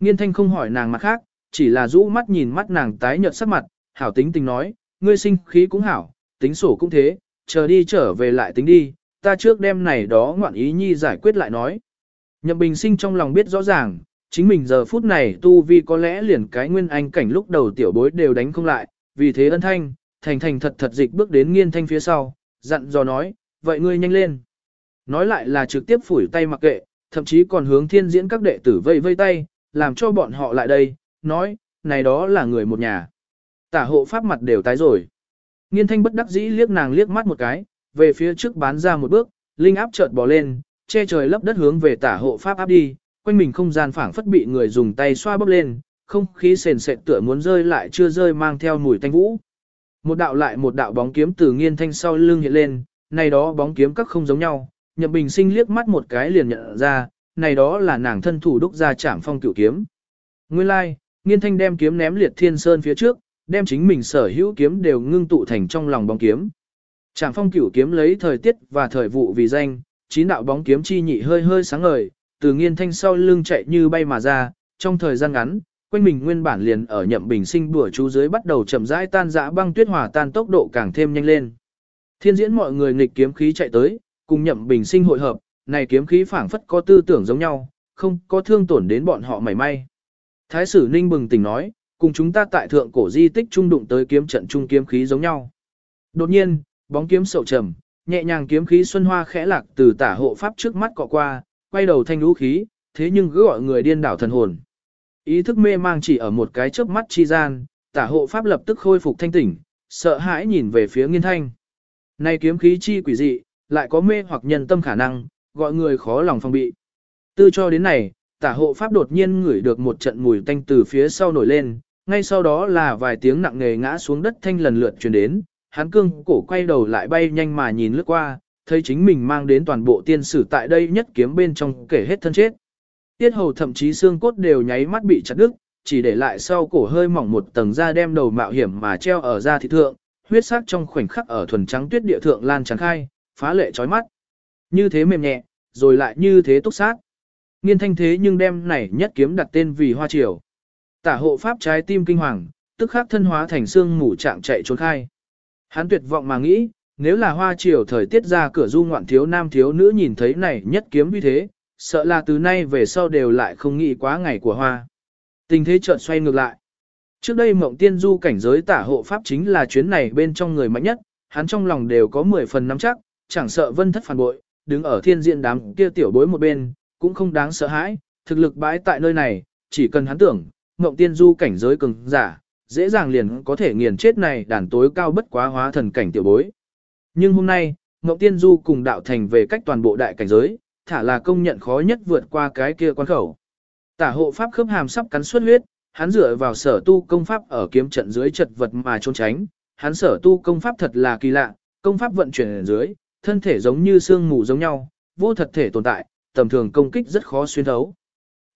Nghiên thanh không hỏi nàng mặt khác, chỉ là rũ mắt nhìn mắt nàng tái nhợt sắc mặt, hảo tính tình nói, ngươi sinh khí cũng hảo, tính sổ cũng thế, chờ đi trở về lại tính đi, ta trước đêm này đó ngoạn ý nhi giải quyết lại nói. Nhậm bình sinh trong lòng biết rõ ràng, chính mình giờ phút này tu vi có lẽ liền cái nguyên anh cảnh lúc đầu tiểu bối đều đánh không lại, vì thế ân thanh, thành thành thật thật dịch bước đến nghiên thanh phía sau, dặn dò nói, vậy ngươi nhanh lên. Nói lại là trực tiếp phủi tay mặc kệ, thậm chí còn hướng thiên diễn các đệ tử vây vây tay, làm cho bọn họ lại đây, nói, này đó là người một nhà. Tả hộ pháp mặt đều tái rồi. Nghiên thanh bất đắc dĩ liếc nàng liếc mắt một cái, về phía trước bán ra một bước, linh áp chợt bò lên, che trời lấp đất hướng về tả hộ pháp áp đi, quanh mình không gian phảng phất bị người dùng tay xoa bóp lên, không khí sền sệt tựa muốn rơi lại chưa rơi mang theo mùi tanh vũ. Một đạo lại một đạo bóng kiếm từ nghiên thanh sau lưng hiện lên, này đó bóng kiếm các không giống nhau, nhậm bình sinh liếc mắt một cái liền nhận ra, này đó là nàng thân thủ đúc ra chạm phong cửu kiếm. Nguyên lai, like, nghiên thanh đem kiếm ném liệt thiên sơn phía trước, đem chính mình sở hữu kiếm đều ngưng tụ thành trong lòng bóng kiếm. Trảm phong cửu kiếm lấy thời tiết và thời vụ vì danh, chín đạo bóng kiếm chi nhị hơi hơi sáng ngời, từ nghiên thanh sau lưng chạy như bay mà ra, trong thời gian ngắn, quanh mình nguyên bản liền ở nhậm bình sinh bửa chú dưới bắt đầu chậm rãi tan dã băng tuyết hòa tan tốc độ càng thêm nhanh lên. Thiên diễn mọi người nghịch kiếm khí chạy tới, cùng nhậm bình sinh hội hợp, này kiếm khí phảng phất có tư tưởng giống nhau, không có thương tổn đến bọn họ mảy may. Thái sử ninh bừng tỉnh nói, cùng chúng ta tại thượng cổ di tích trung đụng tới kiếm trận trung kiếm khí giống nhau. Đột nhiên, bóng kiếm sậu trầm, nhẹ nhàng kiếm khí xuân hoa khẽ lạc từ tả hộ pháp trước mắt cọ qua, quay đầu thanh lũ khí, thế nhưng cứ gọi người điên đảo thần hồn. Ý thức mê mang chỉ ở một cái chớp mắt chi gian, tả hộ pháp lập tức khôi phục thanh tỉnh, sợ hãi nhìn về phía nghiên thanh. Này kiếm khí chi quỷ dị, lại có mê hoặc nhân tâm khả năng, gọi người khó lòng phòng bị. Tư cho đến này, tả hộ pháp đột nhiên ngửi được một trận mùi tanh từ phía sau nổi lên, ngay sau đó là vài tiếng nặng nề ngã xuống đất thanh lần lượt truyền đến, hắn cương cổ quay đầu lại bay nhanh mà nhìn lướt qua, thấy chính mình mang đến toàn bộ tiên sử tại đây nhất kiếm bên trong kể hết thân chết. Tiết hầu thậm chí xương cốt đều nháy mắt bị chặt đứt, chỉ để lại sau cổ hơi mỏng một tầng da đem đầu mạo hiểm mà treo ở da thịt thượng, huyết sắc trong khoảnh khắc ở thuần trắng tuyết địa thượng lan tràn khai, phá lệ chói mắt. Như thế mềm nhẹ, rồi lại như thế túc sát. Nghiên thanh thế nhưng đem này nhất kiếm đặt tên vì hoa triều. Tả hộ pháp trái tim kinh hoàng, tức khắc thân hóa thành xương mù trạng chạy trốn khai. Hắn tuyệt vọng mà nghĩ, nếu là hoa triều thời tiết ra cửa du ngoạn thiếu nam thiếu nữ nhìn thấy này nhất kiếm như thế, sợ là từ nay về sau đều lại không nghĩ quá ngày của hoa. Tình thế chợt xoay ngược lại. Trước đây mộng tiên du cảnh giới tả hộ pháp chính là chuyến này bên trong người mạnh nhất, hắn trong lòng đều có 10 phần nắm chắc, chẳng sợ vân thất phản bội, đứng ở thiên diện đám kia tiểu bối một bên, cũng không đáng sợ hãi, thực lực bãi tại nơi này, chỉ cần hắn tưởng, mộng tiên du cảnh giới cường giả, dễ dàng liền có thể nghiền chết này đàn tối cao bất quá hóa thần cảnh tiểu bối. Nhưng hôm nay, mộng tiên du cùng đạo thành về cách toàn bộ đại cảnh giới, thả là công nhận khó nhất vượt qua cái kia quan khẩu. Tả hộ pháp khớp hàm sắp cắn xuất huyết, hắn dựa vào sở tu công pháp ở kiếm trận dưới chật vật mà trốn tránh, hắn sở tu công pháp thật là kỳ lạ, công pháp vận chuyển ở dưới, thân thể giống như xương mù giống nhau, vô thật thể tồn tại, tầm thường công kích rất khó xuyên thấu.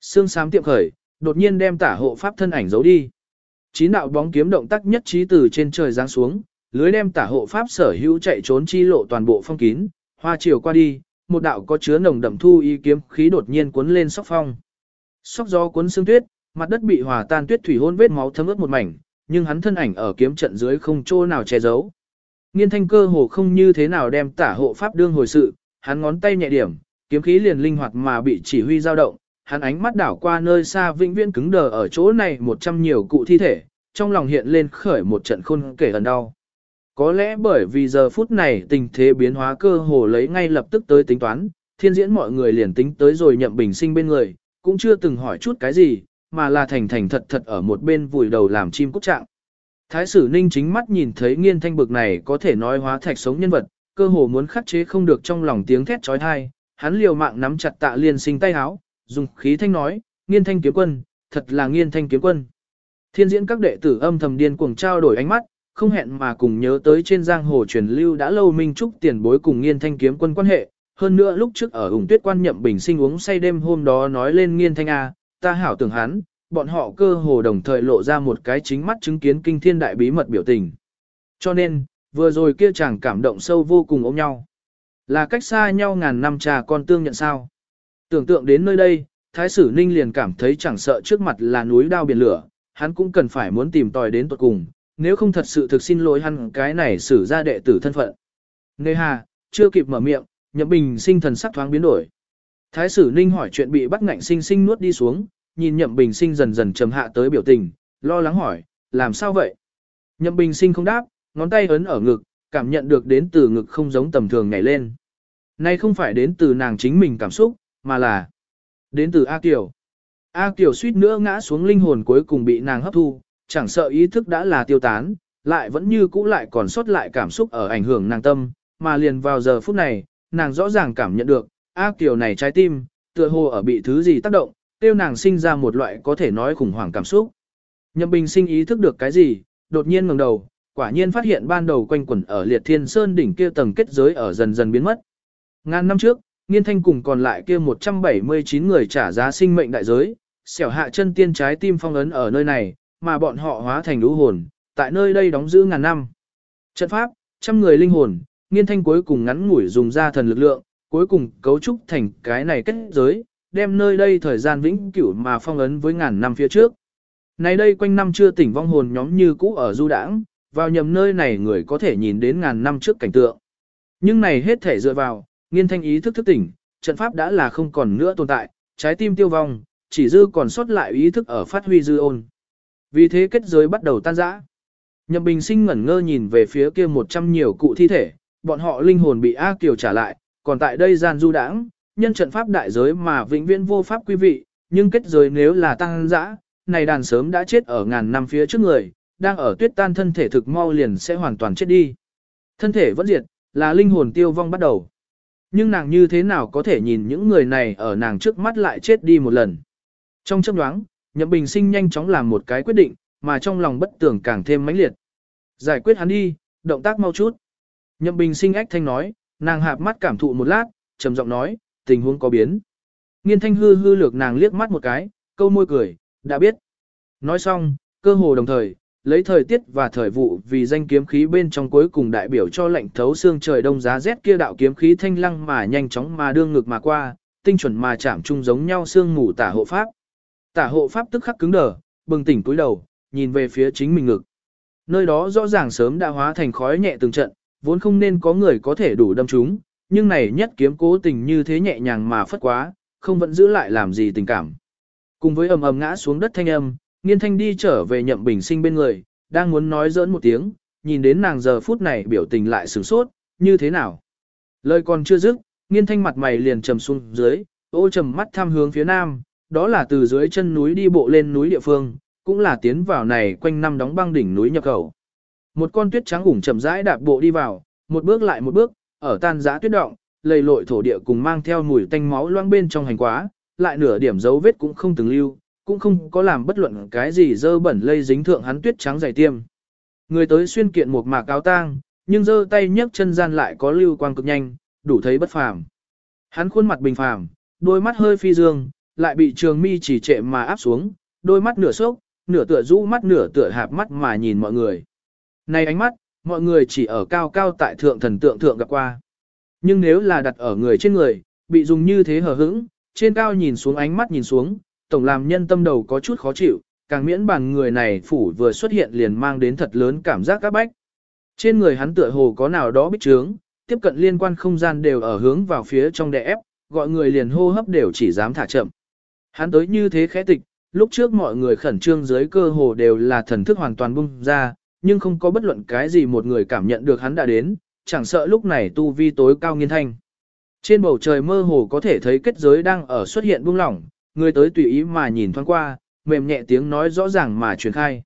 Xương xám tiệm khởi, đột nhiên đem tả hộ pháp thân ảnh giấu đi. Chín đạo bóng kiếm động tác nhất trí từ trên trời giáng xuống, lưới đem tả hộ pháp sở hữu chạy trốn chi lộ toàn bộ phong kín, hoa chiều qua đi, một đạo có chứa nồng đậm thu y kiếm khí đột nhiên cuốn lên sóc phong. Sóc gió cuốn xương tuyết, mặt đất bị hòa tan tuyết thủy hôn vết máu thấm ướt một mảnh, nhưng hắn thân ảnh ở kiếm trận dưới không chỗ nào che giấu. Nghiên thanh cơ hồ không như thế nào đem tả hộ pháp đương hồi sự, hắn ngón tay nhẹ điểm, kiếm khí liền linh hoạt mà bị chỉ huy dao động, hắn ánh mắt đảo qua nơi xa vĩnh viễn cứng đờ ở chỗ này một trăm nhiều cụ thi thể, trong lòng hiện lên khởi một trận khôn kể ẩn đau. Có lẽ bởi vì giờ phút này tình thế biến hóa cơ hồ lấy ngay lập tức tới tính toán, thiên diễn mọi người liền tính tới rồi nhậm bình sinh bên người, cũng chưa từng hỏi chút cái gì, mà là thành thành thật thật ở một bên vùi đầu làm chim cút trạng. Thái sử ninh chính mắt nhìn thấy nghiên thanh bực này có thể nói hóa thạch sống nhân vật, cơ hồ muốn khắc chế không được trong lòng tiếng thét trói thai, hắn liều mạng nắm chặt tạ liên sinh tay háo, dùng khí thanh nói, nghiên thanh kiếm quân, thật là nghiên thanh kiếm quân. Thiên diễn các đệ tử âm thầm điên cuồng trao đổi ánh mắt, không hẹn mà cùng nhớ tới trên giang hồ truyền lưu đã lâu minh trúc tiền bối cùng nghiên thanh kiếm quân quan hệ. Hơn nữa lúc trước ở ủng tuyết quan nhậm bình sinh uống say đêm hôm đó nói lên nghiên thanh A, ta hảo tưởng hắn, bọn họ cơ hồ đồng thời lộ ra một cái chính mắt chứng kiến kinh thiên đại bí mật biểu tình. Cho nên, vừa rồi kia chàng cảm động sâu vô cùng ôm nhau. Là cách xa nhau ngàn năm trà con tương nhận sao. Tưởng tượng đến nơi đây, Thái sử Ninh liền cảm thấy chẳng sợ trước mặt là núi đao biển lửa, hắn cũng cần phải muốn tìm tòi đến tuật cùng, nếu không thật sự thực xin lỗi hắn cái này xử ra đệ tử thân phận. Nê hà, chưa kịp mở miệng, nhậm bình sinh thần sắc thoáng biến đổi. Thái sử Ninh hỏi chuyện bị bắt ngạnh sinh sinh nuốt đi xuống, nhìn nhậm bình sinh dần dần trầm hạ tới biểu tình, lo lắng hỏi, làm sao vậy? Nhậm bình sinh không đáp, ngón tay ấn ở ngực, cảm nhận được đến từ ngực không giống tầm thường nhảy lên. Nay không phải đến từ nàng chính mình cảm xúc, mà là đến từ A Kiều. A Kiều suýt nữa ngã xuống linh hồn cuối cùng bị nàng hấp thu, chẳng sợ ý thức đã là tiêu tán, lại vẫn như cũ lại còn sót lại cảm xúc ở ảnh hưởng nàng tâm, mà liền vào giờ phút này, nàng rõ ràng cảm nhận được, A Kiều này trái tim, tựa hồ ở bị thứ gì tác động, tiêu nàng sinh ra một loại có thể nói khủng hoảng cảm xúc. Nhậm Bình sinh ý thức được cái gì, đột nhiên ngẩng đầu, quả nhiên phát hiện ban đầu quanh quẩn ở liệt thiên sơn đỉnh kia tầng kết giới ở dần dần biến mất. Ngàn năm trước, nghiên thanh cùng còn lại kia 179 người trả giá sinh mệnh đại giới, xẻo hạ chân tiên trái tim phong ấn ở nơi này, mà bọn họ hóa thành lũ hồn, tại nơi đây đóng giữ ngàn năm. Trận pháp, trăm người linh hồn, nghiên thanh cuối cùng ngắn ngủi dùng ra thần lực lượng, cuối cùng cấu trúc thành cái này kết giới, đem nơi đây thời gian vĩnh cửu mà phong ấn với ngàn năm phía trước. Này đây quanh năm chưa tỉnh vong hồn nhóm như cũ ở du đãng, vào nhầm nơi này người có thể nhìn đến ngàn năm trước cảnh tượng. Nhưng này hết thể dựa vào, nghiên thanh ý thức thức tỉnh, trận pháp đã là không còn nữa tồn tại, trái tim tiêu vong, chỉ dư còn sót lại ý thức ở phát huy dư ôn. Vì thế kết giới bắt đầu tan rã. Nhậm Bình Sinh ngẩn ngơ nhìn về phía kia một trăm nhiều cụ thi thể, bọn họ linh hồn bị A Kiều trả lại, còn tại đây gian du đãng, nhân trận pháp đại giới mà vĩnh viễn vô pháp quý vị, nhưng kết giới nếu là tăng dã, này đàn sớm đã chết ở ngàn năm phía trước người, đang ở tuyết tan thân thể thực mau liền sẽ hoàn toàn chết đi. Thân thể vẫn diệt, là linh hồn tiêu vong bắt đầu. Nhưng nàng như thế nào có thể nhìn những người này ở nàng trước mắt lại chết đi một lần. Trong chấp đoáng, Nhậm Bình Sinh nhanh chóng làm một cái quyết định, mà trong lòng bất tưởng càng thêm mãnh liệt. Giải quyết hắn đi, động tác mau chút. Nhậm Bình Sinh ách thanh nói, nàng hạp mắt cảm thụ một lát, trầm giọng nói, tình huống có biến. Nghiên thanh hư hư lược nàng liếc mắt một cái, câu môi cười, đã biết. Nói xong, cơ hồ đồng thời, lấy thời tiết và thời vụ vì danh kiếm khí bên trong cuối cùng đại biểu cho lệnh thấu xương trời đông giá rét kia đạo kiếm khí thanh lăng mà nhanh chóng mà đương ngực mà qua, tinh chuẩn mà chạm chung giống nhau xương ngủ tả hộ pháp. Tả hộ pháp tức khắc cứng đờ, bừng tỉnh cúi đầu, nhìn về phía chính mình ngực. Nơi đó rõ ràng sớm đã hóa thành khói nhẹ từng trận, vốn không nên có người có thể đủ đâm chúng, nhưng này nhất kiếm cố tình như thế nhẹ nhàng mà phất quá, không vẫn giữ lại làm gì tình cảm. Cùng với ầm ầm ngã xuống đất thanh âm, nghiên thanh đi trở về nhậm bình sinh bên người, đang muốn nói giỡn một tiếng, nhìn đến nàng giờ phút này biểu tình lại sửng sốt, như thế nào. Lời còn chưa dứt, nghiên thanh mặt mày liền trầm xuống dưới, ô trầm mắt tham hướng phía nam, đó là từ dưới chân núi đi bộ lên núi địa phương, cũng là tiến vào này quanh năm đóng băng đỉnh núi nhập khẩu. Một con tuyết trắng ủng chậm rãi đạp bộ đi vào, một bước lại một bước, ở tan giã tuyết động, lầy lội thổ địa cùng mang theo mùi tanh máu loang bên trong hành quá, lại nửa điểm dấu vết cũng không từng lưu, cũng không có làm bất luận cái gì dơ bẩn lây dính thượng hắn tuyết trắng dày tiêm. Người tới xuyên kiện một mạc áo tang, nhưng dơ tay nhấc chân gian lại có lưu quang cực nhanh, đủ thấy bất phàm. Hắn khuôn mặt bình phàm, đôi mắt hơi phi dương, lại bị trường mi chỉ trệ mà áp xuống, đôi mắt nửa sốc, nửa tựa rũ mắt nửa tựa hạp mắt mà nhìn mọi người. Này ánh mắt, mọi người chỉ ở cao cao tại thượng thần tượng thượng gặp qua. Nhưng nếu là đặt ở người trên người, bị dùng như thế hờ hững, trên cao nhìn xuống ánh mắt nhìn xuống, tổng làm nhân tâm đầu có chút khó chịu, càng miễn bằng người này phủ vừa xuất hiện liền mang đến thật lớn cảm giác các bách. Trên người hắn tựa hồ có nào đó bích trướng, tiếp cận liên quan không gian đều ở hướng vào phía trong đè ép, gọi người liền hô hấp đều chỉ dám thả chậm. Hắn tới như thế khẽ tịch, lúc trước mọi người khẩn trương dưới cơ hồ đều là thần thức hoàn toàn bung ra, nhưng không có bất luận cái gì một người cảm nhận được hắn đã đến, chẳng sợ lúc này tu vi tối cao nghiên thanh. Trên bầu trời mơ hồ có thể thấy kết giới đang ở xuất hiện buông lỏng, người tới tùy ý mà nhìn thoáng qua, mềm nhẹ tiếng nói rõ ràng mà truyền khai.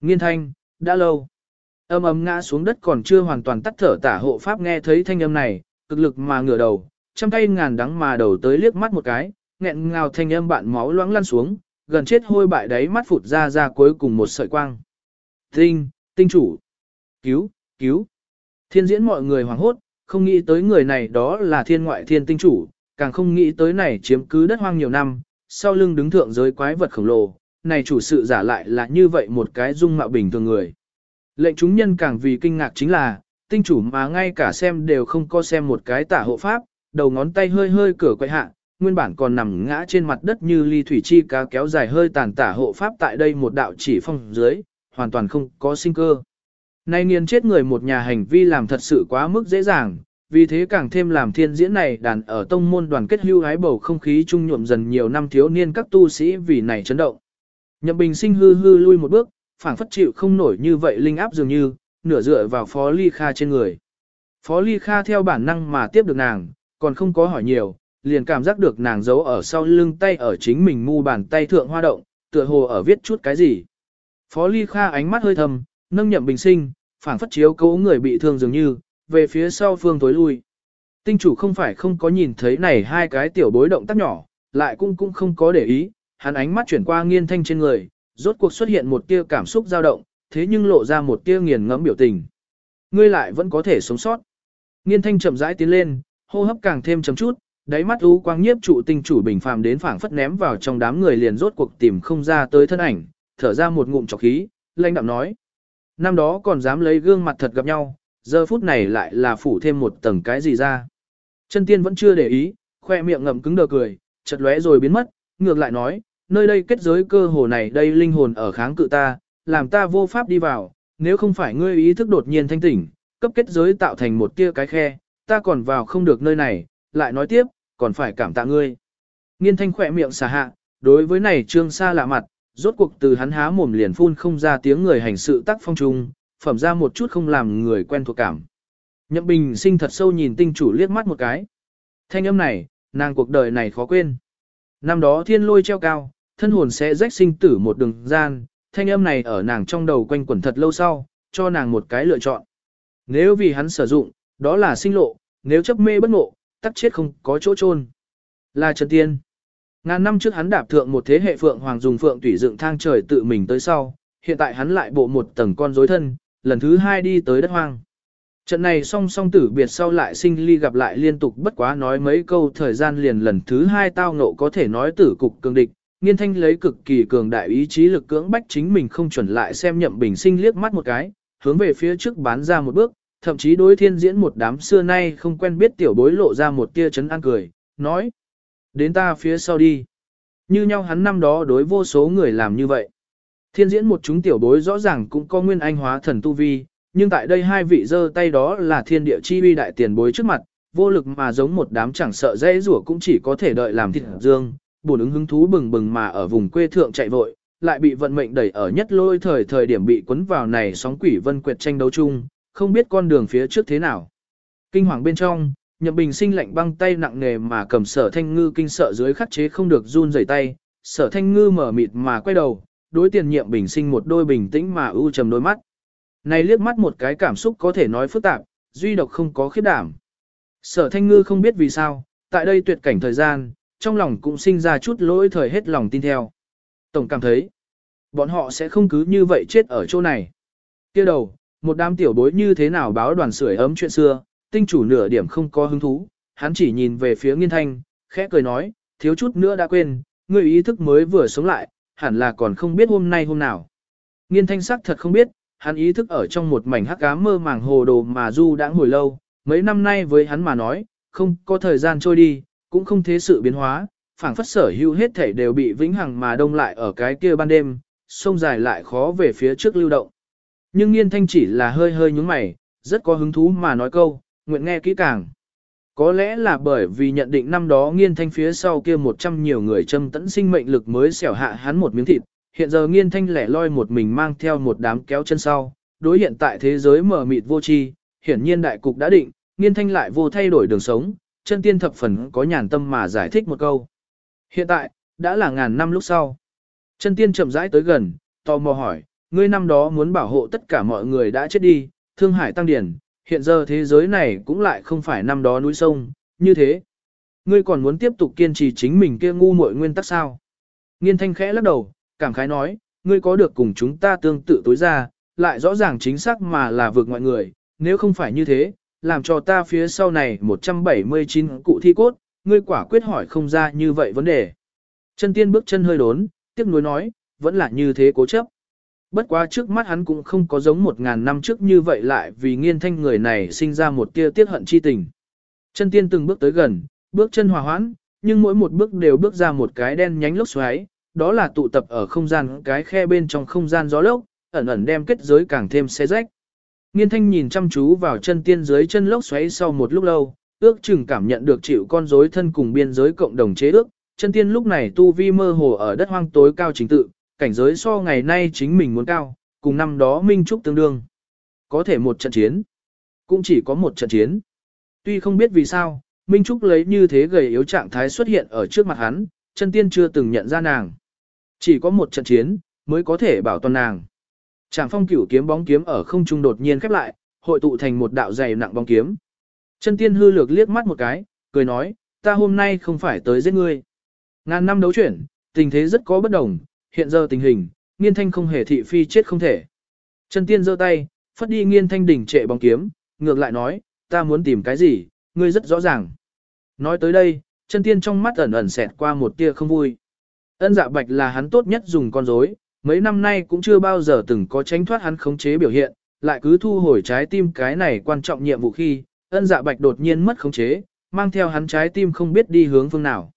Nghiên thanh, đã lâu. Âm ấm ngã xuống đất còn chưa hoàn toàn tắt thở tả hộ pháp nghe thấy thanh âm này, cực lực mà ngửa đầu, trăm tay ngàn đắng mà đầu tới liếc mắt một cái, nghẹn ngào thanh âm bạn máu loãng lăn xuống, gần chết hôi bại đáy mắt phụt ra ra cuối cùng một sợi quang. Tinh, tinh chủ. Cứu, cứu. Thiên diễn mọi người hoảng hốt, không nghĩ tới người này đó là thiên ngoại thiên tinh chủ, càng không nghĩ tới này chiếm cứ đất hoang nhiều năm, sau lưng đứng thượng giới quái vật khổng lồ, này chủ sự giả lại là như vậy một cái dung mạo bình thường người. Lệnh chúng nhân càng vì kinh ngạc chính là, tinh chủ mà ngay cả xem đều không có xem một cái tả hộ pháp, đầu ngón tay hơi hơi cửa quay hạ, nguyên bản còn nằm ngã trên mặt đất như ly thủy chi cá kéo dài hơi tàn tả hộ pháp tại đây một đạo chỉ phong dưới, hoàn toàn không có sinh cơ. Nay nghiền chết người một nhà hành vi làm thật sự quá mức dễ dàng, vì thế càng thêm làm thiên diễn này đàn ở tông môn đoàn kết hưu hái bầu không khí trung nhuộm dần nhiều năm thiếu niên các tu sĩ vì này chấn động. Nhậm bình sinh hư hư lui một bước, phảng phất chịu không nổi như vậy linh áp dường như, nửa dựa vào phó ly kha trên người. Phó ly kha theo bản năng mà tiếp được nàng, còn không có hỏi nhiều, liền cảm giác được nàng giấu ở sau lưng tay ở chính mình mu bàn tay thượng hoa động, tựa hồ ở viết chút cái gì. Phó ly kha ánh mắt hơi thầm, nâng nhậm bình sinh, phảng phất chiếu cố người bị thương dường như, về phía sau phương tối lui. Tinh chủ không phải không có nhìn thấy này hai cái tiểu bối động tác nhỏ, lại cũng cũng không có để ý, hắn ánh mắt chuyển qua nghiên thanh trên người, rốt cuộc xuất hiện một tia cảm xúc dao động, thế nhưng lộ ra một tia nghiền ngẫm biểu tình. Ngươi lại vẫn có thể sống sót. Nghiên thanh chậm rãi tiến lên, hô hấp càng thêm chấm chút, đáy mắt u quang nhiếp trụ tinh chủ bình phàm đến phảng phất ném vào trong đám người liền rốt cuộc tìm không ra tới thân ảnh, thở ra một ngụm trọc khí, lãnh đạm nói. Năm đó còn dám lấy gương mặt thật gặp nhau, giờ phút này lại là phủ thêm một tầng cái gì ra. Chân tiên vẫn chưa để ý, khoe miệng ngậm cứng đờ cười, chật lóe rồi biến mất, ngược lại nói, nơi đây kết giới cơ hồ này đây linh hồn ở kháng cự ta, làm ta vô pháp đi vào, nếu không phải ngươi ý thức đột nhiên thanh tỉnh, cấp kết giới tạo thành một tia cái khe, ta còn vào không được nơi này, lại nói tiếp, còn phải cảm tạ ngươi. Nghiên thanh khỏe miệng xả hạ, đối với này trương xa lạ mặt, rốt cuộc từ hắn há mồm liền phun không ra tiếng người hành sự tác phong trung, phẩm ra một chút không làm người quen thuộc cảm. Nhậm bình sinh thật sâu nhìn tinh chủ liếc mắt một cái. Thanh âm này, nàng cuộc đời này khó quên. Năm đó thiên lôi treo cao, thân hồn sẽ rách sinh tử một đường gian, thanh âm này ở nàng trong đầu quanh quẩn thật lâu sau, cho nàng một cái lựa chọn. Nếu vì hắn sử dụng, đó là sinh lộ, nếu chấp mê bất ngộ, tắc chết không có chỗ chôn Là Trần Tiên. Ngàn năm trước hắn đạp thượng một thế hệ phượng hoàng dùng phượng tủy dựng thang trời tự mình tới sau, hiện tại hắn lại bộ một tầng con rối thân, lần thứ hai đi tới đất hoang. Trận này song song tử biệt sau lại sinh ly gặp lại liên tục bất quá nói mấy câu thời gian liền lần thứ hai tao ngộ có thể nói tử cục cường địch, nghiên thanh lấy cực kỳ cường đại ý chí lực cưỡng bách chính mình không chuẩn lại xem nhậm bình sinh liếc mắt một cái, hướng về phía trước bán ra một bước, thậm chí đối thiên diễn một đám xưa nay không quen biết tiểu bối lộ ra một tia chấn an cười, nói. Đến ta phía sau đi. Như nhau hắn năm đó đối vô số người làm như vậy. Thiên diễn một chúng tiểu bối rõ ràng cũng có nguyên anh hóa thần tu vi, nhưng tại đây hai vị giơ tay đó là thiên địa chi uy đại tiền bối trước mặt, vô lực mà giống một đám chẳng sợ dễ rủa cũng chỉ có thể đợi làm thịt dương, buồn ứng hứng thú bừng bừng mà ở vùng quê thượng chạy vội, lại bị vận mệnh đẩy ở nhất lôi thời thời điểm bị cuốn vào này sóng quỷ vân quyệt tranh đấu chung, không biết con đường phía trước thế nào. Kinh hoàng bên trong, Nhậm Bình sinh lạnh băng tay nặng nề mà cầm sở thanh ngư kinh sợ dưới khắc chế không được run rẩy tay, sở thanh ngư mở mịt mà quay đầu, đối tiền nhiệm bình sinh một đôi bình tĩnh mà ưu trầm đôi mắt. Này liếc mắt một cái cảm xúc có thể nói phức tạp, duy độc không có khiết đảm. Sở thanh ngư không biết vì sao, tại đây tuyệt cảnh thời gian, trong lòng cũng sinh ra chút lỗi thời hết lòng tin theo. Tổng cảm thấy, bọn họ sẽ không cứ như vậy chết ở chỗ này. kia đầu, một đám tiểu bối như thế nào báo đoàn sưởi ấm chuyện xưa, tinh chủ nửa điểm không có hứng thú, hắn chỉ nhìn về phía nghiên thanh, khẽ cười nói, thiếu chút nữa đã quên, người ý thức mới vừa sống lại, hẳn là còn không biết hôm nay hôm nào. Nghiên thanh sắc thật không biết, hắn ý thức ở trong một mảnh hắc ám mơ màng hồ đồ mà du đã ngồi lâu, mấy năm nay với hắn mà nói, không có thời gian trôi đi, cũng không thế sự biến hóa, phảng phất sở hữu hết thể đều bị vĩnh hằng mà đông lại ở cái kia ban đêm, sông dài lại khó về phía trước lưu động. Nhưng nghiên thanh chỉ là hơi hơi nhúng mày, rất có hứng thú mà nói câu, nguyện nghe kỹ càng. Có lẽ là bởi vì nhận định năm đó nghiên thanh phía sau kia một trăm nhiều người châm tẫn sinh mệnh lực mới xẻo hạ hắn một miếng thịt, hiện giờ nghiên thanh lẻ loi một mình mang theo một đám kéo chân sau, đối hiện tại thế giới mở mịt vô tri, hiển nhiên đại cục đã định, nghiên thanh lại vô thay đổi đường sống, chân tiên thập phần có nhàn tâm mà giải thích một câu. Hiện tại, đã là ngàn năm lúc sau. Chân tiên chậm rãi tới gần, tò mò hỏi, ngươi năm đó muốn bảo hộ tất cả mọi người đã chết đi, thương hải tăng điển, hiện giờ thế giới này cũng lại không phải năm đó núi sông, như thế. Ngươi còn muốn tiếp tục kiên trì chính mình kia ngu muội nguyên tắc sao? Nghiên thanh khẽ lắc đầu, cảm khái nói, ngươi có được cùng chúng ta tương tự tối ra, lại rõ ràng chính xác mà là vượt mọi người, nếu không phải như thế, làm cho ta phía sau này 179 cụ thi cốt, ngươi quả quyết hỏi không ra như vậy vấn đề. Chân tiên bước chân hơi đốn, tiếc nuối nói, vẫn là như thế cố chấp. Bất quá trước mắt hắn cũng không có giống một ngàn năm trước như vậy lại vì nghiên thanh người này sinh ra một tia tiết hận chi tình. Chân tiên từng bước tới gần, bước chân hòa hoãn, nhưng mỗi một bước đều bước ra một cái đen nhánh lốc xoáy, đó là tụ tập ở không gian cái khe bên trong không gian gió lốc, ẩn ẩn đem kết giới càng thêm xé rách. Nghiên thanh nhìn chăm chú vào chân tiên dưới chân lốc xoáy sau một lúc lâu, ước chừng cảm nhận được chịu con rối thân cùng biên giới cộng đồng chế ước, chân tiên lúc này tu vi mơ hồ ở đất hoang tối cao chính tự, cảnh giới so ngày nay chính mình muốn cao, cùng năm đó Minh Trúc tương đương. Có thể một trận chiến, cũng chỉ có một trận chiến. Tuy không biết vì sao, Minh Trúc lấy như thế gầy yếu trạng thái xuất hiện ở trước mặt hắn, chân tiên chưa từng nhận ra nàng. Chỉ có một trận chiến, mới có thể bảo toàn nàng. Tràng phong cửu kiếm bóng kiếm ở không trung đột nhiên khép lại, hội tụ thành một đạo dày nặng bóng kiếm. Chân tiên hư lược liếc mắt một cái, cười nói, ta hôm nay không phải tới giết ngươi. Ngàn năm đấu chuyển, tình thế rất có bất đồng, hiện giờ tình hình, nghiên thanh không hề thị phi chết không thể. Trần tiên giơ tay, phất đi nghiên thanh đỉnh trệ bóng kiếm, ngược lại nói, ta muốn tìm cái gì, ngươi rất rõ ràng. Nói tới đây, Trần tiên trong mắt ẩn ẩn xẹt qua một tia không vui. Ân dạ bạch là hắn tốt nhất dùng con rối, mấy năm nay cũng chưa bao giờ từng có tránh thoát hắn khống chế biểu hiện, lại cứ thu hồi trái tim cái này quan trọng nhiệm vụ khi, ân dạ bạch đột nhiên mất khống chế, mang theo hắn trái tim không biết đi hướng phương nào.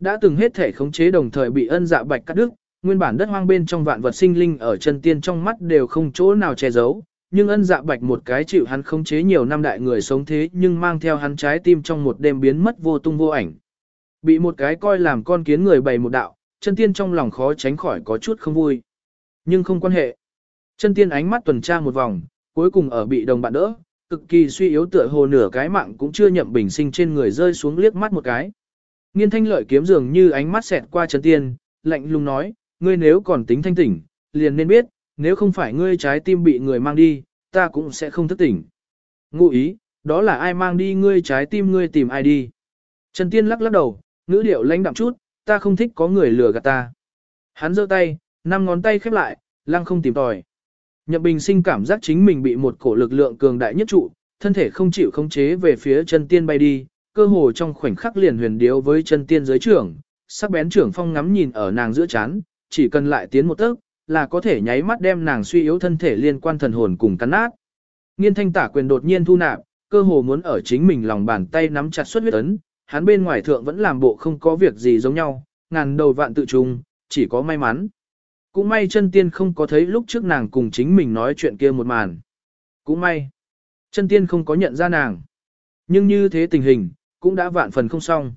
Đã từng hết thể khống chế đồng thời bị ân dạ bạch cắt đứt, nguyên bản đất hoang bên trong vạn vật sinh linh ở chân tiên trong mắt đều không chỗ nào che giấu, nhưng ân dạ bạch một cái chịu hắn khống chế nhiều năm đại người sống thế nhưng mang theo hắn trái tim trong một đêm biến mất vô tung vô ảnh. Bị một cái coi làm con kiến người bày một đạo, chân tiên trong lòng khó tránh khỏi có chút không vui. Nhưng không quan hệ. Chân tiên ánh mắt tuần tra một vòng, cuối cùng ở bị đồng bạn đỡ, cực kỳ suy yếu tựa hồ nửa cái mạng cũng chưa nhậm bình sinh trên người rơi xuống liếc mắt một cái. Nghiên thanh lợi kiếm dường như ánh mắt xẹt qua chân tiên, lạnh lùng nói, ngươi nếu còn tính thanh tỉnh, liền nên biết, nếu không phải ngươi trái tim bị người mang đi, ta cũng sẽ không thức tỉnh. Ngụ ý, đó là ai mang đi ngươi trái tim ngươi tìm ai đi. Trần Tiên lắc lắc đầu, ngữ điệu lãnh đạm chút, ta không thích có người lừa gạt ta. Hắn giơ tay, năm ngón tay khép lại, lăng không tìm tòi. Nhậm Bình sinh cảm giác chính mình bị một cổ lực lượng cường đại nhất trụ, thân thể không chịu khống chế về phía chân tiên bay đi, cơ hồ trong khoảnh khắc liền huyền điếu với chân tiên giới trưởng, sắc bén trưởng phong ngắm nhìn ở nàng giữa chán, chỉ cần lại tiến một tấc, là có thể nháy mắt đem nàng suy yếu thân thể liên quan thần hồn cùng cắn nát. Nghiên thanh tả quyền đột nhiên thu nạp, cơ hồ muốn ở chính mình lòng bàn tay nắm chặt xuất huyết ấn, hắn bên ngoài thượng vẫn làm bộ không có việc gì giống nhau, ngàn đầu vạn tự trùng, chỉ có may mắn. Cũng may chân tiên không có thấy lúc trước nàng cùng chính mình nói chuyện kia một màn. Cũng may, chân tiên không có nhận ra nàng. Nhưng như thế tình hình, cũng đã vạn phần không xong.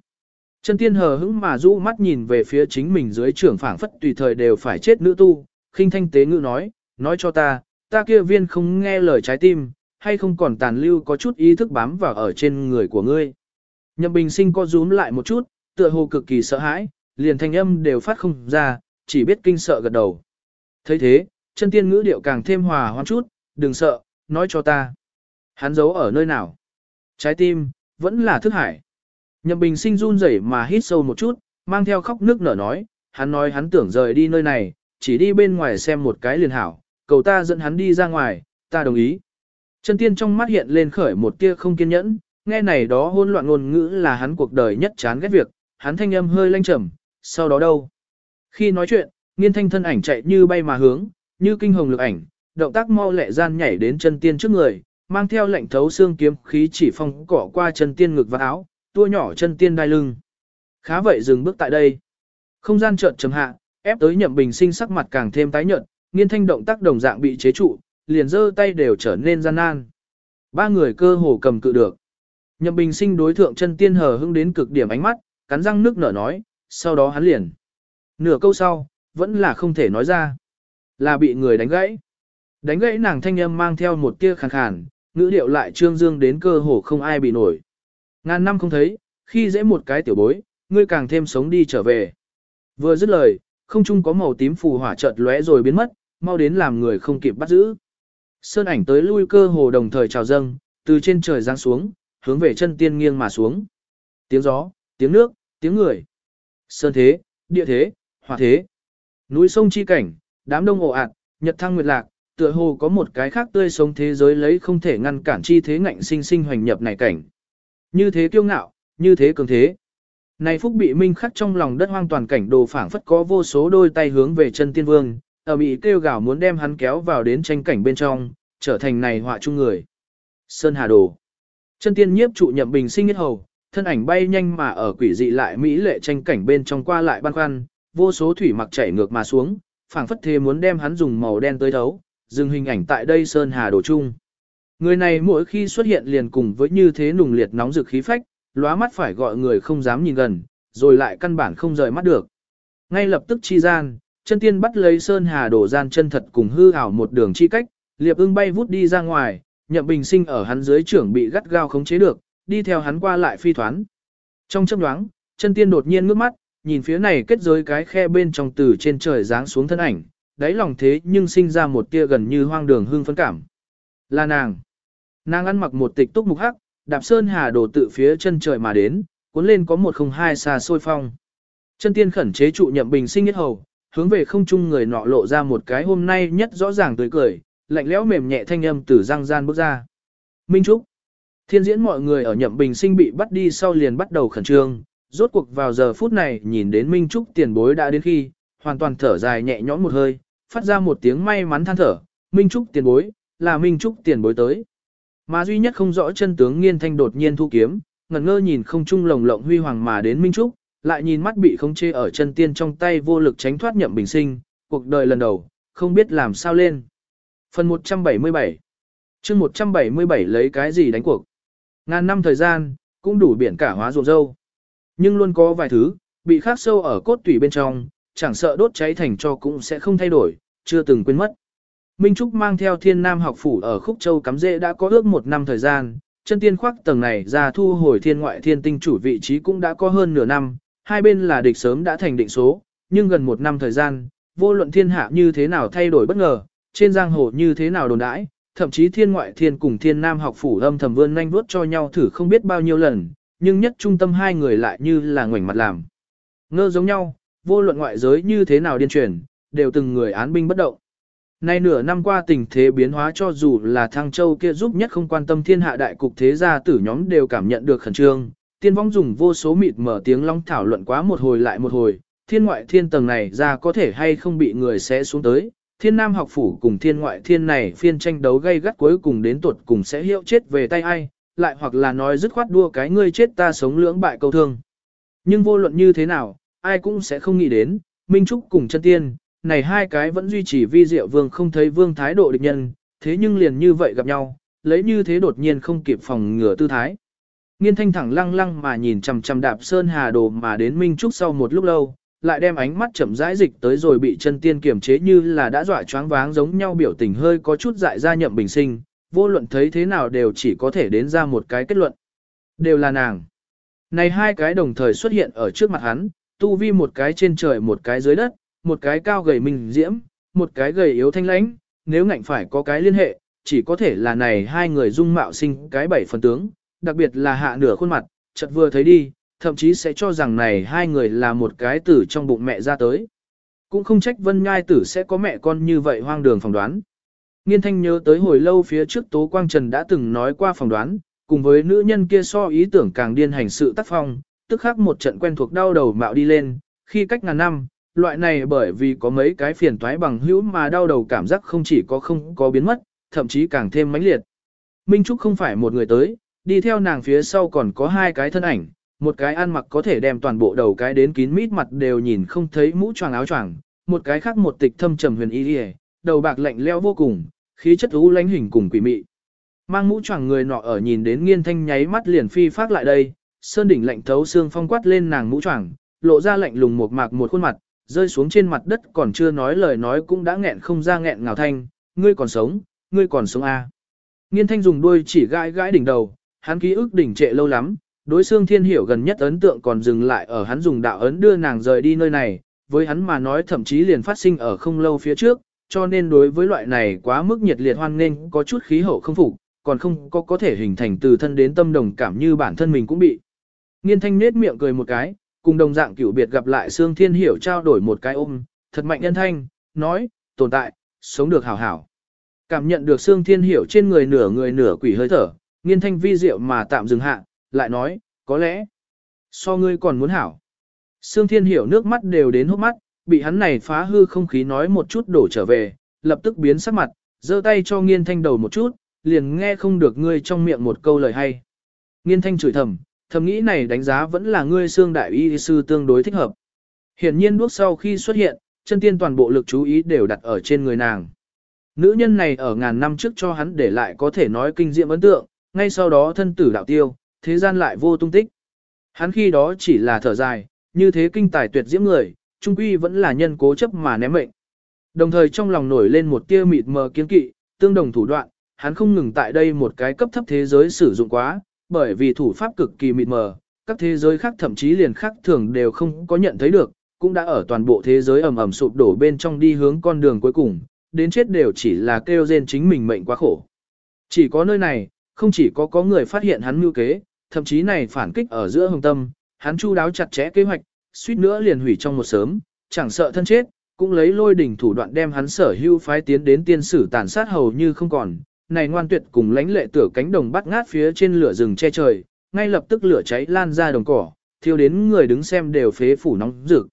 Chân tiên hờ hững mà rũ mắt nhìn về phía chính mình dưới trưởng phảng phất tùy thời đều phải chết nữ tu, khinh thanh tế ngữ nói, nói cho ta, ta kia viên không nghe lời trái tim, hay không còn tàn lưu có chút ý thức bám vào ở trên người của ngươi. Nhậm bình sinh co rúm lại một chút, tựa hồ cực kỳ sợ hãi, liền thanh âm đều phát không ra, chỉ biết kinh sợ gật đầu. thấy thế, chân tiên ngữ điệu càng thêm hòa hoãn chút, đừng sợ, nói cho ta. Hắn giấu ở nơi nào? Trái tim, vẫn là thức hải. Nhậm bình sinh run rẩy mà hít sâu một chút, mang theo khóc nước nở nói, hắn nói hắn tưởng rời đi nơi này, chỉ đi bên ngoài xem một cái liền hảo, cầu ta dẫn hắn đi ra ngoài, ta đồng ý. Chân tiên trong mắt hiện lên khởi một tia không kiên nhẫn, nghe này đó hôn loạn ngôn ngữ là hắn cuộc đời nhất chán ghét việc, hắn thanh âm hơi lanh trầm, sau đó đâu? Khi nói chuyện, nghiên thanh thân ảnh chạy như bay mà hướng, như kinh hồng lực ảnh, động tác mau lẹ gian nhảy đến chân tiên trước người, mang theo lệnh thấu xương kiếm khí chỉ phong cỏ qua chân tiên ngực và áo, tua nhỏ chân tiên đai lưng. Khá vậy dừng bước tại đây. Không gian chợt chấm hạ, ép tới nhậm bình sinh sắc mặt càng thêm tái nhợt, nghiên thanh động tác đồng dạng bị chế trụ, liền giơ tay đều trở nên gian nan. Ba người cơ hồ cầm cự được. Nhậm bình sinh đối thượng chân tiên hờ hững đến cực điểm ánh mắt, cắn răng nước nở nói, sau đó hắn liền. Nửa câu sau, vẫn là không thể nói ra. Là bị người đánh gãy. Đánh gãy nàng thanh âm mang theo một tia khàn khàn, ngữ điệu lại trương dương đến cơ hồ không ai bị nổi. Ngàn năm không thấy, khi dễ một cái tiểu bối, ngươi càng thêm sống đi trở về. Vừa dứt lời, không chung có màu tím phù hỏa chợt lóe rồi biến mất, mau đến làm người không kịp bắt giữ. Sơn ảnh tới lui cơ hồ đồng thời trào dâng, từ trên trời giáng xuống, hướng về chân tiên nghiêng mà xuống. Tiếng gió, tiếng nước, tiếng người. Sơn thế, địa thế, hỏa thế. Núi sông chi cảnh, đám đông ồ ạt, nhật thăng nguyệt lạc, tựa hồ có một cái khác tươi sống thế giới lấy không thể ngăn cản chi thế ngạnh sinh sinh hoành nhập này cảnh. Như thế kiêu ngạo, như thế cường thế. Này phúc bị minh khắc trong lòng đất hoang toàn cảnh đồ phảng phất có vô số đôi tay hướng về chân tiên vương, ở bị kêu gào muốn đem hắn kéo vào đến tranh cảnh bên trong, trở thành này họa chung người. Sơn Hà Đồ Chân tiên nhiếp trụ nhậm bình sinh nhất hầu, thân ảnh bay nhanh mà ở quỷ dị lại mỹ lệ tranh cảnh bên trong qua lại ban khoăn, vô số thủy mặc chảy ngược mà xuống, phảng phất thế muốn đem hắn dùng màu đen tới thấu, dừng hình ảnh tại đây Sơn Hà Đồ chung. Người này mỗi khi xuất hiện liền cùng với như thế nùng liệt nóng rực khí phách, lóa mắt phải gọi người không dám nhìn gần, rồi lại căn bản không rời mắt được. Ngay lập tức chi gian, chân tiên bắt lấy sơn hà đổ gian chân thật cùng hư ảo một đường chi cách, liệp ưng bay vút đi ra ngoài, nhậm bình sinh ở hắn dưới trưởng bị gắt gao khống chế được, đi theo hắn qua lại phi thoán. Trong chấp đoáng, chân tiên đột nhiên ngước mắt, nhìn phía này kết giới cái khe bên trong từ trên trời giáng xuống thân ảnh, đáy lòng thế nhưng sinh ra một tia gần như hoang đường hương phấn cảm. Là nàng. Nàng ăn mặc một tịch túc mục hắc, đạp sơn hà đổ tự phía chân trời mà đến, cuốn lên có một không hai xa xôi phong. Chân tiên khẩn chế trụ nhậm bình sinh nhất hầu, hướng về không trung người nọ lộ ra một cái hôm nay nhất rõ ràng tươi cười, lạnh lẽo mềm nhẹ thanh âm từ răng gian bước ra. Minh Trúc. Thiên diễn mọi người ở nhậm bình sinh bị bắt đi sau liền bắt đầu khẩn trương, rốt cuộc vào giờ phút này nhìn đến Minh Trúc tiền bối đã đến khi, hoàn toàn thở dài nhẹ nhõm một hơi, phát ra một tiếng may mắn than thở, Minh Trúc tiền bối, là Minh Trúc tiền bối tới. Mà duy nhất không rõ chân tướng nghiên thanh đột nhiên thu kiếm, ngẩn ngơ nhìn không trung lồng lộng huy hoàng mà đến Minh Trúc, lại nhìn mắt bị không chê ở chân tiên trong tay vô lực tránh thoát nhậm bình sinh, cuộc đời lần đầu, không biết làm sao lên. Phần 177 chương 177 lấy cái gì đánh cuộc. Ngàn năm thời gian, cũng đủ biển cả hóa ruộng dâu. Nhưng luôn có vài thứ, bị khắc sâu ở cốt tủy bên trong, chẳng sợ đốt cháy thành cho cũng sẽ không thay đổi, chưa từng quên mất. Minh Trúc mang theo thiên nam học phủ ở Khúc Châu cắm rễ đã có ước một năm thời gian, chân tiên khoác tầng này ra thu hồi thiên ngoại thiên tinh chủ vị trí cũng đã có hơn nửa năm, hai bên là địch sớm đã thành định số, nhưng gần một năm thời gian, vô luận thiên hạ như thế nào thay đổi bất ngờ, trên giang hồ như thế nào đồn đãi, thậm chí thiên ngoại thiên cùng thiên nam học phủ âm thầm vươn nhanh vuốt cho nhau thử không biết bao nhiêu lần, nhưng nhất trung tâm hai người lại như là ngoảnh mặt làm. Ngơ giống nhau, vô luận ngoại giới như thế nào điên truyền, đều từng người án binh bất động. Nay nửa năm qua tình thế biến hóa cho dù là thăng châu kia giúp nhất không quan tâm thiên hạ đại cục thế gia tử nhóm đều cảm nhận được khẩn trương. Tiên vong dùng vô số mịt mở tiếng long thảo luận quá một hồi lại một hồi, thiên ngoại thiên tầng này ra có thể hay không bị người sẽ xuống tới. Thiên nam học phủ cùng thiên ngoại thiên này phiên tranh đấu gây gắt cuối cùng đến tuột cùng sẽ hiệu chết về tay ai, lại hoặc là nói dứt khoát đua cái ngươi chết ta sống lưỡng bại câu thương. Nhưng vô luận như thế nào, ai cũng sẽ không nghĩ đến, Minh Trúc cùng chân tiên, này hai cái vẫn duy trì vi diệu vương không thấy vương thái độ địch nhân, thế nhưng liền như vậy gặp nhau, lấy như thế đột nhiên không kịp phòng ngừa tư thái. Nghiên thanh thẳng lăng lăng mà nhìn chằm chằm đạp sơn hà đồ mà đến Minh Trúc sau một lúc lâu, lại đem ánh mắt chậm rãi dịch tới rồi bị chân tiên kiểm chế như là đã dọa choáng váng giống nhau biểu tình hơi có chút dại ra nhậm bình sinh, vô luận thấy thế nào đều chỉ có thể đến ra một cái kết luận. Đều là nàng. Này hai cái đồng thời xuất hiện ở trước mặt hắn, tu vi một cái trên trời một cái dưới đất, một cái cao gầy minh diễm, một cái gầy yếu thanh lãnh, nếu ngạnh phải có cái liên hệ, chỉ có thể là này hai người dung mạo sinh cái bảy phần tướng, đặc biệt là hạ nửa khuôn mặt, chợt vừa thấy đi, thậm chí sẽ cho rằng này hai người là một cái tử trong bụng mẹ ra tới. Cũng không trách vân nhai tử sẽ có mẹ con như vậy hoang đường phỏng đoán. Nghiên thanh nhớ tới hồi lâu phía trước Tố Quang Trần đã từng nói qua phỏng đoán, cùng với nữ nhân kia so ý tưởng càng điên hành sự tác phong, tức khắc một trận quen thuộc đau đầu mạo đi lên, khi cách ngàn năm, loại này bởi vì có mấy cái phiền toái bằng hữu mà đau đầu cảm giác không chỉ có không có biến mất, thậm chí càng thêm mãnh liệt. Minh Trúc không phải một người tới, đi theo nàng phía sau còn có hai cái thân ảnh, một cái ăn mặc có thể đem toàn bộ đầu cái đến kín mít mặt đều nhìn không thấy mũ choàng áo choàng, một cái khác một tịch thâm trầm huyền y, đầu bạc lạnh leo vô cùng, khí chất u lãnh hình cùng quỷ mị. Mang mũ choàng người nọ ở nhìn đến Nghiên Thanh nháy mắt liền phi phát lại đây, sơn đỉnh lạnh thấu xương phong quát lên nàng mũ choàng, lộ ra lạnh lùng một mạc một khuôn mặt, rơi xuống trên mặt đất còn chưa nói lời nói cũng đã nghẹn không ra nghẹn ngào thanh, ngươi còn sống, ngươi còn sống a. À. Nghiên Thanh dùng đuôi chỉ gãi gãi đỉnh đầu, hắn ký ức đỉnh trệ lâu lắm, đối xương thiên hiểu gần nhất ấn tượng còn dừng lại ở hắn dùng đạo ấn đưa nàng rời đi nơi này, với hắn mà nói thậm chí liền phát sinh ở không lâu phía trước, cho nên đối với loại này quá mức nhiệt liệt hoan nghênh có chút khí hậu không phục, còn không có có thể hình thành từ thân đến tâm đồng cảm như bản thân mình cũng bị. Nghiên thanh nết miệng cười một cái, cùng đồng dạng cửu biệt gặp lại Sương Thiên Hiểu trao đổi một cái ôm, thật mạnh nhân thanh, nói, tồn tại, sống được hảo hảo. Cảm nhận được Sương Thiên Hiểu trên người nửa người nửa quỷ hơi thở, nghiên thanh vi diệu mà tạm dừng hạ, lại nói, có lẽ, so ngươi còn muốn hảo. Sương Thiên Hiểu nước mắt đều đến hốc mắt, bị hắn này phá hư không khí nói một chút đổ trở về, lập tức biến sắc mặt, giơ tay cho nghiên thanh đầu một chút, liền nghe không được ngươi trong miệng một câu lời hay. Nghiên thanh chửi thầm, thầm nghĩ này đánh giá vẫn là ngươi xương đại y sư tương đối thích hợp. Hiển nhiên bước sau khi xuất hiện, chân tiên toàn bộ lực chú ý đều đặt ở trên người nàng. Nữ nhân này ở ngàn năm trước cho hắn để lại có thể nói kinh diệm ấn tượng, ngay sau đó thân tử đạo tiêu, thế gian lại vô tung tích. Hắn khi đó chỉ là thở dài, như thế kinh tài tuyệt diễm người, trung quy vẫn là nhân cố chấp mà ném mệnh. Đồng thời trong lòng nổi lên một tia mịt mờ kiến kỵ, tương đồng thủ đoạn, hắn không ngừng tại đây một cái cấp thấp thế giới sử dụng quá, bởi vì thủ pháp cực kỳ mịt mờ, các thế giới khác thậm chí liền khác thường đều không có nhận thấy được, cũng đã ở toàn bộ thế giới ầm ầm sụp đổ bên trong đi hướng con đường cuối cùng, đến chết đều chỉ là kêu rên chính mình mệnh quá khổ. Chỉ có nơi này, không chỉ có có người phát hiện hắn mưu kế, thậm chí này phản kích ở giữa hồng tâm, hắn chu đáo chặt chẽ kế hoạch, suýt nữa liền hủy trong một sớm, chẳng sợ thân chết, cũng lấy lôi đỉnh thủ đoạn đem hắn sở hưu phái tiến đến tiên sử tàn sát hầu như không còn. Này ngoan tuyệt cùng lãnh lệ tử cánh đồng bắt ngát phía trên lửa rừng che trời, ngay lập tức lửa cháy lan ra đồng cỏ, thiêu đến người đứng xem đều phế phủ nóng rực.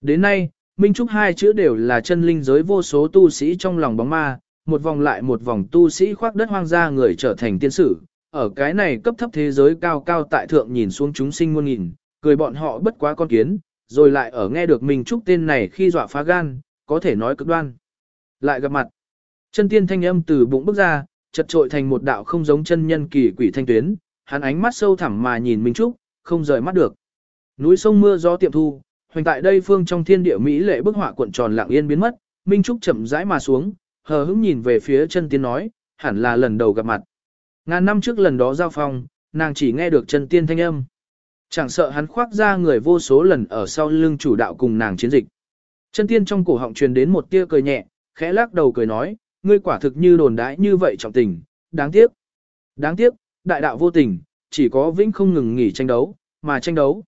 Đến nay, Minh Trúc hai chữ đều là chân linh giới vô số tu sĩ trong lòng bóng ma, một vòng lại một vòng tu sĩ khoác đất hoang gia người trở thành tiên sử, ở cái này cấp thấp thế giới cao cao tại thượng nhìn xuống chúng sinh muôn nghìn, cười bọn họ bất quá con kiến, rồi lại ở nghe được Minh Trúc tên này khi dọa phá gan, có thể nói cực đoan. Lại gặp mặt, chân tiên thanh âm từ bụng bước ra, chật trội thành một đạo không giống chân nhân kỳ quỷ thanh tuyến, hắn ánh mắt sâu thẳm mà nhìn Minh Trúc, không rời mắt được. Núi sông mưa gió tiệm thu, hoành tại đây phương trong thiên địa mỹ lệ bức họa cuộn tròn lặng yên biến mất, Minh Trúc chậm rãi mà xuống, hờ hững nhìn về phía chân tiên nói, hẳn là lần đầu gặp mặt. Ngàn năm trước lần đó giao phong, nàng chỉ nghe được chân tiên thanh âm. Chẳng sợ hắn khoác ra người vô số lần ở sau lưng chủ đạo cùng nàng chiến dịch. Chân tiên trong cổ họng truyền đến một tia cười nhẹ, khẽ lắc đầu cười nói, ngươi quả thực như đồn đãi như vậy trọng tình, đáng tiếc. Đáng tiếc, đại đạo vô tình, chỉ có vĩnh không ngừng nghỉ tranh đấu, mà tranh đấu.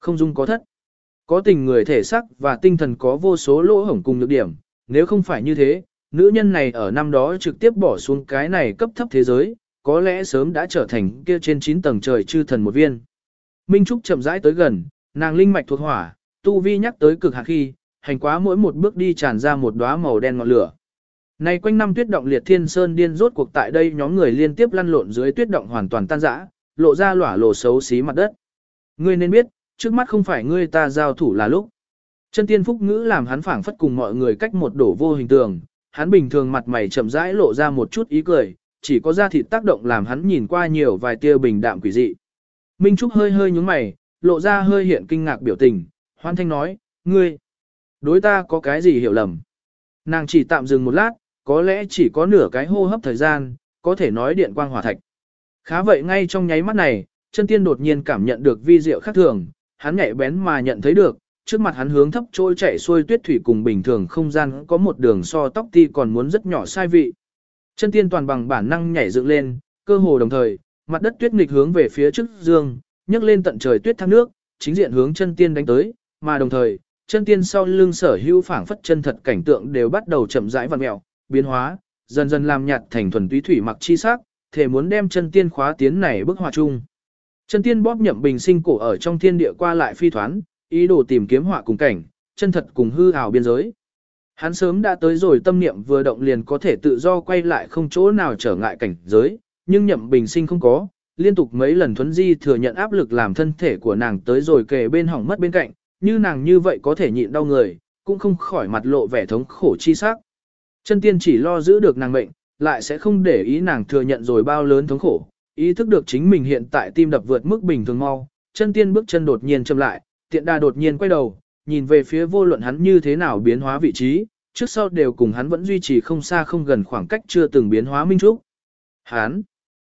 Không dung có thất. Có tình người thể sắc và tinh thần có vô số lỗ hổng cùng nhược điểm, nếu không phải như thế, nữ nhân này ở năm đó trực tiếp bỏ xuống cái này cấp thấp thế giới, có lẽ sớm đã trở thành kia trên 9 tầng trời chư thần một viên. Minh Trúc chậm rãi tới gần, nàng linh mạch thuộc hỏa, tu vi nhắc tới cực hạn khi, hành quá mỗi một bước đi tràn ra một đóa màu đen ngọn lửa nay quanh năm tuyết động liệt thiên sơn điên rốt cuộc tại đây nhóm người liên tiếp lăn lộn dưới tuyết động hoàn toàn tan rã, lộ ra lỏa lộ xấu xí mặt đất. Ngươi nên biết, trước mắt không phải ngươi ta giao thủ là lúc. Chân tiên phúc ngữ làm hắn phảng phất cùng mọi người cách một đổ vô hình tường, hắn bình thường mặt mày chậm rãi lộ ra một chút ý cười, chỉ có da thịt tác động làm hắn nhìn qua nhiều vài tia bình đạm quỷ dị. Minh Trúc hơi hơi nhúng mày, lộ ra hơi hiện kinh ngạc biểu tình, hoan thanh nói, ngươi, đối ta có cái gì hiểu lầm. Nàng chỉ tạm dừng một lát, có lẽ chỉ có nửa cái hô hấp thời gian, có thể nói điện quang hỏa thạch. Khá vậy ngay trong nháy mắt này, chân tiên đột nhiên cảm nhận được vi diệu khác thường, hắn nhạy bén mà nhận thấy được, trước mặt hắn hướng thấp trôi chạy xuôi tuyết thủy cùng bình thường không gian có một đường so tóc ti còn muốn rất nhỏ sai vị. Chân tiên toàn bằng bản năng nhảy dựng lên, cơ hồ đồng thời, mặt đất tuyết nghịch hướng về phía trước dương, nhấc lên tận trời tuyết thác nước, chính diện hướng chân tiên đánh tới, mà đồng thời, chân tiên sau lưng sở hữu phảng phất chân thật cảnh tượng đều bắt đầu chậm rãi vặn mèo, biến hóa, dần dần làm nhạt thành thuần túy thủy mặc chi sắc, thể muốn đem chân tiên khóa tiến này bức họa chung. Chân tiên bóp nhậm bình sinh cổ ở trong thiên địa qua lại phi thoán, ý đồ tìm kiếm họa cùng cảnh, chân thật cùng hư ảo biên giới. Hắn sớm đã tới rồi tâm niệm vừa động liền có thể tự do quay lại không chỗ nào trở ngại cảnh giới, nhưng nhậm bình sinh không có, liên tục mấy lần thuấn di thừa nhận áp lực làm thân thể của nàng tới rồi kề bên hỏng mất bên cạnh, như nàng như vậy có thể nhịn đau người, cũng không khỏi mặt lộ vẻ thống khổ chi sắc. Chân tiên chỉ lo giữ được nàng mệnh, lại sẽ không để ý nàng thừa nhận rồi bao lớn thống khổ, ý thức được chính mình hiện tại tim đập vượt mức bình thường mau, chân tiên bước chân đột nhiên chậm lại, tiện đà đột nhiên quay đầu, nhìn về phía vô luận hắn như thế nào biến hóa vị trí, trước sau đều cùng hắn vẫn duy trì không xa không gần khoảng cách chưa từng biến hóa Minh Trúc. Hắn,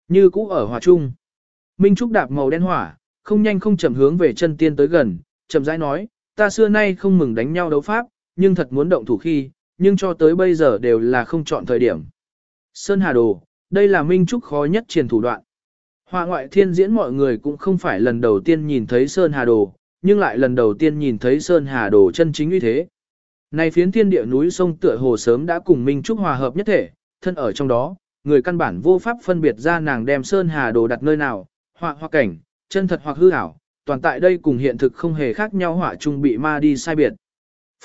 như cũ ở hòa trung. Minh Trúc đạp màu đen hỏa, không nhanh không chậm hướng về chân tiên tới gần, chậm rãi nói, ta xưa nay không mừng đánh nhau đấu pháp, nhưng thật muốn động thủ khi, nhưng cho tới bây giờ đều là không chọn thời điểm. Sơn Hà Đồ, đây là Minh Trúc khó nhất triển thủ đoạn. Họa ngoại thiên diễn mọi người cũng không phải lần đầu tiên nhìn thấy Sơn Hà Đồ, nhưng lại lần đầu tiên nhìn thấy Sơn Hà Đồ chân chính như thế. Này phiến thiên địa núi sông tựa hồ sớm đã cùng Minh Trúc hòa hợp nhất thể, thân ở trong đó, người căn bản vô pháp phân biệt ra nàng đem Sơn Hà Đồ đặt nơi nào, họa hoặc cảnh, chân thật hoặc hư ảo, toàn tại đây cùng hiện thực không hề khác nhau họa chung bị ma đi sai biệt.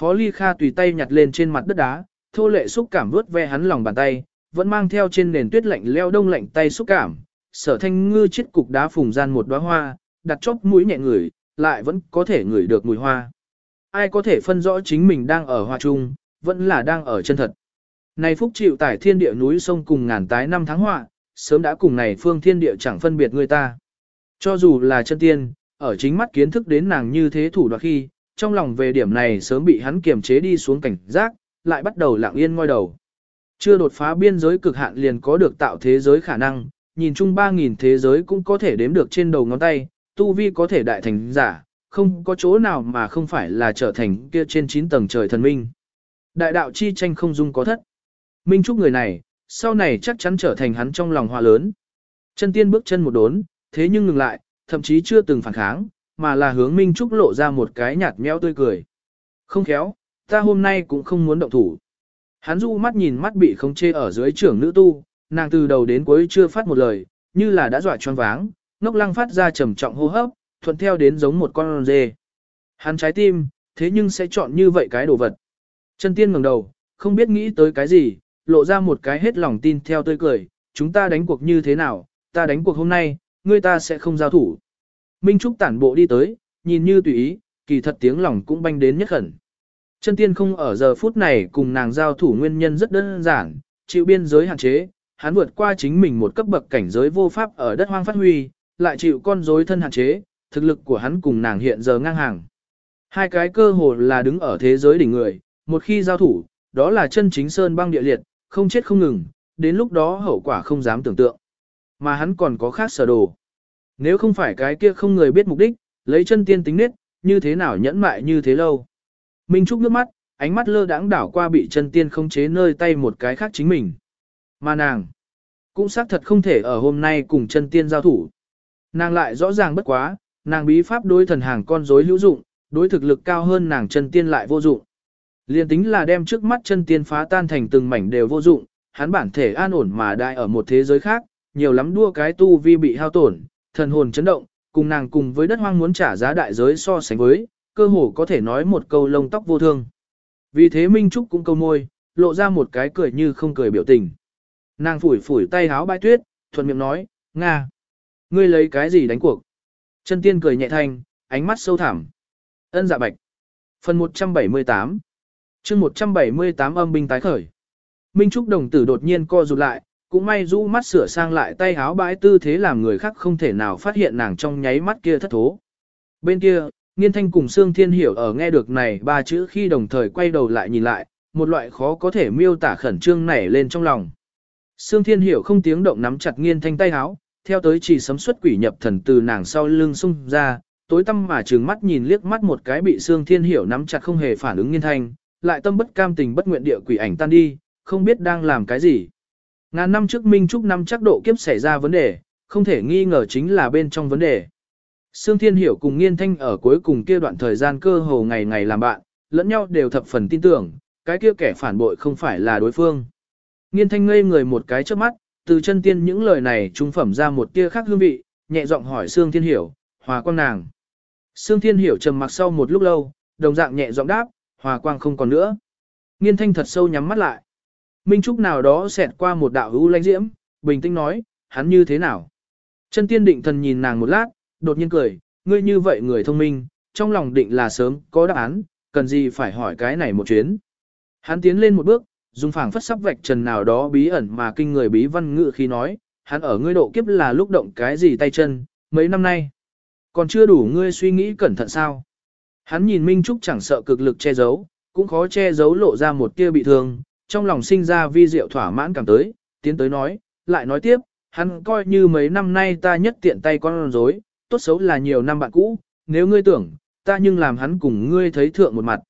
Phó Ly Kha tùy tay nhặt lên trên mặt đất đá, thô lệ xúc cảm vớt ve hắn lòng bàn tay, vẫn mang theo trên nền tuyết lạnh leo đông lạnh tay xúc cảm. Sở Thanh Ngư chiết cục đá phùng gian một đóa hoa, đặt chóp mũi nhẹ ngửi, lại vẫn có thể ngửi được mùi hoa. Ai có thể phân rõ chính mình đang ở hoa trung, vẫn là đang ở chân thật. Này phúc chịu tải thiên địa núi sông cùng ngàn tái năm tháng họa, sớm đã cùng này phương thiên địa chẳng phân biệt người ta. Cho dù là chân tiên, ở chính mắt kiến thức đến nàng như thế thủ đoạt khi, trong lòng về điểm này sớm bị hắn kiềm chế đi xuống cảnh giác, lại bắt đầu lặng yên ngoi đầu. Chưa đột phá biên giới cực hạn liền có được tạo thế giới khả năng, nhìn chung 3.000 thế giới cũng có thể đếm được trên đầu ngón tay, tu vi có thể đại thành giả, không có chỗ nào mà không phải là trở thành kia trên 9 tầng trời thần minh. Đại đạo chi tranh không dung có thất. Minh chúc người này, sau này chắc chắn trở thành hắn trong lòng hòa lớn. Chân tiên bước chân một đốn, thế nhưng ngừng lại, thậm chí chưa từng phản kháng, mà là hướng Minh Trúc lộ ra một cái nhạt nhẽo tươi cười. Không khéo, Ta hôm nay cũng không muốn động thủ. Hắn du mắt nhìn mắt bị không chê ở dưới trưởng nữ tu, nàng từ đầu đến cuối chưa phát một lời, như là đã dọa choáng váng, ngốc lăng phát ra trầm trọng hô hấp, thuận theo đến giống một con dê. Hắn trái tim, thế nhưng sẽ chọn như vậy cái đồ vật. Chân tiên ngẩng đầu, không biết nghĩ tới cái gì, lộ ra một cái hết lòng tin theo tươi cười, chúng ta đánh cuộc như thế nào, ta đánh cuộc hôm nay, ngươi ta sẽ không giao thủ. Minh Trúc tản bộ đi tới, nhìn như tùy ý, kỳ thật tiếng lòng cũng banh đến nhất khẩn. Chân tiên không ở giờ phút này cùng nàng giao thủ nguyên nhân rất đơn giản, chịu biên giới hạn chế, hắn vượt qua chính mình một cấp bậc cảnh giới vô pháp ở đất hoang phát huy, lại chịu con rối thân hạn chế, thực lực của hắn cùng nàng hiện giờ ngang hàng. Hai cái cơ hồ là đứng ở thế giới đỉnh người, một khi giao thủ, đó là chân chính sơn băng địa liệt, không chết không ngừng, đến lúc đó hậu quả không dám tưởng tượng. Mà hắn còn có khác sở đồ. Nếu không phải cái kia không người biết mục đích, lấy chân tiên tính nết, như thế nào nhẫn mại như thế lâu. Minh Trúc nước mắt, ánh mắt lơ đãng đảo qua bị chân tiên không chế nơi tay một cái khác chính mình. Mà nàng, cũng xác thật không thể ở hôm nay cùng chân tiên giao thủ. Nàng lại rõ ràng bất quá, nàng bí pháp đối thần hàng con rối hữu dụng, đối thực lực cao hơn nàng chân tiên lại vô dụng. Liên tính là đem trước mắt chân tiên phá tan thành từng mảnh đều vô dụng, hắn bản thể an ổn mà đại ở một thế giới khác, nhiều lắm đua cái tu vi bị hao tổn, thần hồn chấn động, cùng nàng cùng với đất hoang muốn trả giá đại giới so sánh với, cơ hồ có thể nói một câu lông tóc vô thương. Vì thế Minh Trúc cũng câu môi, lộ ra một cái cười như không cười biểu tình. Nàng phủi phủi tay háo bãi tuyết, thuận miệng nói, Nga, ngươi lấy cái gì đánh cuộc? Chân tiên cười nhẹ thanh, ánh mắt sâu thẳm. Ân dạ bạch. Phần 178 chương 178 âm binh tái khởi. Minh Trúc đồng tử đột nhiên co rụt lại, cũng may rũ mắt sửa sang lại tay háo bãi tư thế làm người khác không thể nào phát hiện nàng trong nháy mắt kia thất thố. Bên kia, Nghiên Thanh cùng Sương Thiên Hiểu ở nghe được này ba chữ khi đồng thời quay đầu lại nhìn lại, một loại khó có thể miêu tả khẩn trương nảy lên trong lòng. Sương Thiên Hiểu không tiếng động nắm chặt Nghiên Thanh tay háo, theo tới chỉ sấm xuất quỷ nhập thần từ nàng sau lưng xung ra, tối tâm mà trừng mắt nhìn liếc mắt một cái bị Sương Thiên Hiểu nắm chặt không hề phản ứng Nghiên Thanh, lại tâm bất cam tình bất nguyện địa quỷ ảnh tan đi, không biết đang làm cái gì. Ngàn năm trước Minh Trúc năm chắc độ kiếp xảy ra vấn đề, không thể nghi ngờ chính là bên trong vấn đề. Sương Thiên Hiểu cùng Nghiên Thanh ở cuối cùng kia đoạn thời gian cơ hồ ngày ngày làm bạn, lẫn nhau đều thập phần tin tưởng, cái kia kẻ phản bội không phải là đối phương. Nghiên Thanh ngây người một cái trước mắt, từ chân tiên những lời này trung phẩm ra một tia khác hương vị, nhẹ giọng hỏi Sương Thiên Hiểu, hòa quang nàng. Sương Thiên Hiểu trầm mặc sau một lúc lâu, đồng dạng nhẹ giọng đáp, hòa quang không còn nữa. Nghiên Thanh thật sâu nhắm mắt lại. Minh Trúc nào đó xẹt qua một đạo hữu lãnh diễm, bình tĩnh nói, hắn như thế nào? Chân tiên định thần nhìn nàng một lát, đột nhiên cười, ngươi như vậy người thông minh, trong lòng định là sớm có đáp án, cần gì phải hỏi cái này một chuyến. Hắn tiến lên một bước, dùng phảng phất sắp vạch trần nào đó bí ẩn mà kinh người bí văn ngự khi nói, hắn ở ngươi độ kiếp là lúc động cái gì tay chân, mấy năm nay. Còn chưa đủ ngươi suy nghĩ cẩn thận sao. Hắn nhìn Minh Trúc chẳng sợ cực lực che giấu, cũng khó che giấu lộ ra một tia bị thương, trong lòng sinh ra vi diệu thỏa mãn cảm tới, tiến tới nói, lại nói tiếp, hắn coi như mấy năm nay ta nhất tiện tay con rối, tốt xấu là nhiều năm bạn cũ, nếu ngươi tưởng, ta nhưng làm hắn cùng ngươi thấy thượng một mặt.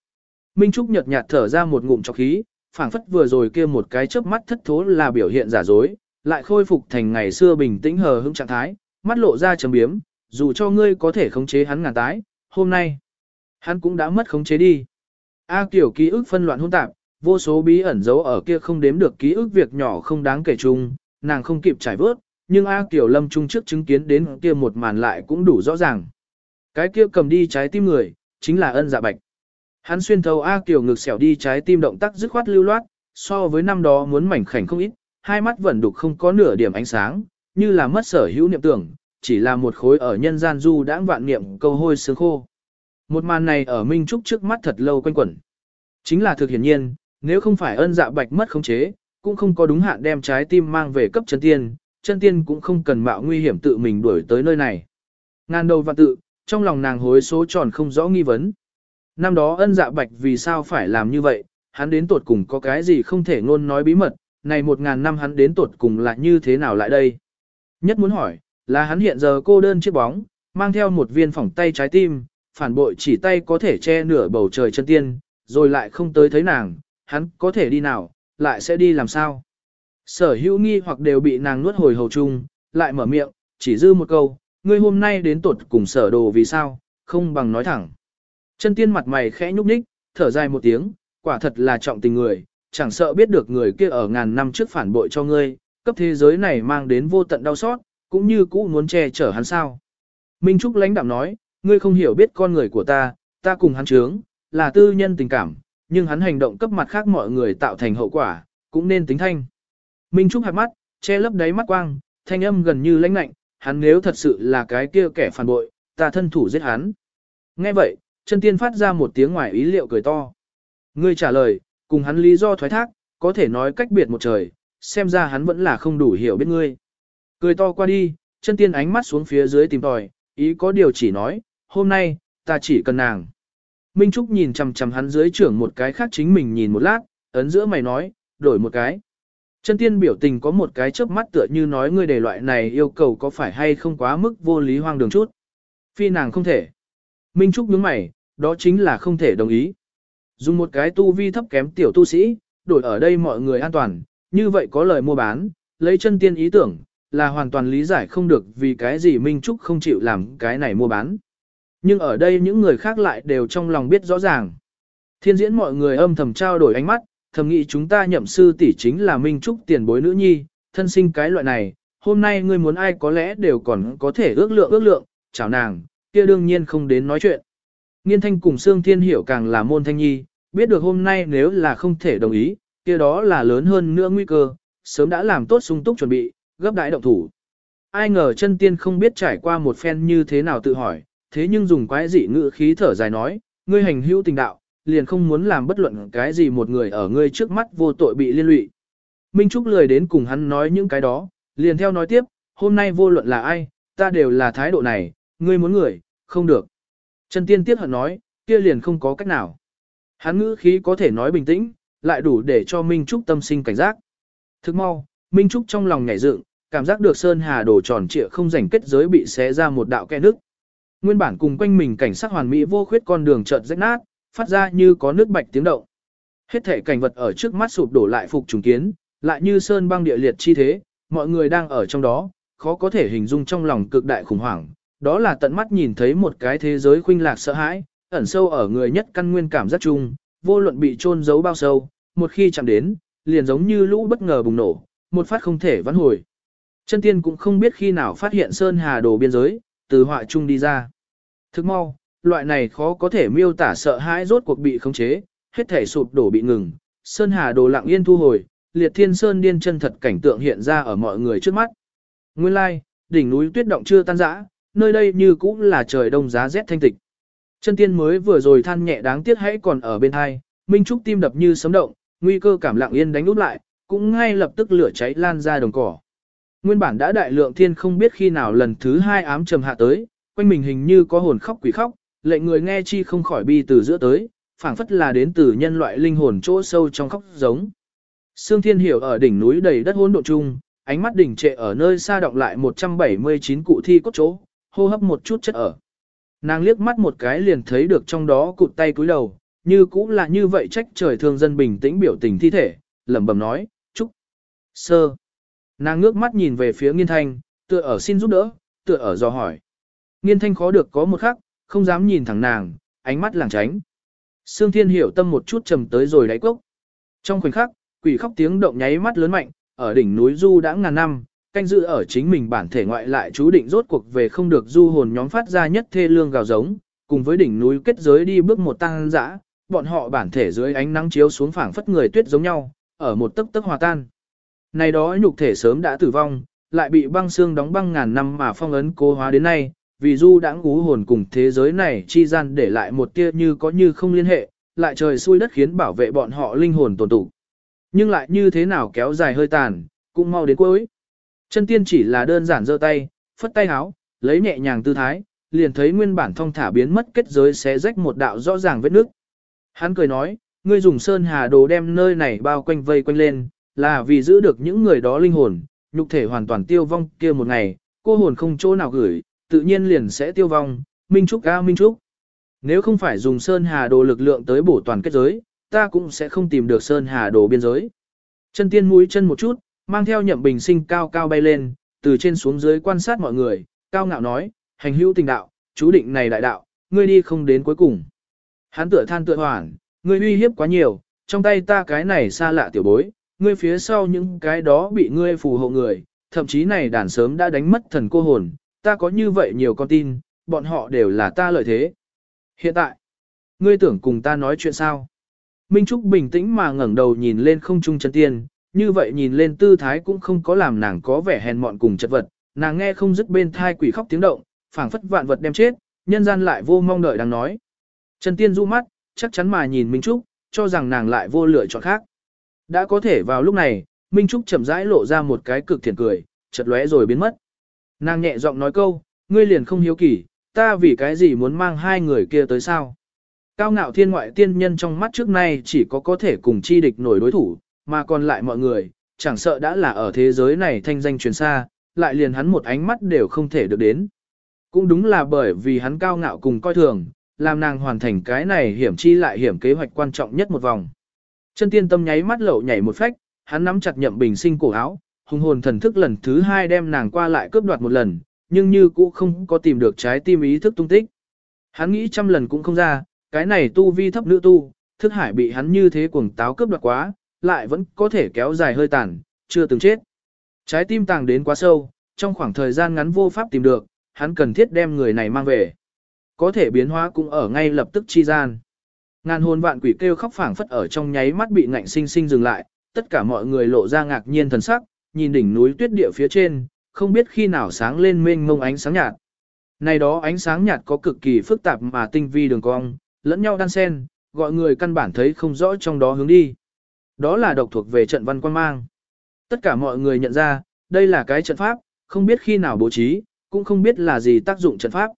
Minh Trúc nhợt nhạt thở ra một ngụm trọc khí, phảng phất vừa rồi kia một cái chớp mắt thất thố là biểu hiện giả dối, lại khôi phục thành ngày xưa bình tĩnh hờ hững trạng thái, mắt lộ ra trầm biếm, dù cho ngươi có thể khống chế hắn ngàn tái, hôm nay, hắn cũng đã mất khống chế đi. A kiểu ký ức phân loạn hỗn tạp, vô số bí ẩn giấu ở kia không đếm được ký ức việc nhỏ không đáng kể chung, nàng không kịp trải vớt, nhưng A Kiều Lâm Trung trước chứng kiến đến kia một màn lại cũng đủ rõ ràng. Cái kia cầm đi trái tim người, chính là ân dạ bạch. Hắn xuyên thấu A Kiều ngực xẻo đi trái tim động tác dứt khoát lưu loát, so với năm đó muốn mảnh khảnh không ít, hai mắt vẫn đục không có nửa điểm ánh sáng, như là mất sở hữu niệm tưởng, chỉ là một khối ở nhân gian du đãng vạn niệm câu hôi sướng khô. Một màn này ở Minh Trúc trước mắt thật lâu quanh quẩn. Chính là thực hiển nhiên, nếu không phải ân dạ bạch mất khống chế, cũng không có đúng hạn đem trái tim mang về cấp chân tiên, chân tiên cũng không cần mạo nguy hiểm tự mình đuổi tới nơi này. Ngàn đầu vạn tự, trong lòng nàng hối số tròn không rõ nghi vấn. Năm đó ân dạ bạch vì sao phải làm như vậy, hắn đến tuột cùng có cái gì không thể ngôn nói bí mật, này một ngàn năm hắn đến tuột cùng là như thế nào lại đây. Nhất muốn hỏi, là hắn hiện giờ cô đơn chiếc bóng, mang theo một viên phỏng tay trái tim, phản bội chỉ tay có thể che nửa bầu trời chân tiên, rồi lại không tới thấy nàng, hắn có thể đi nào, lại sẽ đi làm sao. Sở hữu nghi hoặc đều bị nàng nuốt hồi hầu chung, lại mở miệng, chỉ dư một câu, ngươi hôm nay đến tột cùng sở đồ vì sao, không bằng nói thẳng. Chân tiên mặt mày khẽ nhúc nhích, thở dài một tiếng, quả thật là trọng tình người, chẳng sợ biết được người kia ở ngàn năm trước phản bội cho ngươi, cấp thế giới này mang đến vô tận đau xót, cũng như cũ muốn che chở hắn sao. Minh Trúc lãnh đạm nói, ngươi không hiểu biết con người của ta, ta cùng hắn trướng, là tư nhân tình cảm, nhưng hắn hành động cấp mặt khác mọi người tạo thành hậu quả, cũng nên tính thanh. Minh Trúc hạt mắt, che lấp đáy mắt quang, thanh âm gần như lãnh lạnh, hắn nếu thật sự là cái kia kẻ phản bội, ta thân thủ giết hắn. Nghe vậy, chân tiên phát ra một tiếng ngoài ý liệu cười to. Ngươi trả lời, cùng hắn lý do thoái thác, có thể nói cách biệt một trời, xem ra hắn vẫn là không đủ hiểu biết ngươi. Cười to qua đi, chân tiên ánh mắt xuống phía dưới tìm tòi, ý có điều chỉ nói, hôm nay, ta chỉ cần nàng. Minh Trúc nhìn chằm chằm hắn dưới trưởng một cái khác chính mình nhìn một lát, ấn giữa mày nói, đổi một cái. Chân tiên biểu tình có một cái chớp mắt tựa như nói ngươi đề loại này yêu cầu có phải hay không quá mức vô lý hoang đường chút. Phi nàng không thể. Minh Trúc nhướng mày, đó chính là không thể đồng ý. Dùng một cái tu vi thấp kém tiểu tu sĩ, đổi ở đây mọi người an toàn, như vậy có lời mua bán, lấy chân tiên ý tưởng, là hoàn toàn lý giải không được vì cái gì Minh Trúc không chịu làm cái này mua bán. Nhưng ở đây những người khác lại đều trong lòng biết rõ ràng. Thiên diễn mọi người âm thầm trao đổi ánh mắt, thầm nghĩ chúng ta nhậm sư tỷ chính là Minh Trúc tiền bối nữ nhi, thân sinh cái loại này, hôm nay ngươi muốn ai có lẽ đều còn có thể ước lượng ước lượng, chào nàng, kia đương nhiên không đến nói chuyện. Nghiên thanh cùng Sương Thiên Hiểu càng là môn thanh nhi, biết được hôm nay nếu là không thể đồng ý, kia đó là lớn hơn nữa nguy cơ, sớm đã làm tốt sung túc chuẩn bị, gấp đại động thủ. Ai ngờ chân tiên không biết trải qua một phen như thế nào tự hỏi, thế nhưng dùng quái dị ngữ khí thở dài nói, ngươi hành hữu tình đạo, liền không muốn làm bất luận cái gì một người ở ngươi trước mắt vô tội bị liên lụy. Minh Trúc lười đến cùng hắn nói những cái đó, liền theo nói tiếp, hôm nay vô luận là ai, ta đều là thái độ này, ngươi muốn người, không được. Trần Tiên tiếc hận nói, kia liền không có cách nào. Hắn ngữ khí có thể nói bình tĩnh, lại đủ để cho Minh Trúc tâm sinh cảnh giác. Thức mau, Minh Trúc trong lòng nhảy dựng, cảm giác được Sơn Hà đổ tròn trịa không rảnh kết giới bị xé ra một đạo kẽ nước. Nguyên bản cùng quanh mình cảnh sắc hoàn mỹ vô khuyết con đường chợt rách nát, phát ra như có nước bạch tiếng động. Hết thể cảnh vật ở trước mắt sụp đổ lại phục trùng kiến, lại như sơn băng địa liệt chi thế, mọi người đang ở trong đó, khó có thể hình dung trong lòng cực đại khủng hoảng, đó là tận mắt nhìn thấy một cái thế giới khuynh lạc sợ hãi, ẩn sâu ở người nhất căn nguyên cảm giác chung, vô luận bị chôn giấu bao sâu, một khi chạm đến, liền giống như lũ bất ngờ bùng nổ, một phát không thể vãn hồi. Chân tiên cũng không biết khi nào phát hiện sơn hà đồ biên giới, từ họa chung đi ra. Thức mau, loại này khó có thể miêu tả sợ hãi rốt cuộc bị khống chế, hết thể sụp đổ bị ngừng, sơn hà đồ lặng yên thu hồi, liệt thiên sơn điên chân thật cảnh tượng hiện ra ở mọi người trước mắt. Nguyên lai, đỉnh núi tuyết động chưa tan rã, nơi đây như cũng là trời đông giá rét thanh tịch. Chân tiên mới vừa rồi than nhẹ đáng tiếc hãy còn ở bên hai, Minh Trúc tim đập như sấm động, nguy cơ cảm lặng yên đánh úp lại, cũng ngay lập tức lửa cháy lan ra đồng cỏ. Nguyên bản đã đại lượng thiên không biết khi nào lần thứ hai ám trầm hạ tới, quanh mình hình như có hồn khóc quỷ khóc, lệnh người nghe chi không khỏi bi từ giữa tới, phảng phất là đến từ nhân loại linh hồn chỗ sâu trong khóc giống. Sương Thiên Hiểu ở đỉnh núi đầy đất hỗn độn chung, ánh mắt đỉnh trệ ở nơi xa động lại 179 cụ thi cốt chỗ, hô hấp một chút chất ở. Nàng liếc mắt một cái liền thấy được trong đó cụt tay cúi đầu, như cũng là như vậy trách trời thương dân bình tĩnh biểu tình thi thể, lẩm bẩm nói, chúc, sơ. Nàng ngước mắt nhìn về phía nghiên thanh, tựa ở xin giúp đỡ, tựa ở do hỏi. Nghiên thanh khó được có một khắc, không dám nhìn thẳng nàng, ánh mắt làng tránh. Sương Thiên hiểu tâm một chút trầm tới rồi đáy cốc. Trong khoảnh khắc, quỷ khóc tiếng động nháy mắt lớn mạnh, ở đỉnh núi Du đã ngàn năm, canh dự ở chính mình bản thể ngoại lại chú định rốt cuộc về không được du hồn nhóm phát ra nhất thê lương gào giống, cùng với đỉnh núi kết giới đi bước một tăng dã, bọn họ bản thể dưới ánh nắng chiếu xuống phảng phất người tuyết giống nhau, ở một tấc tấc hòa tan. Này đó nhục thể sớm đã tử vong, lại bị băng xương đóng băng ngàn năm mà phong ấn cố hóa đến nay, vì du đã ngú hồn cùng thế giới này chi gian để lại một tia như có như không liên hệ, lại trời xui đất khiến bảo vệ bọn họ linh hồn tồn tụ. Nhưng lại như thế nào kéo dài hơi tàn, cũng mau đến cuối. Chân tiên chỉ là đơn giản giơ tay, phất tay háo, lấy nhẹ nhàng tư thái, liền thấy nguyên bản thông thả biến mất kết giới xé rách một đạo rõ ràng vết nước. Hắn cười nói, ngươi dùng sơn hà đồ đem nơi này bao quanh vây quanh lên, là vì giữ được những người đó linh hồn, nhục thể hoàn toàn tiêu vong kia một ngày, cô hồn không chỗ nào gửi, tự nhiên liền sẽ tiêu vong, Minh Trúc ca Minh Trúc. Nếu không phải dùng Sơn Hà Đồ lực lượng tới bổ toàn kết giới, ta cũng sẽ không tìm được Sơn Hà Đồ biên giới. Chân tiên mũi chân một chút, mang theo nhậm bình sinh cao cao bay lên, từ trên xuống dưới quan sát mọi người, cao ngạo nói, hành hữu tình đạo, chú định này đại đạo, ngươi đi không đến cuối cùng. Hắn tựa than tựa hoảng, ngươi uy hiếp quá nhiều, trong tay ta cái này xa lạ tiểu bối, ngươi phía sau những cái đó bị ngươi phù hộ người, thậm chí này đàn sớm đã đánh mất thần cô hồn, ta có như vậy nhiều con tin, bọn họ đều là ta lợi thế. Hiện tại, ngươi tưởng cùng ta nói chuyện sao? Minh Trúc bình tĩnh mà ngẩng đầu nhìn lên không trung chân tiên, như vậy nhìn lên tư thái cũng không có làm nàng có vẻ hèn mọn cùng chất vật, nàng nghe không dứt bên thai quỷ khóc tiếng động, phảng phất vạn vật đem chết, nhân gian lại vô mong đợi đang nói. Trần Tiên du mắt, chắc chắn mà nhìn Minh Trúc, cho rằng nàng lại vô lựa chọn khác. Đã có thể vào lúc này, Minh Trúc chậm rãi lộ ra một cái cực thiện cười, chợt lóe rồi biến mất. Nàng nhẹ giọng nói câu, ngươi liền không hiếu kỳ, ta vì cái gì muốn mang hai người kia tới sao? Cao ngạo thiên ngoại tiên nhân trong mắt trước nay chỉ có có thể cùng chi địch nổi đối thủ, mà còn lại mọi người, chẳng sợ đã là ở thế giới này thanh danh truyền xa, lại liền hắn một ánh mắt đều không thể được đến. Cũng đúng là bởi vì hắn cao ngạo cùng coi thường, làm nàng hoàn thành cái này hiểm chi lại hiểm kế hoạch quan trọng nhất một vòng. Chân tiên tâm nháy mắt lậu nhảy một phách, hắn nắm chặt nhậm bình sinh cổ áo, hùng hồn thần thức lần thứ hai đem nàng qua lại cướp đoạt một lần, nhưng như cũ không có tìm được trái tim ý thức tung tích. Hắn nghĩ trăm lần cũng không ra, cái này tu vi thấp nữ tu, thức hải bị hắn như thế cuồng táo cướp đoạt quá, lại vẫn có thể kéo dài hơi tàn, chưa từng chết. Trái tim tàng đến quá sâu, trong khoảng thời gian ngắn vô pháp tìm được, hắn cần thiết đem người này mang về. Có thể biến hóa cũng ở ngay lập tức chi gian. Ngàn hồn vạn quỷ kêu khóc phảng phất ở trong nháy mắt bị ngạnh sinh sinh dừng lại, tất cả mọi người lộ ra ngạc nhiên thần sắc, nhìn đỉnh núi tuyết địa phía trên, không biết khi nào sáng lên mênh mông ánh sáng nhạt. Này đó ánh sáng nhạt có cực kỳ phức tạp mà tinh vi đường cong, lẫn nhau đan xen, gọi người căn bản thấy không rõ trong đó hướng đi. Đó là độc thuộc về trận văn quan mang. Tất cả mọi người nhận ra, đây là cái trận pháp, không biết khi nào bố trí, cũng không biết là gì tác dụng trận pháp.